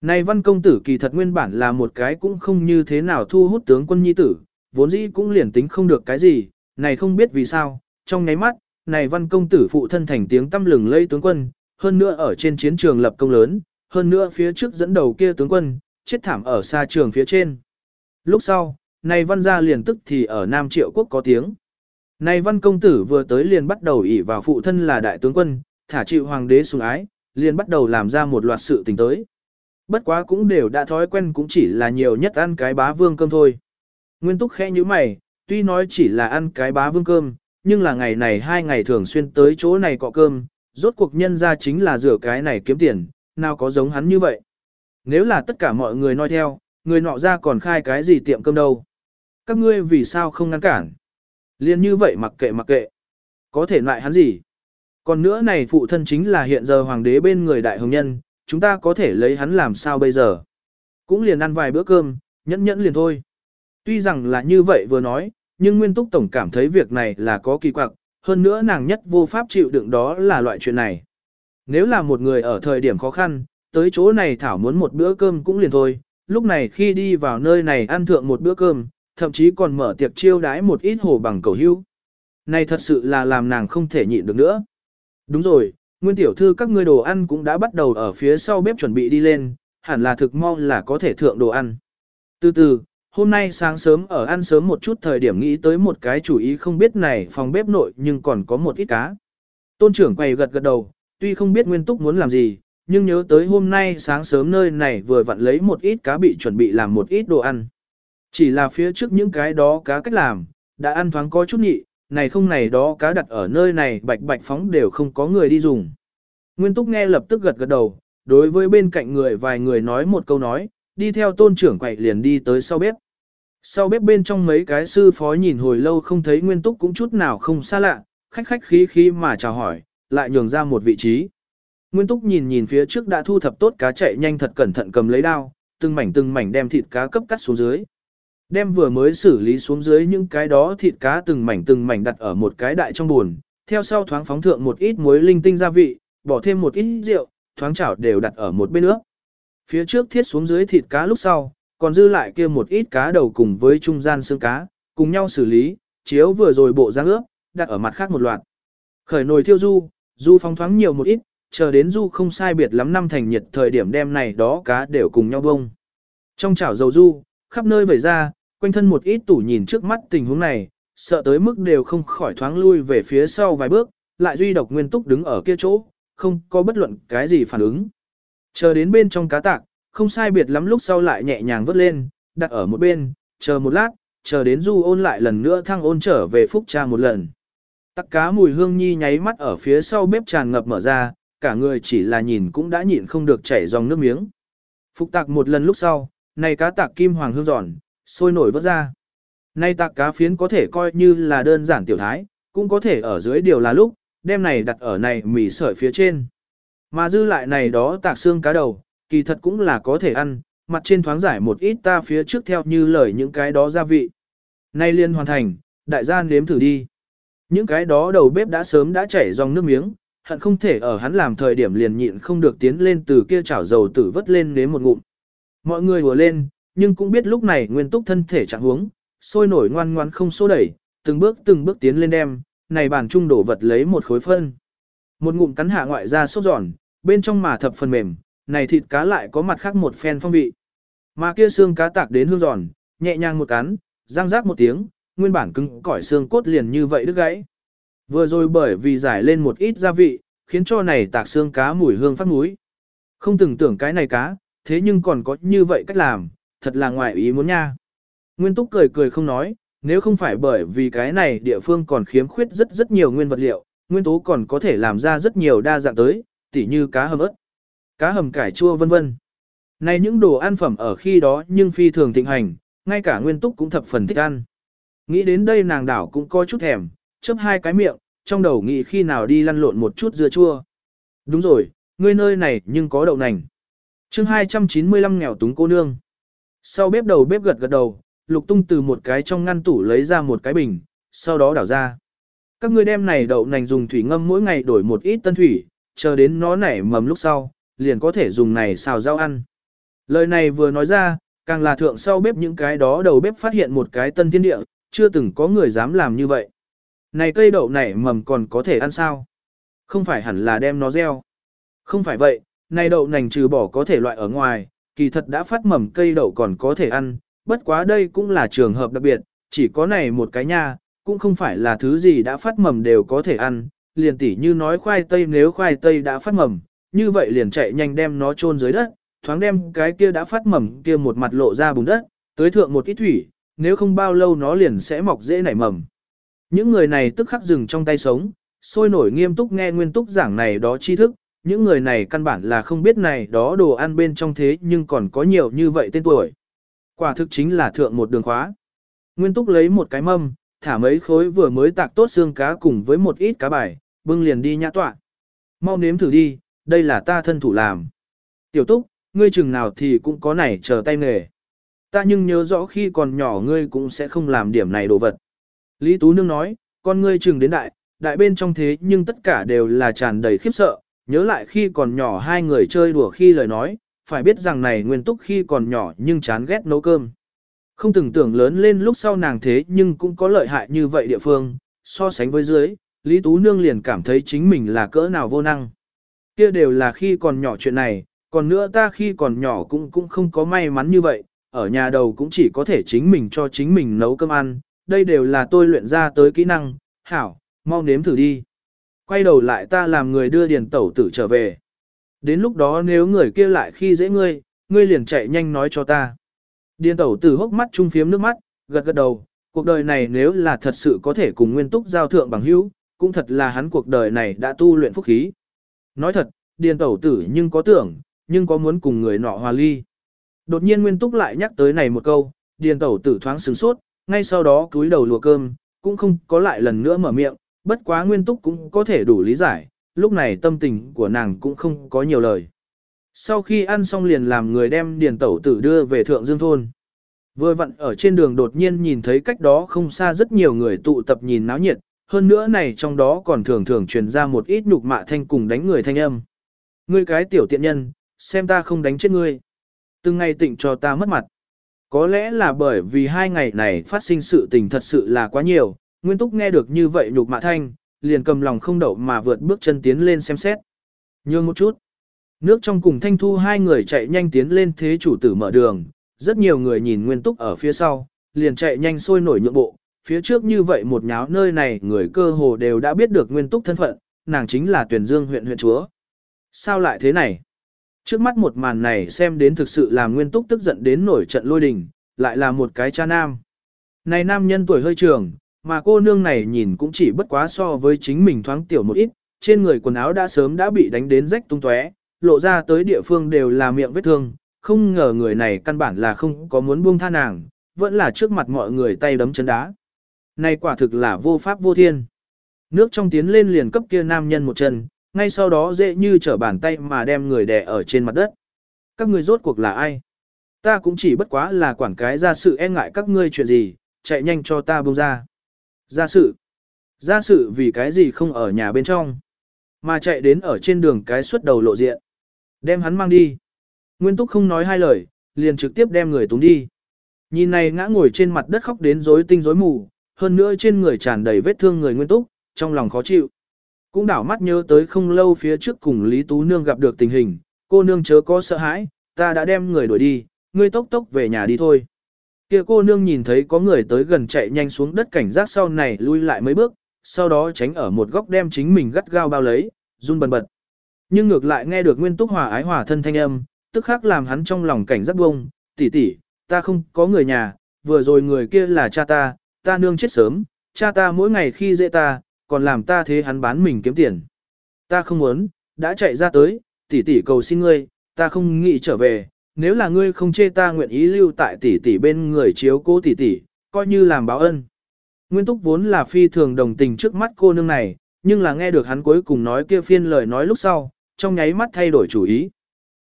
Này văn công tử kỳ thật nguyên bản là một cái cũng không như thế nào thu hút tướng quân nhi tử, vốn dĩ cũng liền tính không được cái gì, này không biết vì sao, trong nháy mắt, này văn công tử phụ thân thành tiếng tâm lừng lây tướng quân, hơn nữa ở trên chiến trường lập công lớn, hơn nữa phía trước dẫn đầu kia tướng quân, chết thảm ở xa trường phía trên. Lúc sau, này văn gia liền tức thì ở Nam Triệu Quốc có tiếng. Này văn công tử vừa tới liền bắt đầu ỷ vào phụ thân là đại tướng quân, thả chịu hoàng đế sủng ái, liền bắt đầu làm ra một loạt sự tình tới. Bất quá cũng đều đã thói quen cũng chỉ là nhiều nhất ăn cái bá vương cơm thôi. Nguyên túc khẽ như mày, tuy nói chỉ là ăn cái bá vương cơm, nhưng là ngày này hai ngày thường xuyên tới chỗ này cọ cơm, rốt cuộc nhân ra chính là rửa cái này kiếm tiền, nào có giống hắn như vậy. Nếu là tất cả mọi người nói theo, người nọ ra còn khai cái gì tiệm cơm đâu. Các ngươi vì sao không ngăn cản? Liên như vậy mặc kệ mặc kệ. Có thể lại hắn gì? Còn nữa này phụ thân chính là hiện giờ hoàng đế bên người đại hồng nhân, chúng ta có thể lấy hắn làm sao bây giờ? Cũng liền ăn vài bữa cơm, nhẫn nhẫn liền thôi. Tuy rằng là như vậy vừa nói, nhưng Nguyên Túc Tổng cảm thấy việc này là có kỳ quặc, hơn nữa nàng nhất vô pháp chịu đựng đó là loại chuyện này. Nếu là một người ở thời điểm khó khăn, tới chỗ này thảo muốn một bữa cơm cũng liền thôi, lúc này khi đi vào nơi này ăn thượng một bữa cơm, thậm chí còn mở tiệc chiêu đãi một ít hồ bằng cầu hưu. Này thật sự là làm nàng không thể nhịn được nữa. Đúng rồi, nguyên tiểu thư các ngươi đồ ăn cũng đã bắt đầu ở phía sau bếp chuẩn bị đi lên, hẳn là thực mau là có thể thượng đồ ăn. Từ từ, hôm nay sáng sớm ở ăn sớm một chút thời điểm nghĩ tới một cái chủ ý không biết này phòng bếp nội nhưng còn có một ít cá. Tôn trưởng quay gật gật đầu, tuy không biết nguyên túc muốn làm gì, nhưng nhớ tới hôm nay sáng sớm nơi này vừa vặn lấy một ít cá bị chuẩn bị làm một ít đồ ăn. Chỉ là phía trước những cái đó cá cách làm, đã ăn thoáng có chút nhị, này không này đó cá đặt ở nơi này bạch bạch phóng đều không có người đi dùng. Nguyên Túc nghe lập tức gật gật đầu, đối với bên cạnh người vài người nói một câu nói, đi theo tôn trưởng quậy liền đi tới sau bếp. Sau bếp bên trong mấy cái sư phó nhìn hồi lâu không thấy Nguyên Túc cũng chút nào không xa lạ, khách khách khí khí mà chào hỏi, lại nhường ra một vị trí. Nguyên Túc nhìn nhìn phía trước đã thu thập tốt cá chạy nhanh thật cẩn thận cầm lấy đao, từng mảnh từng mảnh đem thịt cá cấp cắt xuống dưới. Đem vừa mới xử lý xuống dưới những cái đó thịt cá từng mảnh từng mảnh đặt ở một cái đại trong buồn, theo sau thoáng phóng thượng một ít muối linh tinh gia vị, bỏ thêm một ít rượu, thoáng chảo đều đặt ở một bên nước. Phía trước thiết xuống dưới thịt cá lúc sau, còn dư lại kia một ít cá đầu cùng với trung gian xương cá, cùng nhau xử lý, chiếu vừa rồi bộ ra ướp, đặt ở mặt khác một loạt. Khởi nồi thiêu du, du phóng thoáng nhiều một ít, chờ đến du không sai biệt lắm năm thành nhiệt thời điểm đem này đó cá đều cùng nhau bông. Trong chảo dầu du, khắp nơi vẩy ra, quanh thân một ít tủ nhìn trước mắt tình huống này, sợ tới mức đều không khỏi thoáng lui về phía sau vài bước, lại duy độc nguyên túc đứng ở kia chỗ, không có bất luận cái gì phản ứng. Chờ đến bên trong cá tạc, không sai biệt lắm lúc sau lại nhẹ nhàng vớt lên, đặt ở một bên, chờ một lát, chờ đến du ôn lại lần nữa thăng ôn trở về phúc cha một lần. Tắc cá mùi hương nhi nháy mắt ở phía sau bếp tràn ngập mở ra, cả người chỉ là nhìn cũng đã nhịn không được chảy dòng nước miếng. Phục tạc một lần lúc sau, này cá tạc kim hoàng hương giòn, sôi nổi vớt ra. nay tạc cá phiến có thể coi như là đơn giản tiểu thái, cũng có thể ở dưới điều là lúc, đem này đặt ở này mì sợi phía trên. Mà dư lại này đó tạc xương cá đầu, kỳ thật cũng là có thể ăn, mặt trên thoáng giải một ít ta phía trước theo như lời những cái đó gia vị. Nay liên hoàn thành, đại gia nếm thử đi. Những cái đó đầu bếp đã sớm đã chảy dòng nước miếng, hận không thể ở hắn làm thời điểm liền nhịn không được tiến lên từ kia chảo dầu tử vất lên nếm một ngụm. Mọi người vừa lên, nhưng cũng biết lúc này nguyên túc thân thể trạng huống, sôi nổi ngoan ngoan không xô đẩy, từng bước từng bước tiến lên đem, này bàn trung đổ vật lấy một khối phân. Một ngụm cắn hạ ngoại ra sốt giòn, bên trong mà thập phần mềm, này thịt cá lại có mặt khác một phen phong vị. Mà kia xương cá tạc đến hương giòn, nhẹ nhàng một cắn, răng rác một tiếng, nguyên bản cứng cỏi xương cốt liền như vậy đứt gãy. Vừa rồi bởi vì giải lên một ít gia vị, khiến cho này tạc xương cá mùi hương phát núi. Không từng tưởng cái này cá, thế nhưng còn có như vậy cách làm, thật là ngoại ý muốn nha. Nguyên túc cười cười không nói, nếu không phải bởi vì cái này địa phương còn khiếm khuyết rất rất nhiều nguyên vật liệu, nguyên tố còn có thể làm ra rất nhiều đa dạng tới, tỉ như cá hầm ớt, cá hầm cải chua vân vân. Này những đồ ăn phẩm ở khi đó nhưng phi thường thịnh hành, ngay cả nguyên túc cũng thập phần thích ăn. Nghĩ đến đây nàng đảo cũng có chút thèm, chớp hai cái miệng, trong đầu nghĩ khi nào đi lăn lộn một chút dưa chua. Đúng rồi, ngươi nơi này nhưng có đậu nành. chương 295 nghèo túng cô nương. Sau bếp đầu bếp gật gật đầu, lục tung từ một cái trong ngăn tủ lấy ra một cái bình, sau đó đảo ra. Các ngươi đem này đậu nành dùng thủy ngâm mỗi ngày đổi một ít tân thủy, chờ đến nó nảy mầm lúc sau, liền có thể dùng này xào rau ăn. Lời này vừa nói ra, càng là thượng sau bếp những cái đó đầu bếp phát hiện một cái tân thiên địa, chưa từng có người dám làm như vậy. Này cây đậu nảy mầm còn có thể ăn sao? Không phải hẳn là đem nó gieo. Không phải vậy, này đậu nành trừ bỏ có thể loại ở ngoài, kỳ thật đã phát mầm cây đậu còn có thể ăn, bất quá đây cũng là trường hợp đặc biệt, chỉ có này một cái nha, cũng không phải là thứ gì đã phát mầm đều có thể ăn, liền tỉ như nói khoai tây nếu khoai tây đã phát mầm, như vậy liền chạy nhanh đem nó chôn dưới đất, thoáng đem cái kia đã phát mầm kia một mặt lộ ra bùn đất, tới thượng một ít thủy, nếu không bao lâu nó liền sẽ mọc dễ nảy mầm. Những người này tức khắc dừng trong tay sống, sôi nổi nghiêm túc nghe nguyên túc giảng này đó tri thức, những người này căn bản là không biết này đó đồ ăn bên trong thế nhưng còn có nhiều như vậy tên tuổi. Quả thực chính là thượng một đường khóa. Nguyên túc lấy một cái mâm, thả mấy khối vừa mới tạc tốt xương cá cùng với một ít cá bài, bưng liền đi nhã tọa. Mau nếm thử đi, đây là ta thân thủ làm. Tiểu túc, ngươi chừng nào thì cũng có này chờ tay nghề. Ta nhưng nhớ rõ khi còn nhỏ ngươi cũng sẽ không làm điểm này đồ vật. Lý Tú Nương nói, con ngươi chừng đến đại, đại bên trong thế nhưng tất cả đều là tràn đầy khiếp sợ, nhớ lại khi còn nhỏ hai người chơi đùa khi lời nói, phải biết rằng này nguyên túc khi còn nhỏ nhưng chán ghét nấu cơm. Không từng tưởng lớn lên lúc sau nàng thế nhưng cũng có lợi hại như vậy địa phương, so sánh với dưới, Lý Tú Nương liền cảm thấy chính mình là cỡ nào vô năng. Kia đều là khi còn nhỏ chuyện này, còn nữa ta khi còn nhỏ cũng cũng không có may mắn như vậy, ở nhà đầu cũng chỉ có thể chính mình cho chính mình nấu cơm ăn, đây đều là tôi luyện ra tới kỹ năng, hảo, mau nếm thử đi. Quay đầu lại ta làm người đưa điền tẩu tử trở về. Đến lúc đó nếu người kia lại khi dễ ngươi, ngươi liền chạy nhanh nói cho ta. Điền tẩu tử hốc mắt trung phiếm nước mắt, gật gật đầu, cuộc đời này nếu là thật sự có thể cùng nguyên túc giao thượng bằng hữu, cũng thật là hắn cuộc đời này đã tu luyện phúc khí. Nói thật, điền tẩu tử nhưng có tưởng, nhưng có muốn cùng người nọ hòa ly. Đột nhiên nguyên túc lại nhắc tới này một câu, điền tẩu tử thoáng sửng sốt, ngay sau đó cúi đầu lùa cơm, cũng không có lại lần nữa mở miệng, bất quá nguyên túc cũng có thể đủ lý giải, lúc này tâm tình của nàng cũng không có nhiều lời. Sau khi ăn xong liền làm người đem điền tẩu tử đưa về thượng dương thôn. Vừa vặn ở trên đường đột nhiên nhìn thấy cách đó không xa rất nhiều người tụ tập nhìn náo nhiệt, hơn nữa này trong đó còn thường thường truyền ra một ít nhục mạ thanh cùng đánh người thanh âm. Ngươi cái tiểu tiện nhân, xem ta không đánh chết ngươi. Từng ngày tịnh cho ta mất mặt. Có lẽ là bởi vì hai ngày này phát sinh sự tình thật sự là quá nhiều, Nguyên Túc nghe được như vậy nhục mạ thanh, liền cầm lòng không đậu mà vượt bước chân tiến lên xem xét. Nhường một chút. Nước trong cùng Thanh Thu hai người chạy nhanh tiến lên thế chủ tử mở đường, rất nhiều người nhìn Nguyên Túc ở phía sau, liền chạy nhanh sôi nổi nhượng bộ. Phía trước như vậy một nháo nơi này người cơ hồ đều đã biết được Nguyên Túc thân phận, nàng chính là tuyển dương huyện huyện chúa. Sao lại thế này? Trước mắt một màn này xem đến thực sự làm nguyên túc tức giận đến nổi trận lôi đình, lại là một cái cha nam. Này nam nhân tuổi hơi trường, mà cô nương này nhìn cũng chỉ bất quá so với chính mình thoáng tiểu một ít, trên người quần áo đã sớm đã bị đánh đến rách tung tóe, lộ ra tới địa phương đều là miệng vết thương, không ngờ người này căn bản là không có muốn buông tha nàng, vẫn là trước mặt mọi người tay đấm chân đá. Này quả thực là vô pháp vô thiên. Nước trong tiến lên liền cấp kia nam nhân một chân, ngay sau đó dễ như trở bàn tay mà đem người đè ở trên mặt đất. Các ngươi rốt cuộc là ai? Ta cũng chỉ bất quá là quản cái ra sự e ngại các ngươi chuyện gì, chạy nhanh cho ta buông ra. Gia sự. Gia sự vì cái gì không ở nhà bên trong, mà chạy đến ở trên đường cái suốt đầu lộ diện. Đem hắn mang đi. Nguyên Túc không nói hai lời, liền trực tiếp đem người túng đi. Nhìn này ngã ngồi trên mặt đất khóc đến rối tinh rối mù, hơn nữa trên người tràn đầy vết thương người Nguyên Túc, trong lòng khó chịu. Cũng đảo mắt nhớ tới không lâu phía trước cùng Lý Tú Nương gặp được tình hình, cô nương chớ có sợ hãi, ta đã đem người đuổi đi, ngươi tốc tốc về nhà đi thôi. Kia cô nương nhìn thấy có người tới gần chạy nhanh xuống đất cảnh giác sau này lui lại mấy bước, sau đó tránh ở một góc đem chính mình gắt gao bao lấy, run bần bật. Nhưng ngược lại nghe được Nguyên Túc Hòa ái hòa thân thanh âm, tức khắc làm hắn trong lòng cảnh giác bông, tỷ tỷ, ta không có người nhà, vừa rồi người kia là cha ta, ta nương chết sớm, cha ta mỗi ngày khi dễ ta, còn làm ta thế hắn bán mình kiếm tiền. Ta không muốn, đã chạy ra tới, tỷ tỷ cầu xin ngươi, ta không nghĩ trở về, nếu là ngươi không chê ta nguyện ý lưu tại tỷ tỷ bên người chiếu cố tỷ tỷ, coi như làm báo ân. Nguyên Túc vốn là phi thường đồng tình trước mắt cô nương này, nhưng là nghe được hắn cuối cùng nói kia phiên lời nói lúc sau, trong nháy mắt thay đổi chủ ý.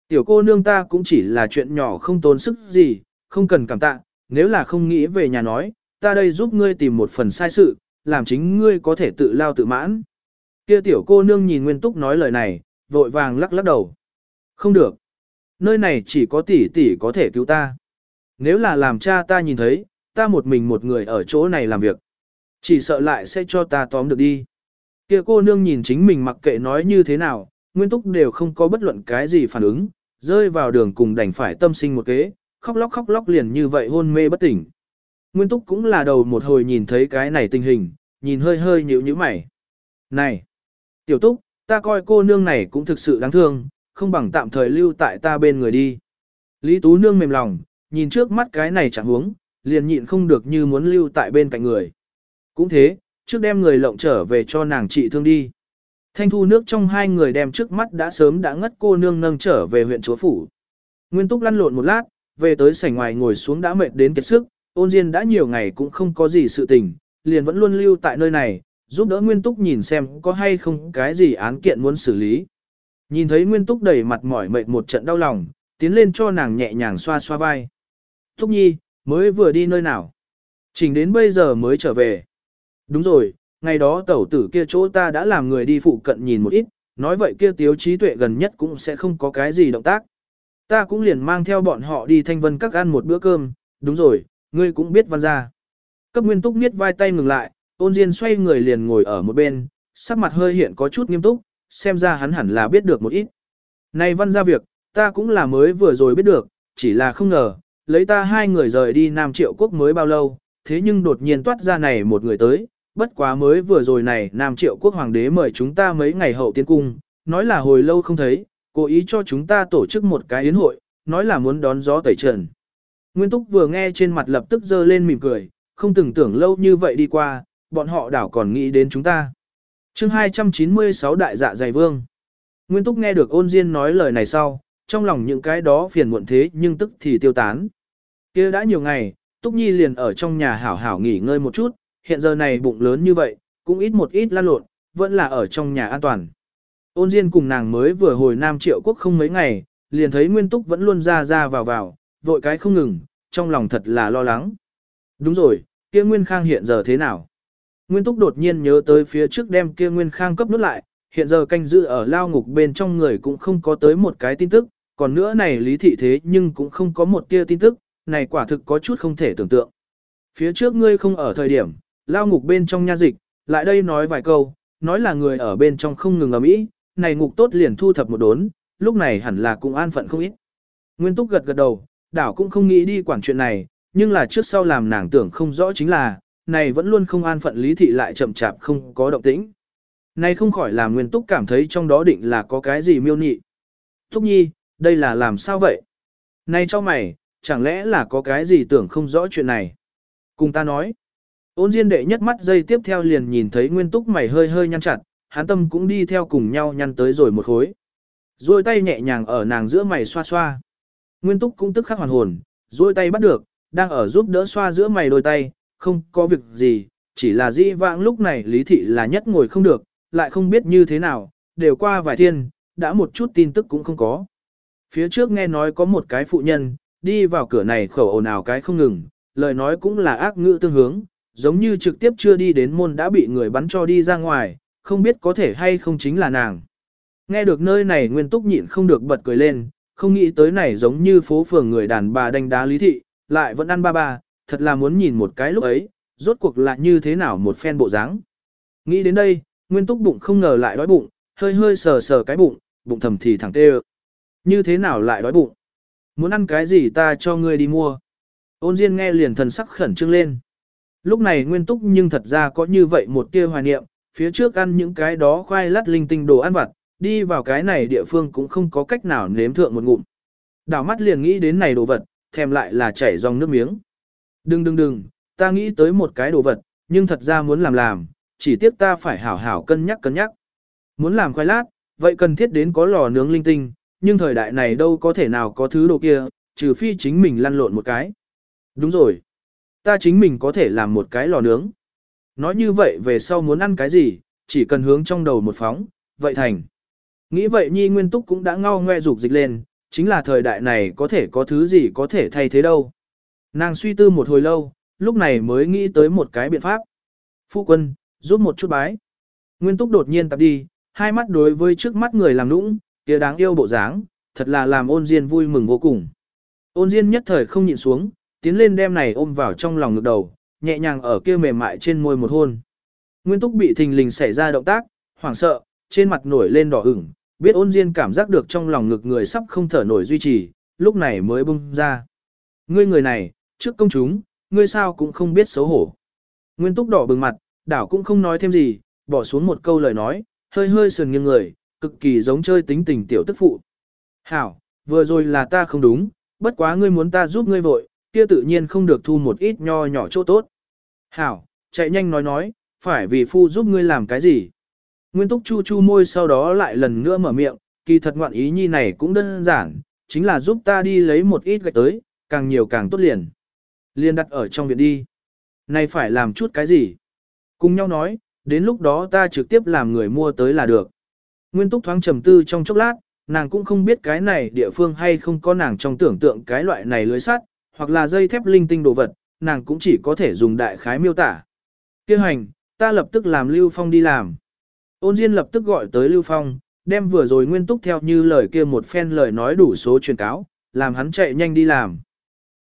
Tiểu cô nương ta cũng chỉ là chuyện nhỏ không tốn sức gì, không cần cảm tạ, nếu là không nghĩ về nhà nói, ta đây giúp ngươi tìm một phần sai sự, làm chính ngươi có thể tự lao tự mãn. Kia tiểu cô nương nhìn Nguyên Túc nói lời này, vội vàng lắc lắc đầu. Không được. Nơi này chỉ có tỷ tỷ có thể cứu ta. Nếu là làm cha ta nhìn thấy, ta một mình một người ở chỗ này làm việc. Chỉ sợ lại sẽ cho ta tóm được đi. Kia cô nương nhìn chính mình mặc kệ nói như thế nào, Nguyên Túc đều không có bất luận cái gì phản ứng, rơi vào đường cùng đành phải tâm sinh một kế, khóc lóc khóc lóc liền như vậy hôn mê bất tỉnh. Nguyên Túc cũng là đầu một hồi nhìn thấy cái này tình hình, nhìn hơi hơi nhíu nhíu mày. Này! Tiểu Túc, ta coi cô nương này cũng thực sự đáng thương, không bằng tạm thời lưu tại ta bên người đi. Lý Tú Nương mềm lòng, nhìn trước mắt cái này chẳng huống, liền nhịn không được như muốn lưu tại bên cạnh người. Cũng thế, trước đem người lộng trở về cho nàng trị thương đi. Thanh thu nước trong hai người đem trước mắt đã sớm đã ngất cô nương nâng trở về huyện chúa phủ. Nguyên túc lăn lộn một lát, về tới sảnh ngoài ngồi xuống đã mệt đến kiệt sức, ôn diên đã nhiều ngày cũng không có gì sự tình, liền vẫn luôn lưu tại nơi này, giúp đỡ Nguyên túc nhìn xem có hay không cái gì án kiện muốn xử lý. Nhìn thấy Nguyên túc đầy mặt mỏi mệt một trận đau lòng, tiến lên cho nàng nhẹ nhàng xoa xoa vai. Túc nhi, mới vừa đi nơi nào? Chỉnh đến bây giờ mới trở về. Đúng rồi, ngày đó tẩu tử kia chỗ ta đã làm người đi phụ cận nhìn một ít, nói vậy kia tiếu trí tuệ gần nhất cũng sẽ không có cái gì động tác. Ta cũng liền mang theo bọn họ đi thanh vân các ăn một bữa cơm, đúng rồi, ngươi cũng biết văn ra. Cấp nguyên túc miết vai tay ngừng lại, ôn diên xoay người liền ngồi ở một bên, sắc mặt hơi hiện có chút nghiêm túc, xem ra hắn hẳn là biết được một ít. Này văn ra việc, ta cũng là mới vừa rồi biết được, chỉ là không ngờ, lấy ta hai người rời đi Nam Triệu Quốc mới bao lâu, thế nhưng đột nhiên toát ra này một người tới, bất quá mới vừa rồi này Nam Triệu Quốc Hoàng đế mời chúng ta mấy ngày hậu tiên cung, nói là hồi lâu không thấy, cố ý cho chúng ta tổ chức một cái yến hội, nói là muốn đón gió tẩy trần. Nguyên Túc vừa nghe trên mặt lập tức dơ lên mỉm cười, không từng tưởng lâu như vậy đi qua, bọn họ đảo còn nghĩ đến chúng ta chương 296 Đại dạ dày vương. Nguyên Túc nghe được ôn Diên nói lời này sau, trong lòng những cái đó phiền muộn thế nhưng tức thì tiêu tán. kia đã nhiều ngày, Túc Nhi liền ở trong nhà hảo hảo nghỉ ngơi một chút, hiện giờ này bụng lớn như vậy, cũng ít một ít lan lộn, vẫn là ở trong nhà an toàn. Ôn Diên cùng nàng mới vừa hồi Nam Triệu Quốc không mấy ngày, liền thấy Nguyên Túc vẫn luôn ra ra vào vào, vội cái không ngừng, trong lòng thật là lo lắng. Đúng rồi, kia Nguyên Khang hiện giờ thế nào? Nguyên Túc đột nhiên nhớ tới phía trước đem kia Nguyên Khang cấp nút lại, hiện giờ canh giữ ở lao ngục bên trong người cũng không có tới một cái tin tức, còn nữa này lý thị thế nhưng cũng không có một tia tin tức, này quả thực có chút không thể tưởng tượng. Phía trước ngươi không ở thời điểm, lao ngục bên trong nha dịch, lại đây nói vài câu, nói là người ở bên trong không ngừng ở mỹ, này ngục tốt liền thu thập một đốn, lúc này hẳn là cũng an phận không ít. Nguyên Túc gật gật đầu, đảo cũng không nghĩ đi quản chuyện này, nhưng là trước sau làm nàng tưởng không rõ chính là, này vẫn luôn không an phận lý thị lại chậm chạp không có động tĩnh. Này không khỏi làm Nguyên Túc cảm thấy trong đó định là có cái gì miêu nị. Túc Nhi, đây là làm sao vậy? Này cho mày, chẳng lẽ là có cái gì tưởng không rõ chuyện này? Cùng ta nói. Ôn Diên đệ nhất mắt dây tiếp theo liền nhìn thấy Nguyên Túc mày hơi hơi nhăn chặt, hắn tâm cũng đi theo cùng nhau nhăn tới rồi một khối. Rồi tay nhẹ nhàng ở nàng giữa mày xoa xoa. Nguyên túc cũng tức khắc hoàn hồn, rồi tay bắt được, đang ở giúp đỡ xoa giữa mày đôi tay, không có việc gì, chỉ là dĩ vãng lúc này lý thị là nhất ngồi không được, lại không biết như thế nào, đều qua vài thiên, đã một chút tin tức cũng không có. Phía trước nghe nói có một cái phụ nhân, đi vào cửa này khẩu ồn ào cái không ngừng, lời nói cũng là ác ngữ tương hướng, giống như trực tiếp chưa đi đến môn đã bị người bắn cho đi ra ngoài, không biết có thể hay không chính là nàng. Nghe được nơi này nguyên túc nhịn không được bật cười lên, không nghĩ tới này giống như phố phường người đàn bà đánh đá lý thị, lại vẫn ăn ba ba, thật là muốn nhìn một cái lúc ấy, rốt cuộc là như thế nào một phen bộ dáng. Nghĩ đến đây, nguyên túc bụng không ngờ lại đói bụng, hơi hơi sờ sờ cái bụng, bụng thầm thì thẳng tê ơ. Như thế nào lại đói bụng? Muốn ăn cái gì ta cho ngươi đi mua. Ôn Diên nghe liền thần sắc khẩn trương lên. Lúc này nguyên túc nhưng thật ra có như vậy một tia hoài niệm, phía trước ăn những cái đó khoai lát linh tinh đồ ăn vặt, đi vào cái này địa phương cũng không có cách nào nếm thượng một ngụm. Đảo mắt liền nghĩ đến này đồ vật, thèm lại là chảy dòng nước miếng. Đừng đừng đừng, ta nghĩ tới một cái đồ vật, nhưng thật ra muốn làm làm, chỉ tiếc ta phải hảo hảo cân nhắc cân nhắc. Muốn làm khoai lát, vậy cần thiết đến có lò nướng linh tinh, nhưng thời đại này đâu có thể nào có thứ đồ kia, trừ phi chính mình lăn lộn một cái. Đúng rồi. Ta chính mình có thể làm một cái lò nướng. Nói như vậy về sau muốn ăn cái gì, chỉ cần hướng trong đầu một phóng, vậy thành. Nghĩ vậy Nhi Nguyên Túc cũng đã ngao ngoe dục dịch lên, chính là thời đại này có thể có thứ gì có thể thay thế đâu. Nàng suy tư một hồi lâu, lúc này mới nghĩ tới một cái biện pháp. Phu quân, giúp một chút bái. Nguyên Túc đột nhiên tập đi, hai mắt đối với trước mắt người làm nũng, kia đáng yêu bộ dáng, thật là làm ôn diên vui mừng vô cùng. Ôn diên nhất thời không nhịn xuống, tiến lên đem này ôm vào trong lòng ngực đầu, nhẹ nhàng ở kia mềm mại trên môi một hôn. Nguyên Túc bị thình lình xảy ra động tác, hoảng sợ, trên mặt nổi lên đỏ ửng, biết ôn diên cảm giác được trong lòng ngực người sắp không thở nổi duy trì, lúc này mới bung ra. Ngươi người này, trước công chúng, ngươi sao cũng không biết xấu hổ. Nguyên Túc đỏ bừng mặt, đảo cũng không nói thêm gì, bỏ xuống một câu lời nói, hơi hơi sườn nghiêng người, cực kỳ giống chơi tính tình tiểu tức phụ. Hảo, vừa rồi là ta không đúng, bất quá ngươi muốn ta giúp ngươi vội, kia tự nhiên không được thu một ít nho nhỏ chỗ tốt. Hảo, chạy nhanh nói nói, phải vì phu giúp ngươi làm cái gì. Nguyên túc chu chu môi sau đó lại lần nữa mở miệng, kỳ thật ngoạn ý nhi này cũng đơn giản, chính là giúp ta đi lấy một ít gạch tới, càng nhiều càng tốt liền. Liền đặt ở trong viện đi. Này phải làm chút cái gì? Cùng nhau nói, đến lúc đó ta trực tiếp làm người mua tới là được. Nguyên túc thoáng trầm tư trong chốc lát, nàng cũng không biết cái này địa phương hay không có nàng trong tưởng tượng cái loại này lưới sắt, hoặc là dây thép linh tinh đồ vật, nàng cũng chỉ có thể dùng đại khái miêu tả. Kêu hành, ta lập tức làm Lưu Phong đi làm. Ôn Diên lập tức gọi tới Lưu Phong, đem vừa rồi nguyên túc theo như lời kia một phen lời nói đủ số truyền cáo, làm hắn chạy nhanh đi làm.